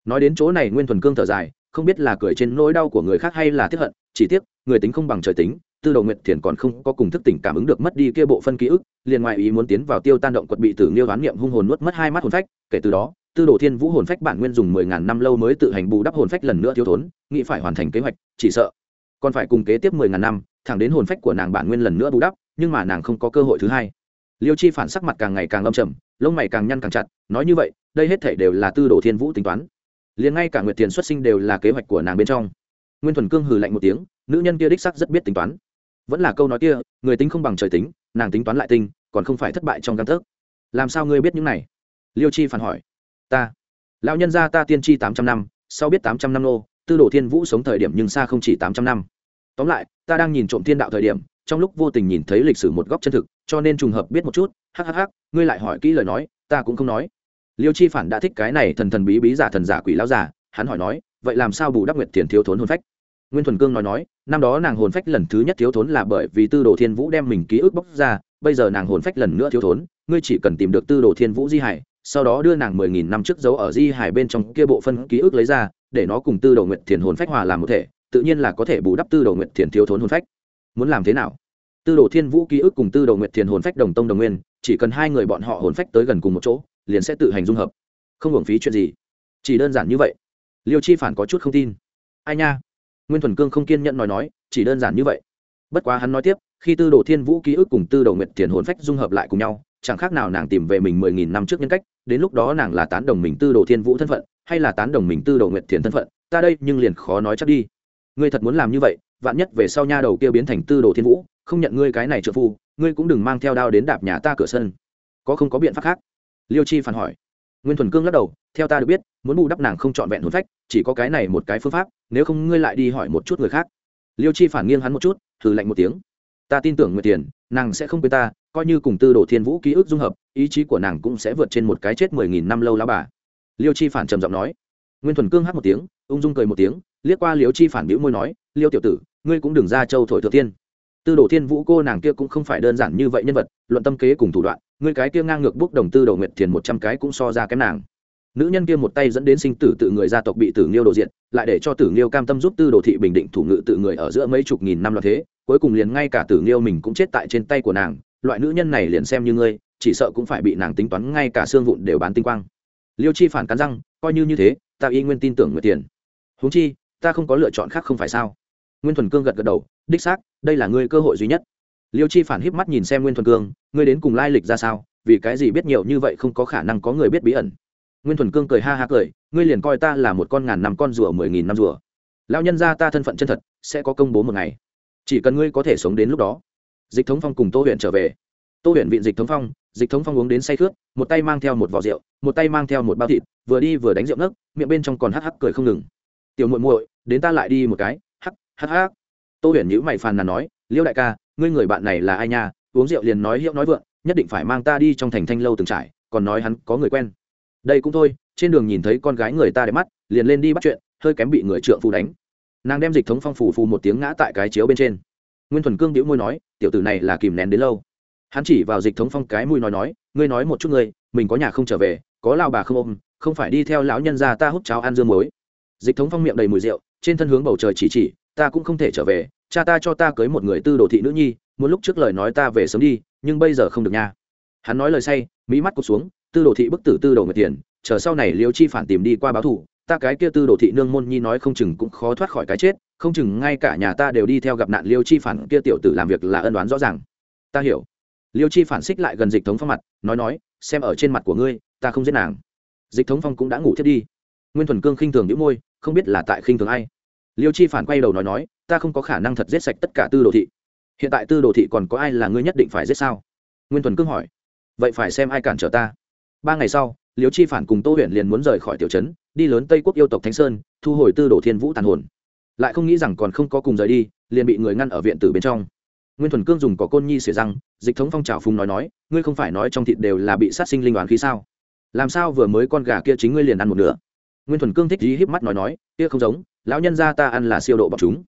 Nói đến chỗ này nguyên thuần cương thở dài, không biết là cười trên nỗi đau của người khác hay là tiếc hận, chỉ tiếc, người tính không bằng trời tính, tư đầu nguyệt thiền còn không có cùng thức tỉnh cảm ứng được mất đi kia bộ phân ký ức, liền ngoại ý muốn tiến vào tiêu tan động quật bị tử nghiêu đoán niệm hung hồn nuốt mất hai mắt hồn phách, kể từ đó, tư đồ thiên vũ hồn phách bản nguyên dùng mười ngàn năm lâu mới tự hành bù đắp hồn phách lần nữa thiếu thốn, nghĩ phải hoàn thành kế hoạch, chỉ sợ. Còn phải cùng kế tiếp mười ngàn năm, thẳng đến hồn phách của nàng bản nguyên lần nữa bù đắp, nhưng mà nàng không có cơ hội thứ hai liêu chi phản sắc mặt càng ngày càng âm trầm, lông mày càng nhăn càng chặt, nói như vậy, đây hết thể đều là tư đồ thiên vũ tính toán. Liền ngay cả nguyệt tiền xuất sinh đều là kế hoạch của nàng bên trong. Nguyên thuần cương hừ lạnh một tiếng, nữ nhân kia đích sắc rất biết tính toán. Vẫn là câu nói kia, người tính không bằng trời tính, nàng tính toán lại tinh, còn không phải thất bại trong căn thức làm sao ngươi biết những này? Liêu chi phản hỏi. Ta, lão nhân gia ta tiên tri tám trăm năm, sau biết tám trăm năm nô, tư đồ thiên vũ sống thời điểm nhưng xa không chỉ tám trăm năm. Tóm lại, ta đang nhìn trộm thiên đạo thời điểm, trong lúc vô tình nhìn thấy lịch sử một góc chân thực cho nên trùng hợp biết một chút hhh ngươi lại hỏi kỹ lời nói, ta cũng không nói. Liêu chi phản đã thích cái này thần thần bí bí giả thần giả quỷ lao giả, hắn hỏi nói, vậy làm sao bù đắp nguyệt tiền thiếu thốn hồn phách? Nguyên thuần cương nói nói, năm đó nàng hồn phách lần thứ nhất thiếu thốn là bởi vì tư đồ thiên vũ đem mình ký ức bóc ra, bây giờ nàng hồn phách lần nữa thiếu thốn, ngươi chỉ cần tìm được tư đồ thiên vũ di hải, sau đó đưa nàng mười nghìn năm trước dấu ở di hải bên trong kia bộ phân ký ức lấy ra, để nó cùng tư đồ nguyệt thiền hồn phách hòa làm một thể, tự nhiên là có thể bù đắp tư đồ nguyệt thiền thiếu thốn hồn phách. Muốn làm thế nào? Tư đồ thiên vũ ký ức cùng tư đồ nguyệt thiền hồn phách đồng tông đồng nguyên, chỉ cần hai người bọn họ hồn phách tới gần cùng một chỗ, liền sẽ tự hành dung hợp. Không hưởng phí chuyện gì. Chỉ đơn giản như vậy. Liêu chi phản có chút không tin. Ai nha? Nguyên thuần cương không kiên nhẫn nói nói, chỉ đơn giản như vậy. Bất quá hắn nói tiếp, khi tư đồ thiên vũ ký ức cùng tư đồ nguyệt thiền hồn phách dung hợp lại cùng nhau, chẳng khác nào nàng tìm về mình mười nghìn năm trước nhân cách, đến lúc đó nàng là tán đồng mình tư đồ thiên vũ thân phận, hay là tán đồng mình tư đồ nguyệt thiền thân phận, ta đây nhưng liền khó nói chắc đi. Ngươi thật muốn làm như vậy, vạn nhất về sau nha đầu kia biến thành tư đồ thiên vũ không nhận ngươi cái này trợ phu, ngươi cũng đừng mang theo đao đến đạp nhà ta cửa sân. Có không có biện pháp khác? Liêu chi phản hỏi. Nguyên thuần cương lắc đầu, theo ta được biết, muốn bù đắp nàng không trọn vẹn hồn phách, chỉ có cái này một cái phương pháp, nếu không ngươi lại đi hỏi một chút người khác. Liêu chi phản nghiêng hắn một chút, thử lạnh một tiếng. Ta tin tưởng nguyệt tiền, nàng sẽ không quên ta, coi như cùng tư đồ thiên vũ ký ức dung hợp, ý chí của nàng cũng sẽ vượt trên một cái chết mười nghìn năm lâu lá bà. Liêu chi phản trầm giọng nói. Nguyên thuần cương hát một tiếng, ung dung cười một tiếng, liếc qua liêu chi phản bĩu môi nói, liêu tiểu tử, ngươi cũng đừng ra châu thổi thừa tiên tư đồ thiên vũ cô nàng kia cũng không phải đơn giản như vậy nhân vật, luận tâm kế cùng thủ đoạn, người cái kia ngang ngược bốc đồng tư đầu nguyệt thiền một trăm cái cũng so ra cái nàng. Nữ nhân kia một tay dẫn đến sinh tử tự người gia tộc bị tử nghiêu đồ diện lại để cho tử nghiêu cam tâm giúp tư đồ thị bình định thủ ngự tự người ở giữa mấy chục nghìn năm loạt thế, cuối cùng liền ngay cả tử nghiêu mình cũng chết tại trên tay của nàng. Loại nữ nhân này liền xem như ngươi, chỉ sợ cũng phải bị nàng tính toán ngay cả xương vụn đều bán tinh quang. Liêu chi phản cắn răng, coi như như thế, ta y nguyên tin tưởng nguyệt tiền huống chi, ta không có lựa chọn khác không phải sao? Nguyên thuần cương gật gật đầu đích xác, đây là ngươi cơ hội duy nhất. Liêu chi phản híp mắt nhìn xem nguyên thuần cương, ngươi đến cùng lai lịch ra sao? Vì cái gì biết nhiều như vậy không có khả năng có người biết bí ẩn? Nguyên thuần cương cười ha ha cười, ngươi liền coi ta là một con ngàn năm con rùa, mười nghìn năm rùa. Lão nhân ra ta thân phận chân thật, sẽ có công bố một ngày. Chỉ cần ngươi có thể sống đến lúc đó. Dịch thống phong cùng tô huyện trở về. Tô huyện viện dịch thống phong, dịch thống phong uống đến say khướt, một tay mang theo một vỏ rượu, một tay mang theo một bao thịt, vừa đi vừa đánh rượu ngấc miệng bên trong còn hắc hắc cười không ngừng. Tiểu muội muội, đến ta lại đi một cái. Hắc hắc hắc tô huyền nhữ mày phàn nàn nói, liêu đại ca, ngươi người bạn này là ai nha? Uống rượu liền nói hiệu nói vượng, nhất định phải mang ta đi trong thành thanh lâu từng trải, còn nói hắn có người quen. Đây cũng thôi, trên đường nhìn thấy con gái người ta đẹp mắt, liền lên đi bắt chuyện, hơi kém bị người trượng phù đánh. Nàng đem dịch thống phong phù phù một tiếng ngã tại cái chiếu bên trên. Nguyên thuần cương đĩu môi nói, tiểu tử này là kìm nén đến lâu. Hắn chỉ vào dịch thống phong cái mùi nói nói, ngươi nói một chút ngươi, mình có nhà không trở về, có lao bà không ôm, không phải đi theo lão nhân ra ta hút cháo ăn dương muối. Dịch thống phong miệng đầy mùi rượu, trên thân hướng bầu trời chỉ chỉ ta cũng không thể trở về, cha ta cho ta cưới một người tư đồ thị nữ nhi, muốn lúc trước lời nói ta về sớm đi, nhưng bây giờ không được nha. Hắn nói lời say mỹ mắt cụt xuống, tư đồ thị bức tử tư đồ người tiền, chờ sau này liêu chi phản tìm đi qua báo thủ, ta cái kia tư đồ thị nương môn nhi nói không chừng cũng khó thoát khỏi cái chết, không chừng ngay cả nhà ta đều đi theo gặp nạn liêu chi phản kia tiểu tử làm việc là ân đoán rõ ràng. Ta hiểu. Liêu chi phản xích lại gần dịch thống phong mặt, nói nói, xem ở trên mặt của ngươi, ta không giết nàng. Dịch thống phong cũng đã ngủ thiết đi. Nguyên thuần cương khinh thường đĩu môi, không biết là tại khinh thường ai liêu chi phản quay đầu nói nói, ta không có khả năng thật giết sạch tất cả tư đồ thị. Hiện tại tư đồ thị còn có ai là ngươi nhất định phải giết sao? Nguyên thuần cương hỏi. Vậy phải xem ai cản trở ta. Ba ngày sau, liêu chi phản cùng tô huyện liền muốn rời khỏi tiểu trấn, đi lớn tây quốc yêu tộc thánh sơn, thu hồi tư đồ thiên vũ tàn hồn. Lại không nghĩ rằng còn không có cùng rời đi, liền bị người ngăn ở viện tử bên trong. Nguyên thuần cương dùng có côn nhi xỉa răng, dịch thống phong trào phùng nói nói, ngươi không phải nói trong thịt đều là bị sát sinh linh đoàn khí sao? Làm sao vừa mới con gà kia chính ngươi liền ăn một nửa? Nguyên thuần cương thích dí híp mắt nói nói, kia không giống, lão nhân gia ta ăn là siêu độ bọc chúng.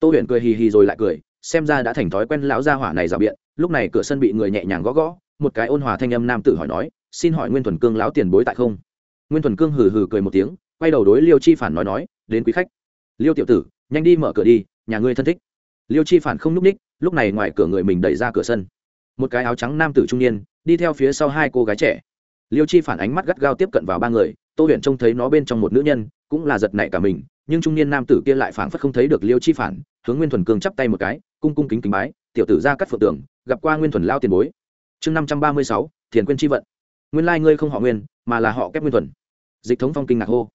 Tô huyền cười hì hì rồi lại cười, xem ra đã thành thói quen lão gia hỏa này rào biện, lúc này cửa sân bị người nhẹ nhàng gõ gõ, một cái ôn hòa thanh âm nam tử hỏi nói, xin hỏi nguyên thuần cương lão tiền bối tại không? Nguyên thuần cương hừ hừ cười một tiếng, quay đầu đối liêu chi phản nói nói, đến quý khách. Liêu tiểu tử, nhanh đi mở cửa đi, nhà ngươi thân thích. Liêu chi phản không n ú c ních, lúc này ngoài cửa người mình đẩy ra cửa sân. Một cái áo trắng nam tử trung niên, đi theo phía sau hai cô gái trẻ. Liêu chi phản ánh mắt gắt gao tiếp cận vào ba người tô Huyền trông thấy nó bên trong một nữ nhân, cũng là giật nảy cả mình, nhưng trung niên nam tử kia lại phảng phất không thấy được liêu chi phản, hướng nguyên thuần cương chắp tay một cái, cung cung kính kính bái, tiểu tử ra cắt phượng tưởng gặp qua nguyên thuần lao tiền bối. Chương năm trăm ba mươi sáu, thiền quyên tri vận. Nguyên lai ngươi không họ nguyên, mà là họ kép nguyên thuần. Dịch thống phong kinh ngạc hô.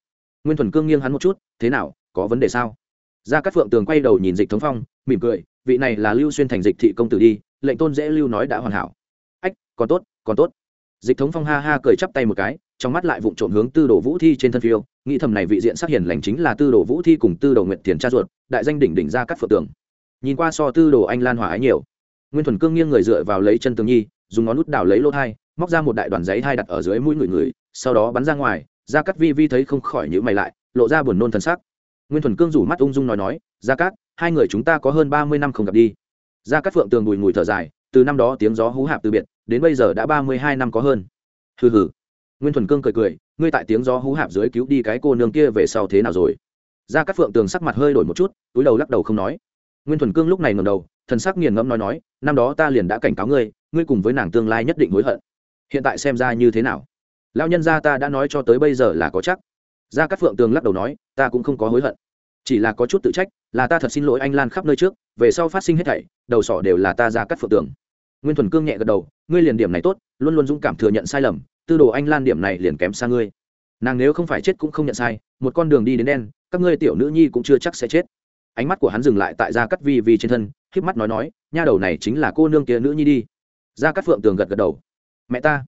Nguyên thuần cương nghiêng hắn một chút, thế nào, có vấn đề sao? Ra cắt phượng tường quay đầu nhìn dịch thống phong, mỉm cười, vị này là lưu xuyên thành dịch thị công tử đi, lệnh tôn dễ lưu nói đã hoàn hảo. Ách, còn tốt còn tốt. Dịch thống phong ha ha cười chắp tay một cái trong mắt lại vụng trộm hướng tư đồ vũ thi trên thân phiêu, nghĩ thầm này vị diện sắc hiền lành chính là tư đồ vũ thi cùng tư đồ nguyện tiền cha ruột, đại danh đỉnh đỉnh ra cắt phượng tường nhìn qua so tư đồ anh lan hòa ái nhiều. Nguyên thuần cương nghiêng người dựa vào lấy chân tường nhi, dùng ngón nút đào lấy lỗ thai, móc ra một đại đoàn giấy thai đặt ở dưới mũi người người, sau đó bắn ra ngoài ra cắt vi vi thấy không khỏi nhữ mày lại, lộ ra buồn nôn thân sắc. Nguyên thuần cương rủ mắt ung dung nói nói ra cát, hai người chúng ta có hơn ba mươi năm không gặp đi. Ra cát phượng tường bùi ngùi thở dài, từ năm đó tiếng gió hú hạp từ biệt, đến bây giờ đã ba mươi hai năm có hơn. Hừ hừ nguyên thuần cương cười cười, ngươi tại tiếng gió hú hạp dưới cứu đi cái cô nương kia về sau thế nào rồi? Ra cát phượng tường sắc mặt hơi đổi một chút, túi đầu lắc đầu không nói. Nguyên thuần cương lúc này ngầm đầu, thần sắc nghiền ngẫm nói nói, năm đó ta liền đã cảnh cáo ngươi ngươi cùng với nàng tương lai nhất định hối hận. Hiện tại xem ra như thế nào? Lão nhân gia ta đã nói cho tới bây giờ là có chắc. Gia cát phượng tường lắc đầu nói, ta cũng không có hối hận. Chỉ là có chút tự trách, là ta thật xin lỗi anh lan khắp nơi trước, về sau phát sinh hết thảy, đầu sỏ đều là ta gia cát phượng tường. Nguyên thuần cương nhẹ gật đầu, ngươi liền điểm này tốt, luôn luôn dũng cảm thừa nhận sai lầm tư đồ anh lan điểm này liền kém xa ngươi. Nàng nếu không phải chết cũng không nhận sai, một con đường đi đến đen, các ngươi tiểu nữ nhi cũng chưa chắc sẽ chết. Ánh mắt của hắn dừng lại tại gia cát vi vi trên thân híp mắt nói nói, nha đầu này chính là cô nương kia nữ nhi đi. Gia cát phượng tường gật gật đầu. Mẹ ta.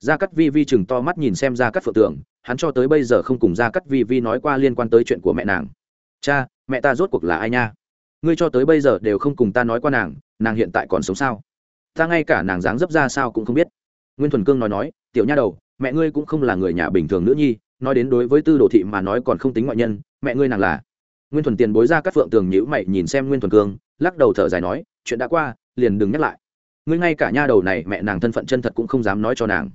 Gia cát vi vi chừng to mắt nhìn xem gia cát phượng tường, hắn cho tới bây giờ không cùng gia cát vi vi nói qua liên quan tới chuyện của mẹ nàng. Cha, mẹ ta rốt cuộc là ai nha? Ngươi cho tới bây giờ đều không cùng ta nói qua nàng nàng hiện tại còn sống sao? Ta ngay cả nàng dáng dấp ra sao cũng không biết nguyên thuần cương nói nói, tiểu nha đầu, mẹ ngươi cũng không là người nhà bình thường nữ nhi, nói đến đối với tư đồ thị mà nói còn không tính ngoại nhân, mẹ ngươi nàng là. Nguyên thuần tiền bối ra các phượng tường nhữ mày nhìn xem nguyên thuần cương, lắc đầu thở dài nói, chuyện đã qua, liền đừng nhắc lại. Ngươi ngay cả nha đầu này mẹ nàng thân phận chân thật cũng không dám nói cho nàng.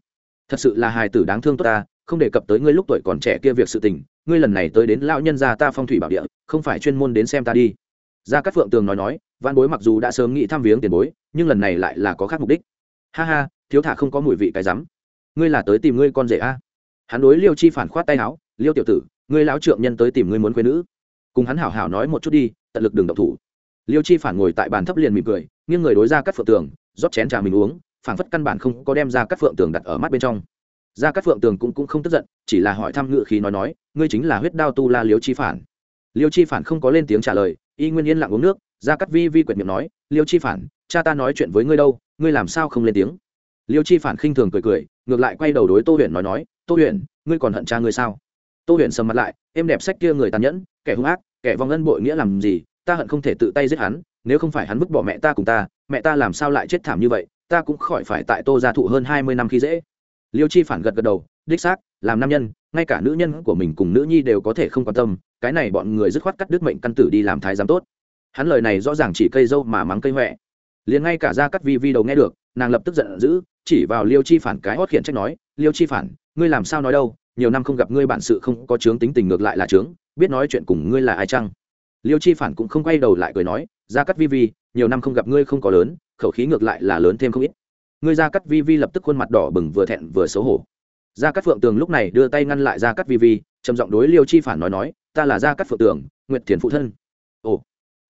Thật sự là hài tử đáng thương tốt ta, không đề cập tới ngươi lúc tuổi còn trẻ kia việc sự tình, ngươi lần này tới đến lão nhân gia ta phong thủy bảo địa, không phải chuyên môn đến xem ta đi. Gia cát phượng tường nói nói văn bối mặc dù đã sớm nghĩ thăm viếng tiền bối, nhưng lần này lại là có khác mục đích. Ha ha thiếu thả không có mùi vị cái rắm. Ngươi là tới tìm ngươi con rể a? Hắn đối liêu chi phản khoát tay áo liêu tiểu tử ngươi lão trượng nhân tới tìm ngươi muốn quê nữ. Cùng hắn hảo hảo nói một chút đi tận lực đừng độc thủ. Liêu chi phản ngồi tại bàn thấp liền mỉm cười nghiêng người đối ra cắt phượng tường rót chén trà mình uống phảng phất căn bản không có đem ra cắt phượng tường đặt ở mắt bên trong. Ra cắt phượng tường cũng, cũng không tức giận chỉ là hỏi thăm ngự khí nói nói ngươi chính là huyết đao tu la liêu chi phản. Liêu chi phản không có lên tiếng trả lời y nguyên yên lặng uống nước ra cắt vi vi quyệt miệng nói liêu chi phản cha ta nói chuyện với ngươi đâu ngươi làm sao không lên tiếng? Liêu chi phản khinh thường cười cười, ngược lại quay đầu đối tô huyền nói nói, tô huyền, ngươi còn hận cha ngươi sao? Tô huyền sầm mặt lại, em đẹp sách kia người tàn nhẫn, kẻ hung ác, kẻ vong ân bội nghĩa làm gì, ta hận không thể tự tay giết hắn, nếu không phải hắn vứt bỏ mẹ ta cùng ta, mẹ ta làm sao lại chết thảm như vậy, ta cũng khỏi phải tại tô gia thụ hơn hai mươi năm khi dễ. Liêu chi phản gật gật đầu, đích xác, làm nam nhân, ngay cả nữ nhân của mình cùng nữ nhi đều có thể không quan tâm, cái này bọn người dứt khoát cắt đứt mệnh căn tử đi làm thái giám tốt. Hắn lời này rõ ràng chỉ cây dâu mà mắng cây huệ liền ngay cả ra cắt vi vi đầu nghe được nàng lập tức giận dữ, chỉ vào liêu chi phản cái hót khiển trách nói, liêu chi phản, ngươi làm sao nói đâu, nhiều năm không gặp ngươi bản sự không có chướng tính tình ngược lại là chướng, biết nói chuyện cùng ngươi là ai chăng? Liêu chi phản cũng không quay đầu lại cười nói ra cắt vi vi, nhiều năm không gặp ngươi không có lớn, khẩu khí ngược lại là lớn thêm không ít. Ngươi ra cắt vi vi lập tức khuôn mặt đỏ bừng vừa thẹn vừa xấu hổ. Gia cắt phượng tường lúc này đưa tay ngăn lại gia cắt vi vi, trầm giọng đối liêu chi phản nói nói, ta là gia cắt phượng tường, nguyệt thiền phụ thân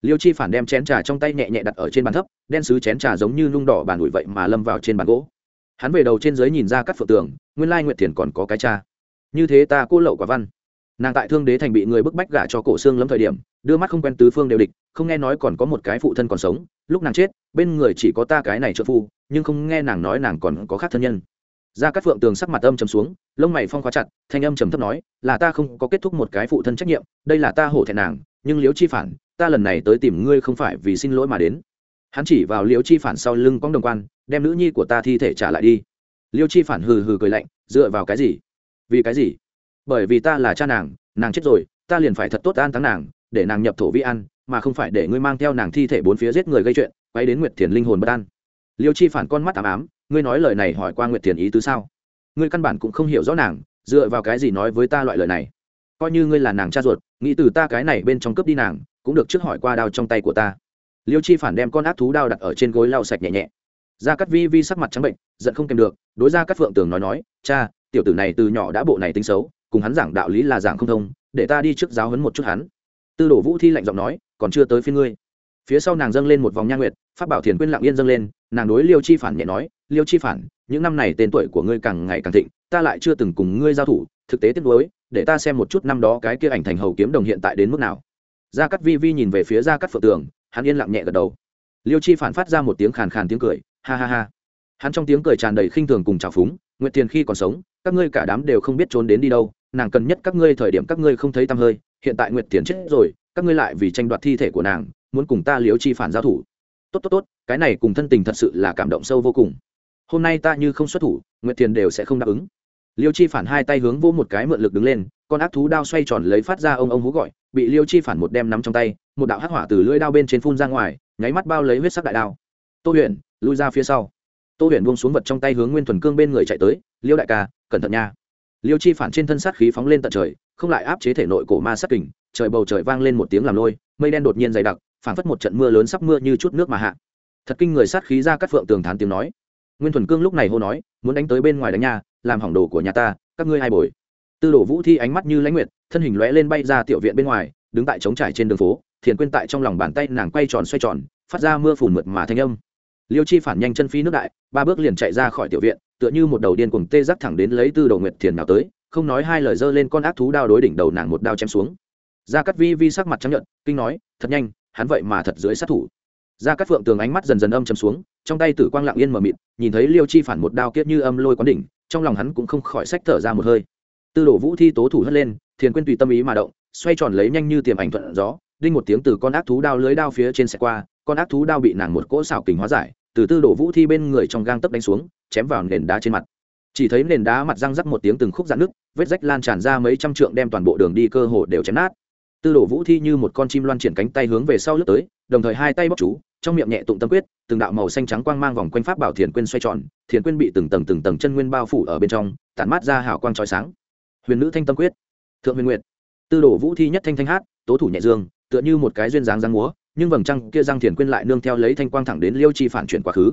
liêu chi phản đem chén trà trong tay nhẹ nhẹ đặt ở trên bàn thấp, đen xứ chén trà giống như nung đỏ bàn ủi vậy mà lâm vào trên bàn gỗ. Hắn về đầu trên dưới nhìn ra cắt phượng tường, nguyên lai nguyệt thiền còn có cái cha. Như thế ta cô lậu quả văn. Nàng tại thương đế thành bị người bức bách gả cho cổ xương lắm thời điểm, đưa mắt không quen tứ phương đều địch, không nghe nói còn có một cái phụ thân còn sống. Lúc nàng chết, bên người chỉ có ta cái này trợ phu, nhưng không nghe nàng nói nàng còn có khác thân nhân. Ra các phượng tường sắc mặt âm trầm xuống, lông mày phong khóa chặt, thanh âm trầm thấp nói, là ta không có kết thúc một cái phụ thân trách nhiệm, đây là ta hổ thẹn nàng, nhưng liếu chi phản ta lần này tới tìm ngươi không phải vì xin lỗi mà đến. Hắn chỉ vào liêu chi phản sau lưng cong đồng quan, đem nữ nhi của ta thi thể trả lại đi. Liêu chi phản hừ hừ cười lạnh, dựa vào cái gì? Vì cái gì? Bởi vì ta là cha nàng nàng chết rồi, ta liền phải thật tốt an thắng nàng, để nàng nhập thổ vi an, mà không phải để ngươi mang theo nàng thi thể bốn phía giết người gây chuyện quay đến nguyệt thiền linh hồn bất an. Liêu chi phản con mắt ám ám, ngươi nói lời này hỏi qua nguyệt thiền ý tứ sao? Ngươi căn bản cũng không hiểu rõ nàng, dựa vào cái gì nói với ta loại lời này? Coi như ngươi là nàng cha ruột, nghĩ từ ta cái này bên trong cướp đi nàng cũng được trước hỏi qua đao trong tay của ta. Liêu chi phản đem con ác thú đao đặt ở trên gối lau sạch nhẹ nhẹ. Gia cắt vi vi sắc mặt trắng bệnh, giận không kèm được, đối ra cắt phượng tường nói nói, cha, tiểu tử này từ nhỏ đã bộ này tính xấu, cùng hắn giảng đạo lý là giảng không thông, để ta đi trước giáo hấn một chút hắn. Tư đồ vũ thi lạnh giọng nói, còn chưa tới phía ngươi. Phía sau nàng dâng lên một vòng nhang nguyệt phát bảo thiền quyên lặng yên dâng lên, nàng đối liêu chi phản nhẹ nói, liêu chi phản, những năm này tên tuổi của ngươi càng ngày càng thịnh, ta lại chưa từng cùng ngươi giao thủ, thực tế tiếc nuối, để ta xem một chút năm đó cái kia ảnh thành hầu kiếm đồng hiện tại đến mức nào gia cắt vi vi nhìn về phía gia cắt phượng tường, hắn yên lặng nhẹ gật đầu. Liêu chi phản phát ra một tiếng khàn khàn tiếng cười, ha ha ha. Hắn trong tiếng cười tràn đầy khinh thường cùng trào phúng, nguyệt tiền khi còn sống, các ngươi cả đám đều không biết trốn đến đi đâu, nàng cần nhất các ngươi thời điểm các ngươi không thấy tăm hơi, hiện tại nguyệt tiền chết rồi, các ngươi lại vì tranh đoạt thi thể của nàng, muốn cùng ta Liêu chi phản giao thủ. Tốt tốt tốt, cái này cùng thân tình thật sự là cảm động sâu vô cùng. Hôm nay ta như không xuất thủ, nguyệt tiền đều sẽ không đáp ứng. Liêu chi phản hai tay hướng vô một cái mượn lực đứng lên con ác thú đao xoay tròn lấy phát ra ông ông hú gọi, bị liêu chi phản một đem nắm trong tay, một đạo hắc hỏa từ lưỡi đao bên trên phun ra ngoài, nháy mắt bao lấy huyết sắc đại đao. Tô huyền, lui ra phía sau. Tô huyền buông xuống vật trong tay hướng nguyên thuần cương bên người chạy tới, liêu đại ca, cẩn thận nha. Liêu chi phản trên thân sát khí phóng lên tận trời, không lại áp chế thể nội cổ ma sát kình, trời bầu trời vang lên một tiếng làm lôi, mây đen đột nhiên dày đặc phảng phất một trận mưa lớn sắp mưa như chút nước mà hạ. Thật kinh người sát khí ra cắt phượng tường thán tiếng nói. Nguyên thuần cương lúc này hô nói, muốn đánh tới bên ngoài đánh nhà, làm hỏng đồ của nhà ta, các ngươi hai bồi? Tư đồ vũ thi ánh mắt như lãnh nguyệt, thân hình lóe lên bay ra tiểu viện bên ngoài, đứng tại trống trải trên đường phố, thiền quên tại trong lòng bàn tay nàng quay tròn xoay tròn, phát ra mưa phùn mượt mà thanh âm. Liêu chi phản nhanh chân phi nước đại, ba bước liền chạy ra khỏi tiểu viện, tựa như một đầu điên cùng tê giác thẳng đến lấy tư đồ nguyệt thiền nào tới, không nói hai lời dơ lên con ác thú đao đối đỉnh đầu nàng một đao chém xuống. Gia cắt vi vi sắc mặt trắng nhận kinh nói, thật nhanh, hắn vậy mà thật dưới sát thủ. Gia cắt phượng tường ánh mắt dần dần âm trầm xuống, trong tay tử quang lặng yên mờ mịt, nhìn thấy liêu chi phản một đao kiết như âm lôi quán đỉnh, trong lòng hắn cũng không khỏi sách thở ra một hơi tư đồ vũ thi tố thủ hất lên, thiền quyên tùy tâm ý mà động, xoay tròn lấy nhanh như tiềm ảnh thuận gió, đinh một tiếng từ con ác thú đao lưới đao phía trên xe qua, con ác thú đao bị nàng một cỗ xảo kình hóa giải, từ tư đồ vũ thi bên người trong gang tấc đánh xuống, chém vào nền đá trên mặt. Chỉ thấy nền đá mặt răng rắc một tiếng từng khúc dạn nước vết rách lan tràn ra mấy trăm trượng đem toàn bộ đường đi cơ hồ đều chém nát. Tư đồ vũ thi như một con chim loan triển cánh tay hướng về sau lướt tới, đồng thời hai tay bóc chú, trong miệng nhẹ tụng tâm quyết, từng đạo màu xanh trắng quang mang vòng quanh pháp bảo thiền quyên xoay tròn, thiền quyên bị từng tầng từng tầng chân nguyên bao phủ ở bên trong, tản mát ra hào quang trói sáng huyền nữ thanh tâm quyết. Thượng huyền nguyệt. Tư đồ vũ thi nhất thanh thanh hát, tố thủ nhẹ dương, tựa như một cái duyên dáng giang múa, nhưng vầng trăng kia giang thiền quyên lại nương theo lấy thanh quang thẳng đến liêu chi phản chuyển quá khứ.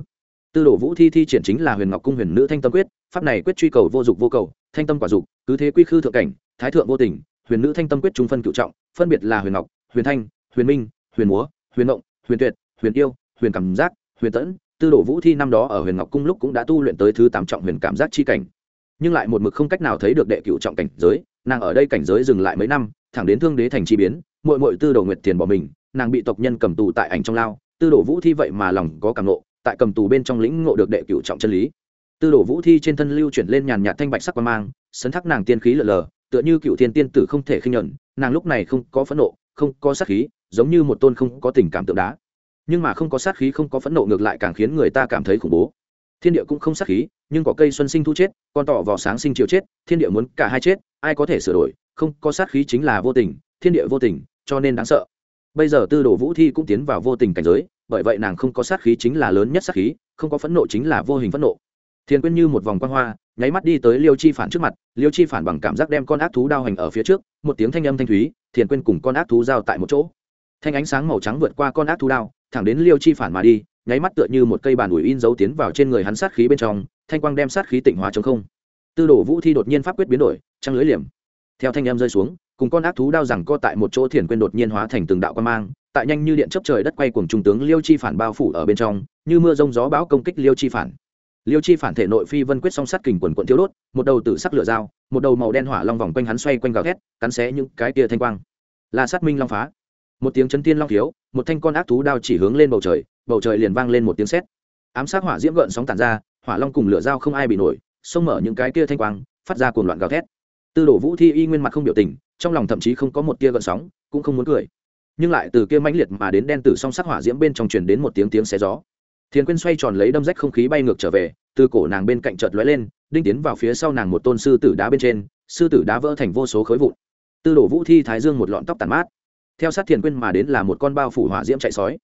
Tư đồ vũ thi thi triển chính là huyền ngọc cung huyền nữ thanh tâm quyết, pháp này quyết truy cầu vô dụng vô cầu, thanh tâm quả dục, cứ thế quy khư thượng cảnh, thái thượng vô tình, huyền nữ thanh tâm quyết trung phân cựu trọng, phân biệt là huyền ngọc, huyền thanh, huyền minh, huyền múa, huyền động huyền tuyệt, huyền yêu, huyền cảm giác, huyền tẫn. Tư đồ vũ thi năm đó ở huyền ngọc cung lúc cũng đã tu luyện tới thứ tám trọng huyền cảm giác chi cảnh nhưng lại một mực không cách nào thấy được đệ cựu trọng cảnh giới, nàng ở đây cảnh giới dừng lại mấy năm, thẳng đến thương đế thành chi biến mội mội tư đồ nguyệt tiền bỏ mình, nàng bị tộc nhân cầm tù tại ảnh trong lao, tư đồ vũ thi vậy mà lòng có cảm nộ tại cầm tù bên trong lĩnh ngộ được đệ cựu trọng chân lý. Tư đồ vũ thi trên thân lưu chuyển lên nhàn nhạt thanh bạch sắc quan mang, sấn thắc nàng tiên khí lờ lờ, tựa như cựu thiên tiên tử không thể khinh nhuận nàng lúc này không có phẫn nộ, không có sát khí, giống như một tôn không có tình cảm tượng đá. Nhưng mà không có sát khí không có phẫn nộ ngược lại càng khiến người ta cảm thấy khủng bố thiên địa cũng không sát khí, nhưng có cây xuân sinh thu chết, con tỏ vào sáng sinh chiều chết, thiên địa muốn cả hai chết, ai có thể sửa đổi, không có sát khí chính là vô tình, thiên địa vô tình, cho nên đáng sợ. Bây giờ tư đồ vũ thi cũng tiến vào vô tình cảnh giới, bởi vậy nàng không có sát khí chính là lớn nhất sát khí, không có phẫn nộ chính là vô hình phẫn nộ. Thiên quyên như một vòng quan hoa, nháy mắt đi tới liêu chi phản trước mặt, liêu chi phản bằng cảm giác đem con ác thú đao hành ở phía trước, một tiếng thanh âm thanh thúy thiền quyên cùng con ác thú giao tại một chỗ. Thanh ánh sáng màu trắng vượt qua con ác thú đao, thẳng đến liêu chi phản mà đi nháy mắt tựa như một cây bàn ủi in dấu tiến vào trên người hắn sát khí bên trong, thanh quang đem sát khí tịnh hóa chống không. Tư đồ vũ thi đột nhiên pháp quyết biến đổi, trăng lưới liềm. Theo thanh em rơi xuống, cùng con ác thú đao rằng co tại một chỗ thiền quên đột nhiên hóa thành từng đạo quan mang, tại nhanh như điện chấp trời đất quay cùng trung tướng liêu chi phản bao phủ ở bên trong, như mưa rông gió bão công kích liêu chi phản. Liêu chi phản thể nội phi vân quyết song sát kình quần quận thiếu đốt, một đầu tử sắc lửa dao, một đầu màu đen hỏa long vòng quanh hắn xoay quanh gào thét, cắn xé những cái tia thanh quang. Là sát minh long phá. Một tiếng chấn tiên long thiếu, một thanh con ác thú đao chỉ hướng lên bầu trời bầu trời liền vang lên một tiếng sét. Ám sát hỏa diễm gợn sóng tàn ra, hỏa long cùng lửa dao không ai bị nổi, xông mở những cái kia thanh quang, phát ra cuồng loạn gào thét. Tư đồ vũ thi y nguyên mặt không biểu tình, trong lòng thậm chí không có một tia gợn sóng, cũng không muốn cười. Nhưng lại từ kia mãnh liệt mà đến đen tử song sắc hỏa diễm bên trong truyền đến một tiếng tiếng xé gió. Thiền quyên xoay tròn lấy đâm rách không khí bay ngược trở về, từ cổ nàng bên cạnh chợt lóe lên, đinh tiến vào phía sau nàng một tôn sư tử đá bên trên, sư tử đá vỡ thành vô số khối vụn. Tư đổ vũ thi thái dương một lọn tóc tàn mát. Theo sát thiền quyên mà đến là một con bao phủ hỏa diễm chạy sói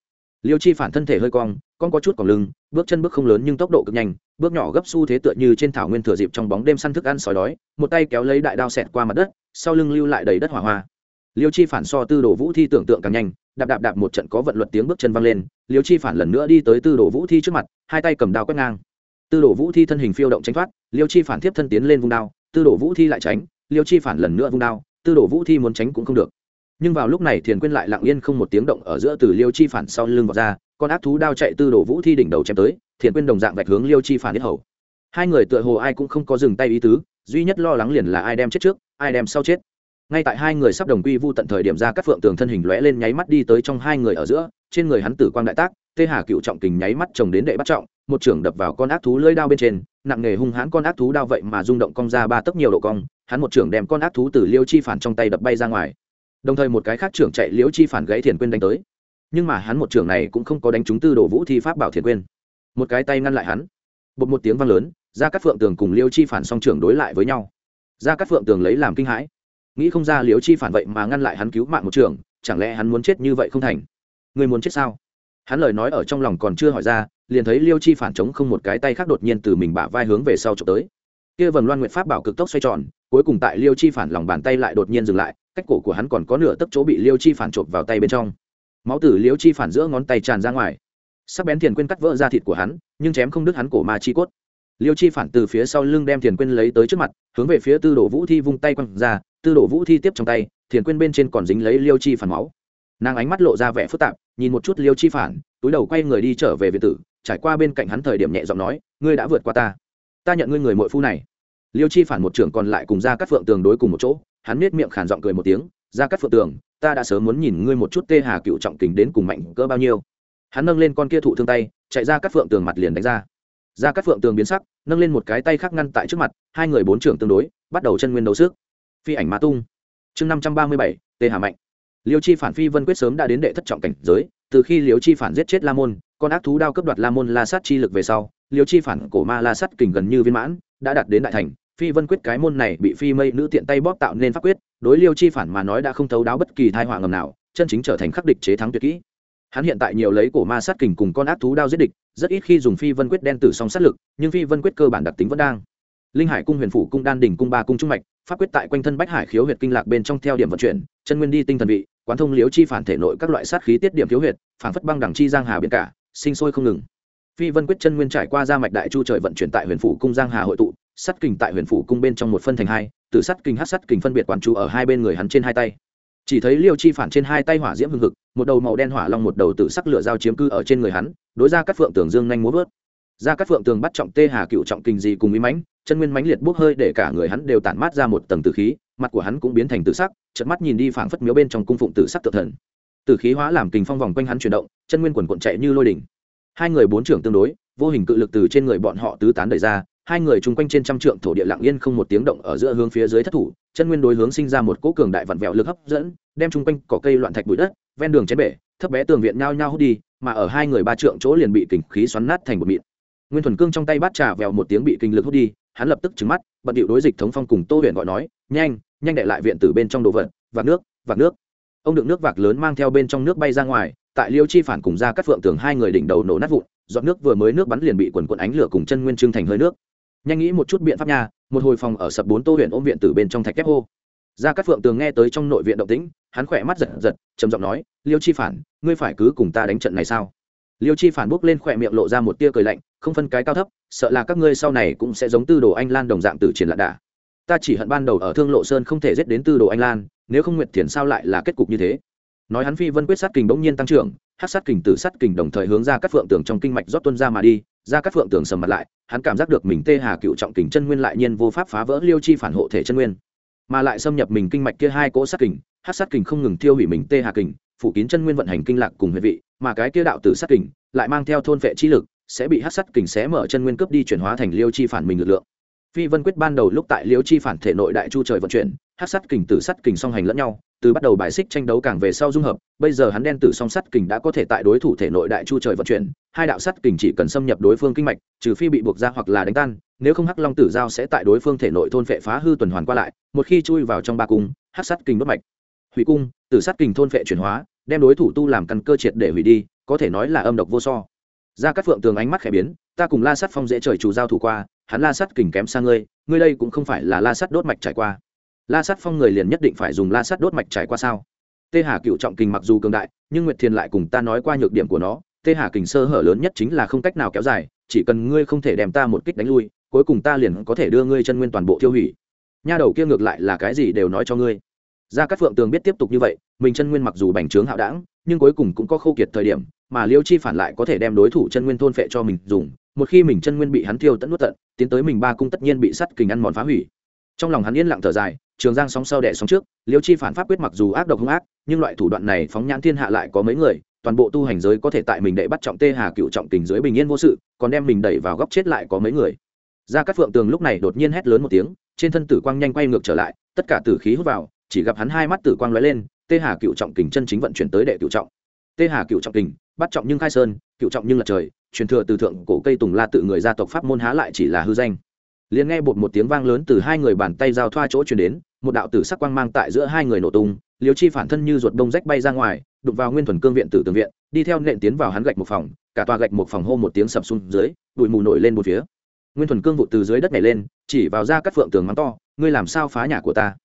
liêu chi phản thân thể hơi cong, con có chút còn lưng, bước chân bước không lớn nhưng tốc độ cực nhanh, bước nhỏ gấp xu thế tựa như trên thảo nguyên thừa dịp trong bóng đêm săn thức ăn sói đói, một tay kéo lấy đại đao xẹt qua mặt đất, sau lưng lưu lại đầy đất hỏa hoa. Liêu chi phản so tư đồ vũ thi tưởng tượng càng nhanh, đạp đạp đạp một trận có vận luật tiếng bước chân văng lên, liêu chi phản lần nữa đi tới tư đồ vũ thi trước mặt, hai tay cầm đao quét ngang. Tư đồ vũ thi thân hình phiêu động tránh thoát, liêu chi phản tiếp thân tiến lên vung đao, tư đồ vũ thi lại tránh, liêu chi phản lần nữa vung đao, tư đồ vũ thi muốn tránh cũng không được nhưng vào lúc này thiền quyên lại lặng yên không một tiếng động ở giữa từ liêu chi phản sau lưng vào ra, con ác thú đao chạy tư đồ vũ thi đỉnh đầu chém tới, thiền quyên đồng dạng vạch hướng liêu chi phản nhất hầu. Hai người tựa hồ ai cũng không có dừng tay ý tứ, duy nhất lo lắng liền là ai đem chết trước, ai đem sau chết. Ngay tại hai người sắp đồng quy vu tận thời điểm ra các phượng tường thân hình lóe lên nháy mắt đi tới trong hai người ở giữa, trên người hắn tử quang đại tác, tê hà cựu trọng kình nháy mắt chồng đến đệ bắt trọng, một trưởng đập vào con ác thú lưỡi đao bên trên, nặng nghề hung hãn con ác thú đao vậy mà rung động cong ra ba tấc nhiều độ cong, hắn một trưởng đem con ác thú từ liêu chi phản trong tay đập bay ra ngoài đồng thời một cái khác trưởng chạy liễu chi phản gãy thiền quyên đánh tới. Nhưng mà hắn một trưởng này cũng không có đánh trúng tư đồ vũ thi pháp bảo thiền quyên một cái tay ngăn lại hắn. Bột một tiếng vang lớn ra các phượng tường cùng liễu chi phản song trưởng đối lại với nhau. Ra các phượng tường lấy làm kinh hãi. Nghĩ không ra liễu chi phản vậy mà ngăn lại hắn cứu mạng một trưởng, chẳng lẽ hắn muốn chết như vậy không thành? Người muốn chết sao? Hắn lời nói ở trong lòng còn chưa hỏi ra, liền thấy liêu chi phản chống không một cái tay khác đột nhiên từ mình bả vai hướng về sau trộm tới kia vầng loan nguyện pháp bảo cực tốc xoay tròn, cuối cùng tại liêu chi phản lòng bàn tay lại đột nhiên dừng lại, cách cổ của hắn còn có nửa tấc chỗ bị liêu chi phản chộp vào tay bên trong. Máu tử liêu chi phản giữa ngón tay tràn ra ngoài. Sắc bén thiền quên cắt vỡ ra thịt của hắn, nhưng chém không đứt hắn cổ ma chi cốt. Liêu chi phản từ phía sau lưng đem thiền quên lấy tới trước mặt, hướng về phía tư đồ vũ thi vung tay quăng ra, tư đồ vũ thi tiếp trong tay, thiền quên bên trên còn dính lấy liêu chi phản máu. Nàng ánh mắt lộ ra vẻ phức tạp, nhìn một chút liêu chi phản, túi đầu quay người đi trở về việt tử, trải qua bên cạnh hắn thời điểm nhẹ giọng nói, ngươi đã vượt qua ta ta nhận ngươi người mội phu này. Liêu chi phản một trưởng còn lại cùng ra cắt phượng tường đối cùng một chỗ, hắn nết miệng khản giọng cười một tiếng ra cắt phượng tường, ta đã sớm muốn nhìn ngươi một chút tê hà cựu trọng kính đến cùng mạnh cỡ bao nhiêu. Hắn nâng lên con kia thụ thương tay, chạy ra cắt phượng tường mặt liền đánh ra. Ra cắt phượng tường biến sắc, nâng lên một cái tay khác ngăn tại trước mặt, hai người bốn trưởng tương đối, bắt đầu chân nguyên đấu sức. Phi ảnh ma tung. Chương năm trăm ba mươi bảy, tê hà mạnh. Liêu chi phản phi vân quyết sớm đã đến đệ thất trọng cảnh giới, từ khi liêu chi phản giết chết la môn, con ác thú đao cấp đoạt la môn la sát chi lực về sau liêu chi phản cổ ma la sắt kình gần như viên mãn, đã đạt đến đại thành, phi vân quyết cái môn này bị phi mây nữ tiện tay bóp tạo nên pháp quyết, đối liêu chi phản mà nói đã không thấu đáo bất kỳ thai họa ngầm nào, chân chính trở thành khắc địch chế thắng tuyệt kỹ. Hắn hiện tại nhiều lấy cổ ma sát kình cùng con ác thú đao giết địch, rất ít khi dùng phi vân quyết đen tử song sát lực, nhưng phi vân quyết cơ bản đặc tính vẫn đang. Linh hải cung huyền phủ cung đan đỉnh cung ba cung trung mạch, pháp quyết tại quanh thân bách hải khiếu huyệt kinh lạc bên trong theo điểm vận chuyển, chân nguyên đi tinh thần vị, quán thông liếu chi phản thể nội các loại sát khí tiết điểm khiếu huyệt phản phất băng đẳng chi giang hà biển cả, sinh sôi không ngừng phi vân quyết chân nguyên trải qua ra mạch đại chu trời vận chuyển tại huyền phủ cung giang hà hội tụ, sắt kình tại huyền phủ cung bên trong một phân thành hai, từ sắt kình hát sắt kình phân biệt quán chú ở hai bên người hắn trên hai tay. Chỉ thấy liêu chi phản trên hai tay hỏa diễm hưng hực, một đầu màu đen hỏa long một đầu tự sắc lửa dao chiếm cư ở trên người hắn, đối ra các phượng tường dương nhanh múa vớt. Ra các phượng tường bắt trọng tê hà cựu trọng kình gì cùng ý mãnh, chân nguyên mãnh liệt bốc hơi để cả người hắn đều tản mát ra một tầng tử khí, mặt của hắn cũng biến thành tự sắc, chợt mắt nhìn đi phảng phất miếu bên trong cung phụng tử sắc tự thần. Tử khí hóa làm kình phong vòng quanh hắn chuyển động, chân nguyên quần cuộn chạy như lôi đỉnh hai người bốn trưởng tương đối, vô hình cự lực từ trên người bọn họ tứ tán đẩy ra, hai người chung quanh trên trăm trượng thổ địa lặng yên không một tiếng động ở giữa hướng phía dưới thất thủ, chân nguyên đối hướng sinh ra một cỗ cường đại vặn vẹo lực hấp dẫn, đem chung quanh cỏ cây loạn thạch bụi đất, ven đường chén bể, thấp bé tường viện nhao nhao hút đi, mà ở hai người ba trượng chỗ liền bị kình khí xoắn nát thành một mịn. Nguyên thuần cương trong tay bát trà vèo một tiếng bị kinh lực hút đi, hắn lập tức trứng mắt, bận điệu đối dịch thống phong cùng tô huyện gọi nói, nhanh nhanh đệ lại viện từ bên trong đồ vật, vạc nước vạc nước. Ông đựng nước vạc lớn mang theo bên trong nước bay ra ngoài tại liêu chi phản cùng ra các phượng tường hai người đỉnh đầu nổ nát vụn, giọt nước vừa mới nước bắn liền bị quần quần ánh lửa cùng chân nguyên trưng thành hơi nước. Nhanh nghĩ một chút biện pháp nha, một hồi phòng ở sập bốn tô huyện ôm viện từ bên trong thạch kép hô. Ra các phượng tường nghe tới trong nội viện động tĩnh, hắn khỏe mắt giật giật, trầm giọng nói, liêu chi phản, ngươi phải cứ cùng ta đánh trận này sao? Liêu chi phản bốc lên khỏe miệng lộ ra một tia cười lạnh, không phân cái cao thấp, sợ là các ngươi sau này cũng sẽ giống tư đồ anh lan đồng dạng từ triển lạc đà. Ta chỉ hận ban đầu ở thương lộ sơn không thể giết đến tư đồ anh lan, nếu không nguyệt thiền sao lại là kết cục như thế? Nói hắn phi vân quyết sát kình bỗng nhiên tăng trưởng, hát sát kình tử sát kình đồng thời hướng ra các phượng tường trong kinh mạch rót tuân ra mà đi, ra các phượng tường sầm mặt lại, hắn cảm giác được mình tê hà cựu trọng kình chân nguyên lại nhiên vô pháp phá vỡ liêu chi phản hộ thể chân nguyên. Mà lại xâm nhập mình kinh mạch kia hai cỗ sát kình, hát sát kình không ngừng tiêu hủy mình tê hà kình, phủ kín chân nguyên vận hành kinh lạc cùng huyệt vị, mà cái kia đạo tử sát kình lại mang theo thôn vệ chi lực, sẽ bị hát sát kình xé mở chân nguyên cướp đi chuyển hóa thành liêu chi phản mình lực lượng. Phi vân quyết ban đầu lúc tại liêu chi phản thể nội đại chu trời vận chuyển hát sắt kình tử sắt kình song hành lẫn nhau, từ bắt đầu bài xích tranh đấu càng về sau dung hợp, bây giờ hắn đen tử song sắt kình đã có thể tại đối thủ thể nội đại chu trời vận chuyển, hai đạo sắt kình chỉ cần xâm nhập đối phương kinh mạch, trừ phi bị buộc ra hoặc là đánh tan, nếu không hắc long tử giao sẽ tại đối phương thể nội thôn phệ phá hư tuần hoàn qua lại, một khi chui vào trong ba cung hắc sắt kình đốt mạch. Hủy cung, tử sắt kình thôn phệ chuyển hóa, đem đối thủ tu làm căn cơ triệt để hủy đi, có thể nói là âm độc vô so. Ra các phượng tường ánh mắt khẽ biến, ta cùng la sắt phong dễ trời chủ giao thủ qua, hắn la sắt kình kém sang ngươi ngươi đây cũng không phải là la sắt đốt mạch trải qua la sát phong người liền nhất định phải dùng la sát đốt mạch trải qua sao? Tê hà cựu trọng kình mặc dù cường đại, nhưng nguyệt thiền lại cùng ta nói qua nhược điểm của nó. Tê hà kình sơ hở lớn nhất chính là không cách nào kéo dài, chỉ cần ngươi không thể đem ta một kích đánh lui, cuối cùng ta liền có thể đưa ngươi chân nguyên toàn bộ tiêu hủy. Nha đầu kia ngược lại là cái gì đều nói cho ngươi. Gia cát phượng tường biết tiếp tục như vậy, mình chân nguyên mặc dù bành trướng hạo đảng, nhưng cuối cùng cũng có khâu kiệt thời điểm, mà liêu chi phản lại có thể đem đối thủ chân nguyên thôn phệ cho mình dùng. Một khi mình chân nguyên bị hắn tiêu tận nuốt tận, tiến tới mình ba cung tất nhiên bị sắt kình ăn mòn phá hủy. Trong lòng hắn yên lặng thở dài trường giang sóng sau đẻ sóng trước, liêu chi phản pháp quyết mặc dù ác độc hung ác, nhưng loại thủ đoạn này phóng nhãn thiên hạ lại có mấy người, toàn bộ tu hành giới có thể tại mình đệ bắt trọng tê hà cựu trọng tình giới bình yên vô sự, còn đem mình đẩy vào góc chết lại có mấy người. Gia cát phượng tường lúc này đột nhiên hét lớn một tiếng, trên thân tử quang nhanh quay ngược trở lại, tất cả tử khí hút vào, chỉ gặp hắn hai mắt tử quang lóe lên, tê hà cựu trọng kình chân chính vận chuyển tới đệ cựu trọng. Tê hà cựu trọng kình bắt trọng nhưng khai sơn, cựu trọng nhưng là trời, truyền thừa từ thượng cổ cây tùng la tự người gia tộc pháp môn há lại chỉ là hư danh liền nghe bột một tiếng vang lớn từ hai người bàn tay giao thoa chỗ chuyển đến, một đạo tử sắc quang mang tại giữa hai người nổ tung liều chi phản thân như ruột đông rách bay ra ngoài, đụng vào nguyên thuần cương viện tử tường viện, đi theo nện tiến vào hắn gạch một phòng, cả tòa gạch một phòng hô một tiếng sập xuống dưới, bụi mù nổi lên một phía. Nguyên thuần cương vụ từ dưới đất nhảy lên, chỉ vào ra các phượng tường mắng to, ngươi làm sao phá nhà của ta?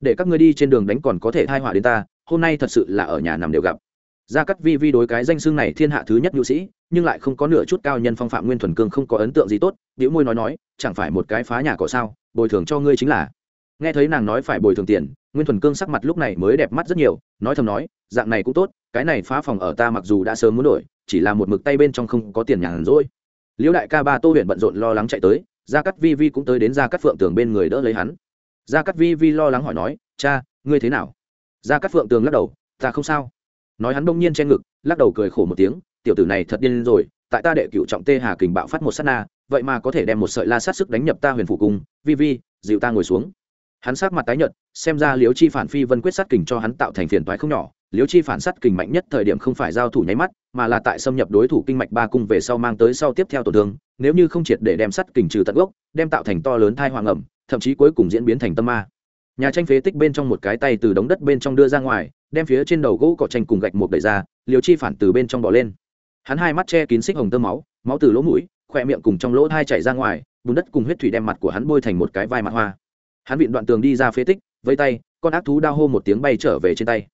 Để các ngươi đi trên đường đánh còn có thể thai họa đến ta, hôm nay thật sự là ở nhà nằm đều gặp gia cắt vi vi đối cái danh xưng này thiên hạ thứ nhất nhu sĩ, nhưng lại không có nửa chút cao nhân phong phạm nguyên thuần cương không có ấn tượng gì tốt biểu môi nói nói, chẳng phải một cái phá nhà cỏ sao, bồi thường cho ngươi chính là. Nghe thấy nàng nói phải bồi thường tiền, nguyên thuần cương sắc mặt lúc này mới đẹp mắt rất nhiều, nói thầm nói, dạng này cũng tốt, cái này phá phòng ở ta mặc dù đã sớm muốn đổi, chỉ là một mực tay bên trong không có tiền nhàn rỗi. Liễu đại ca ba tô huyện bận rộn lo lắng chạy tới, gia cắt vi vi cũng tới đến gia cắt phượng tường bên người đỡ lấy hắn. Gia cắt vi vi lo lắng hỏi nói, cha, ngươi thế nào? Gia cắt phượng tường lắc đầu, ta không sao nói hắn đông nhiên che ngực, lắc đầu cười khổ một tiếng, tiểu tử này thật điên rồi, tại ta đệ cựu trọng tê hà kình bạo phát một s á t na, vậy mà có thể đem một sợi la sát sức đánh nhập ta huyền phủ cung. Vi vi, dịu ta ngồi xuống. Hắn sát mặt tái nhợt, xem ra liếu chi phản phi vân quyết sát kình cho hắn tạo thành phiền toái không nhỏ. Liếu chi phản sát kình mạnh nhất thời điểm không phải giao thủ nháy mắt, mà là tại xâm nhập đối thủ kinh mạch ba cung về sau mang tới sau tiếp theo tổn thương. Nếu như không triệt để đem sát kình trừ tận gốc, đem tạo thành to lớn thai hoàng ẩm, thậm chí cuối cùng diễn biến thành tâm ma. Nhà tranh phế tích bên trong một cái tay từ đống đất bên trong đưa ra ngoài đem phía trên đầu gỗ cỏ tranh cùng gạch một đẩy ra liều chi phản từ bên trong bỏ lên. Hắn hai mắt che kín xích hồng tơ máu máu từ lỗ mũi, khỏe miệng cùng trong lỗ thai chảy ra ngoài, bùn đất cùng huyết thủy đem mặt của hắn bôi thành một cái vai mặt hoa. Hắn vịn đoạn tường đi ra phế tích, vây tay, con ác thú đao hô một tiếng bay trở về trên tay.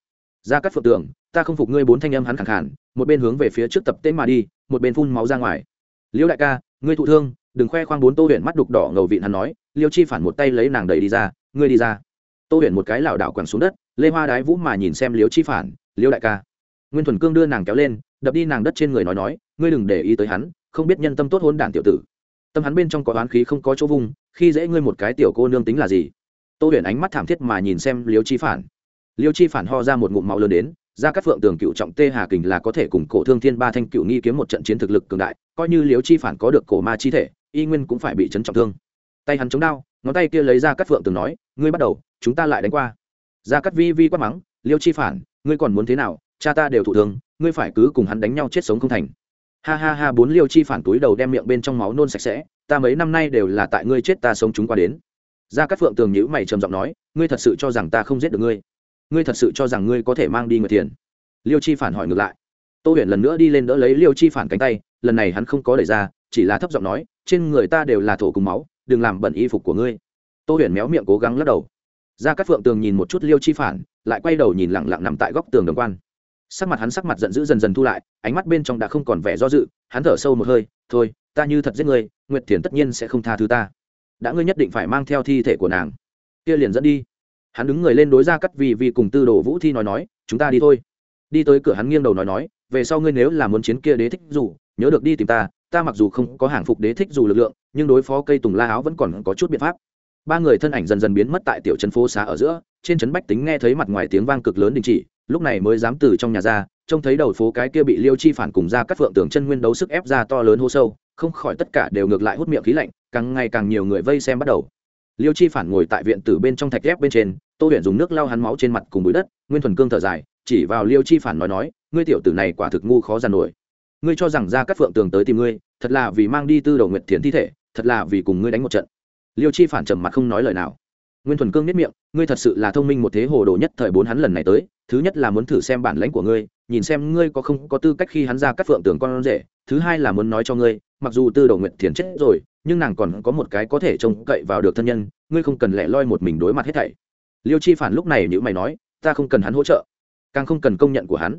Ra cắt phượng tường, ta không phục ngươi bốn thanh âm hắn khẳng khản, một bên hướng về phía trước tập tên mà đi, một bên phun máu ra ngoài. Liễu đại ca, ngươi thụ thương, đừng khoe khoang bốn tô huyện mắt đục đỏ ngầu vịn hắn nói, liêu chi phản một tay lấy nàng đẩy đi ra, ngươi đi ra tô Huyền một cái lảo đảo quẳng xuống đất, lê hoa đái vũ mà nhìn xem liếu chi phản liêu đại ca. Nguyên thuần cương đưa nàng kéo lên, đập đi nàng đất trên người nói nói, ngươi đừng để ý tới hắn, không biết nhân tâm tốt hôn đản tiểu tử. Tâm hắn bên trong có oán khí không có chỗ vung, khi dễ ngươi một cái tiểu cô nương tính là gì? Tô huyền ánh mắt thảm thiết mà nhìn xem liêu chi phản. Liêu chi phản ho ra một ngụm máu lớn đến, ra các phượng tường cựu trọng tê hà kình là có thể cùng cổ thương thiên ba thanh cựu nghi kiếm một trận chiến thực lực cường đại, coi như liêu chi phản có được cổ ma chi thể, y nguyên cũng phải bị chấn trọng thương. Tay hắn chống đao ngón tay kia lấy ra cắt phượng từng nói, ngươi bắt đầu, chúng ta lại đánh qua. Ra cắt vi vi quát mắng, liêu chi phản, ngươi còn muốn thế nào? Cha ta đều thụ thương, ngươi phải cứ cùng hắn đánh nhau chết sống không thành. Ha ha ha, bốn liêu chi phản túi đầu đem miệng bên trong máu nôn sạch sẽ, ta mấy năm nay đều là tại ngươi chết ta sống chúng qua đến. Ra cắt phượng tường nhữ mày trầm giọng nói, ngươi thật sự cho rằng ta không giết được ngươi? Ngươi thật sự cho rằng ngươi có thể mang đi người tiền liêu chi phản hỏi ngược lại. Tô huyền lần nữa đi lên đỡ lấy liêu chi phản cánh tay, lần này hắn không có đẩy ra, chỉ là thấp giọng nói, trên người ta đều là thổ cùng máu đừng làm bẩn y phục của ngươi. Tô huyền méo miệng cố gắng lắc đầu. Gia cát phượng tường nhìn một chút liêu chi phản, lại quay đầu nhìn lẳng lặng nằm tại góc tường đồng quan. Sắc mặt hắn sắc mặt giận dữ dần dần thu lại, ánh mắt bên trong đã không còn vẻ do dự, hắn thở sâu một hơi, thôi, ta như thật giết ngươi, nguyệt thiền tất nhiên sẽ không tha thứ ta. Đã ngươi nhất định phải mang theo thi thể của nàng. Kia liền dẫn đi. Hắn đứng người lên đối ra cắt vì vì cùng tư đồ vũ thi nói nói, chúng ta đi thôi. Đi tới cửa hắn nghiêng đầu nói nói, về sau ngươi nếu là muốn chiến kia đế thích dù, nhớ được đi tìm ta ta mặc dù không có hàng phục đế thích dù lực lượng, nhưng đối phó cây tùng la áo vẫn còn có chút biện pháp. Ba người thân ảnh dần dần biến mất tại tiểu trấn phố xá ở giữa, trên trấn bách tính nghe thấy mặt ngoài tiếng vang cực lớn đình chỉ, lúc này mới dám từ trong nhà ra, trông thấy đầu phố cái kia bị liêu chi phản cùng ra cắt phượng tưởng chân nguyên đấu sức ép ra to lớn hô sâu, không khỏi tất cả đều ngược lại hút miệng khí lạnh, càng ngày càng nhiều người vây xem bắt đầu. Liêu chi phản ngồi tại viện tử bên trong thạch ghép bên trên, tô huyện dùng nước lau hắn máu trên mặt cùng bụi đất, nguyên thuần cương thở dài, chỉ vào liêu chi phản nói nói, ngươi tiểu tử này quả thực ngu khó giàn nổi ngươi cho rằng ra các phượng tường tới tìm ngươi, thật là vì mang đi tư đầu nguyệt thiền thi thể, thật là vì cùng ngươi đánh một trận. Liêu chi phản trầm mặt không nói lời nào. Nguyên thuần cương biết miệng, ngươi thật sự là thông minh một thế hồ đồ nhất thời bốn hắn lần này tới, thứ nhất là muốn thử xem bản lãnh của ngươi, nhìn xem ngươi có không có tư cách khi hắn ra các phượng tưởng con rể, thứ hai là muốn nói cho ngươi, mặc dù tư đầu nguyện thiền chết rồi, nhưng nàng còn có một cái có thể trông cậy vào được thân nhân, ngươi không cần lẻ loi một mình đối mặt hết thảy. Liêu chi phản lúc này nữ mày nói, ta không cần hắn hỗ trợ, càng không cần công nhận của hắn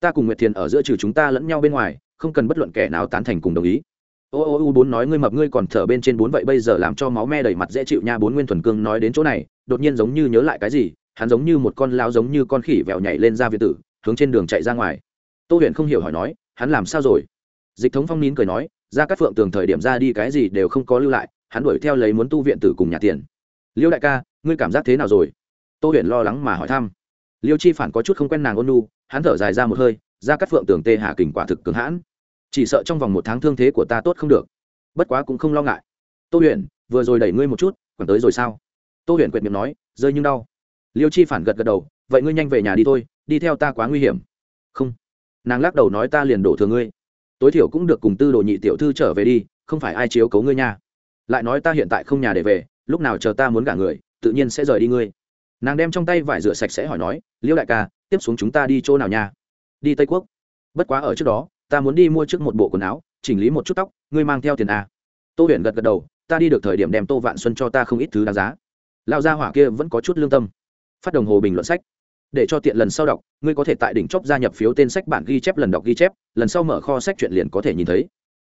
ta cùng nguyệt thiền ở giữa trừ chúng ta lẫn nhau bên ngoài, không cần bất luận kẻ nào tán thành cùng đồng ý. Ô ô u bốn nói ngươi mập ngươi còn thở bên trên bốn vậy bây giờ làm cho máu me đầy mặt dễ chịu nha, bốn nguyên thuần cương nói đến chỗ này, đột nhiên giống như nhớ lại cái gì, hắn giống như một con lao giống như con khỉ vẹo nhảy lên ra việt tử, hướng trên đường chạy ra ngoài. Tô huyền không hiểu hỏi nói, hắn làm sao rồi? Dịch thống phong nín cười nói, ra các phượng tường thời điểm ra đi cái gì đều không có lưu lại, hắn đuổi theo lấy muốn tu viện tử cùng nhà tiền. Liêu đại ca, ngươi cảm giác thế nào rồi? Tô huyền lo lắng mà hỏi thăm liêu chi phản có chút không quen nàng ôn nu hắn thở dài ra một hơi, ra cắt phượng tường tê hà kình quả thực cường hãn. Chỉ sợ trong vòng một tháng thương thế của ta tốt không được. Bất quá cũng không lo ngại. Tô huyền, vừa rồi đẩy ngươi một chút, còn tới rồi sao? Tô huyền quyệt miệng nói, rơi nhưng đau. Liêu chi phản gật gật đầu, vậy ngươi nhanh về nhà đi thôi, đi theo ta quá nguy hiểm. Không. Nàng lắc đầu nói ta liền đổ thừa ngươi. Tối thiểu cũng được cùng tư đồ nhị tiểu thư trở về đi, không phải ai chiếu cấu ngươi nha. Lại nói ta hiện tại không nhà để về, lúc nào chờ ta muốn gả người, tự nhiên sẽ rời đi ngươi. Nàng đem trong tay vải rửa sạch sẽ hỏi nói liêu đại ca, tiếp xuống chúng ta đi chỗ nào nha? Đi tây quốc. Bất quá ở trước đó, ta muốn đi mua trước một bộ quần áo, chỉnh lý một chút tóc, ngươi mang theo tiền à. tô huyền gật gật đầu, ta đi được thời điểm đem tô vạn xuân cho ta không ít thứ đáng giá. Lao gia hỏa kia vẫn có chút lương tâm. Phát đồng hồ bình luận sách. Để cho tiện lần sau đọc, ngươi có thể tại đỉnh chóp gia nhập phiếu tên sách bản ghi chép lần đọc ghi chép, lần sau mở kho sách chuyện liền có thể nhìn thấy.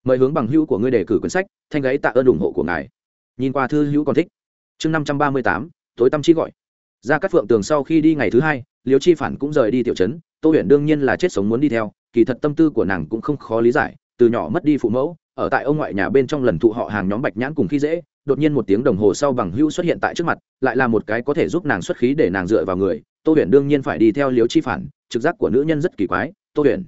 Mời hướng bằng hữu của ngươi đề cử quyển sách, thanh gáy tạ ơn ủng hộ của ngài. Nhìn qua thư hữu còn thích. Chương năm trăm ba mươi tám, tối tâm chi gọi. Ra các phượng tường sau khi đi ngày thứ hai liêu chi phản cũng rời đi tiểu trấn, tô huyền đương nhiên là chết sống muốn đi theo, kỳ thật tâm tư của nàng cũng không khó lý giải, từ nhỏ mất đi phụ mẫu, ở tại ông ngoại nhà bên trong lần thụ họ hàng nhóm bạch nhãn cùng khi dễ, đột nhiên một tiếng đồng hồ sau bằng hữu xuất hiện tại trước mặt, lại là một cái có thể giúp nàng xuất khí để nàng dựa vào người, tô huyền đương nhiên phải đi theo liêu chi phản, trực giác của nữ nhân rất kỳ quái, tô huyền.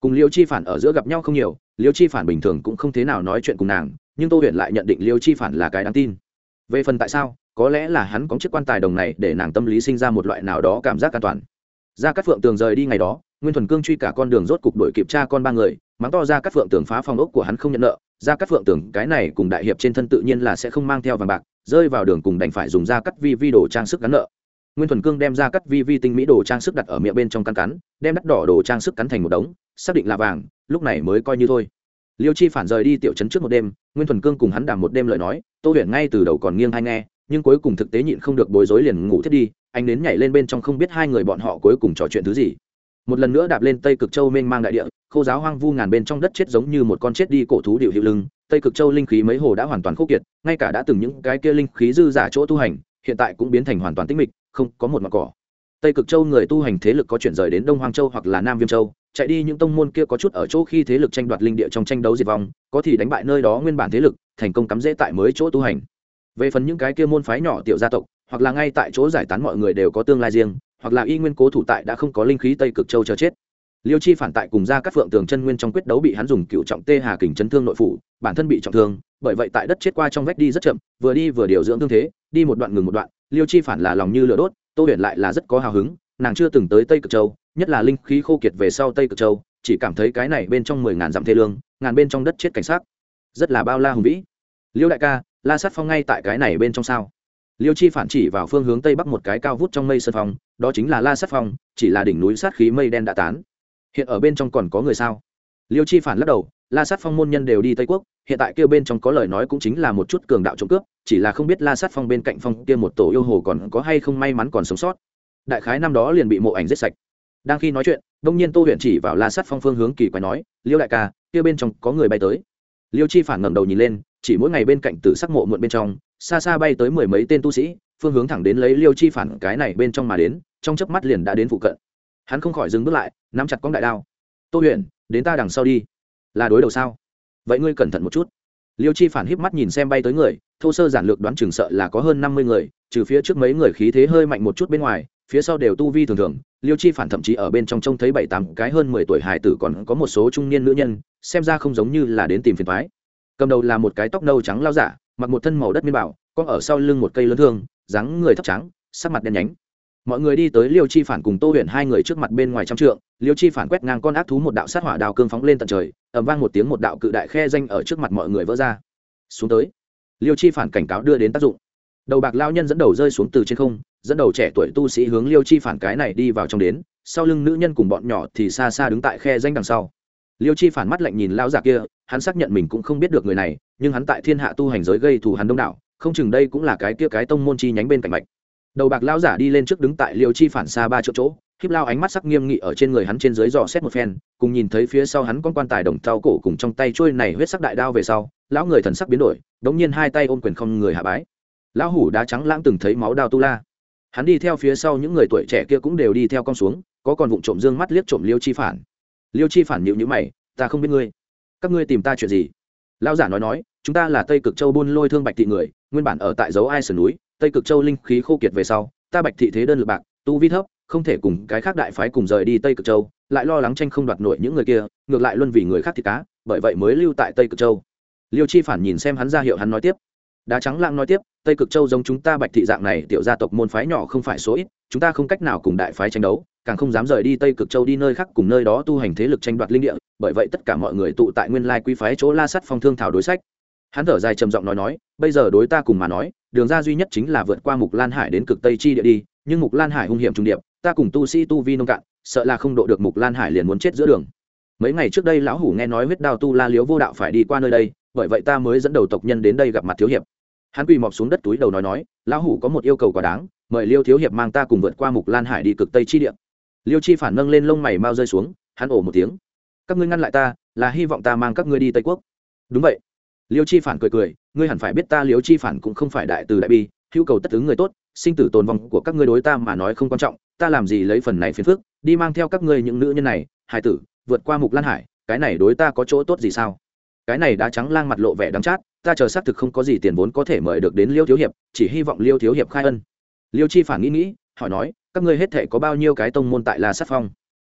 Cùng liêu chi phản ở giữa gặp nhau không nhiều, liêu chi phản bình thường cũng không thế nào nói chuyện cùng nàng, nhưng tô huyền lại nhận định liêu chi phản là cái đáng tin. Về phần tại sao? Có lẽ là hắn có chiếc quan tài đồng này để nàng tâm lý sinh ra một loại nào đó cảm giác an toàn. Ra các phượng tường rời đi ngày đó, nguyên thuần cương truy cả con đường rốt cục đội kịp cha con ba người, mắng to ra các phượng tường phá phòng ốc của hắn không nhận nợ. Ra các phượng tường, cái này cùng đại hiệp trên thân tự nhiên là sẽ không mang theo vàng bạc, rơi vào đường cùng đành phải dùng ra cắt vi vi đồ trang sức gắn nợ. Nguyên thuần cương đem ra cắt vi vi tinh mỹ đồ trang sức đặt ở miệng bên trong căn cắn, đem đắt đỏ đồ trang sức cắn thành một đống, xác định là vàng, lúc này mới coi như thôi. Liêu chi phản rời đi tiểu trấn trước một đêm, nguyên thuần cương cùng hắn đàm một đêm lời nói, tô huyền ngay từ đầu còn nghiêng hay nghe nhưng cuối cùng thực tế nhịn không được bối rối liền ngủ thiết đi, anh đến nhảy lên bên trong không biết hai người bọn họ cuối cùng trò chuyện thứ gì. Một lần nữa đạp lên tây cực châu mênh mang đại địa, khô giáo hoang vu ngàn bên trong đất chết giống như một con chết đi cổ thú điệu hiệu lưng, tây cực châu linh khí mấy hồ đã hoàn toàn khô kiệt, ngay cả đã từng những cái kia linh khí dư giả chỗ tu hành, hiện tại cũng biến thành hoàn toàn tĩnh mịch, không có một mặt cỏ. Tây cực châu người tu hành thế lực có chuyển rời đến đông hoang châu hoặc là nam viêm châu, chạy đi những tông môn kia có chút ở chỗ khi thế lực tranh đoạt linh địa trong tranh đấu diệt vong, có thì đánh bại nơi đó nguyên bản thế lực, thành công cắm rễ tại mới chỗ tu hành về phần những cái kia môn phái nhỏ tiểu gia tộc, hoặc là ngay tại chỗ giải tán mọi người đều có tương lai riêng, hoặc là y nguyên cố thủ tại đã không có linh khí tây cực châu chờ chết. Liêu chi phản tại cùng ra các phượng tường chân nguyên trong quyết đấu bị hắn dùng cựu trọng tê hà kình chấn thương nội phủ, bản thân bị trọng thương, bởi vậy tại đất chết qua trong vách đi rất chậm, vừa đi vừa điều dưỡng thương thế, đi một đoạn ngừng một đoạn, liêu chi phản là lòng như lửa đốt, tô huyền lại là rất có hào hứng, nàng chưa từng tới tây cực châu, nhất là linh khí khô kiệt về sau tây cực châu, chỉ cảm thấy cái này bên trong mười ngàn dặm thê lương, ngàn bên trong đất chết cảnh sát. Rất là bao la hùng vĩ. Liêu đại ca la sát phong ngay tại cái này bên trong sao? Liêu chi phản chỉ vào phương hướng tây bắc một cái cao vút trong mây sơn phong, đó chính là la sát phong, chỉ là đỉnh núi sát khí mây đen đã tán. Hiện ở bên trong còn có người sao? Liêu chi phản lắc đầu, la sát phong môn nhân đều đi tây quốc, hiện tại kêu bên trong có lời nói cũng chính là một chút cường đạo trộm cướp, chỉ là không biết la sát phong bên cạnh phong kia một tổ yêu hồ còn có hay không may mắn còn sống sót. Đại khái năm đó liền bị mộ ảnh giết sạch. Đang khi nói chuyện, đông nhiên tô huyện chỉ vào la sát phong phương hướng kỳ quái nói, liêu đại ca, kia bên trong có người bay tới. Liêu chi phản ngẩng đầu nhìn lên chỉ mỗi ngày bên cạnh tử sắc mộ muộn bên trong, xa xa bay tới mười mấy tên tu sĩ, phương hướng thẳng đến lấy liêu chi phản cái này bên trong mà đến, trong chớp mắt liền đã đến phụ cận. Hắn không khỏi dừng bước lại, nắm chặt con đại đao. Tô huyền, đến ta đằng sau đi. Là đối đầu sao? Vậy ngươi cẩn thận một chút. Liêu chi phản híp mắt nhìn xem bay tới người, thô sơ giản lược đoán chừng sợ là có hơn năm mươi người, trừ phía trước mấy người khí thế hơi mạnh một chút bên ngoài, phía sau đều tu vi thường thường. Liêu chi phản thậm chí ở bên trong trông thấy bảy tám cái hơn mười tuổi hài tử còn có một số trung niên nữ nhân, xem ra không giống như là đến tìm phiền thoái cầm đầu là một cái tóc nâu trắng lao giả, mặc một thân màu đất miên bảo con ở sau lưng một cây lớn thương, dáng người thấp trắng, sắc mặt đen nhánh. Mọi người đi tới liêu chi phản cùng tô huyền hai người trước mặt bên ngoài trăm trượng, liêu chi phản quét ngang con ác thú một đạo sát hỏa đào cương phóng lên tận trời ẩm vang một tiếng một đạo cự đại khe danh ở trước mặt mọi người vỡ ra. Xuống tới, liêu chi phản cảnh cáo đưa đến tác dụng. Đầu bạc lao nhân dẫn đầu rơi xuống từ trên không, dẫn đầu trẻ tuổi tu sĩ hướng liêu chi phản cái này đi vào trong đến, sau lưng nữ nhân cùng bọn nhỏ thì xa xa đứng tại khe danh đằng sau liêu chi phản mắt lạnh nhìn lao giả kia, hắn xác nhận mình cũng không biết được người này, nhưng hắn tại thiên hạ tu hành giới gây thù hắn đông đảo, không chừng đây cũng là cái kia cái tông môn chi nhánh bên cạnh mạch. Đầu bạc lão giả đi lên trước đứng tại liêu chi phản xa ba chỗ chỗ, khiếp lao ánh mắt sắc nghiêm nghị ở trên người hắn trên dưới dò xét một phen, cùng nhìn thấy phía sau hắn con quan tài đồng thau cổ cùng trong tay trôi này huyết sắc đại đao về sau, lão người thần sắc biến đổi, đống nhiên hai tay ôm quyền không người hạ bái. Lão hủ đá trắng lãng từng thấy máu đao tu la. Hắn đi theo phía sau những người tuổi trẻ kia cũng đều đi theo con xuống, có còn vụng trộm dương mắt liếc trộm liêu chi phản liêu chi phản nhịu nhữ mày, ta không biết ngươi. Các ngươi tìm ta chuyện gì? Lão giả nói nói, chúng ta là tây cực châu buôn lôi thương bạch thị người, nguyên bản ở tại dấu ai sườn núi, tây cực châu linh khí khô kiệt về sau, ta bạch thị thế đơn lực bạc, tu vi thấp, không thể cùng cái khác đại phái cùng rời đi tây cực châu, lại lo lắng tranh không đoạt nổi những người kia, ngược lại luôn vì người khác thịt cá, bởi vậy mới lưu tại tây cực châu. Liêu chi phản nhìn xem hắn ra hiệu hắn nói tiếp. Đá trắng lạng nói tiếp, tây cực châu giống chúng ta bạch thị dạng này, tiểu gia tộc môn phái nhỏ không phải số ít, chúng ta không cách nào cùng đại phái tranh đấu càng không dám rời đi tây cực châu đi nơi khác cùng nơi đó tu hành thế lực tranh đoạt linh địa, bởi vậy tất cả mọi người tụ tại nguyên lai quý phái chỗ la sắt phong thương thảo đối sách. Hắn thở dài trầm giọng nói nói, bây giờ đối ta cùng mà nói, đường ra duy nhất chính là vượt qua mục lan hải đến cực tây chi địa đi, nhưng mục lan hải hung hiểm trung điệp, ta cùng tu sĩ tu vi nông cạn, sợ là không độ được mục lan hải liền muốn chết giữa đường. Mấy ngày trước đây lão hủ nghe nói huyết đao tu la liếu vô đạo phải đi qua nơi đây, bởi vậy ta mới dẫn đầu tộc nhân đến đây gặp mặt thiếu hiệp. Hắn quỳ mọc xuống đất túi đầu nói nói, lão hủ có một yêu cầu quá đáng, mời liêu thiếu hiệp mang ta cùng vượt qua mục lan hải đi cực tây chi địa liêu chi phản nâng lên lông mày mau rơi xuống, hắn ổ một tiếng. Các ngươi ngăn lại ta, là hy vọng ta mang các ngươi đi tây quốc. Đúng vậy. Liêu chi phản cười cười, ngươi hẳn phải biết ta liêu chi phản cũng không phải đại từ đại bi, hữu cầu tất ứng người tốt, sinh tử tồn vong của các ngươi đối ta mà nói không quan trọng, ta làm gì lấy phần này phiền phức, đi mang theo các ngươi những nữ nhân này hải tử, vượt qua mục lan hải, cái này đối ta có chỗ tốt gì sao? Cái này đã trắng lang mặt lộ vẻ đắng chát, ta chờ xác thực không có gì tiền vốn có thể mời được đến liêu thiếu hiệp, chỉ hy vọng liêu thiếu hiệp khai ân. Liêu chi phản nghĩ nghĩ, hỏi nói các ngươi hết thể có bao nhiêu cái tông môn tại la sát phong?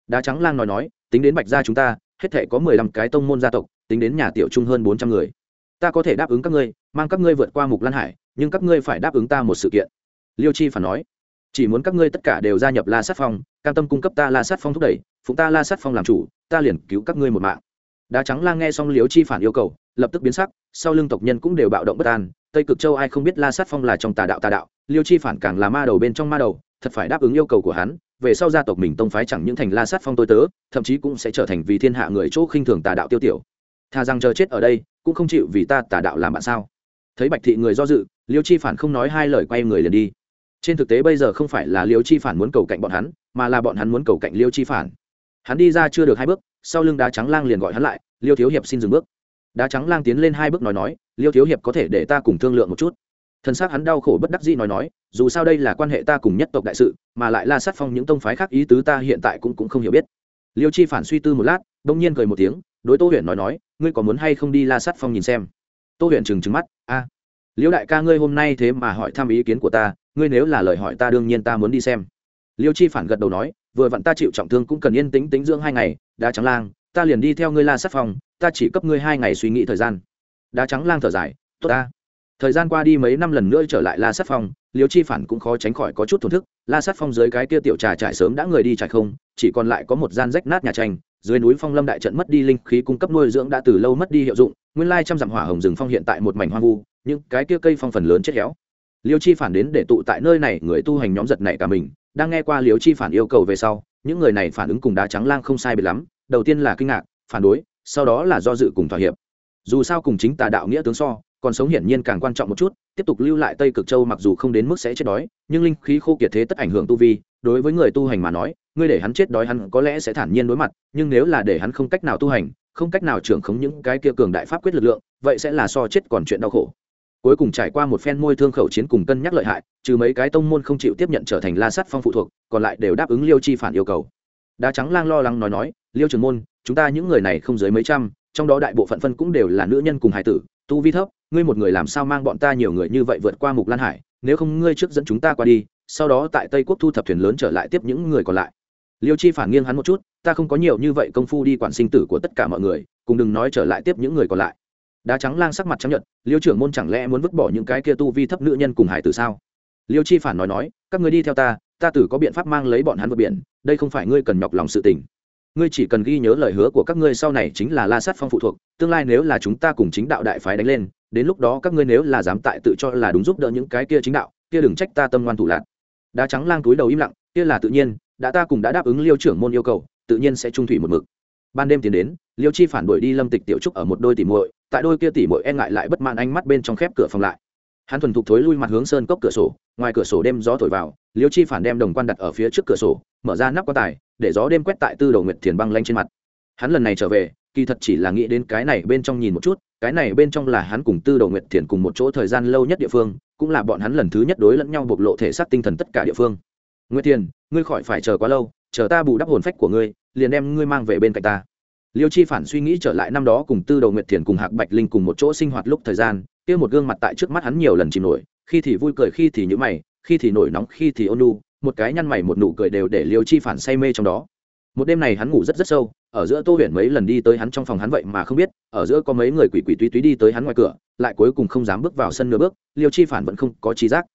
Đá trắng lang nói nói, tính đến bạch gia chúng ta, hết thể có mười lăm cái tông môn gia tộc, tính đến nhà tiểu trung hơn bốn trăm người. Ta có thể đáp ứng các ngươi, mang các ngươi vượt qua mục lan hải, nhưng các ngươi phải đáp ứng ta một sự kiện. Liêu chi phản nói, chỉ muốn các ngươi tất cả đều gia nhập la sát phong, cam tâm cung cấp ta la sát phong thúc đẩy, phụng ta la sát phong làm chủ, ta liền cứu các ngươi một mạng. Đá trắng lang nghe xong liêu chi phản yêu cầu, lập tức biến sắc, sau lưng tộc nhân cũng đều bạo động bất an, tây cực châu ai không biết la sát phong là trong tà đạo tà đạo, liêu chi phản càng là ma đầu bên trong ma đầu thật phải đáp ứng yêu cầu của hắn, về sau gia tộc mình tông phái chẳng những thành la sát phong tôi tớ, thậm chí cũng sẽ trở thành vì thiên hạ người chỗ khinh thường tà đạo tiêu tiểu. Thà rằng chờ chết ở đây, cũng không chịu vì ta tà đạo làm bạn sao? Thấy bạch thị người do dự, liêu chi phản không nói hai lời quay người liền đi. Trên thực tế bây giờ không phải là liêu chi phản muốn cầu cạnh bọn hắn, mà là bọn hắn muốn cầu cạnh liêu chi phản. Hắn đi ra chưa được hai bước, sau lưng đá trắng lang liền gọi hắn lại, liêu thiếu hiệp xin dừng bước. Đá trắng lang tiến lên hai bước nói nói, liêu thiếu hiệp có thể để ta cùng thương lượng một chút thân xác hắn đau khổ bất đắc dĩ nói nói, dù sao đây là quan hệ ta cùng nhất tộc đại sự, mà lại la sát phong những tông phái khác ý tứ ta hiện tại cũng cũng không hiểu biết. Liêu chi phản suy tư một lát đông nhiên cười một tiếng, đối tô huyền nói nói, ngươi có muốn hay không đi la sát phong nhìn xem? Tô huyền trừng trừng mắt, a, liêu đại ca ngươi hôm nay thế mà hỏi thăm ý kiến của ta, ngươi nếu là lời hỏi ta đương nhiên ta muốn đi xem. Liêu chi phản gật đầu nói, vừa vặn ta chịu trọng thương cũng cần yên tĩnh tính dưỡng hai ngày, đá trắng lang, ta liền đi theo ngươi la sát phong, ta chỉ cấp ngươi hai ngày suy nghĩ thời gian. Đá trắng lang thở dài, tốt ta thời gian qua đi mấy năm lần nữa trở lại la sát phong, liêu chi phản cũng khó tránh khỏi có chút thổn thức. La sát phong dưới cái kia tiểu trà trải sớm đã người đi trải không, chỉ còn lại có một gian rách nát nhà tranh. Dưới núi phong lâm đại trận mất đi linh khí cung cấp nuôi dưỡng đã từ lâu mất đi hiệu dụng, nguyên lai trăm dặm hỏa hồng rừng phong hiện tại một mảnh hoang vu, những cái kia cây phong phần lớn chết héo. Liêu chi phản đến để tụ tại nơi này, người tu hành nhóm giật này cả mình. Đang nghe qua liêu chi phản yêu cầu về sau, những người này phản ứng cùng đá trắng lang không sai biệt lắm. Đầu tiên là kinh ngạc, phản đối, sau đó là do dự cùng thỏa hiệp. Dù sao cùng chính tà đạo nghĩa tướng so còn sống hiển nhiên càng quan trọng một chút, tiếp tục lưu lại tây cực châu mặc dù không đến mức sẽ chết đói, nhưng linh khí khô kiệt thế tất ảnh hưởng tu vi, đối với người tu hành mà nói, ngươi để hắn chết đói hắn có lẽ sẽ thản nhiên đối mặt, nhưng nếu là để hắn không cách nào tu hành, không cách nào trưởng khống những cái kia cường đại pháp quyết lực lượng, vậy sẽ là so chết còn chuyện đau khổ. Cuối cùng trải qua một phen môi thương khẩu chiến cùng cân nhắc lợi hại, trừ mấy cái tông môn không chịu tiếp nhận trở thành la sắt phong phụ thuộc, còn lại đều đáp ứng liêu chi phản yêu cầu. Đá trắng lang lo lắng nói nói, liêu trường môn, chúng ta những người này không dưới mấy trăm, trong đó đại bộ phận phân cũng đều là nữ nhân cùng hải tử tu vi thấp, ngươi một người làm sao mang bọn ta nhiều người như vậy vượt qua mục lan hải, nếu không ngươi trước dẫn chúng ta qua đi, sau đó tại tây quốc thu thập thuyền lớn trở lại tiếp những người còn lại. Liêu chi phản nghiêng hắn một chút, ta không có nhiều như vậy công phu đi quản sinh tử của tất cả mọi người, cùng đừng nói trở lại tiếp những người còn lại. Đá trắng lang sắc mặt chấp nhận liêu trưởng môn chẳng lẽ muốn vứt bỏ những cái kia tu vi thấp nữ nhân cùng hải tử sao? Liêu chi phản nói nói, các người đi theo ta ta tử có biện pháp mang lấy bọn hắn vượt biển, đây không phải ngươi cần nhọc lòng sự tình ngươi chỉ cần ghi nhớ lời hứa của các ngươi sau này chính là la sát phong phụ thuộc, tương lai nếu là chúng ta cùng chính đạo đại phái đánh lên, đến lúc đó các ngươi nếu là dám tại tự cho là đúng giúp đỡ những cái kia chính đạo, kia đừng trách ta tâm ngoan thủ lạc đá trắng lang túi đầu im lặng, kia là tự nhiên, đã ta cùng đã đáp ứng liêu trưởng môn yêu cầu, tự nhiên sẽ trung thủy một mực. Ban đêm tiến đến, liêu chi phản đuổi đi lâm tịch tiểu trúc ở một đôi tỉ muội, tại đôi kia tỉ muội e ngại lại bất mãn ánh mắt bên trong khép cửa phòng lại. Hắn thuần thục thối lui mặt hướng sơn cốc cửa sổ, ngoài cửa sổ đêm gió thổi vào, liêu chi phản đem đồng quan đặt ở phía trước cửa sổ, mở ra nắp quan tài để gió đêm quét tại tư đầu nguyệt thiền băng lanh trên mặt. Hắn lần này trở về, kỳ thật chỉ là nghĩ đến cái này bên trong nhìn một chút, cái này bên trong là hắn cùng tư đầu nguyệt thiền cùng một chỗ thời gian lâu nhất địa phương, cũng là bọn hắn lần thứ nhất đối lẫn nhau bộc lộ thể xác tinh thần tất cả địa phương. Nguyệt thiền, ngươi khỏi phải chờ quá lâu, chờ ta bù đắp hồn phách của ngươi, liền đem ngươi mang về bên cạnh ta. Liêu chi phản suy nghĩ trở lại năm đó cùng tư đầu nguyệt thiền cùng hạc bạch linh cùng một chỗ sinh hoạt lúc thời gian, kia một gương mặt tại trước mắt hắn nhiều lần chìm nổi, khi thì vui cười, khi thì nhữ mày, khi thì nổi nóng, khi thì ôn nu một cái nhăn mày một nụ cười đều để liêu chi phản say mê trong đó. Một đêm này hắn ngủ rất rất sâu, ở giữa tô huyền mấy lần đi tới hắn trong phòng hắn vậy mà không biết, ở giữa có mấy người quỷ quỷ túy túy đi tới hắn ngoài cửa, lại cuối cùng không dám bước vào sân nửa bước, liêu chi phản vẫn không có trí giác.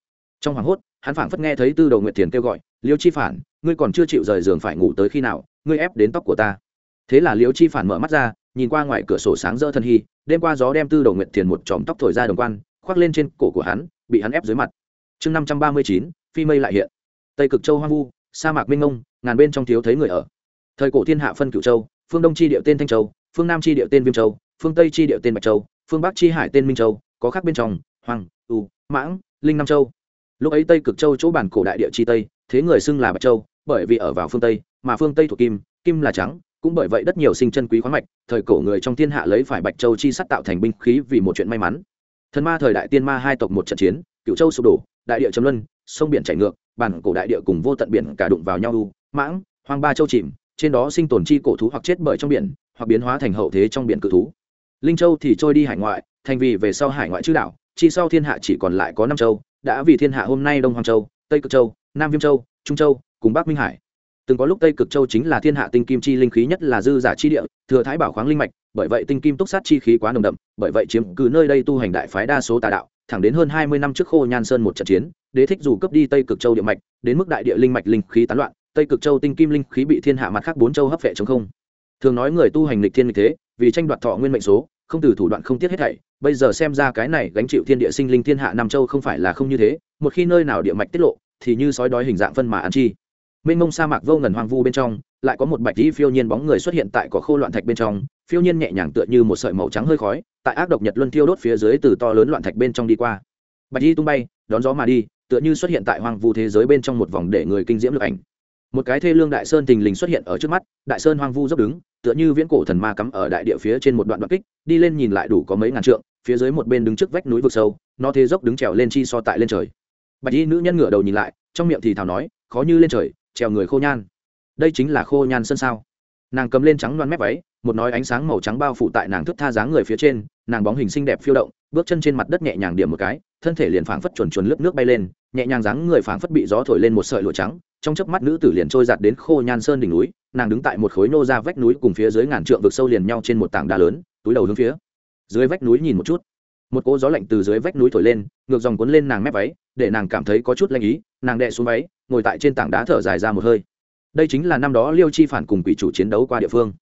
Trong hoàng hốt, hắn phảng phất nghe thấy tư đầu nguyệt thiền kêu gọi, liêu chi phản, ngươi còn chưa chịu rời giường phải ngủ tới khi nào, ngươi ép đến tóc của ta. Thế là liêu chi phản mở mắt ra, nhìn qua ngoài cửa sổ sáng rỡ thân hy, đêm qua gió đem tư đầu nguyệt thiền một chòm tóc thổi ra đồng quan, khoác lên trên cổ của hắn, bị hắn ép dưới mặt. Chương năm trăm ba mươi chín phi mây lại hiện tây cực châu hoang vu, sa mạc minh ngông ngàn bên trong thiếu thấy người ở. Thời cổ thiên hạ phân cửu châu, phương đông chi điệu tên thanh châu, phương nam chi điệu tên viêm châu, phương tây chi điệu tên bạch châu, phương bắc chi hải tên minh châu, có khác bên trong, hoàng, u, mãng, linh nam châu. Lúc ấy tây cực châu chỗ bản cổ đại địa chi tây, thế người xưng là bạch châu, bởi vì ở vào phương tây, mà phương tây thuộc kim kim là trắng, cũng bởi vậy đất nhiều sinh chân quý khoáng mạch, thời cổ người trong thiên hạ lấy phải bạch châu chi sắt tạo thành binh khí vì một chuyện may mắn. Thần ma thời đại tiên ma hai tộc một trận chiến cựu châu sụp đổ, đại địa chấm luân, sông biển chảy ngược bản cổ đại địa cùng vô tận biển cả đụng vào nhau u, mãng, hoang ba châu chìm, trên đó sinh tồn chi cổ thú hoặc chết bởi trong biển, hoặc biến hóa thành hậu thế trong biển cự thú. Linh châu thì trôi đi hải ngoại, thành vì về sau hải ngoại chư đảo, chi sau thiên hạ chỉ còn lại có năm châu, đã vì thiên hạ hôm nay đông hoàng châu, tây cực châu, nam viêm châu, trung châu, cùng bắc minh hải. Từng có lúc tây cực châu chính là thiên hạ tinh kim chi linh khí nhất là dư giả chi địa, thừa thái bảo khoáng linh mạch, bởi vậy tinh kim túc sát chi khí quá nồng đậm, bởi vậy chiếm cứ nơi đây tu hành đại phái đa số tà đạo thẳng đến hơn hai mươi năm trước khô nhan sơn một trận chiến, đế thích dù cấp đi tây cực châu địa mạch, đến mức đại địa linh mạch linh khí tán loạn, tây cực châu tinh kim linh khí bị thiên hạ mặt khác bốn châu hấp vệ chống không. Thường nói người tu hành lịch thiên lịch thế, vì tranh đoạt thọ nguyên mệnh số, không từ thủ đoạn không tiết hết thảy, bây giờ xem ra cái này gánh chịu thiên địa sinh linh thiên hạ nam châu không phải là không như thế, một khi nơi nào địa mạch tiết lộ, thì như sói đói hình dạng phân mà ăn chi. Mênh mông sa mạc vô ngần hoang vu bên trong, lại có một bạch dĩ phiêu nhiên bóng người xuất hiện tại cỏ khô loạn thạch bên trong phiêu nhiên nhẹ nhàng tựa như một sợi màu trắng hơi khói, tại ác độc nhật luân thiêu đốt phía dưới từ to lớn loạn thạch bên trong đi qua. Bạch di tung bay, đón gió mà đi, tựa như xuất hiện tại hoang vu thế giới bên trong một vòng để người kinh diễm lực ảnh. Một cái thê lương đại sơn tình lình xuất hiện ở trước mắt, đại sơn hoang vu dốc đứng, tựa như viễn cổ thần ma cắm ở đại địa phía trên một đoạn đoạn kích, đi lên nhìn lại đủ có mấy ngàn trượng, phía dưới một bên đứng trước vách núi vực sâu, nó thế dốc đứng trèo lên chi so tại lên trời. Bạch y nữ nhân ngửa đầu nhìn lại, trong miệng thì thào nói, khó như lên trời, trèo người khô nhan. Đây chính là khô nhan sân sao. Nàng cầm lên trắng loan mép váy một nói ánh sáng màu trắng bao phủ tại nàng thức tha dáng người phía trên, nàng bóng hình xinh đẹp phiêu động, bước chân trên mặt đất nhẹ nhàng điểm một cái, thân thể liền phảng phất chuồn chuồn lướt nước bay lên, nhẹ nhàng dáng người phảng phất bị gió thổi lên một sợi lụa trắng, trong chớp mắt nữ tử liền trôi giạt đến khô nhan sơn đỉnh núi, nàng đứng tại một khối nô ra vách núi cùng phía dưới ngàn trượng vực sâu liền nhau trên một tảng đá lớn, túi đầu hướng phía dưới vách núi nhìn một chút. Một cỗ gió lạnh từ dưới vách núi thổi lên, ngược dòng cuốn lên nàng mép váy, để nàng cảm thấy có chút lanh ý, nàng đệ xuống váy, ngồi tại trên tảng đá thở dài ra một hơi. Đây chính là năm đó liêu chi phản cùng quỷ chủ chiến đấu qua địa phương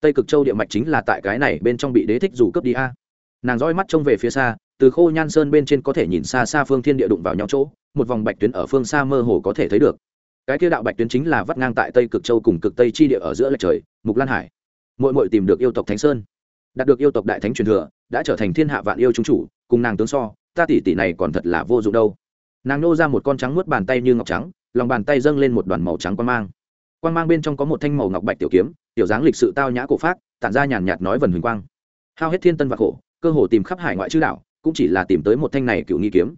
tây cực châu địa mạch chính là tại cái này bên trong bị đế thích dù cướp đi a. Nàng roi mắt trông về phía xa, từ khô nhan sơn bên trên có thể nhìn xa xa phương thiên địa đụng vào nhau chỗ, một vòng bạch tuyến ở phương xa mơ hồ có thể thấy được. Cái kia đạo bạch tuyến chính là vắt ngang tại tây cực châu cùng cực tây chi địa ở giữa lệch trời, mục lan hải. Mội mội tìm được yêu tộc thánh sơn. Đạt được yêu tộc đại thánh truyền thừa, đã trở thành thiên hạ vạn yêu chúng chủ, cùng nàng tướng so, ta tỷ tỷ này còn thật là vô dụng đâu. Nàng nô ra một con trắng nuốt bàn tay như ngọc trắng, lòng bàn tay dâng lên một đoàn màu trắng quan mang. Quan mang bên trong có một thanh màu ngọc bạch tiểu kiếm tiểu dáng lịch sự tao nhã cổ phát tản ra nhàn nhạt nói vần huỳnh quang. Hao hết thiên tân và khổ, cơ hồ tìm khắp hải ngoại chữ đảo, cũng chỉ là tìm tới một thanh này cựu nghi kiếm.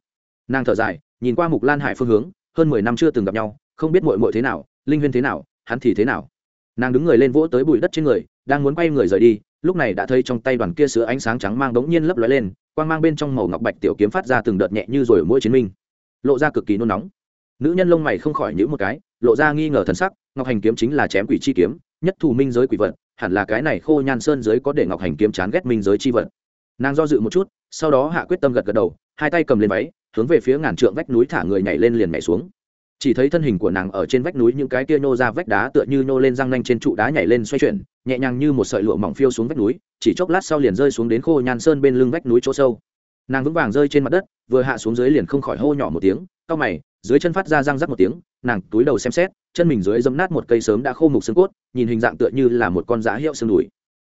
Nàng thở dài, nhìn qua mục lan hải phương hướng, hơn mười năm chưa từng gặp nhau, không biết mội mội thế nào, linh huyên thế nào, hắn thì thế nào. Nàng đứng người lên vỗ tới bụi đất trên người, đang muốn quay người rời đi, lúc này đã thấy trong tay đoàn kia sữa ánh sáng trắng mang đống nhiên lấp lóe lên, quang mang bên trong màu ngọc bạch tiểu kiếm phát ra từng đợt nhẹ như rồi mỗi chiến minh. Lộ ra cực kỳ nôn nóng. Nữ nhân lông mày không khỏi nhữ một cái, lộ ra nghi ngờ thần sắc, ngọc hành kiếm chính là chém quỷ chi kiếm nhất thù minh giới quỷ vật, hẳn là cái này khô nhan sơn giới có để ngọc hành kiếm chán ghét minh giới chi vật. Nàng do dự một chút, sau đó hạ quyết tâm gật gật đầu, hai tay cầm lên váy, hướng về phía ngàn trượng vách núi thả người nhảy lên liền nhảy xuống. Chỉ thấy thân hình của nàng ở trên vách núi những cái kia nhô ra vách đá tựa như nhô lên răng nanh trên trụ đá nhảy lên xoay chuyển, nhẹ nhàng như một sợi lụa mỏng phiêu xuống vách núi, chỉ chốc lát sau liền rơi xuống đến khô nhan sơn bên lưng vách núi chỗ sâu. Nàng vững vàng rơi trên mặt đất, vừa hạ xuống dưới liền không khỏi hô nhỏ một tiếng, cau mày dưới chân phát ra răng rắc một tiếng, nàng túi đầu xem xét, chân mình dưới dấm nát một cây sớm đã khô mục xương cốt, nhìn hình dạng tựa như là một con giá hiệu xương đùi.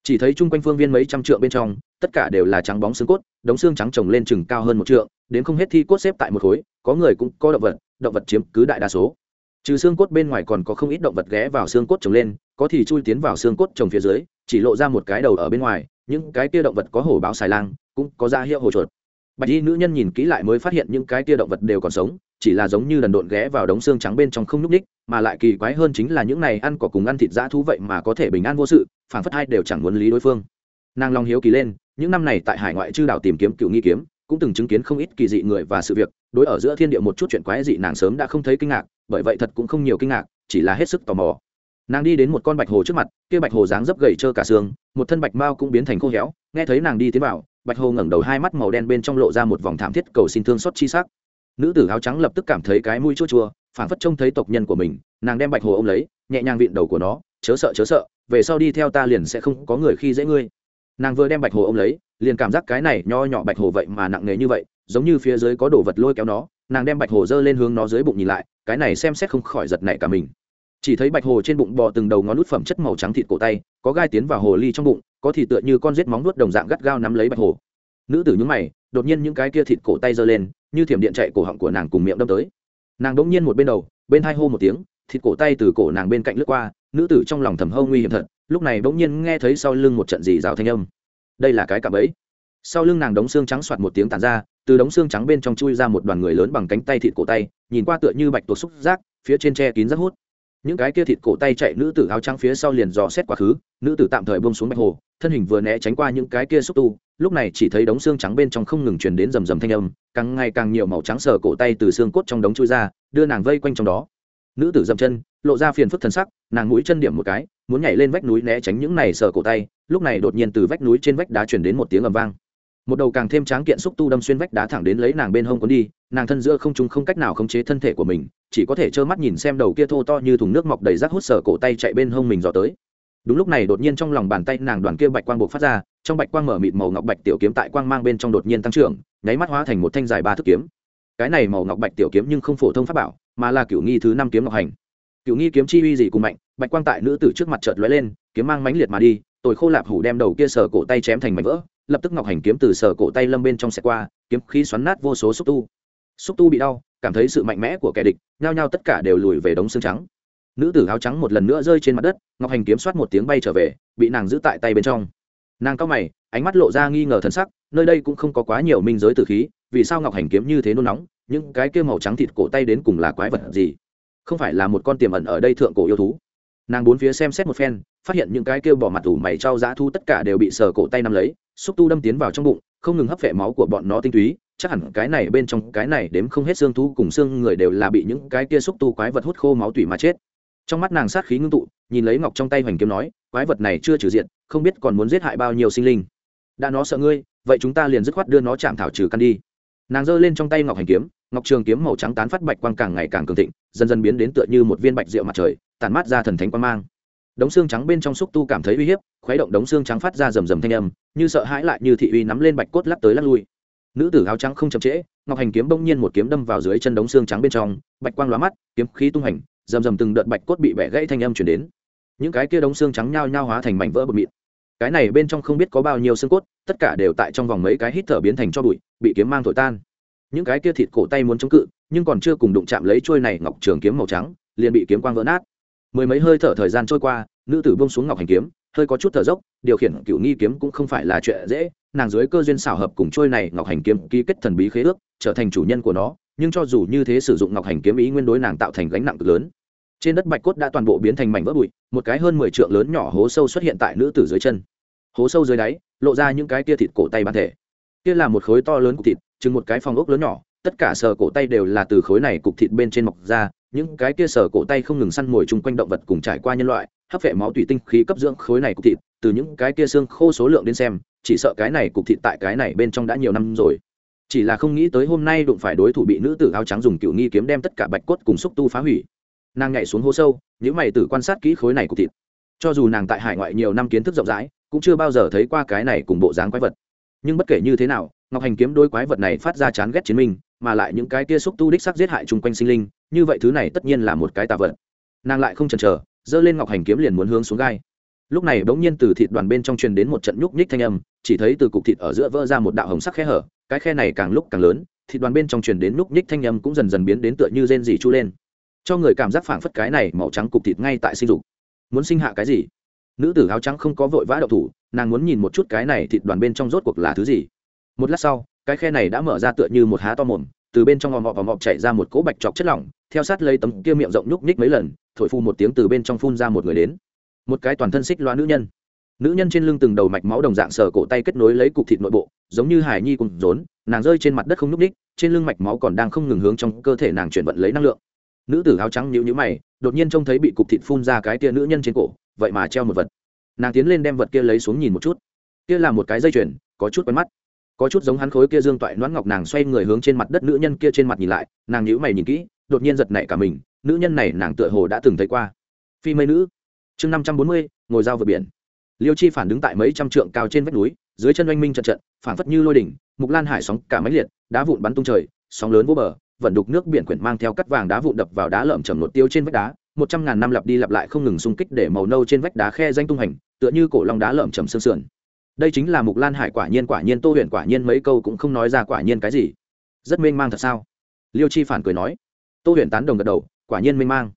Chỉ thấy chung quanh phương viên mấy trăm trượng bên trong, tất cả đều là trắng bóng xương cốt, đống xương trắng trồng lên chừng cao hơn một trượng, đến không hết thi cốt xếp tại một khối, có người cũng có động vật động vật chiếm cứ đại đa số. Trừ xương cốt bên ngoài còn có không ít động vật ghé vào xương cốt trồng lên, có thì chui tiến vào xương cốt trồng phía dưới, chỉ lộ ra một cái đầu ở bên ngoài, những cái kia động vật có hổ báo xài lang, cũng có da hiệu hồ chuột. Bạch y nữ nhân nhìn kỹ lại mới phát hiện những cái kia động vật đều còn sống chỉ là giống như đần độn ghé vào đống xương trắng bên trong không nhúc ních, mà lại kỳ quái hơn chính là những này ăn cỏ cùng ăn thịt dã thú vậy mà có thể bình an vô sự phản phất hai đều chẳng muốn lý đối phương. Nàng long hiếu kỳ lên, những năm này tại hải ngoại chư đảo tìm kiếm cựu nghi kiếm, cũng từng chứng kiến không ít kỳ dị người và sự việc, đối ở giữa thiên địa một chút chuyện quái dị nàng sớm đã không thấy kinh ngạc, bởi vậy thật cũng không nhiều kinh ngạc, chỉ là hết sức tò mò. Nàng đi đến một con bạch hồ trước mặt, kia bạch hồ dáng dấp gầy trơ cả xương, một thân bạch mao cũng biến thành khô héo, nghe thấy nàng đi tiến vào, bạch hồ ngẩng đầu hai mắt màu đen bên trong lộ ra một vòng thảm thiết cầu xin thương xót chi sắc nữ tử áo trắng lập tức cảm thấy cái mũi chua chua phản phất trông thấy tộc nhân của mình, nàng đem bạch hồ ôm lấy, nhẹ nhàng vịn đầu của nó, chớ sợ chớ sợ, về sau đi theo ta liền sẽ không có người khi dễ ngươi. Nàng vừa đem bạch hồ ôm lấy, liền cảm giác cái này nho nhỏ bạch hồ vậy mà nặng nề như vậy, giống như phía dưới có đồ vật lôi kéo nó, nàng đem bạch hồ giơ lên hướng nó dưới bụng nhìn lại, cái này xem xét không khỏi giật nảy cả mình. Chỉ thấy bạch hồ trên bụng bò từng đầu ngón nút phẩm chất màu trắng thịt cổ tay, có gai tiến vào hồ ly trong bụng, có thì tựa như con rết móng nuốt đồng dạng gắt gao nắm lấy bạch hồ. Nữ tử nhúng mày, đột nhiên những cái kia thịt cổ tay giơ lên như thiểm điện chạy cổ họng của nàng cùng miệng đâm tới. Nàng đỗng nhiên một bên đầu, bên hai hô một tiếng, thịt cổ tay từ cổ nàng bên cạnh lướt qua, nữ tử trong lòng thầm hâu nguy hiểm thật, lúc này bỗng nhiên nghe thấy sau lưng một trận dì rào thanh âm. Đây là cái cạm ấy sau lưng nàng đống xương trắng soạt một tiếng tàn ra, từ đống xương trắng bên trong chui ra một đoàn người lớn bằng cánh tay thịt cổ tay, nhìn qua tựa như bạch tuộc xúc rác phía trên tre kín rất hút. Những cái kia thịt cổ tay chạy nữ tử áo trắng phía sau liền dò xét quá khứ, nữ tử tạm thời bông xuống bạch hồ, thân hình vừa né tránh qua những cái kia xúc tu lúc này chỉ thấy đống xương trắng bên trong không ngừng truyền đến rầm rầm thanh âm, càng ngày càng nhiều màu trắng sờ cổ tay từ xương cốt trong đống chui ra, đưa nàng vây quanh trong đó. Nữ tử dậm chân, lộ ra phiền phức thần sắc, nàng mũi chân điểm một cái, muốn nhảy lên vách núi né tránh những này sờ cổ tay, lúc này đột nhiên từ vách núi trên vách đá chuyển đến một tiếng ầm vang. Một đầu càng thêm tráng kiện xúc tu đâm xuyên vách đá thẳng đến lấy nàng bên hông cuốn đi, nàng thân giữa không trung không cách nào khống chế thân thể của mình, chỉ có thể trơ mắt nhìn xem đầu kia thô to như thùng nước mọc đầy rác hút sờ cổ tay chạy bên hông mình dò tới. Đúng lúc này đột nhiên trong lòng bàn tay nàng đoàn kia bạch quang buộc phát ra trong bạch quang mở mịt màu ngọc bạch tiểu kiếm tại quang mang bên trong đột nhiên tăng trưởng, nháy mắt hóa thành một thanh dài ba thước kiếm. Cái này màu ngọc bạch tiểu kiếm nhưng không phổ thông pháp bảo, mà là cựu nghi thứ năm kiếm ngọc hành. Cựu nghi kiếm chi uy gì cùng mạnh, bạch quang tại nữ tử trước mặt chợt lóe lên, kiếm mang mãnh liệt mà đi tôi khô lạp hủ đem đầu kia sờ cổ tay chém thành mảnh vỡ, lập tức ngọc hành kiếm từ sờ cổ tay lâm bên trong xe qua, kiếm khí xoắn nát vô số xúc tu. Xúc tu bị đau, cảm thấy sự mạnh mẽ của kẻ địch, nhao nhao tất cả đều lùi về đống xương trắng. Nữ tử áo trắng một lần nữa rơi trên mặt đất, ngọc hành kiếm soát một tiếng bay trở về, bị nàng giữ tại tay bên trong nàng cao mày, ánh mắt lộ ra nghi ngờ thân sắc, nơi đây cũng không có quá nhiều minh giới tử khí, vì sao ngọc hành kiếm như thế nôn nóng, những cái kia màu trắng thịt cổ tay đến cùng là quái vật gì? Không phải là một con tiềm ẩn ở đây thượng cổ yêu thú. Nàng bốn phía xem xét một phen, phát hiện những cái kia bỏ mặt ủ mày trao dã thu tất cả đều bị sờ cổ tay nắm lấy, xúc tu đâm tiến vào trong bụng, không ngừng hấp vệ máu của bọn nó tinh túy, chắc hẳn cái này bên trong cái này đếm không hết xương thú cùng xương người đều là bị những cái kia xúc tu quái vật hút khô máu tủy mà chết. Trong mắt nàng sát khí ngưng tụ, nhìn lấy ngọc trong tay hoành kiếm nói quái vật này chưa trừ diện không biết còn muốn giết hại bao nhiêu sinh linh. Đã nó sợ ngươi, vậy chúng ta liền dứt khoát đưa nó chạm thảo trừ căn đi. Nàng giơ lên trong tay ngọc hành kiếm, ngọc trường kiếm màu trắng tán phát bạch quang càng ngày càng cường thịnh, dần dần biến đến tựa như một viên bạch rượu mặt trời tàn mát ra thần thánh quang mang. Đống xương trắng bên trong xúc tu cảm thấy uy hiếp, khuấy động đống xương trắng phát ra rầm rầm thanh âm, như sợ hãi lại như thị uy nắm lên bạch cốt lắc tới lắc lui. Nữ tử áo trắng không chậm trễ, ngọc hành kiếm bỗng nhiên một kiếm đâm vào dưới chân đống xương trắng bên trong, bạch quang lóa mắt, kiếm khí tung hành, rầm rầm từng đợt bạch cốt bị bẻ gãy thanh âm chuyển đến những cái kia đống xương trắng nhao nhao hóa thành mảnh vỡ bột mịn. Cái này bên trong không biết có bao nhiêu xương cốt, tất cả đều tại trong vòng mấy cái hít thở biến thành cho bụi, bị kiếm mang thổi tan. Những cái kia thịt cổ tay muốn chống cự, nhưng còn chưa cùng đụng chạm lấy trôi này ngọc trường kiếm màu trắng, liền bị kiếm quang vỡ nát. Mười mấy hơi thở thời gian trôi qua, nữ tử bông xuống ngọc hành kiếm, hơi có chút thở dốc, điều khiển cựu nghi kiếm cũng không phải là chuyện dễ, nàng dưới cơ duyên xảo hợp cùng trôi này ngọc hành kiếm ký kết thần bí khế ước, trở thành chủ nhân của nó, nhưng cho dù như thế sử dụng ngọc hành kiếm ý nguyên đối nàng tạo thành gánh nặng cực lớn trên đất bạch cốt đã toàn bộ biến thành mảnh vỡ bụi, một cái hơn mười trượng lớn nhỏ hố sâu xuất hiện tại nữ tử dưới chân. Hố sâu dưới đáy, lộ ra những cái tia thịt cổ tay bản thể. Kia là một khối to lớn cục thịt, chừng một cái phòng ốc lớn nhỏ, tất cả sờ cổ tay đều là từ khối này cục thịt bên trên mọc ra, những cái kia sờ cổ tay không ngừng săn mồi chung quanh động vật cùng trải qua nhân loại, hấp vệ máu tùy tinh khí cấp dưỡng khối này cục thịt, từ những cái kia xương khô số lượng đến xem, chỉ sợ cái này cục thịt tại cái này bên trong đã nhiều năm rồi. Chỉ là không nghĩ tới hôm nay đụng phải đối thủ bị nữ tử áo trắng dùng cựu nghi kiếm đem tất cả bạch cốt cùng xúc tu phá hủy nàng nhảy xuống hố sâu những mày tử quan sát kỹ khối này cục thịt. Cho dù nàng tại hải ngoại nhiều năm kiến thức rộng rãi, cũng chưa bao giờ thấy qua cái này cùng bộ dáng quái vật. Nhưng bất kể như thế nào, ngọc hành kiếm đôi quái vật này phát ra chán ghét chiến minh, mà lại những cái kia xúc tu đích sắc giết hại chung quanh sinh linh, như vậy thứ này tất nhiên là một cái tà vật. Nàng lại không chần chờ, giơ lên ngọc hành kiếm liền muốn hướng xuống gai. Lúc này bỗng nhiên từ thịt đoàn bên trong truyền đến một trận nhúc nhích thanh âm, chỉ thấy từ cục thịt ở giữa vỡ ra một đạo hồng sắc khe hở, cái khe này càng lúc càng lớn, thịt đoàn bên trong truyền đến nhúc nhích thanh âm cũng dần dần biến đến tựa như rên rỉ chu lên cho người cảm giác phảng phất cái này màu trắng cục thịt ngay tại sinh dục. Muốn sinh hạ cái gì? Nữ tử áo trắng không có vội vã đậu thủ, nàng muốn nhìn một chút cái này thịt đoàn bên trong rốt cuộc là thứ gì. Một lát sau, cái khe này đã mở ra tựa như một há to mồm, từ bên trong ngòm ngọt và ngọt chảy ra một cỗ bạch chọc chất lỏng, theo sát lấy tấm kia miệng rộng nhúc nhích mấy lần, thổi phu một tiếng từ bên trong phun ra một người đến. Một cái toàn thân xích loa nữ nhân. Nữ nhân trên lưng từng đầu mạch máu đồng dạng sờ cổ tay kết nối lấy cục thịt nội bộ, giống như hải nhi cùng rốn, nàng rơi trên mặt đất không nhúc nhích, trên lưng mạch máu còn đang không ngừng hướng trong cơ thể nàng chuyển vận lấy năng lượng nữ tử áo trắng nhíu nhíu mày, đột nhiên trông thấy bị cục thịt phun ra cái kia nữ nhân trên cổ, vậy mà treo một vật. Nàng tiến lên đem vật kia lấy xuống nhìn một chút. Kia là một cái dây chuyền, có chút quen mắt. Có chút giống hắn khối kia dương toại noãn ngọc nàng xoay người hướng trên mặt đất nữ nhân kia trên mặt nhìn lại, nàng nhíu mày nhìn kỹ, đột nhiên giật nảy cả mình, nữ nhân này nàng tựa hồ đã từng thấy qua. Phi mây nữ. Chương năm trăm bốn mươi, ngồi dao vượt biển. Liêu chi phản đứng tại mấy trăm trượng cao trên vách núi, dưới chân oanh minh trận trận, phản phất như lôi đỉnh, mục lan hải sóng cả máy liệt, đá vụn bắn tung trời, sóng lớn vô bờ vận đục nước biển quyển mang theo cắt vàng đá vụn đập vào đá lợm chầm nột tiêu trên vách đá, một trăm ngàn năm lặp đi lặp lại không ngừng xung kích để màu nâu trên vách đá khe danh tung hành, tựa như cổ long đá lợm chầm sương sườn. Đây chính là mục lan hải quả nhiên quả nhiên tô huyền, quả nhiên mấy câu cũng không nói ra quả nhiên cái gì. Rất mênh mang thật sao? Liêu chi phản cười nói. Tô huyền tán đồng gật đầu, quả nhiên mênh mang.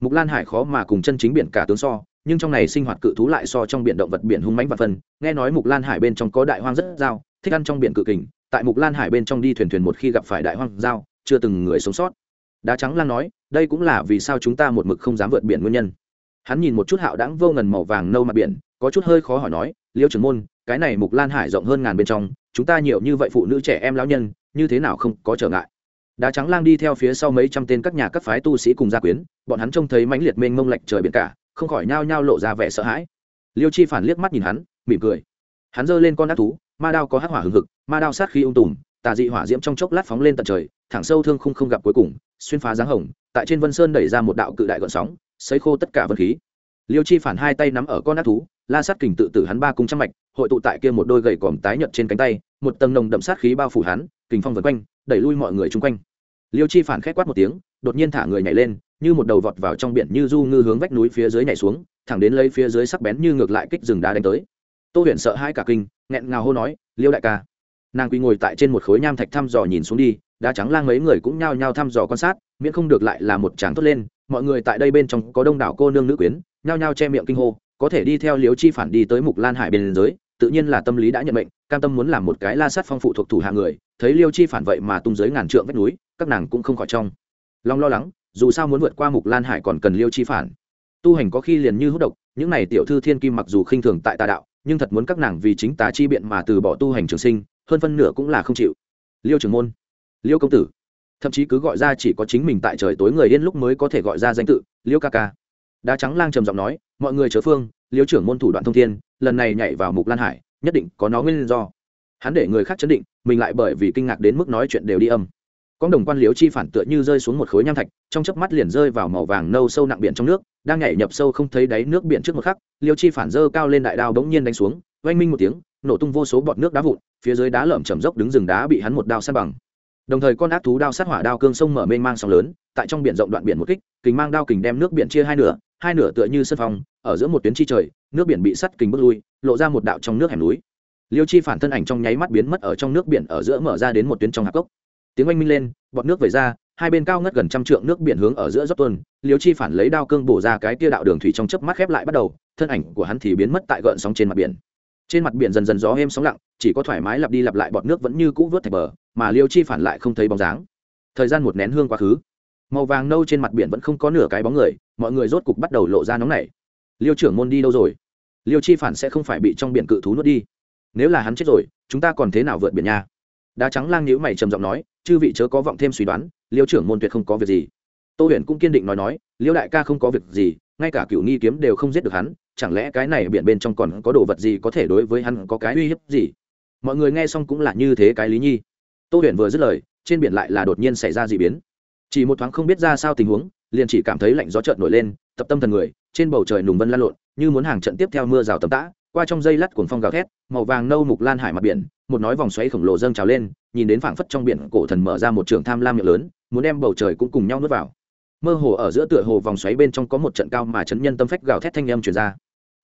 Mục lan hải khó mà cùng chân chính biển cả tướng so, nhưng trong này sinh hoạt cự thú lại so trong biển động vật biển hung mãnh và phân nghe nói mục lan hải bên trong có đại hoang rất giao, thích ăn trong biển cự kình, tại mục lan hải bên trong đi thuyền thuyền một khi gặp phải đại hoang giao chưa từng người sống sót. Đá trắng lan nói, đây cũng là vì sao chúng ta một mực không dám vượt biển nguyên nhân. Hắn nhìn một chút hạo đãng vô ngần màu vàng nâu mặt biển, có chút hơi khó hỏi nói, liêu trưởng môn, cái này mục lan hải rộng hơn ngàn bên trong, chúng ta nhiều như vậy phụ nữ trẻ em lão nhân, như thế nào không có trở ngại? Đá trắng lang đi theo phía sau mấy trăm tên các nhà các phái tu sĩ cùng gia quyến, bọn hắn trông thấy mãnh liệt mênh mông lệch trời biển cả, không khỏi nhao nhao lộ ra vẻ sợ hãi. Liêu chi phản liếc mắt nhìn hắn, mỉm cười. Hắn giơ lên con ác thú, ma đao có hắc hỏa hừng hực, ma đao sát khi ung tùm, tà dị hỏa diễm trong chốc lát phóng lên tận trời thẳng sâu thương khung không gặp cuối cùng, xuyên phá dáng hồng, tại trên vân sơn đẩy ra một đạo cự đại gọn sóng, xấy khô tất cả vân khí. Liêu chi phản hai tay nắm ở con ác thú, la sát kình tự tử hắn ba cung trăm mạch, hội tụ tại kia một đôi gầy còm tái nhợt trên cánh tay, một tầng nồng đậm sát khí bao phủ hắn, kình phong vần quanh, đẩy lui mọi người chung quanh. Liêu chi phản khét quát một tiếng, đột nhiên thả người nhảy lên, như một đầu vọt vào trong biển như du ngư hướng vách núi phía dưới nhảy xuống, thẳng đến lấy phía dưới sắc bén như ngược lại kích rừng đá đánh tới. Tô huyền sợ hai cả kinh, nghẹn ngào hô nói, liêu đại ca. Nàng quỳ ngồi tại trên một khối nham thạch thăm dò nhìn xuống đi đá trắng lang mấy người cũng nhao nhao thăm dò quan sát, miễn không được lại là một tràng tốt lên, mọi người tại đây bên trong có đông đảo cô nương nữ quyến, nhao nhao che miệng kinh hô, có thể đi theo liếu chi phản đi tới mục lan hải bên giới, tự nhiên là tâm lý đã nhận mệnh, cam tâm muốn làm một cái la sát phong phụ thuộc thủ hạ người, thấy liêu chi phản vậy mà tung giới ngàn trượng vách núi, các nàng cũng không khỏi trong lòng lo lắng, dù sao muốn vượt qua mục lan hải còn cần liêu chi phản. Tu hành có khi liền như hút độc, những này tiểu thư thiên kim mặc dù khinh thường tại tà đạo, nhưng thật muốn các nàng vì chính tà chi biện mà từ bỏ tu hành trường sinh, hơn phân nửa cũng là không chịu. Liêu trưởng môn liêu công tử. Thậm chí cứ gọi ra chỉ có chính mình tại trời tối người yên lúc mới có thể gọi ra danh tự, liêu ca ca. Đá trắng lang trầm giọng nói, mọi người chớ phương, liêu trưởng môn thủ đoạn thông thiên, lần này nhảy vào mục lan hải, nhất định có nó nguyên do. Hắn để người khác chấn định, mình lại bởi vì kinh ngạc đến mức nói chuyện đều đi âm. Con đồng quan liếu chi phản tựa như rơi xuống một khối nham thạch, trong chớp mắt liền rơi vào màu vàng nâu sâu nặng biển trong nước, đang nhảy nhập sâu không thấy đáy nước biển trước một khắc, liêu chi phản dơ cao lên đại đao bỗng nhiên đánh xuống, oanh minh một tiếng, nổ tung vô số bọt nước đá vụn, phía dưới đá lởm chầm dốc đứng rừng đá bị hắn một đao sát bằng đồng thời con ác thú đao sát hỏa đao cương sông mở mênh mang sóng lớn, tại trong biển rộng đoạn biển một kích, kình mang đao kình đem nước biển chia hai nửa hai nửa tựa như sân phòng, ở giữa một tuyến chi trời, nước biển bị sắt kình bước lui, lộ ra một đạo trong nước hẻm núi. Liêu chi phản thân ảnh trong nháy mắt biến mất ở trong nước biển ở giữa mở ra đến một tuyến trong hạp cốc. Tiếng oanh minh lên, bọt nước về ra, hai bên cao ngất gần trăm trượng nước biển hướng ở giữa dốc tuần liêu chi phản lấy đao cương bổ ra cái tia đạo đường thủy trong chớp mắt khép lại bắt đầu, thân ảnh của hắn thì biến mất tại gợn sóng trên mặt biển. Trên mặt biển dần dần gió êm sóng lặng, chỉ có thoải mái lặp đi lặp lại bọt nước vẫn như cũ vớt thạch bờ mà liêu chi phản lại không thấy bóng dáng. Thời gian một nén hương quá khứ. Màu vàng nâu trên mặt biển vẫn không có nửa cái bóng người, mọi người rốt cục bắt đầu lộ ra nóng nảy. Liêu trưởng môn đi đâu rồi? Liêu chi phản sẽ không phải bị trong biển cự thú nuốt đi. Nếu là hắn chết rồi, chúng ta còn thế nào vượt biển nha? Đá trắng lang nhữ mày trầm giọng nói, chư vị chớ có vọng thêm suy đoán, liêu trưởng môn tuyệt không có việc gì. Tô huyền cũng kiên định nói nói, liêu đại ca không có việc gì, ngay cả cựu nghi kiếm đều không giết được hắn, chẳng lẽ cái này biển bên trong còn có đồ vật gì có thể đối với hắn có cái uy hiếp gì? Mọi người nghe xong cũng là như thế cái lý nhi tô huyền vừa dứt lời, trên biển lại là đột nhiên xảy ra d ị biến. Chỉ một thoáng không biết ra sao tình huống, liền chỉ cảm thấy lạnh gió trợn nổi lên, tập tâm thần người, trên bầu trời nùng vân lan lộn, như muốn hàng trận tiếp theo mưa rào tầm tã, qua trong dây lắt cuồng phong gào thét, màu vàng nâu mục lan hải mặt biển, một nói vòng xoáy khổng lồ dâng trào lên, nhìn đến phảng phất trong biển cổ thần mở ra một trường tham lam miệng lớn, muốn đem bầu trời cũng cùng nhau nuốt vào. Mơ hồ ở giữa tựa hồ vòng xoáy bên trong có một trận cao mà chấn nhân tâm phách gào thét thanh âm truyền ra.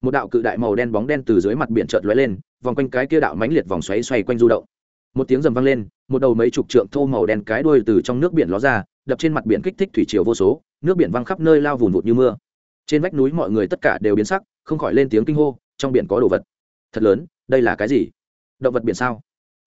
Một đạo cự đại màu đen bóng đen từ dưới mặt biển chợt lóe lên, vòng quanh cái kia đạo mãnh liệt vòng xoáy xoay quanh du động. Một tiếng rầm vang lên một đầu mấy chục trượng thô màu đen cái đuôi từ trong nước biển ló ra, đập trên mặt biển kích thích thủy triều vô số, nước biển văng khắp nơi lao vùn vụt như mưa. Trên vách núi mọi người tất cả đều biến sắc, không khỏi lên tiếng kinh hô, trong biển có đồ vật. Thật lớn, đây là cái gì? Động vật biển sao?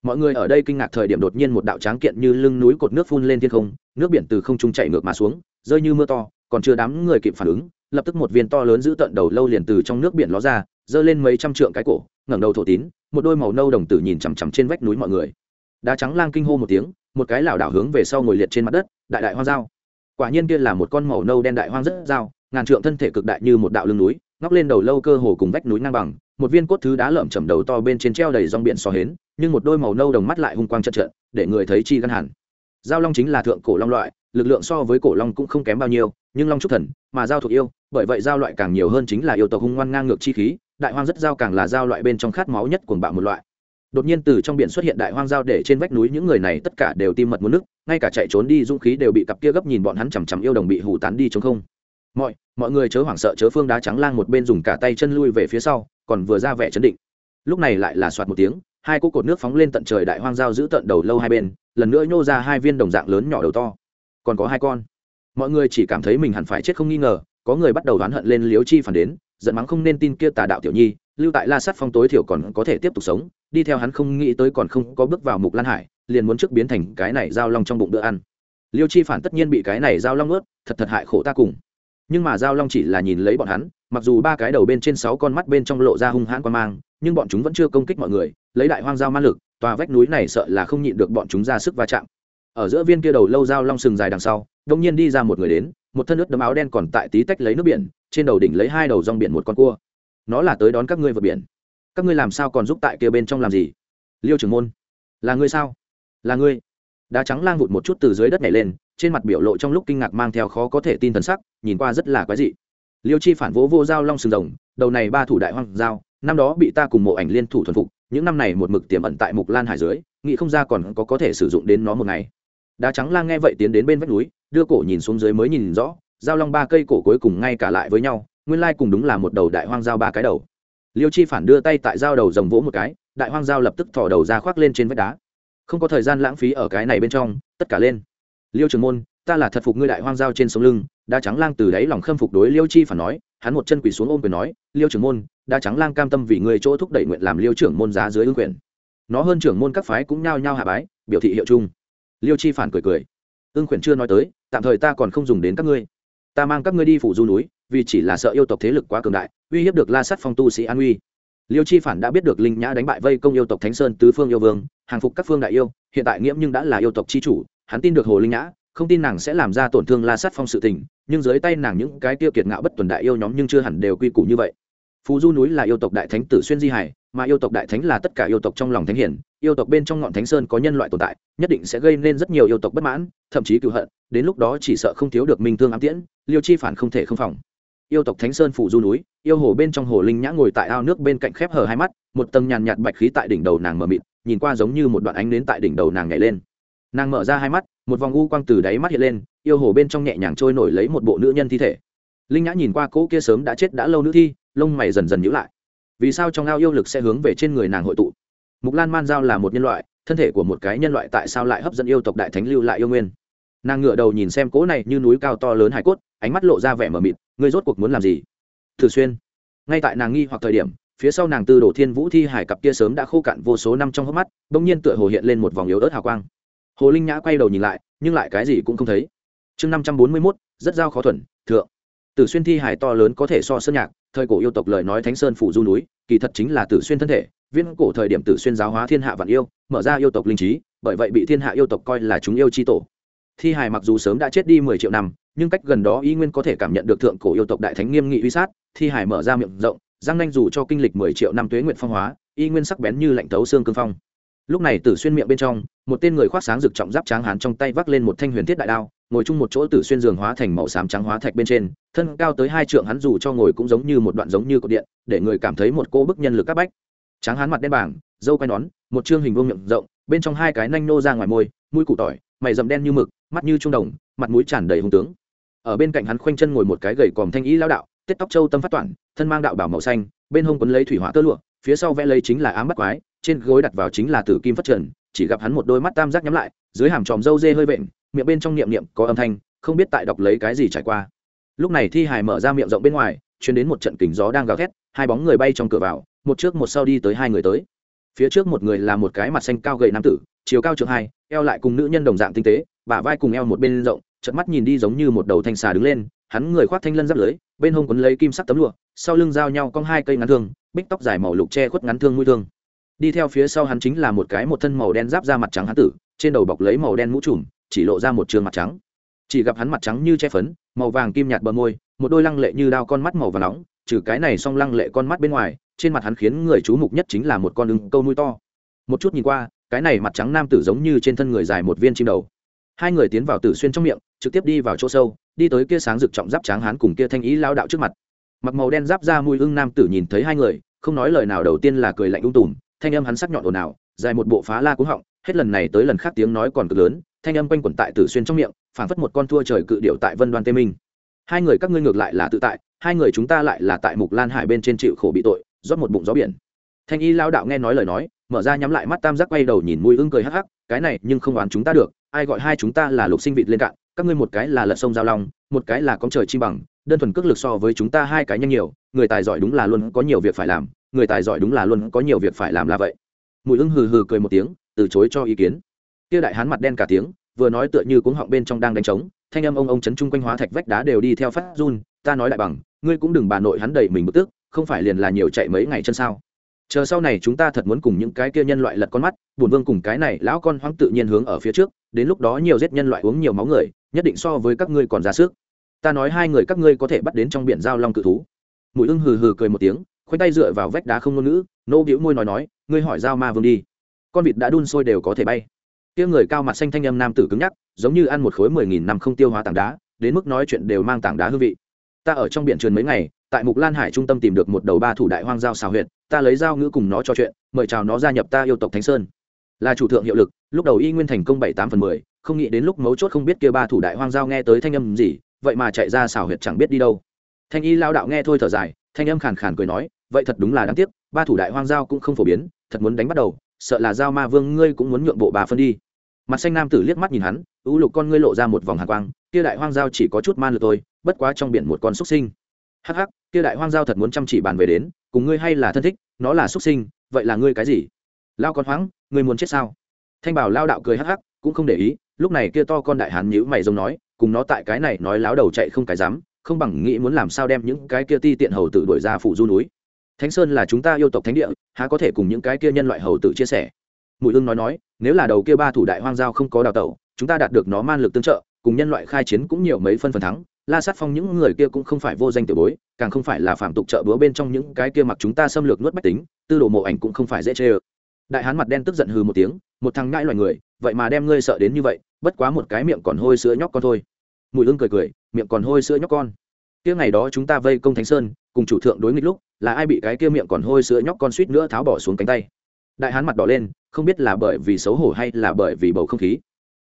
Mọi người ở đây kinh ngạc thời điểm đột nhiên một đạo tráng kiện như lưng núi cột nước phun lên thiên không, nước biển từ không trung chảy ngược mà xuống, rơi như mưa to, còn chưa đám người kịp phản ứng, lập tức một viên to lớn giữ tận đầu lâu liền từ trong nước biển ló ra, giơ lên mấy trăm trượng cái cổ, ngẩng đầu thổ tín, một đôi màu nâu đồng tử nhìn chằm chằm trên vách núi mọi người đá trắng lang kinh hô một tiếng, một cái lảo đảo hướng về sau ngồi liệt trên mặt đất, đại đại hoang dao. Quả nhiên kia là một con màu nâu đen đại hoang rất dao, ngàn trượng thân thể cực đại như một đạo lưng núi, ngóc lên đầu lâu cơ hồ cùng vách núi ngang bằng, một viên cốt thứ đá lởm chầm đầu to bên trên treo đầy rong biển xò hến, nhưng một đôi màu nâu đồng mắt lại hung quang trận trận để người thấy chi gân hẳn. Giao long chính là thượng cổ long loại, lực lượng so với cổ long cũng không kém bao nhiêu, nhưng long trúc thần, mà giao thuộc yêu, bởi vậy giao loại càng nhiều hơn chính là yêu tộc hung ngoan ngang ngược chi khí, đại hoang rất giao càng là giao loại bên trong khát máu nhất cuồng bạo một loại đột nhiên từ trong biển xuất hiện đại hoang giao để trên vách núi những người này tất cả đều tim mật muốn nước, ngay cả chạy trốn đi dũng khí đều bị cặp kia gấp nhìn bọn hắn chằm chằm yêu đồng bị hủ tán đi chống không. Mọi mọi người chớ hoảng sợ chớ phương đá trắng lang một bên dùng cả tay chân lui về phía sau, còn vừa ra vẻ chấn định. Lúc này lại là soạt một tiếng, hai cỗ cột nước phóng lên tận trời đại hoang giao giữ tận đầu lâu hai bên, lần nữa nhô ra hai viên đồng dạng lớn nhỏ đầu to. Còn có hai con. Mọi người chỉ cảm thấy mình hẳn phải chết không nghi ngờ, có người bắt đầu đoán hận lên liếu chi phản đến giận mắng không nên tin kia tà đạo tiểu nhi, lưu tại la sát phong tối thiểu còn có thể tiếp tục sống, đi theo hắn không nghĩ tới còn không có bước vào mục lan hải, liền muốn trước biến thành cái này giao long trong bụng bữa ăn. Liêu chi phản tất nhiên bị cái này giao long ướt thật thật hại khổ ta cùng. Nhưng mà giao long chỉ là nhìn lấy bọn hắn, mặc dù ba cái đầu bên trên sáu con mắt bên trong lộ ra hung hãn quan mang, nhưng bọn chúng vẫn chưa công kích mọi người, lấy đại hoang giao man lực, tòa vách núi này sợ là không nhịn được bọn chúng ra sức va chạm. Ở giữa viên kia đầu lâu dao long sừng dài đằng sau, đông nhiên đi ra một người đến một thân nước đấm áo đen còn tại tí tách lấy nước biển, trên đầu đỉnh lấy hai đầu rong biển một con cua. Nó là tới đón các ngươi vượt biển. Các ngươi làm sao còn giúp tại kia bên trong làm gì? Liêu trưởng môn. Là ngươi sao? Là ngươi. Đá trắng lang vụt một chút từ dưới đất này lên, trên mặt biểu lộ trong lúc kinh ngạc mang theo khó có thể tin thần sắc, nhìn qua rất là quái dị. Liêu chi phản vỗ vô dao long sừng rồng, đầu này ba thủ đại hoang dao, năm đó bị ta cùng mộ ảnh liên thủ thuần phục, những năm này một mực tiềm ẩn tại mục lan hải dưới, nghĩ không ra còn có có thể sử dụng đến nó một ngày đá trắng lang nghe vậy tiến đến bên vách núi, đưa cổ nhìn xuống dưới mới nhìn rõ, giao long ba cây cổ cuối cùng ngay cả lại với nhau, nguyên lai cùng đúng là một đầu đại hoang giao ba cái đầu. Liêu chi phản đưa tay tại dao đầu rồng vỗ một cái, đại hoang giao lập tức thỏ đầu ra khoác lên trên vách đá. Không có thời gian lãng phí ở cái này bên trong, tất cả lên. Liêu trường môn, ta là thật phục ngươi đại hoang giao trên sống lưng đa trắng lang từ đáy lòng khâm phục đối liêu chi phản nói, hắn một chân quỳ xuống ôm quyền nói, liêu trưởng môn đa trắng lang cam tâm vì người chỗ thúc đẩy nguyện làm liêu trưởng môn giá dưới ương quyền. Nó hơn trưởng môn các phái cũng nhao nhao hạ bái, biểu thị hiệu chung liêu chi phản cười cười. Ưng khuyển chưa nói tới, tạm thời ta còn không dùng đến các ngươi. Ta mang các ngươi đi phủ du núi, vì chỉ là sợ yêu tộc thế lực quá cường đại, uy hiếp được la sắt phong tu sĩ an uy. Liêu chi phản đã biết được linh nhã đánh bại vây công yêu tộc thánh sơn tứ phương yêu vương, hàng phục các phương đại yêu, hiện tại nghiễm nhưng đã là yêu tộc chi chủ, hắn tin được hồ linh nhã, không tin nàng sẽ làm ra tổn thương la sắt phong sự tình, nhưng dưới tay nàng những cái tiêu kiệt ngạo bất tuần đại yêu nhóm nhưng chưa hẳn đều quy củ như vậy. Phù du núi là yêu tộc đại thánh tử xuyên di hải mà yêu tộc đại thánh là tất cả yêu tộc trong lòng thánh hiển, yêu tộc bên trong ngọn thánh sơn có nhân loại tồn tại, nhất định sẽ gây nên rất nhiều yêu tộc bất mãn, thậm chí cựu hận, đến lúc đó chỉ sợ không thiếu được minh thương ám tiễn, liêu chi phản không thể không phòng. Yêu tộc thánh sơn phủ du núi, yêu hồ bên trong hồ linh nhã ngồi tại ao nước bên cạnh khép hờ hai mắt, một tầng nhàn nhạt bạch khí tại đỉnh đầu nàng mờ mịt, nhìn qua giống như một đoạn ánh đến tại đỉnh đầu nàng nhảy lên. Nàng mở ra hai mắt, một vòng u quang từ đáy mắt hiện lên, yêu hồ bên trong nhẹ nhàng trôi nổi lấy một bộ nữ nhân thi thể. Linh nhã nhìn qua cỗ kia sớm đã chết đã lâu nữ thi, lông mày dần dần nhữ lại vì sao trong ao yêu lực sẽ hướng về trên người nàng hội tụ? Mục lan man giao là một nhân loại, thân thể của một cái nhân loại tại sao lại hấp dẫn yêu tộc đại thánh lưu lại yêu nguyên? Nàng ngựa đầu nhìn xem cỗ này như núi cao to lớn hải cốt, ánh mắt lộ ra vẻ mờ mịt, ngươi rốt cuộc muốn làm gì? Thường xuyên. Ngay tại nàng nghi hoặc thời điểm, phía sau nàng tư đổ thiên vũ thi hải cặp kia sớm đã khô cạn vô số năm trong hốc mắt, bỗng nhiên tựa hồ hiện lên một vòng yếu ớt hào quang. Hồ linh nhã quay đầu nhìn lại, nhưng lại cái gì cũng không thấy. Chương năm trăm bốn mươi mốt, rất giao khó thuần, thượng. Tử xuyên thi hải to lớn có thể so sơn nhạc thời cổ yêu tộc lời nói thánh sơn phủ du núi, kỳ thật chính là tử xuyên thân thể viên cổ thời điểm tử xuyên giáo hóa thiên hạ vạn yêu, mở ra yêu tộc linh trí, bởi vậy bị thiên hạ yêu tộc coi là chúng yêu chi tổ. Thi hài mặc dù sớm đã chết đi mười triệu năm, nhưng cách gần đó y nguyên có thể cảm nhận được thượng cổ yêu tộc đại thánh nghiêm nghị uy sát, thi hài mở ra miệng rộng, răng nanh dù cho kinh lịch mười triệu năm tuế nguyện phong hóa, y nguyên sắc bén như lạnh tấu xương cương phong. Lúc này tử xuyên miệng bên trong, một tên người khoác sáng rực trọng giáp tráng hán trong tay vác lên một thanh huyền thiết đại đao ngồi chung một chỗ tử xuyên giường hóa thành màu xám trắng hóa thạch bên trên, thân cao tới hai trượng hắn dù cho ngồi cũng giống như một đoạn giống như cột điện, để người cảm thấy một cô bức nhân lực các bách. Tráng hắn mặt đen bảng, dâu quai nón, một chương hình vuông miệng rộng, bên trong hai cái nanh nô ra ngoài môi, mũi củ tỏi, mày rậm đen như mực, mắt như trung đồng, mặt mũi tràn đầy hung tướng. Ở bên cạnh hắn khoanh chân ngồi một cái gầy còm thanh ý lao đạo tết tóc châu tâm phát toản, thân mang đạo bảo màu xanh, bên hông quấn lấy thủy hỏa tơ lụa, phía sau vẽ lấy chính là ám bắt quái, trên gối đặt vào chính là tử kim phát trần, chỉ gặp hắn một đôi mắt tam giác nhắm lại, dưới hàm tròm râu dê hơi vện miệng bên trong niệm niệm có âm thanh, không biết tại đọc lấy cái gì trải qua. Lúc này thi hài mở ra miệng rộng bên ngoài chuyến đến một trận kính gió đang gào thét, hai bóng người bay trong cửa vào, một trước một sau đi tới hai người tới. Phía trước một người là một cái mặt xanh cao gầy nam tử, chiều cao trượng hai, eo lại cùng nữ nhân đồng dạng tinh tế, bả vai cùng eo một bên rộng chật mắt nhìn đi giống như một đầu thanh xà đứng lên, hắn người khoác thanh lân giáp lưới, bên hông quấn lấy kim sắc tấm lụa, sau lưng giao nhau cong hai cây ngắn thương, bích tóc dài màu lục che khuất ngắn thương mũi thương. Đi theo phía sau hắn chính là một cái một thân màu đen giáp da mặt trắng hắn tử, trên đầu bọc lấy màu đen mũ trùm chỉ lộ ra một trường mặt trắng. Chỉ gặp hắn mặt trắng như che phấn, màu vàng kim nhạt bờ môi, một đôi lăng lệ như đao con mắt màu và nóng, trừ cái này song lăng lệ con mắt bên ngoài, trên mặt hắn khiến người chú mục nhất chính là một con ưng câu nuôi to. Một chút nhìn qua, cái này mặt trắng nam tử giống như trên thân người dài một viên chim đầu. Hai người tiến vào tử xuyên trong miệng, trực tiếp đi vào chỗ sâu, đi tới kia sáng rực trọng giáp tráng hán cùng kia thanh ý lao đạo trước mặt. Mặc màu đen giáp ra mùi ưng nam tử nhìn thấy hai người, không nói lời nào đầu tiên là cười lạnh ung tùm, thanh âm hắn sắc nhọn ồn ào, dài một bộ phá la cúng họng, hết lần này tới lần khác tiếng nói còn cực lớn thanh âm quanh quẩn tại tử xuyên trong miệng, phảng phất một con thua trời cự điệu tại vân đoan tê minh. Hai người các ngươi ngược lại là tự tại, hai người chúng ta lại là tại mục lan hải bên trên chịu khổ bị tội, rót một bụng gió biển. Thanh y lao đạo nghe nói lời nói, mở ra nhắm lại mắt tam giác quay đầu nhìn mùi ưng cười hắc hắc, cái này nhưng không đoán chúng ta được, ai gọi hai chúng ta là lục sinh vịt lên cạn, các ngươi một cái là lật sông giao long, một cái là con trời chi bằng, đơn thuần cước lực so với chúng ta hai cái nhanh nhiều, người tài giỏi đúng là luôn có nhiều việc phải làm, người tài giỏi đúng là luôn có nhiều việc phải làm là vậy. Mùi ưng hừ hừ cười một tiếng, từ chối cho ý kiến kia đại hán mặt đen cả tiếng, vừa nói tựa như cuống họng bên trong đang đánh trống, thanh âm ông ông chấn chung quanh hóa thạch vách đá đều đi theo phát run, ta nói đại bằng, ngươi cũng đừng bà nội hắn đẩy mình bực tức, không phải liền là nhiều chạy mấy ngày chân sao? Chờ sau này chúng ta thật muốn cùng những cái kia nhân loại lật con mắt bùn vương cùng cái này lão con hoang tự nhiên hướng ở phía trước, đến lúc đó nhiều giết nhân loại uống nhiều máu người, nhất định so với các ngươi còn ra sức. Ta nói hai người các ngươi có thể bắt đến trong biển giao long cự thú. Mũi ưng hừ hừ cười một tiếng, khoanh tay dựa vào vách đá không ngôn ngữ, nô bĩu môi nói nói, ngươi hỏi giao ma vương đi. Con vịt đã đun sôi đều có thể bay kia người cao mặt xanh thanh âm nam tử cứng nhắc, giống như ăn một khối mười nghìn năm không tiêu hóa tảng đá, đến mức nói chuyện đều mang tảng đá hương vị. Ta ở trong biển truyền mấy ngày, tại mục lan hải trung tâm tìm được một đầu ba thủ đại hoang giao xào huyện ta lấy giao ngữ cùng nó trò chuyện, mời chào nó gia nhập ta yêu tộc thánh sơn. Là chủ thượng hiệu lực, lúc đầu y nguyên thành công bảy tám phần mười, không nghĩ đến lúc mấu chốt không biết kia ba thủ đại hoang giao nghe tới thanh âm gì, vậy mà chạy ra xào huyệt chẳng biết đi đâu. Thanh y lao đạo nghe thôi thở dài, thanh âm khàn khàn cười nói, vậy thật đúng là đáng tiếc, ba thủ đại hoang giao cũng không phổ biến, thật muốn đánh bắt đầu sợ là giao ma vương ngươi cũng muốn nhượng bộ bà phân đi. Mặt xanh nam tử liếc mắt nhìn hắn ưu lục con ngươi lộ ra một vòng hàn quang, kia đại hoang giao chỉ có chút man lực thôi, bất quá trong biển một con xuất sinh. Hắc hắc, kia đại hoang giao thật muốn chăm chỉ bàn về đến, cùng ngươi hay là thân thích, nó là xuất sinh, vậy là ngươi cái gì? Lao con hoáng, ngươi muốn chết sao? Thanh bảo lao đạo cười hắc hắc, cũng không để ý, lúc này kia to con đại hán nhữ mày giống nói, cùng nó tại cái này nói láo đầu chạy không cái dám, không bằng nghĩ muốn làm sao đem những cái kia ti tiện hầu tử đuổi ra phủ du núi thánh sơn là chúng ta yêu tộc thánh địa, há có thể cùng những cái kia nhân loại hầu tử chia sẻ? Mùi ương nói nói, nếu là đầu kia ba thủ đại hoang giao không có đào tẩu, chúng ta đạt được nó man lực tương trợ, cùng nhân loại khai chiến cũng nhiều mấy phân phần thắng. La sát phong những người kia cũng không phải vô danh tiểu bối, càng không phải là phạm tục trợ búa bên trong những cái kia mặc chúng ta xâm lược nuốt bách tính, tư đồ mộ ảnh cũng không phải dễ chê ơ. Đại hán mặt đen tức giận hừ một tiếng, một thằng ngãi loài người, vậy mà đem ngươi sợ đến như vậy, bất quá một cái miệng còn hôi sữa nhóc con thôi. Mùi ương cười cười, miệng còn hôi sữa nhóc con. Kia ngày đó chúng ta vây công thánh sơn, cùng chủ thượng đối nghịch lúc là ai bị cái kia miệng còn hôi sữa nhóc con suýt nữa tháo bỏ xuống cánh tay. Đại hán mặt đỏ lên, không biết là bởi vì xấu hổ hay là bởi vì bầu không khí.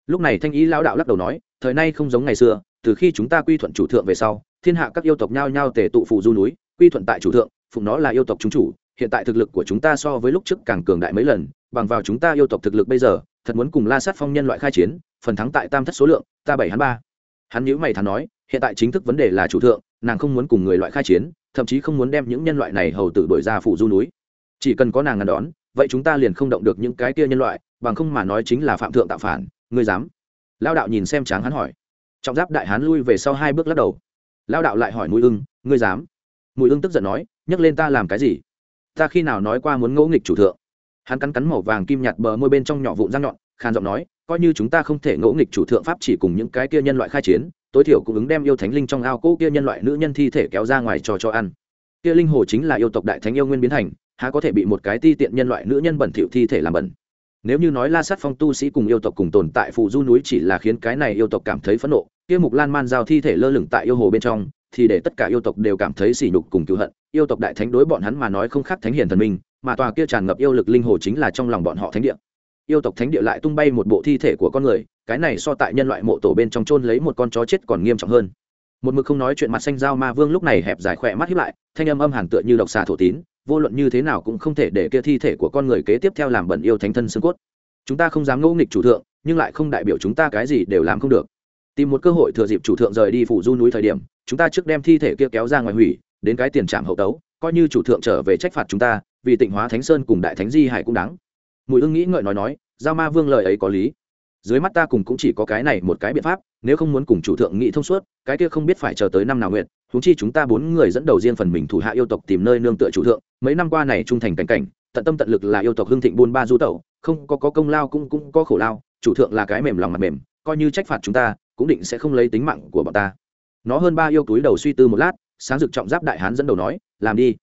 Lúc này thanh ý lão đạo lắc đầu nói, thời nay không giống ngày xưa, từ khi chúng ta quy thuận chủ thượng về sau, thiên hạ các yêu tộc nhao nhao tề tụ phụ du núi, quy thuận tại chủ thượng, phụng nó là yêu tộc chúng chủ, hiện tại thực lực của chúng ta so với lúc trước càng cường đại mấy lần, bằng vào chúng ta yêu tộc thực lực bây giờ, thật muốn cùng la sát phong nhân loại khai chiến, phần thắng tại tam thất số lượng, ta bảy hắn ba. Hắn nhữ mày thắn nói, hiện tại chính thức vấn đề là chủ thượng, nàng không muốn cùng người loại khai chiến thậm chí không muốn đem những nhân loại này hầu tử đổi ra phủ du núi. Chỉ cần có nàng ngăn đón, vậy chúng ta liền không động được những cái kia nhân loại, bằng không mà nói chính là phạm thượng tạo phản, ngươi dám? Lao đạo nhìn xem tráng hắn hỏi. Trọng giáp đại hán lui về sau hai bước lắc đầu. Lao đạo lại hỏi mùi ưng, ngươi dám? Mùi ưng tức giận nói, nhấc lên ta làm cái gì? Ta khi nào nói qua muốn ngẫu nghịch chủ thượng? Hắn cắn cắn màu vàng kim nhạt bờ môi bên trong nhỏ vụn răng nhọn, khàn giọng nói, coi như chúng ta không thể ngẫu nghịch chủ thượng pháp chỉ cùng những cái kia nhân loại khai chiến tối thiểu cũng ứng đem yêu thánh linh trong ao cỗ kia nhân loại nữ nhân thi thể kéo ra ngoài cho cho ăn. Kia linh hồ chính là yêu tộc đại thánh yêu nguyên biến thành, há có thể bị một cái ti tiện nhân loại nữ nhân bẩn thỉu thi thể làm bẩn. Nếu như nói la sát phong tu sĩ cùng yêu tộc cùng tồn tại phụ du núi chỉ là khiến cái này yêu tộc cảm thấy phẫn nộ, kia mục lan man giao thi thể lơ lửng tại yêu hồ bên trong, thì để tất cả yêu tộc đều cảm thấy sỉ nhục cùng cứu hận. Yêu tộc đại thánh đối bọn hắn mà nói không khác thánh hiền thần minh, mà tòa kia tràn ngập yêu lực linh hồ chính là trong lòng bọn họ thánh địa yêu tộc thánh địa lại tung bay một bộ thi thể của con người, cái này so tại nhân loại mộ tổ bên trong chôn lấy một con chó chết còn nghiêm trọng hơn. Một mực không nói chuyện mặt xanh dao ma vương lúc này hẹp dài khỏe mắt hiếp lại, thanh âm âm hàn tựa như độc xà thổ tín, vô luận như thế nào cũng không thể để kia thi thể của con người kế tiếp theo làm bẩn yêu thánh thân xương cốt. Chúng ta không dám ngẫu nghịch chủ thượng, nhưng lại không đại biểu chúng ta cái gì đều làm không được. Tìm một cơ hội thừa dịp chủ thượng rời đi phủ du núi thời điểm, chúng ta trước đem thi thể kia kéo ra ngoài hủy, đến cái tiền trạm hậu tấu, coi như chủ thượng trở về trách phạt chúng ta, vì tịnh hóa thánh sơn cùng đại thánh di hải cũng đáng mùi ưng nghĩ ngợi nói nói giao ma vương lời ấy có lý. Dưới mắt ta cùng cũng chỉ có cái này một cái biện pháp nếu không muốn cùng chủ thượng nghĩ thông suốt cái kia không biết phải chờ tới năm nào nguyện. Húng chi chúng ta bốn người dẫn đầu riêng phần mình thủ hạ yêu tộc tìm nơi nương tựa chủ thượng mấy năm qua này trung thành cảnh cảnh tận tâm tận lực là yêu tộc hưng thịnh buôn ba du tẩu không có, có công lao cũng cũng có khổ lao chủ thượng là cái mềm lòng mặt mềm coi như trách phạt chúng ta cũng định sẽ không lấy tính mạng của bọn ta. Nó hơn ba yêu túi đầu suy tư một lát sáng rực trọng giáp đại hán dẫn đầu nói làm đi.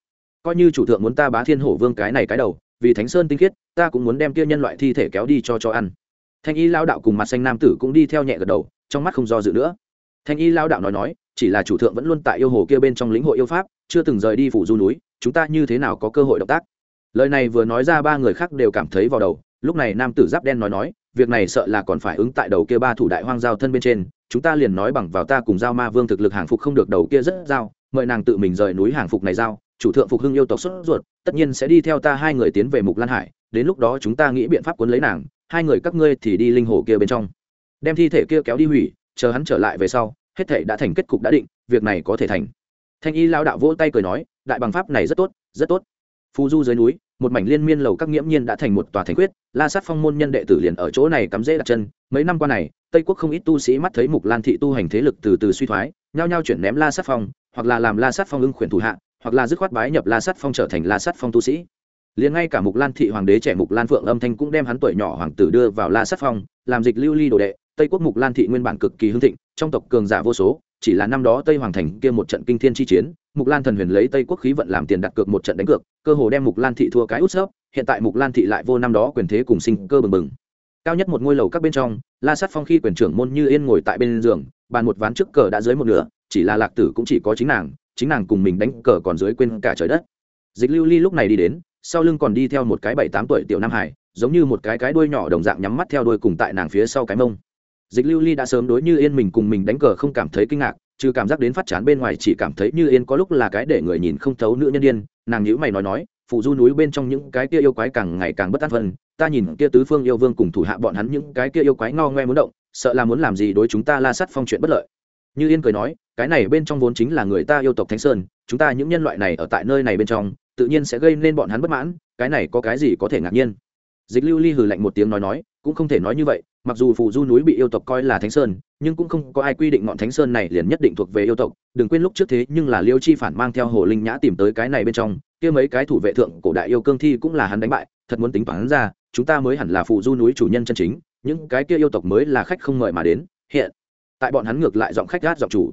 Coi như chủ thượng muốn ta bá thiên hổ vương cái này cái đầu vì thánh sơn tinh khiết ta cũng muốn đem kia nhân loại thi thể kéo đi cho cho ăn. Thanh y lao đạo cùng mặt xanh nam tử cũng đi theo nhẹ gật đầu, trong mắt không do dự nữa. Thanh y lao đạo nói nói, chỉ là chủ thượng vẫn luôn tại yêu hồ kia bên trong lĩnh hội yêu pháp, chưa từng rời đi phủ du núi, chúng ta như thế nào có cơ hội động tác? Lời này vừa nói ra ba người khác đều cảm thấy vào đầu, lúc này nam tử giáp đen nói nói, việc này sợ là còn phải ứng tại đầu kia ba thủ đại hoang giao thân bên trên, chúng ta liền nói bằng vào ta cùng giao ma vương thực lực hàng phục không được đầu kia rất giao, mời nàng tự mình rời núi hàng phục này giao, chủ thượng phục hưng yêu tộc xuất ruột, tất nhiên sẽ đi theo ta hai người tiến về mục lan hải đến lúc đó chúng ta nghĩ biện pháp cuốn lấy nàng, hai người các ngươi thì đi linh hồ kia bên trong. Đem thi thể kia kéo đi hủy, chờ hắn trở lại về sau, hết thể đã thành kết cục đã định, việc này có thể thành. Thanh y lao đạo vỗ tay cười nói, đại bằng pháp này rất tốt rất tốt. Phù du dưới núi, một mảnh liên miên lầu các nghiễm nhiên đã thành một tòa thành quyết la sát phong môn nhân đệ tử liền ở chỗ này cắm rễ đặt chân. Mấy năm qua này, tây quốc không ít tu sĩ mắt thấy mục lan thị tu hành thế lực từ từ suy thoái, nhao nhao chuyển ném la sát phong, hoặc là làm la sát phong ưng khuyển thủ hạ, hoặc là dứt khoát bái nhập la sát phong trở thành la sát phong tu sĩ liền ngay cả mục lan thị hoàng đế trẻ mục lan phượng âm thanh cũng đem hắn tuổi nhỏ hoàng tử đưa vào la sát phong, làm dịch lưu ly đồ đệ, tây quốc mục lan thị nguyên bản cực kỳ hưng thịnh, trong tộc cường giả vô số, chỉ là năm đó tây hoàng thành kia một trận kinh thiên chi chiến, mục lan thần huyền lấy tây quốc khí vận làm tiền đặt cược một trận đánh cược, cơ hồ đem mục lan thị thua cái út sớp hiện tại mục lan thị lại vô năm đó quyền thế cùng sinh cơ bừng bừng. Cao nhất một ngôi lầu các bên trong, la sát phong khi quyền trưởng môn như yên ngồi tại bên giường, bàn một ván trước cờ đã dưới một nửa, chỉ là lạc tử cũng chỉ có chính nàng chính nàng cùng mình đánh cờ còn dưới quên cả trời đất. Dịch lưu ly lúc này đi đến sau lưng còn đi theo một cái bảy tám tuổi tiểu nam hải, giống như một cái cái đuôi nhỏ đồng dạng nhắm mắt theo đuôi cùng tại nàng phía sau cái mông. Dịch lưu ly đã sớm đối như yên mình cùng mình đánh cờ không cảm thấy kinh ngạc, trừ cảm giác đến phát chán bên ngoài chỉ cảm thấy như yên có lúc là cái để người nhìn không thấu nữ nhân điên, nàng nhữ mày nói nói, phụ du núi bên trong những cái kia yêu quái càng ngày càng bất an phân, ta nhìn kia tứ phương yêu vương cùng thủ hạ bọn hắn những cái kia yêu quái ngao ngoe muốn động, sợ là muốn làm gì đối chúng ta la sắt phong chuyện bất lợi. Như yên cười nói, cái này bên trong vốn chính là người ta yêu tộc thánh sơn, chúng ta những nhân loại này ở tại nơi này bên trong tự nhiên sẽ gây nên bọn hắn bất mãn, cái này có cái gì có thể ngạc nhiên? Dịch lưu ly hừ lạnh một tiếng nói nói, cũng không thể nói như vậy, mặc dù phù du núi bị yêu tộc coi là thánh sơn, nhưng cũng không có ai quy định ngọn thánh sơn này liền nhất định thuộc về yêu tộc. Đừng quên lúc trước thế nhưng là liêu chi phản mang theo hồ linh nhã tìm tới cái này bên trong, kia mấy cái thủ vệ thượng cổ đại yêu cương thi cũng là hắn đánh bại, thật muốn tính toán ra, chúng ta mới hẳn là phù du núi chủ nhân chân chính, những cái kia yêu tộc mới là khách không mời mà đến. Hiện tại bọn hắn ngược lại giọng khách gát giọng chủ.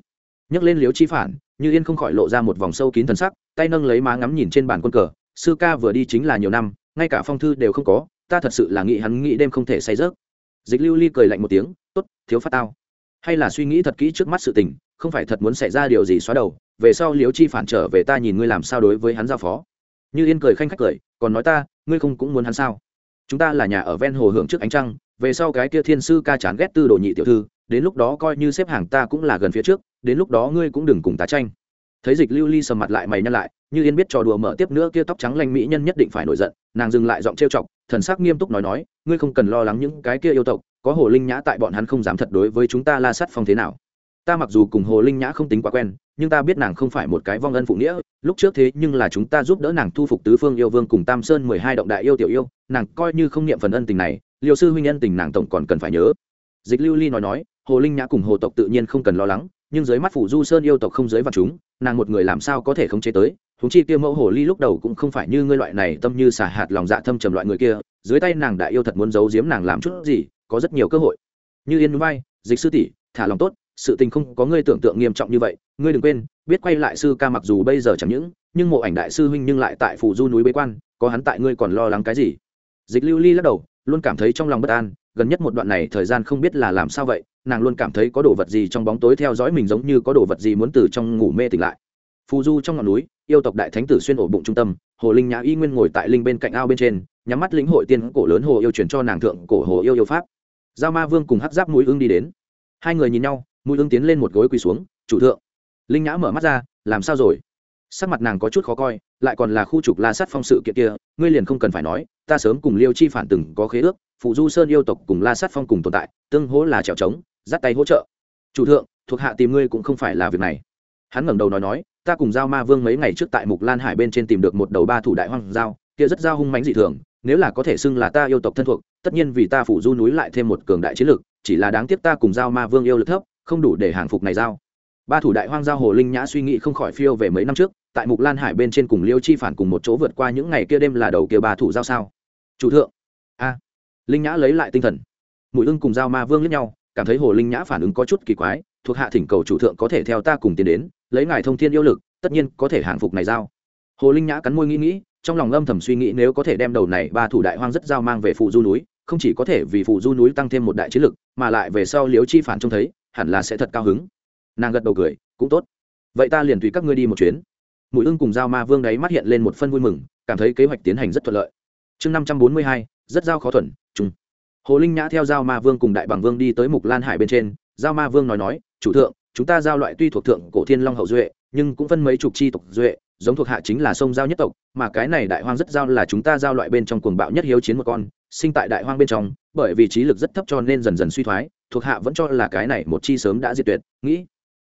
Nhấc lên liêu chi phản, như yên không khỏi lộ ra một vòng sâu kín thần sắc tay nâng lấy má ngắm nhìn trên bàn quân cờ, sư ca vừa đi chính là nhiều năm, ngay cả phong thư đều không có, ta thật sự là nghĩ hắn nghĩ đêm không thể say rớt dịch lưu ly cười lạnh một tiếng, tốt, thiếu phát tao. Hay là suy nghĩ thật kỹ trước mắt sự tình, không phải thật muốn xảy ra điều gì xóa đầu, về sau liếu chi phản trở về ta nhìn ngươi làm sao đối với hắn giao phó. Như yên cười khanh khách cười, còn nói ta, ngươi không cũng muốn hắn sao? Chúng ta là nhà ở ven hồ hưởng trước ánh trăng, về sau cái kia thiên sư ca chán ghét tư đồ nhị tiểu thư, đến lúc đó coi như xếp hàng ta cũng là gần phía trước, đến lúc đó ngươi cũng đừng cùng tá tranh thấy dịch lưu ly sầm mặt lại mày nhăn lại, như yên biết trò đùa mở tiếp nữa kia tóc trắng lanh mỹ nhân nhất định phải nổi giận, nàng dừng lại giọng trêu chọc, thần sắc nghiêm túc nói nói, ngươi không cần lo lắng những cái kia yêu tộc, có hồ linh nhã tại bọn hắn không dám thật đối với chúng ta la sát phong thế nào. Ta mặc dù cùng hồ linh nhã không tính quá quen, nhưng ta biết nàng không phải một cái vong ân phụ nghĩa, lúc trước thế nhưng là chúng ta giúp đỡ nàng thu phục tứ phương yêu vương cùng tam sơn mười hai động đại yêu tiểu yêu, nàng coi như không niệm phần ân tình này liệu sư huynh ân tình nàng tổng còn cần phải nhớ. Dịch lưu ly nói nói, hồ linh nhã cùng hồ tộc tự nhiên không cần lo lắng nhưng dưới mắt phủ du sơn yêu tộc không giới vạn chúng, nàng một người làm sao có thể khống chế tới? Húng chi kia mẫu hồ ly lúc đầu cũng không phải như ngươi loại này tâm như xả hạt lòng dạ thâm trầm loại người kia, dưới tay nàng đại yêu thật muốn giấu giếm nàng làm chút gì, có rất nhiều cơ hội. Như yên núi bay, dịch sư tỷ, thả lòng tốt, sự tình không có ngươi tưởng tượng nghiêm trọng như vậy, ngươi đừng quên, biết quay lại sư ca mặc dù bây giờ chẳng những, nhưng mộ ảnh đại sư huynh nhưng lại tại phủ du núi bế quan, có hắn tại ngươi còn lo lắng cái gì? Dịch lưu ly lắc đầu, luôn cảm thấy trong lòng bất an, gần nhất một đoạn này thời gian không biết là làm sao vậy nàng luôn cảm thấy có đồ vật gì trong bóng tối theo dõi mình giống như có đồ vật gì muốn từ trong ngủ mê tỉnh lại. Phù du trong ngọn núi, yêu tộc đại thánh tử xuyên ổ bụng trung tâm, hồ linh nhã y nguyên ngồi tại linh bên cạnh ao bên trên, nhắm mắt lĩnh hội tiên cổ lớn hồ yêu truyền cho nàng thượng cổ hồ yêu yêu pháp. Giao ma vương cùng hắc giáp mũi ưng đi đến. Hai người nhìn nhau, mũi ưng tiến lên một gối quỳ xuống, chủ thượng. Linh nhã mở mắt ra, làm sao rồi? Sắc mặt nàng có chút khó coi, lại còn là khu trục la sát phong sự kiện kia, ngươi liền không cần phải nói, ta sớm cùng liêu chi phản từng có khế ước phụ du sơn yêu tộc cùng la sát phong cùng tồn tại, tương hỗ là trèo trống dắt tay hỗ trợ. Chủ thượng, thuộc hạ tìm ngươi cũng không phải là việc này. Hắn ngẩng đầu nói nói, ta cùng giao ma vương mấy ngày trước tại mục lan hải bên trên tìm được một đầu ba thủ đại hoang giao, kia rất giao hung mãnh dị thường, nếu là có thể xưng là ta yêu tộc thân thuộc, tất nhiên vì ta phủ du núi lại thêm một cường đại chiến lực, chỉ là đáng tiếc ta cùng giao ma vương yêu lực thấp, không đủ để hàng phục này giao. Ba thủ đại hoang giao hồ linh nhã suy nghĩ không khỏi phiêu về mấy năm trước, tại mục lan hải bên trên cùng liêu chi phản cùng một chỗ vượt qua những ngày kia đêm là đầu kia ba thủ giao sao? Chủ thượng. A. Linh nhã lấy lại tinh thần. Mùi ưng cùng giao ma vương lẫn nhau cảm thấy hồ linh nhã phản ứng có chút kỳ quái, thuộc hạ thỉnh cầu chủ thượng có thể theo ta cùng tiến đến, lấy ngài thông thiên yêu lực, tất nhiên có thể hàng phục này giao. Hồ linh nhã cắn môi nghĩ nghĩ, trong lòng âm thầm suy nghĩ nếu có thể đem đầu này ba thủ đại hoang rất giao mang về phụ du núi, không chỉ có thể vì phụ du núi tăng thêm một đại chiến lực, mà lại về sau liếu chi phản trông thấy, hẳn là sẽ thật cao hứng. Nàng gật đầu cười, cũng tốt. Vậy ta liền tùy các ngươi đi một chuyến. Mũi ưng cùng giao ma vương đấy mắt hiện lên một phân vui mừng, cảm thấy kế hoạch tiến hành rất thuận lợi. Chương năm trăm bốn mươi hai, rất giao khó thuận chung hồ linh nhã theo giao ma vương cùng đại bằng vương đi tới mục lan hải bên trên. Giao ma vương nói nói, chủ thượng, chúng ta giao loại tuy thuộc thượng cổ thiên long hậu duệ, nhưng cũng phân mấy chục chi tộc duệ, giống thuộc hạ chính là sông giao nhất tộc, mà cái này đại hoang rất giao là chúng ta giao loại bên trong cuồng bạo nhất hiếu chiến một con, sinh tại đại hoang bên trong, bởi vì trí lực rất thấp cho nên dần dần suy thoái, thuộc hạ vẫn cho là cái này một chi sớm đã diệt tuyệt, nghĩ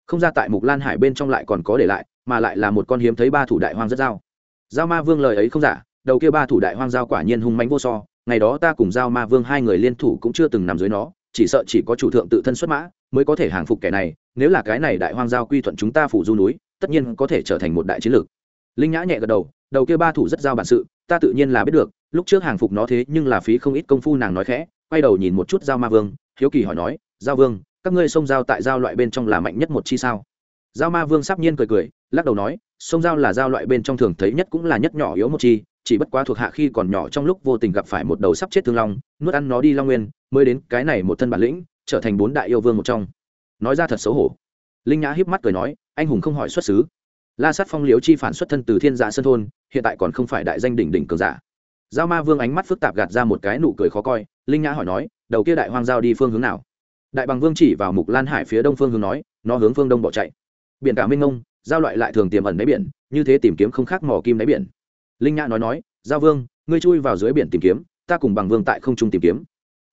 không ra tại mục lan hải bên trong lại còn có để lại, mà lại là một con hiếm thấy ba thủ đại hoang rất giao. Giao ma vương lời ấy không giả, đầu kia ba thủ đại hoang giao quả nhiên hung mánh vô so ngày đó ta cùng giao ma vương hai người liên thủ cũng chưa từng nằm dưới nó, chỉ sợ chỉ có chủ thượng tự thân xuất mã mới có thể hàng phục kẻ này, nếu là cái này đại hoang giao quy thuận chúng ta phủ du núi, tất nhiên có thể trở thành một đại chiến lược. Linh nhã nhẹ gật đầu đầu kia ba thủ rất giao bản sự, ta tự nhiên là biết được, lúc trước hàng phục nó thế nhưng là phí không ít công phu nàng nói khẽ, quay đầu nhìn một chút giao ma vương, hiếu kỳ hỏi nói, giao vương, các ngươi sông giao tại giao loại bên trong là mạnh nhất một chi sao? Giao ma vương sắp nhiên cười cười, lắc đầu nói, sông giao là giao loại bên trong thường thấy nhất cũng là nhất nhỏ yếu một chi chỉ bất quá thuộc hạ khi còn nhỏ trong lúc vô tình gặp phải một đầu sắp chết thương long, nuốt ăn nó đi long nguyên, mới đến cái này một thân bản lĩnh, trở thành bốn đại yêu vương một trong. Nói ra thật xấu hổ. Linh nhã híp mắt cười nói, anh hùng không hỏi xuất xứ. La sát phong liếu chi phản xuất thân từ thiên giả sơn thôn, hiện tại còn không phải đại danh đỉnh đỉnh cường giả. Giao ma vương ánh mắt phức tạp gạt ra một cái nụ cười khó coi, linh nhã hỏi nói, đầu kia đại hoang giao đi phương hướng nào? Đại bằng vương chỉ vào mục lan hải phía đông phương hướng nói, nó hướng phương đông bỏ chạy. Biển cả minh ngông giao loại lại thường tiềm ẩn đáy biển, như thế tìm kiếm không khác mỏ kim đáy biển linh nhã nói nói giao vương ngươi chui vào dưới biển tìm kiếm ta cùng bằng vương tại không trung tìm kiếm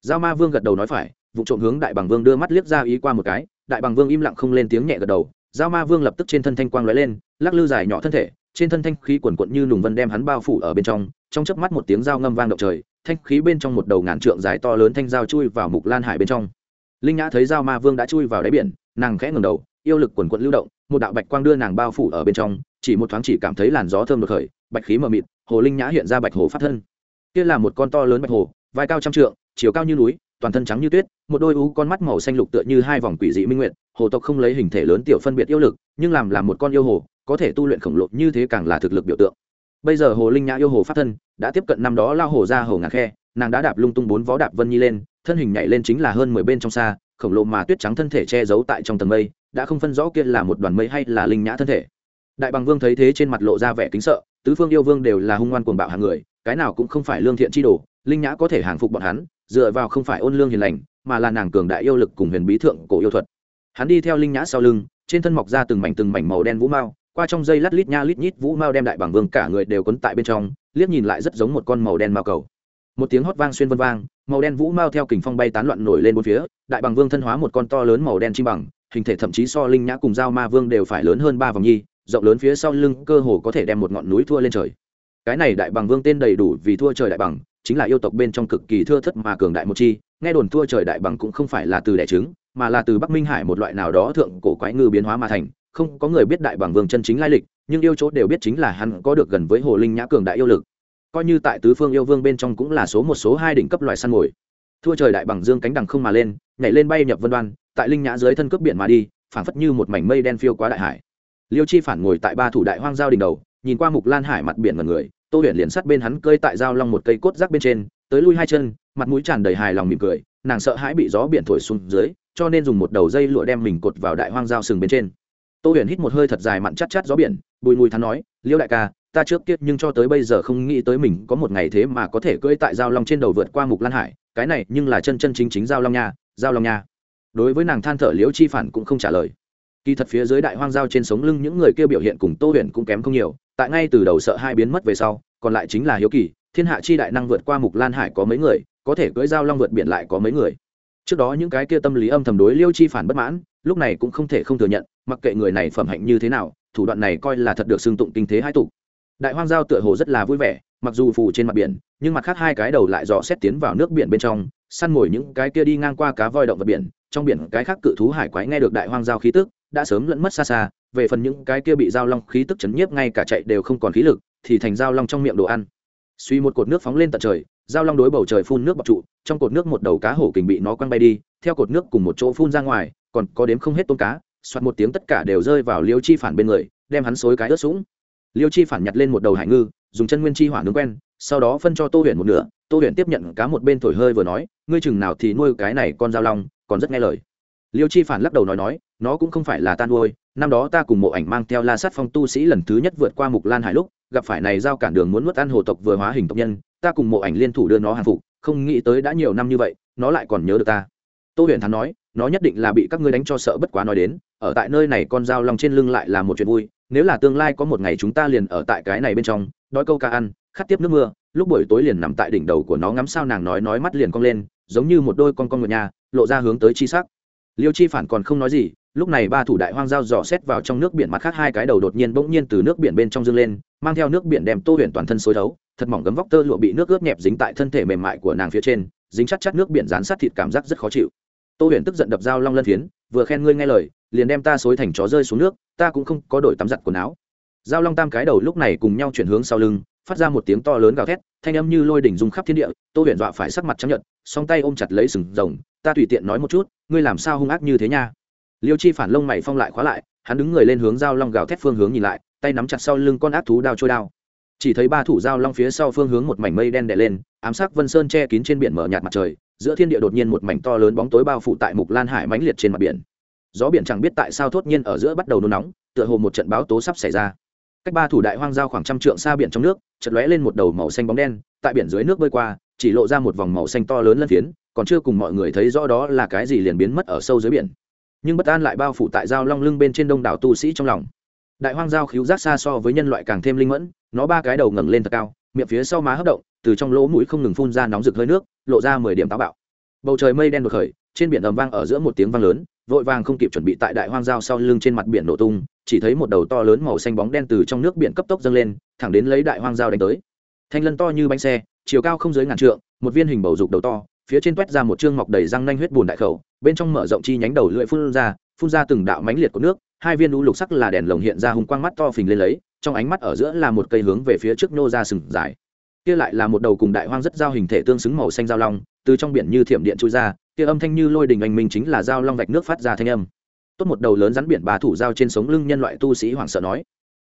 giao ma vương gật đầu nói phải vụ trộm hướng đại bằng vương đưa mắt liếc ra ý qua một cái đại bằng vương im lặng không lên tiếng nhẹ gật đầu giao ma vương lập tức trên thân thanh quang lóe lên lắc lư dài nhỏ thân thể trên thân thanh khí quần quận như nùng vân đem hắn bao phủ ở bên trong trong chớp mắt một tiếng dao ngâm vang động trời thanh khí bên trong một đầu ngàn trượng dài to lớn thanh dao chui vào mục lan hải bên trong linh nhã thấy dao ma vương đã chui vào đáy biển nàng khẽ ngầm đầu yêu lực quần quận lưu động một đạo bạch quang đưa nàng bao phủ ở bên trong chỉ một thoáng chỉ cảm thấy làn gió thơm được khởi bạch khí mờ mịt, hồ linh nhã hiện ra bạch hồ phát thân. Kia là một con to lớn bạch hồ, vai cao trăm trượng, chiều cao như núi, toàn thân trắng như tuyết, một đôi u con mắt màu xanh lục tựa như hai vòng quỷ dị minh nguyện hồ tộc không lấy hình thể lớn tiểu phân biệt yêu lực, nhưng làm làm một con yêu hồ, có thể tu luyện khổng lồ như thế càng là thực lực biểu tượng. Bây giờ hồ linh nhã yêu hồ phát thân đã tiếp cận năm đó lao hồ ra hồ ngàn khe, nàng đã đạp lung tung bốn vó đạp vân nhi lên, thân hình nhảy lên chính là hơn mười bên trong xa, khổng lồ mà tuyết trắng thân thể che giấu tại trong tầng mây, đã không phân rõ kia là một đoàn mây hay là linh nhã thân thể. Đại bằng vương thấy thế trên mặt lộ ra vẻ kính sợ tứ phương yêu vương đều là hung ngoan cuồng bạo hàng người, cái nào cũng không phải lương thiện chi đồ, linh nhã có thể hàng phục bọn hắn, dựa vào không phải ôn lương hiền lành, mà là nàng cường đại yêu lực cùng huyền bí thượng cổ yêu thuật. Hắn đi theo linh nhã sau lưng, trên thân mọc ra từng mảnh từng mảnh màu đen vũ mao, qua trong dây lát lít nha lít nhít vũ mao đem đại bảng vương cả người đều quấn tại bên trong, liếc nhìn lại rất giống một con màu đen mao cầu. Một tiếng hót vang xuyên vân vang, màu đen vũ mao theo kình phong bay tán loạn nổi lên bốn phía, đại bằng vương thân hóa một con to lớn màu đen chim bằng, hình thể thậm chí so linh nhã cùng giao ma vương đều phải lớn hơn ba vòng nhi rộng lớn phía sau lưng cơ hồ có thể đem một ngọn núi thua lên trời. Cái này đại bằng vương tên đầy đủ vì thua trời đại bằng, chính là yêu tộc bên trong cực kỳ thưa thất mà cường đại một chi. Nghe đồn thua trời đại bằng cũng không phải là từ đẻ trứng, mà là từ bắc minh hải một loại nào đó thượng cổ quái ngư biến hóa mà thành. Không có người biết đại bằng vương chân chính lai lịch, nhưng yêu chỗ đều biết chính là hắn có được gần với hồ linh nhã cường đại yêu lực. Coi như tại tứ phương yêu vương bên trong cũng là số một số hai đỉnh cấp loài săn mồi. Thua trời đại bằng dương cánh đằng không mà lên, nhảy lên bay nhập vân đoan, tại linh nhã dưới thân cướp biển mà đi, phảng phất như một mảnh mây đen phiêu quá đại hải liêu chi phản ngồi tại ba thủ đại hoang giao đỉnh đầu, nhìn qua mục lan hải mặt biển mật người, tô huyền liền sát bên hắn cơi tại giao long một cây cốt rác bên trên, tới lui hai chân, mặt mũi tràn đầy hài lòng mỉm cười, nàng sợ hãi bị gió biển thổi xuống dưới, cho nên dùng một đầu dây lụa đem mình cột vào đại hoang giao sừng bên trên. Tô huyền hít một hơi thật dài mặn chắt chắt gió biển, bùi mùi thắn nói, liêu đại ca, ta trước kiết nhưng cho tới bây giờ không nghĩ tới mình có một ngày thế mà có thể cưỡi tại giao long trên đầu vượt qua mục lan hải, cái này nhưng là chân chân chính chính giao long nha, giao long nha. Đối với nàng than thở liễu chi phản cũng không trả lời kỳ thật phía dưới đại hoang giao trên sống lưng những người kia biểu hiện cùng tô huyền cũng kém không nhiều, tại ngay từ đầu sợ hai biến mất về sau, còn lại chính là hiếu kỳ, thiên hạ chi đại năng vượt qua mục lan hải có mấy người, có thể cưỡi dao long vượt biển lại có mấy người. Trước đó những cái kia tâm lý âm thầm đối liêu chi phản bất mãn, lúc này cũng không thể không thừa nhận, mặc kệ người này phẩm hạnh như thế nào, thủ đoạn này coi là thật được xưng tụng kinh thế hai tục đại hoang giao tựa hồ rất là vui vẻ, mặc dù phù trên mặt biển, nhưng mặt khác hai cái đầu lại dò xét tiến vào nước biển bên trong, săn mồi những cái kia đi ngang qua cá voi động vật biển, trong biển cái khác cự thú hải quái nghe được đại hoang giao khí tức đã sớm lẫn mất xa xa, về phần những cái kia bị giao long khí tức chấn nhiếp ngay cả chạy đều không còn khí lực, thì thành giao long trong miệng đồ ăn. Suy một cột nước phóng lên tận trời, giao long đối bầu trời phun nước bọc trụ, trong cột nước một đầu cá hổ kình bị nó quăng bay đi, theo cột nước cùng một chỗ phun ra ngoài, còn có đếm không hết tôm cá, soạt một tiếng tất cả đều rơi vào liêu chi phản bên người, đem hắn xối cái ướt sũng. Liêu chi phản nhặt lên một đầu hải ngư, dùng chân nguyên chi hỏa nướng quen, sau đó phân cho tô huyền một nửa, tô huyền tiếp nhận cá một bên thổi hơi vừa nói, ngươi chừng nào thì nuôi cái này con dao long, còn rất nghe lời liêu chi phản lắc đầu nói nói, nó cũng không phải là tan nuôi, năm đó ta cùng mộ ảnh mang theo la sát phong tu sĩ lần thứ nhất vượt qua mục lan hải lúc, gặp phải này giao cản đường muốn nuốt ăn hồ tộc vừa hóa hình tộc nhân, ta cùng mộ ảnh liên thủ đưa nó hàng phục, không nghĩ tới đã nhiều năm như vậy, nó lại còn nhớ được ta. Tô huyền Thắng nói, nó nhất định là bị các ngươi đánh cho sợ bất quá nói đến, ở tại nơi này con dao lòng trên lưng lại là một chuyện vui, nếu là tương lai có một ngày chúng ta liền ở tại cái này bên trong, đói câu ca ăn, khát tiếp nước mưa, lúc buổi tối liền nằm tại đỉnh đầu của nó ngắm sao nàng nói nói mắt liền cong lên, giống như một đôi con con ngựa nhà, lộ ra hướng tới chi sắc liêu chi phản còn không nói gì lúc này ba thủ đại hoang giao dò xét vào trong nước biển mặt khác hai cái đầu đột nhiên bỗng nhiên từ nước biển bên trong dâng lên mang theo nước biển đem tô huyền toàn thân xối thấu thật mỏng gấm vóc tơ lụa bị nước ướt nhẹp dính tại thân thể mềm mại của nàng phía trên dính chắc chắc nước biển dán sát thịt cảm giác rất khó chịu. Tô huyền tức giận đập dao long lân phiến vừa khen ngươi nghe lời liền đem ta xối thành chó rơi xuống nước ta cũng không có đổi tắm giặt quần áo. Dao long tam cái đầu lúc này cùng nhau chuyển hướng sau lưng phát ra một tiếng to lớn gào thét thanh âm như lôi đỉnh rung khắp thiên địa tô huyền dọa phải sắc mặt trắng nhợt, song tay ôm chặt lấy sừng rồng ta tùy tiện nói một chút, ngươi làm sao hung ác như thế nha? Liêu chi phản lông mày phong lại khóa lại, hắn đứng người lên hướng dao long gào thét phương hướng nhìn lại, tay nắm chặt sau lưng con ác thú đao trôi đao. Chỉ thấy ba thủ dao long phía sau phương hướng một mảnh mây đen đè lên, ám sát vân sơn che kín trên biển mở nhạt mặt trời, giữa thiên địa đột nhiên một mảnh to lớn bóng tối bao phủ tại mục lan hải mãnh liệt trên mặt biển. Gió biển chẳng biết tại sao thốt nhiên ở giữa bắt đầu nôn nóng, tựa hồ một trận báo tố sắp xảy ra. Cách ba thủ đại hoang giao khoảng trăm trượng xa biển trong nước, chợt lóe lên một đầu màu xanh bóng đen, tại biển dưới nước bơi qua chỉ lộ ra một vòng màu xanh to lớn lân phiến, còn chưa cùng mọi người thấy rõ đó là cái gì liền biến mất ở sâu dưới biển. Nhưng bất an lại bao phủ tại giao long lưng bên trên đông đảo tu sĩ trong lòng. Đại hoang giao khíu rác xa so với nhân loại càng thêm linh mẫn, nó ba cái đầu ngẩng lên thật cao, miệng phía sau má hấp động, từ trong lỗ mũi không ngừng phun ra nóng rực hơi nước, lộ ra mười điểm táo bạo. Bầu trời mây đen đột khởi, trên biển ầm vang ở giữa một tiếng vang lớn, vội vàng không kịp chuẩn bị tại đại hoang giao sau lưng trên mặt biển nổ tung, chỉ thấy một đầu to lớn màu xanh bóng đen từ trong nước biển cấp tốc dâng lên, thẳng đến lấy đại hoang giao đánh tới. Thanh lân to như bánh xe chiều cao không dưới ngàn trượng, một viên hình bầu dục đầu to, phía trên toét ra một chương mọc đầy răng nanh huyết bùn đại khẩu, bên trong mở rộng chi nhánh đầu lưỡi phun ra phun ra từng đạo mánh liệt của nước, hai viên lũ lục sắc là đèn lồng hiện ra hùng quang mắt to phình lên lấy, trong ánh mắt ở giữa là một cây hướng về phía trước nô ra sừng dài. Kia lại là một đầu cùng đại hoang rất giao hình thể tương xứng màu xanh giao long, từ trong biển như thiểm điện trôi ra, kia âm thanh như lôi đình anh minh chính là giao long vạch nước phát ra thanh âm. Tốt một đầu lớn rắn biển bà thủ giao trên sống lưng nhân loại tu sĩ hoảng sợ nói,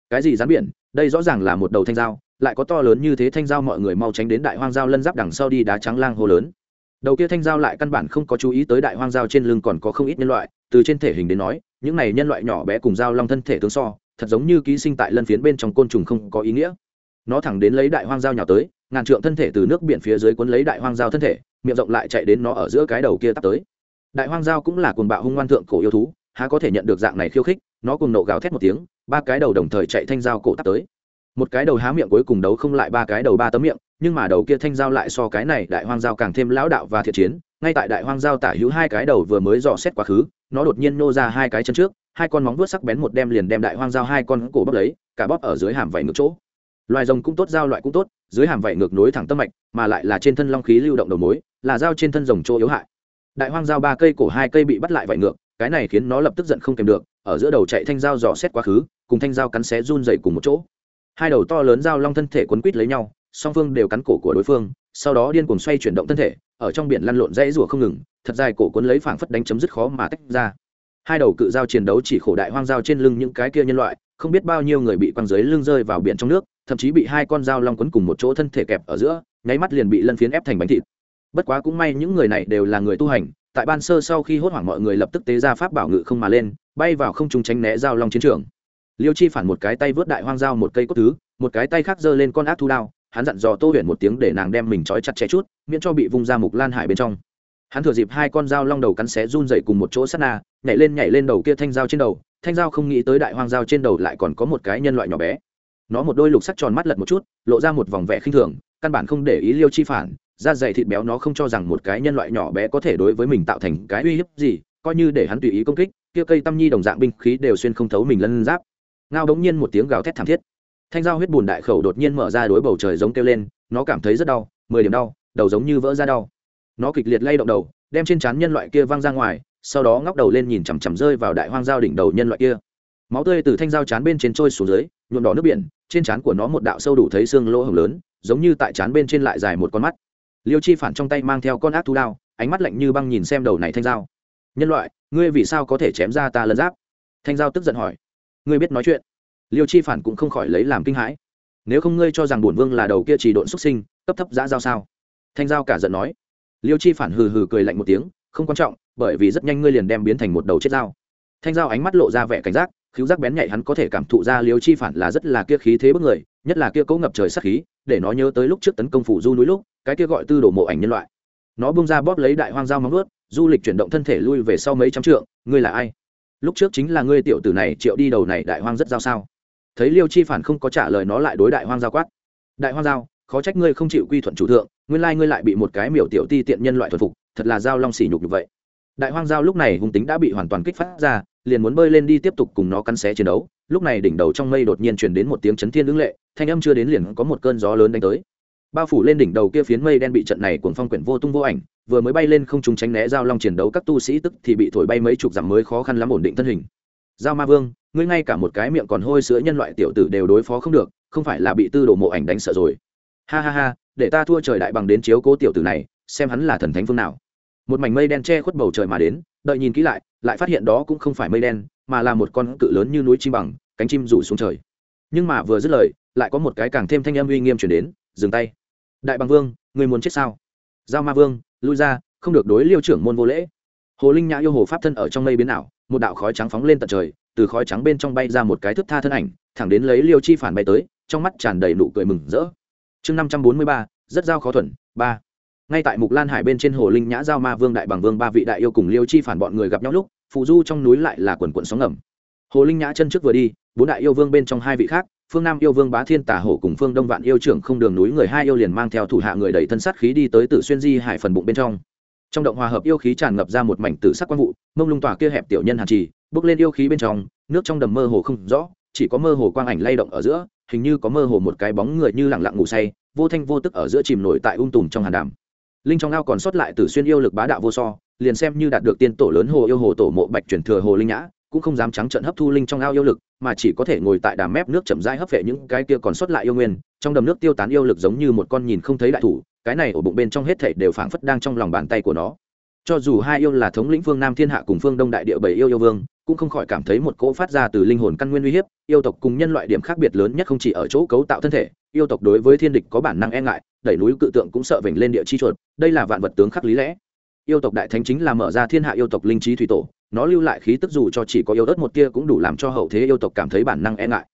cái gì rắn biển? Đây rõ ràng là một đầu thanh giao lại có to lớn như thế thanh giao mọi người mau tránh đến đại hoang giao lân giáp đằng sau đi đá trắng lang hô lớn. Đầu kia thanh giao lại căn bản không có chú ý tới đại hoang giao trên lưng còn có không ít nhân loại, từ trên thể hình đến nói, những này nhân loại nhỏ bé cùng giao long thân thể tướng so, thật giống như ký sinh tại lân phiến bên trong côn trùng không có ý nghĩa. Nó thẳng đến lấy đại hoang giao nhào tới, ngàn trượng thân thể từ nước biển phía dưới cuốn lấy đại hoang giao thân thể, miệng rộng lại chạy đến nó ở giữa cái đầu kia tắt tới. Đại hoang giao cũng là cuồng bạo hung ngoan thượng cổ yêu thú, há có thể nhận được dạng này khiêu khích, nó cùng nộ gào thét một tiếng, ba cái đầu đồng thời chạy thanh giao cổ tắt tới một cái đầu há miệng cuối cùng đấu không lại ba cái đầu ba tấm miệng, nhưng mà đầu kia thanh dao lại so cái này đại hoang dao càng thêm lão đạo và thiện chiến, ngay tại đại hoang dao tả hữu hai cái đầu vừa mới dò xét quá khứ, nó đột nhiên nô ra hai cái chân trước, hai con móng vuốt sắc bén một đem liền đem đại hoang dao hai con cổ bóp lấy, cả bóp ở dưới hàm vảy ngược chỗ. Loài rồng cũng tốt dao loại cũng tốt, dưới hàm vảy ngược nối thẳng tâm mạch, mà lại là trên thân long khí lưu động đầu mối, là dao trên thân rồng chỗ yếu hại. Đại hoang dao ba cây cổ hai cây bị bắt lại vảy ngược, cái này khiến nó lập tức giận không kèm được, ở giữa đầu chạy thanh dao dò xét quá khứ, cùng thanh dao cắn xé run dày cùng một chỗ hai đầu to lớn dao long thân thể quấn quít lấy nhau, song phương đều cắn cổ của đối phương, sau đó điên cuồng xoay chuyển động thân thể, ở trong biển lăn lộn dãy rủa không ngừng, thật dài cổ cuốn lấy phảng phất đánh chấm dứt khó mà tách ra. Hai đầu cự dao chiến đấu chỉ khổ đại hoang dao trên lưng những cái kia nhân loại, không biết bao nhiêu người bị quăng dưới lưng rơi vào biển trong nước, thậm chí bị hai con dao long quấn cùng một chỗ thân thể kẹp ở giữa, nháy mắt liền bị lân phiến ép thành bánh thịt. Bất quá cũng may những người này đều là người tu hành, tại ban sơ sau khi hốt hoảng mọi người lập tức tế ra pháp bảo ngự không mà lên, bay vào không trung tránh né dao long chiến trường liêu chi phản một cái tay vớt đại hoang dao một cây cốt thứ, một cái tay khác giơ lên con ác thu đao, hắn dặn dò tô huyền một tiếng để nàng đem mình trói chặt chẽ chút, miễn cho bị vung ra mục lan hải bên trong. Hắn thừa dịp hai con dao long đầu cắn xé run dậy cùng một chỗ sắt na, nhảy lên nhảy lên đầu kia thanh dao trên đầu, thanh dao không nghĩ tới đại hoang giao trên đầu lại còn có một cái nhân loại nhỏ bé. Nó một đôi lục sắc tròn mắt lật một chút, lộ ra một vòng vẻ khinh thường, căn bản không để ý liêu chi phản, da dày thịt béo nó không cho rằng một cái nhân loại nhỏ bé có thể đối với mình tạo thành cái uy hiếp gì, coi như để hắn tùy ý công kích, kia cây tâm nhi đồng dạng binh khí đều xuyên không thấu mình lân giáp ngao bỗng nhiên một tiếng gào thét thảm thiết. Thanh dao huyết bùn đại khẩu đột nhiên mở ra đối bầu trời giống kêu lên, nó cảm thấy rất đau, mười điểm đau, đầu giống như vỡ ra đau. Nó kịch liệt lay động đầu, đem trên trán nhân loại kia văng ra ngoài, sau đó ngóc đầu lên nhìn chằm chằm rơi vào đại hoang dao đỉnh đầu nhân loại kia. Máu tươi từ thanh dao chán bên trên trôi xuống dưới, nhuộm đỏ nước biển, trên trán của nó một đạo sâu đủ thấy xương lỗ hồng lớn, giống như tại trán bên trên lại dài một con mắt. Liêu chi phản trong tay mang theo con ác thú đao, ánh mắt lạnh như băng nhìn xem đầu này thanh dao nhân loại, ngươi vì sao có thể chém ra ta lân giáp? Thanh giao tức giận hỏi ngươi biết nói chuyện. Liêu chi phản cũng không khỏi lấy làm kinh hãi. Nếu không ngươi cho rằng bổn vương là đầu kia chỉ độn xuất sinh, cấp thấp giã giao sao? Thanh giao cả giận nói. Liêu chi phản hừ hừ cười lạnh một tiếng, không quan trọng, bởi vì rất nhanh ngươi liền đem biến thành một đầu chết dao. Thanh giao ánh mắt lộ ra vẻ cảnh giác, khiếu giác bén nhạy hắn có thể cảm thụ ra liêu chi phản là rất là kia khí thế bức người, nhất là kia cố ngập trời sắc khí, để nó nhớ tới lúc trước tấn công phủ du núi lúc, cái kia gọi tư đồ mộ ảnh nhân loại. Nó bung ra bóp lấy đại hoang dao móng ướt du lịch chuyển động thân thể lui về sau mấy trăm trượng, ngươi là ai? Lúc trước chính là ngươi tiểu tử này triệu đi đầu này đại hoang rất giao sao? Thấy liêu chi phản không có trả lời nó lại đối đại hoang giao quát. Đại hoang giao, khó trách ngươi không chịu quy thuận chủ thượng, nguyên lai ngươi lại bị một cái miểu tiểu ti tiện nhân loại thuần phục, thật là giao long xỉ nhục như vậy. Đại hoang giao lúc này hung tính đã bị hoàn toàn kích phát ra, liền muốn bơi lên đi tiếp tục cùng nó cắn xé chiến đấu. Lúc này đỉnh đầu trong mây đột nhiên truyền đến một tiếng chấn thiên lưỡng lệ, thanh âm chưa đến liền có một cơn gió lớn đánh tới. Bao phủ lên đỉnh đầu kia phiến mây đen bị trận này cuồng phong quyển vô tung vô ảnh vừa mới bay lên không trùng tránh né giao long chiến đấu, các tu sĩ tức thì bị thổi bay mấy chục dặm mới khó khăn lắm ổn định thân hình. Giao ma vương, ngươi ngay cả một cái miệng còn hôi sữa nhân loại tiểu tử đều đối phó không được, không phải là bị tư đồ mộ ảnh đánh sợ rồi. Ha ha ha, để ta thua trời đại bằng đến chiếu cố tiểu tử này, xem hắn là thần thánh phương nào. Một mảnh mây đen che khuất bầu trời mà đến, đợi nhìn kỹ lại lại phát hiện đó cũng không phải mây đen, mà là một con cự lớn như núi chim bằng, cánh chim rủ xuống trời. Nhưng mà vừa dứt lời, lại có một cái càng thêm thanh âm uy nghiêm chuyển đến, dừng tay. Đại bằng vương người muốn chết sao? Giao ma vương lui ra, không được đối liêu trưởng môn vô lễ. Hồ linh nhã yêu hồ pháp thân ở trong mây biến ảo, một đạo khói trắng phóng lên tận trời, từ khói trắng bên trong bay ra một cái thức tha thân ảnh, thẳng đến lấy liêu chi phản bay tới, trong mắt tràn đầy nụ cười mừng rỡ. Chương năm trăm bốn mươi ba, rất giao khó thuần, ba. Ngay tại mục lan hải bên trên hồ linh nhã giao ma vương đại bằng vương ba vị đại yêu cùng liêu chi phản bọn người gặp nhau lúc phù du trong núi lại là quần quận sóng ngầm. Hồ linh nhã chân trước vừa đi, bốn đại yêu vương bên trong hai vị khác phương nam yêu vương bá thiên tả hổ cùng phương đông vạn yêu trưởng không đường núi người hai yêu liền mang theo thủ hạ người đẩy thân sát khí đi tới Tử xuyên di hải phần bụng bên trong. Trong động hòa hợp yêu khí tràn ngập ra một mảnh tử sắc quang vụ, mông lung tỏa kia hẹp tiểu nhân hàn trì, bước lên yêu khí bên trong, nước trong đầm mơ hồ không rõ, chỉ có mơ hồ quang ảnh lay động ở giữa, hình như có mơ hồ một cái bóng người như lặng lặng ngủ say, vô thanh vô tức ở giữa chìm nổi tại ung tùm trong hàn đàm. Linh trong ao còn sót lại tử xuyên yêu lực bá đạo vô so, liền xem như đạt được tiên tổ lớn hồ yêu hồ tổ mộ bạch chuyển thừa hồ linh nhã cũng không dám trắng trận hấp thu linh trong ao yêu lực, mà chỉ có thể ngồi tại đàm mép nước chậm rãi hấp vệ những cái kia còn sót lại yêu nguyên. Trong đầm nước tiêu tán yêu lực giống như một con nhìn không thấy đại thủ, cái này ở bụng bên trong hết thảy đều phảng phất đang trong lòng bàn tay của nó. Cho dù hai yêu là thống lĩnh phương nam thiên hạ cùng phương đông đại địa bảy yêu yêu vương, cũng không khỏi cảm thấy một cỗ phát ra từ linh hồn căn nguyên uy hiếp, yêu tộc cùng nhân loại điểm khác biệt lớn nhất không chỉ ở chỗ cấu tạo thân thể, yêu tộc đối với thiên địch có bản năng e ngại, đẩy núi cự tượng cũng sợ vểnh lên địa chi chuột, đây là vạn vật tướng khắc lý lẽ. Yêu tộc đại thánh chính là mở ra thiên hạ yêu tộc linh trí thủy tổ nó lưu lại khí tức dù cho chỉ có yêu ớt một tia cũng đủ làm cho hậu thế yêu tộc cảm thấy bản năng e ngại.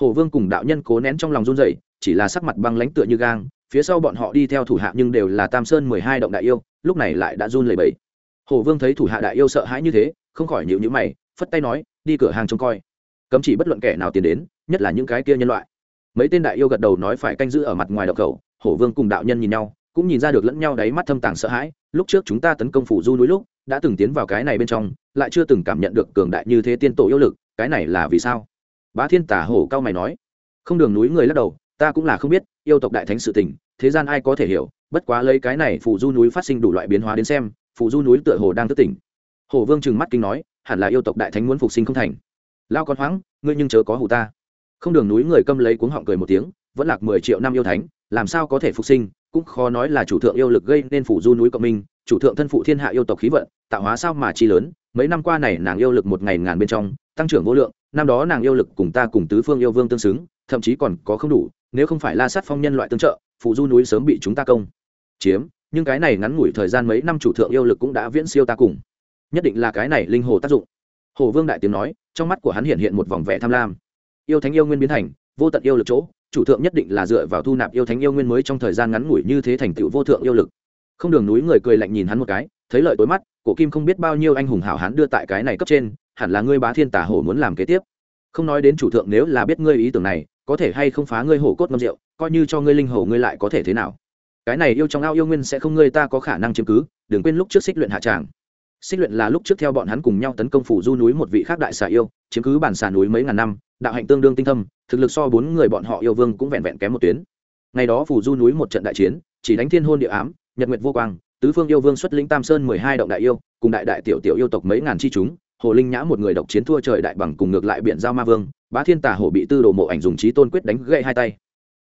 Hồ vương cùng đạo nhân cố nén trong lòng run rẩy, chỉ là sắc mặt băng lãnh tựa như gang, phía sau bọn họ đi theo thủ hạ nhưng đều là tam sơn mười hai động đại yêu, lúc này lại đã run lẩy bẩy. Hồ vương thấy thủ hạ đại yêu sợ hãi như thế, không khỏi nhịu nhữ mày, phất tay nói, đi cửa hàng trông coi. Cấm chỉ bất luận kẻ nào tiến đến, nhất là những cái kia nhân loại. Mấy tên đại yêu gật đầu nói phải canh giữ ở mặt ngoài đậu khẩu hổ vương cùng đạo nhân nhìn nhau, cũng nhìn ra được lẫn nhau đáy mắt thâm tàng sợ hãi, lúc trước chúng ta tấn công phủ du núi lúc đã từng tiến vào cái này bên trong, lại chưa từng cảm nhận được cường đại như thế tiên tổ yêu lực, cái này là vì sao? Bá thiên tả hổ cao mày nói. Không đường núi người lắc đầu, ta cũng là không biết, yêu tộc đại thánh sự tình, thế gian ai có thể hiểu, bất quá lấy cái này phủ du núi phát sinh đủ loại biến hóa đến xem phủ du núi tựa hồ đang thức tỉnh. Hồ vương trừng mắt kinh nói, hẳn là yêu tộc đại thánh muốn phục sinh không thành. Lao con hoáng, ngươi nhưng chớ có hù ta. Không đường núi người câm lấy cuống họng cười một tiếng, vẫn lạc mười triệu năm yêu thánh, làm sao có thể phục sinh cũng khó nói là chủ thượng yêu lực gây nên phủ du núi cộng minh, chủ thượng thân phụ thiên hạ yêu tộc khí vận, tạo hóa sao mà chi lớn, mấy năm qua này nàng yêu lực một ngày ngàn bên trong, tăng trưởng vô lượng, năm đó nàng yêu lực cùng ta cùng tứ phương yêu vương tương xứng, thậm chí còn có không đủ, nếu không phải la sát phong nhân loại tương trợ phụ du núi sớm bị chúng ta công chiếm, nhưng cái này ngắn ngủi thời gian mấy năm chủ thượng yêu lực cũng đã viễn siêu ta cùng. Nhất định là cái này linh hồ tác dụng. Hồ vương đại tiếng nói, trong mắt của hắn hiện hiện một vòng vẻ tham lam. Yêu thánh yêu nguyên biến thành, vô tận yêu lực chỗ chủ thượng nhất định là dựa vào thu nạp yêu thánh yêu nguyên mới trong thời gian ngắn ngủi như thế thành tựu vô thượng yêu lực. Không đường núi người cười lạnh nhìn hắn một cái, thấy lợi tối mắt, cổ kim không biết bao nhiêu anh hùng hảo hán đưa tại cái này cấp trên, hẳn là ngươi bá thiên tả hổ muốn làm kế tiếp. Không nói đến chủ thượng nếu là biết ngươi ý tưởng này, có thể hay không phá ngươi hổ cốt ngâm rượu, coi như cho ngươi linh hổ ngươi lại có thể thế nào? Cái này yêu trong ao yêu nguyên sẽ không ngươi ta có khả năng chiếm cứ, đừng quên lúc trước xích luyện hạ tràng. Xích luyện là lúc trước theo bọn hắn cùng nhau tấn công phủ du núi một vị khác đại xà yêu, chiếm cứ bản xà núi mấy ngàn năm đạo hạnh tương đương tinh thâm, thực lực so bốn người bọn họ yêu vương cũng vẹn vẹn kém một tuyến. Ngày đó phủ du núi một trận đại chiến, chỉ đánh thiên hôn địa ám, nhật nguyệt vô quang, tứ phương yêu vương xuất lĩnh tam sơn mười hai động đại yêu, cùng đại đại tiểu tiểu yêu tộc mấy ngàn chi chúng, hồ linh nhã một người độc chiến thua trời đại bằng cùng ngược lại biển giao ma vương, bá thiên tà hổ bị tư đồ mộ ảnh dùng trí tôn quyết đánh gậy hai tay.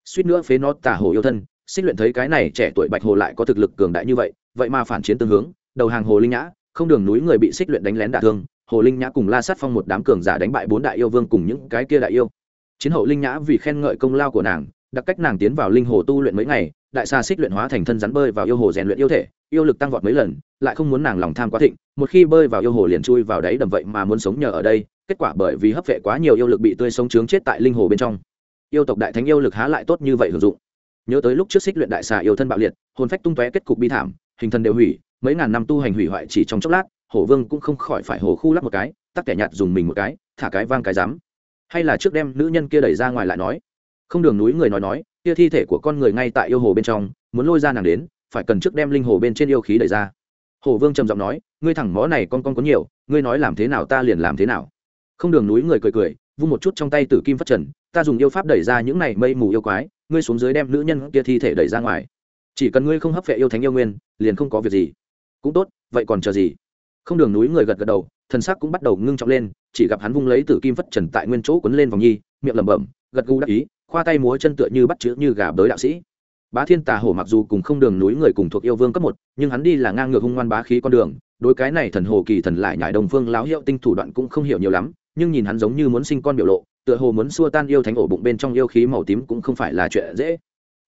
Suýt nữa phế nó tà hổ yêu thân, xích luyện thấy cái này trẻ tuổi bạch hồ lại có thực lực cường đại như vậy vậy mà phản chiến tương hướng, đầu hàng hồ linh nhã, không đường núi người bị xích luyện đánh lén đả thương hồ linh nhã cùng la sát phong một đám cường giả đánh bại bốn đại yêu vương cùng những cái kia đại yêu. Chiến hậu linh nhã vì khen ngợi công lao của nàng, đặc cách nàng tiến vào linh hồ tu luyện mấy ngày, đại xa xích luyện hóa thành thân rắn bơi vào yêu hồ rèn luyện yêu thể, yêu lực tăng vọt mấy lần, lại không muốn nàng lòng tham quá thịnh, một khi bơi vào yêu hồ liền chui vào đáy đầm vậy mà muốn sống nhờ ở đây, kết quả bởi vì hấp vệ quá nhiều yêu lực bị tươi sống trướng chết tại linh hồ bên trong. Yêu tộc đại thánh yêu lực há lại tốt như vậy hưởng dụng. Nhớ tới lúc trước xích luyện đại xà yêu thân bạo liệt, hồn phách tung tóe kết cục bi thảm, hình thân đều hủy, mấy ngàn năm tu hành hủy hoại chỉ trong chốc lát hổ vương cũng không khỏi phải hổ khu lắc một cái, tắc kẻ nhạt dùng mình một cái, thả cái vang cái dám hay là trước đem nữ nhân kia đẩy ra ngoài lại nói. Không đường núi người nói nói, kia thi thể của con người ngay tại yêu hồ bên trong, muốn lôi ra nàng đến, phải cần trước đem linh hồ bên trên yêu khí đẩy ra. Hổ vương trầm giọng nói, ngươi thẳng mó này con con có nhiều, ngươi nói làm thế nào ta liền làm thế nào. Không đường núi người cười cười, vung một chút trong tay tử kim phát trần, ta dùng yêu pháp đẩy ra những này mây mù yêu quái, ngươi xuống dưới đem nữ nhân kia thi thể đẩy ra ngoài. Chỉ cần ngươi không hấp vệ yêu thánh yêu nguyên, liền không có việc gì. Cũng tốt, vậy còn chờ gì? Không đường núi người gật gật đầu thần sắc cũng bắt đầu ngưng trọng lên, chỉ gặp hắn vung lấy tử kim phất trần tại nguyên chỗ quấn lên vòng nhi, miệng lẩm bẩm, gật gù đắc ý, khoa tay múa chân tựa như bắt chữ như gà bới đạo sĩ. Bá thiên tà hổ mặc dù cùng không đường núi người cùng thuộc yêu vương cấp một, nhưng hắn đi là ngang ngược hung ngoan bá khí con đường, đối cái này thần hồ kỳ thần lại nhải đồng phương láo hiệu tinh thủ đoạn cũng không hiểu nhiều lắm, nhưng nhìn hắn giống như muốn sinh con biểu lộ, tựa hồ muốn xua tan yêu thánh ổ bụng bên trong yêu khí màu tím cũng không phải là chuyện dễ.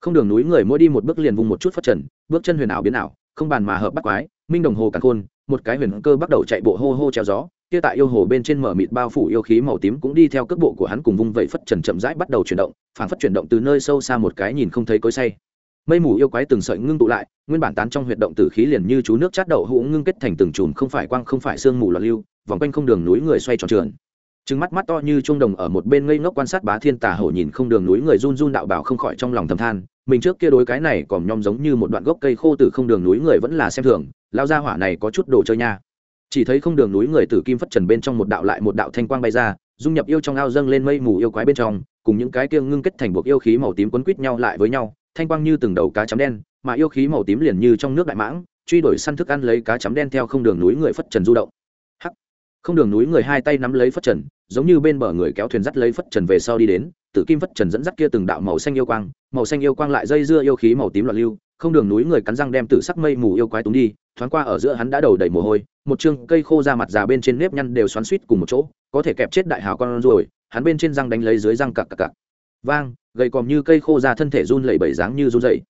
Không đường núi người mỗi đi một bước liền vùng một chút phát trần, bước chân huyền ảo biến ảo không bàn mà hợp bắt quái, minh đồng hồ càng khôn, một cái huyền cơ bắt đầu chạy bộ hô hô treo gió, kia tại yêu hồ bên trên mở mịt bao phủ yêu khí màu tím cũng đi theo cước bộ của hắn cùng vung vẩy phất trần chậm rãi bắt đầu chuyển động, phản phất chuyển động từ nơi sâu xa một cái nhìn không thấy cối say. Mây mù yêu quái từng sợi ngưng tụ lại, nguyên bản tán trong huyệt động tử khí liền như chú nước chát đậu hũ ngưng kết thành từng chùm không phải quang không phải sương mù loạn lưu, vòng quanh không đường núi người xoay tròn trườn trừng mắt mắt to như trung đồng ở một bên ngây ngốc quan sát bá thiên tà hổ nhìn không đường núi người run run đạo bảo không khỏi trong lòng thầm than mình trước kia đối cái này còn nhom giống như một đoạn gốc cây khô từ không đường núi người vẫn là xem thường lao ra hỏa này có chút đồ chơi nha. Chỉ thấy không đường núi người từ kim phất trần bên trong một đạo lại một đạo thanh quang bay ra, dung nhập yêu trong ao dâng lên mây mù yêu quái bên trong, cùng những cái kia ngưng kết thành buộc yêu khí màu tím quấn quít nhau lại với nhau, thanh quang như từng đầu cá chấm đen, mà yêu khí màu tím liền như trong nước đại mãng, truy đuổi săn thức ăn lấy cá chấm đen theo không đường núi người phất trần du động. Hắc. Không đường núi người hai tay nắm lấy phất trần, giống như bên bờ người kéo thuyền dắt lấy phất trần về sau đi đến tử kim phất trần dẫn dắt kia từng đạo màu xanh yêu quang, màu xanh yêu quang lại dây dưa yêu khí màu tím loạn lưu, không đường núi người cắn răng đem tử sắc mây mù yêu quái túng đi, thoáng qua ở giữa hắn đã đầu đầy mồ hôi, một chương cây khô ra mặt già bên trên nếp nhăn đều xoắn suýt cùng một chỗ, có thể kẹp chết đại hào con rồi hắn bên trên răng đánh lấy dưới răng cặc cặc cặc. Vang, gầy còm như cây khô ra thân thể run lẩy bẩy dáng như run dậy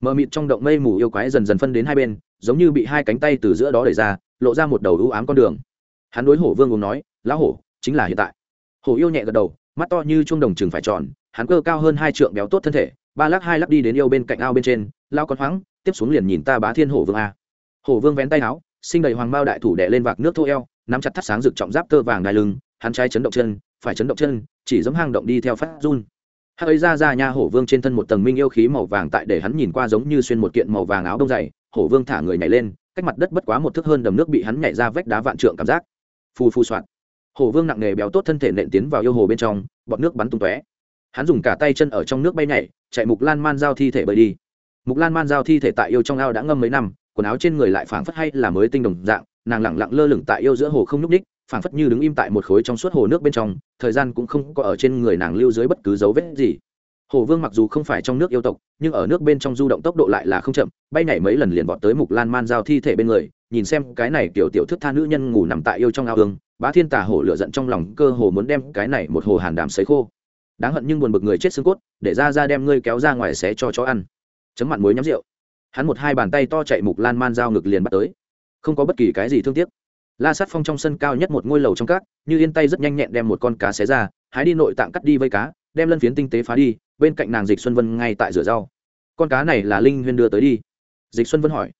mờ mịt trong động mây mù yêu quái dần dần phân đến hai bên, giống như bị hai cánh tay từ giữa đó đẩy ra, lộ ra một đầu ưu ám con đường. Hắn đối hổ vương uống nói, lão hổ, chính là hiện tại. Hổ yêu nhẹ gật đầu mắt to như chuông đồng chừng phải tròn, hắn cơ cao hơn hai trượng béo tốt thân thể, ba lắc hai lắc đi đến yêu bên cạnh ao bên trên, lao con hoáng, tiếp xuống liền nhìn ta bá thiên hổ vương a. Hổ vương vén tay áo, sinh đầy hoàng bao đại thủ đẻ lên vạc nước thô eo, nắm chặt thắt sáng rực trọng giáp tơ vàng đai lưng, hắn trái chấn động chân, phải chấn động chân, chỉ giống hang động đi theo phát run. Hắc ấy ra ra nha hổ vương trên thân một tầng minh yêu khí màu vàng tại để hắn nhìn qua giống như xuyên một kiện màu vàng áo đông dày, hổ vương thả người nhảy lên, cách mặt đất bất quá một thước hơn đầm nước bị hắn nhảy ra vách đá vạn trượng cảm giác. Phù phù soạn hổ vương nặng nghề béo tốt thân thể nện tiến vào yêu hồ bên trong, bọt nước bắn tung tóe. Hắn dùng cả tay chân ở trong nước bay nhảy, chạy mục lan man giao thi thể bơi đi. Mục lan man giao thi thể tại yêu trong ao đã ngâm mấy năm, quần áo trên người lại phảng phất hay là mới tinh đồng dạng, nàng lẳng lặng lơ lửng tại yêu giữa hồ không nhúc ních phảng phất như đứng im tại một khối trong suốt hồ nước bên trong, thời gian cũng không có ở trên người nàng lưu dưới bất cứ dấu vết gì. Hồ vương mặc dù không phải trong nước yêu tộc, nhưng ở nước bên trong du động tốc độ lại là không chậm, bay nhảy mấy lần liền vọt tới mục lan man giao thi thể bên người, nhìn xem cái này kiểu tiểu thức tha nữ nhân ngủ nằm tại yêu trong ao ương bá thiên tà hổ lửa giận trong lòng cơ hồ muốn đem cái này một hồ hàn đàm sấy khô. Đáng hận nhưng buồn bực người chết xương cốt, để ra ra đem ngươi kéo ra ngoài xé cho chó ăn. Chấm mặn muối nhắm rượu. Hắn một hai bàn tay to chạy mục lan man dao ngực liền bắt tới. Không có bất kỳ cái gì thương tiếc. La sát phong trong sân cao nhất một ngôi lầu trong cát như yên tay rất nhanh nhẹn đem một con cá xé ra, hái đi nội tạng cắt đi vây cá, đem lân phiến tinh tế phá đi, bên cạnh nàng dịch xuân vân ngay tại rửa rau. Con cá này là linh huyên đưa tới đi. Dịch xuân vân hỏi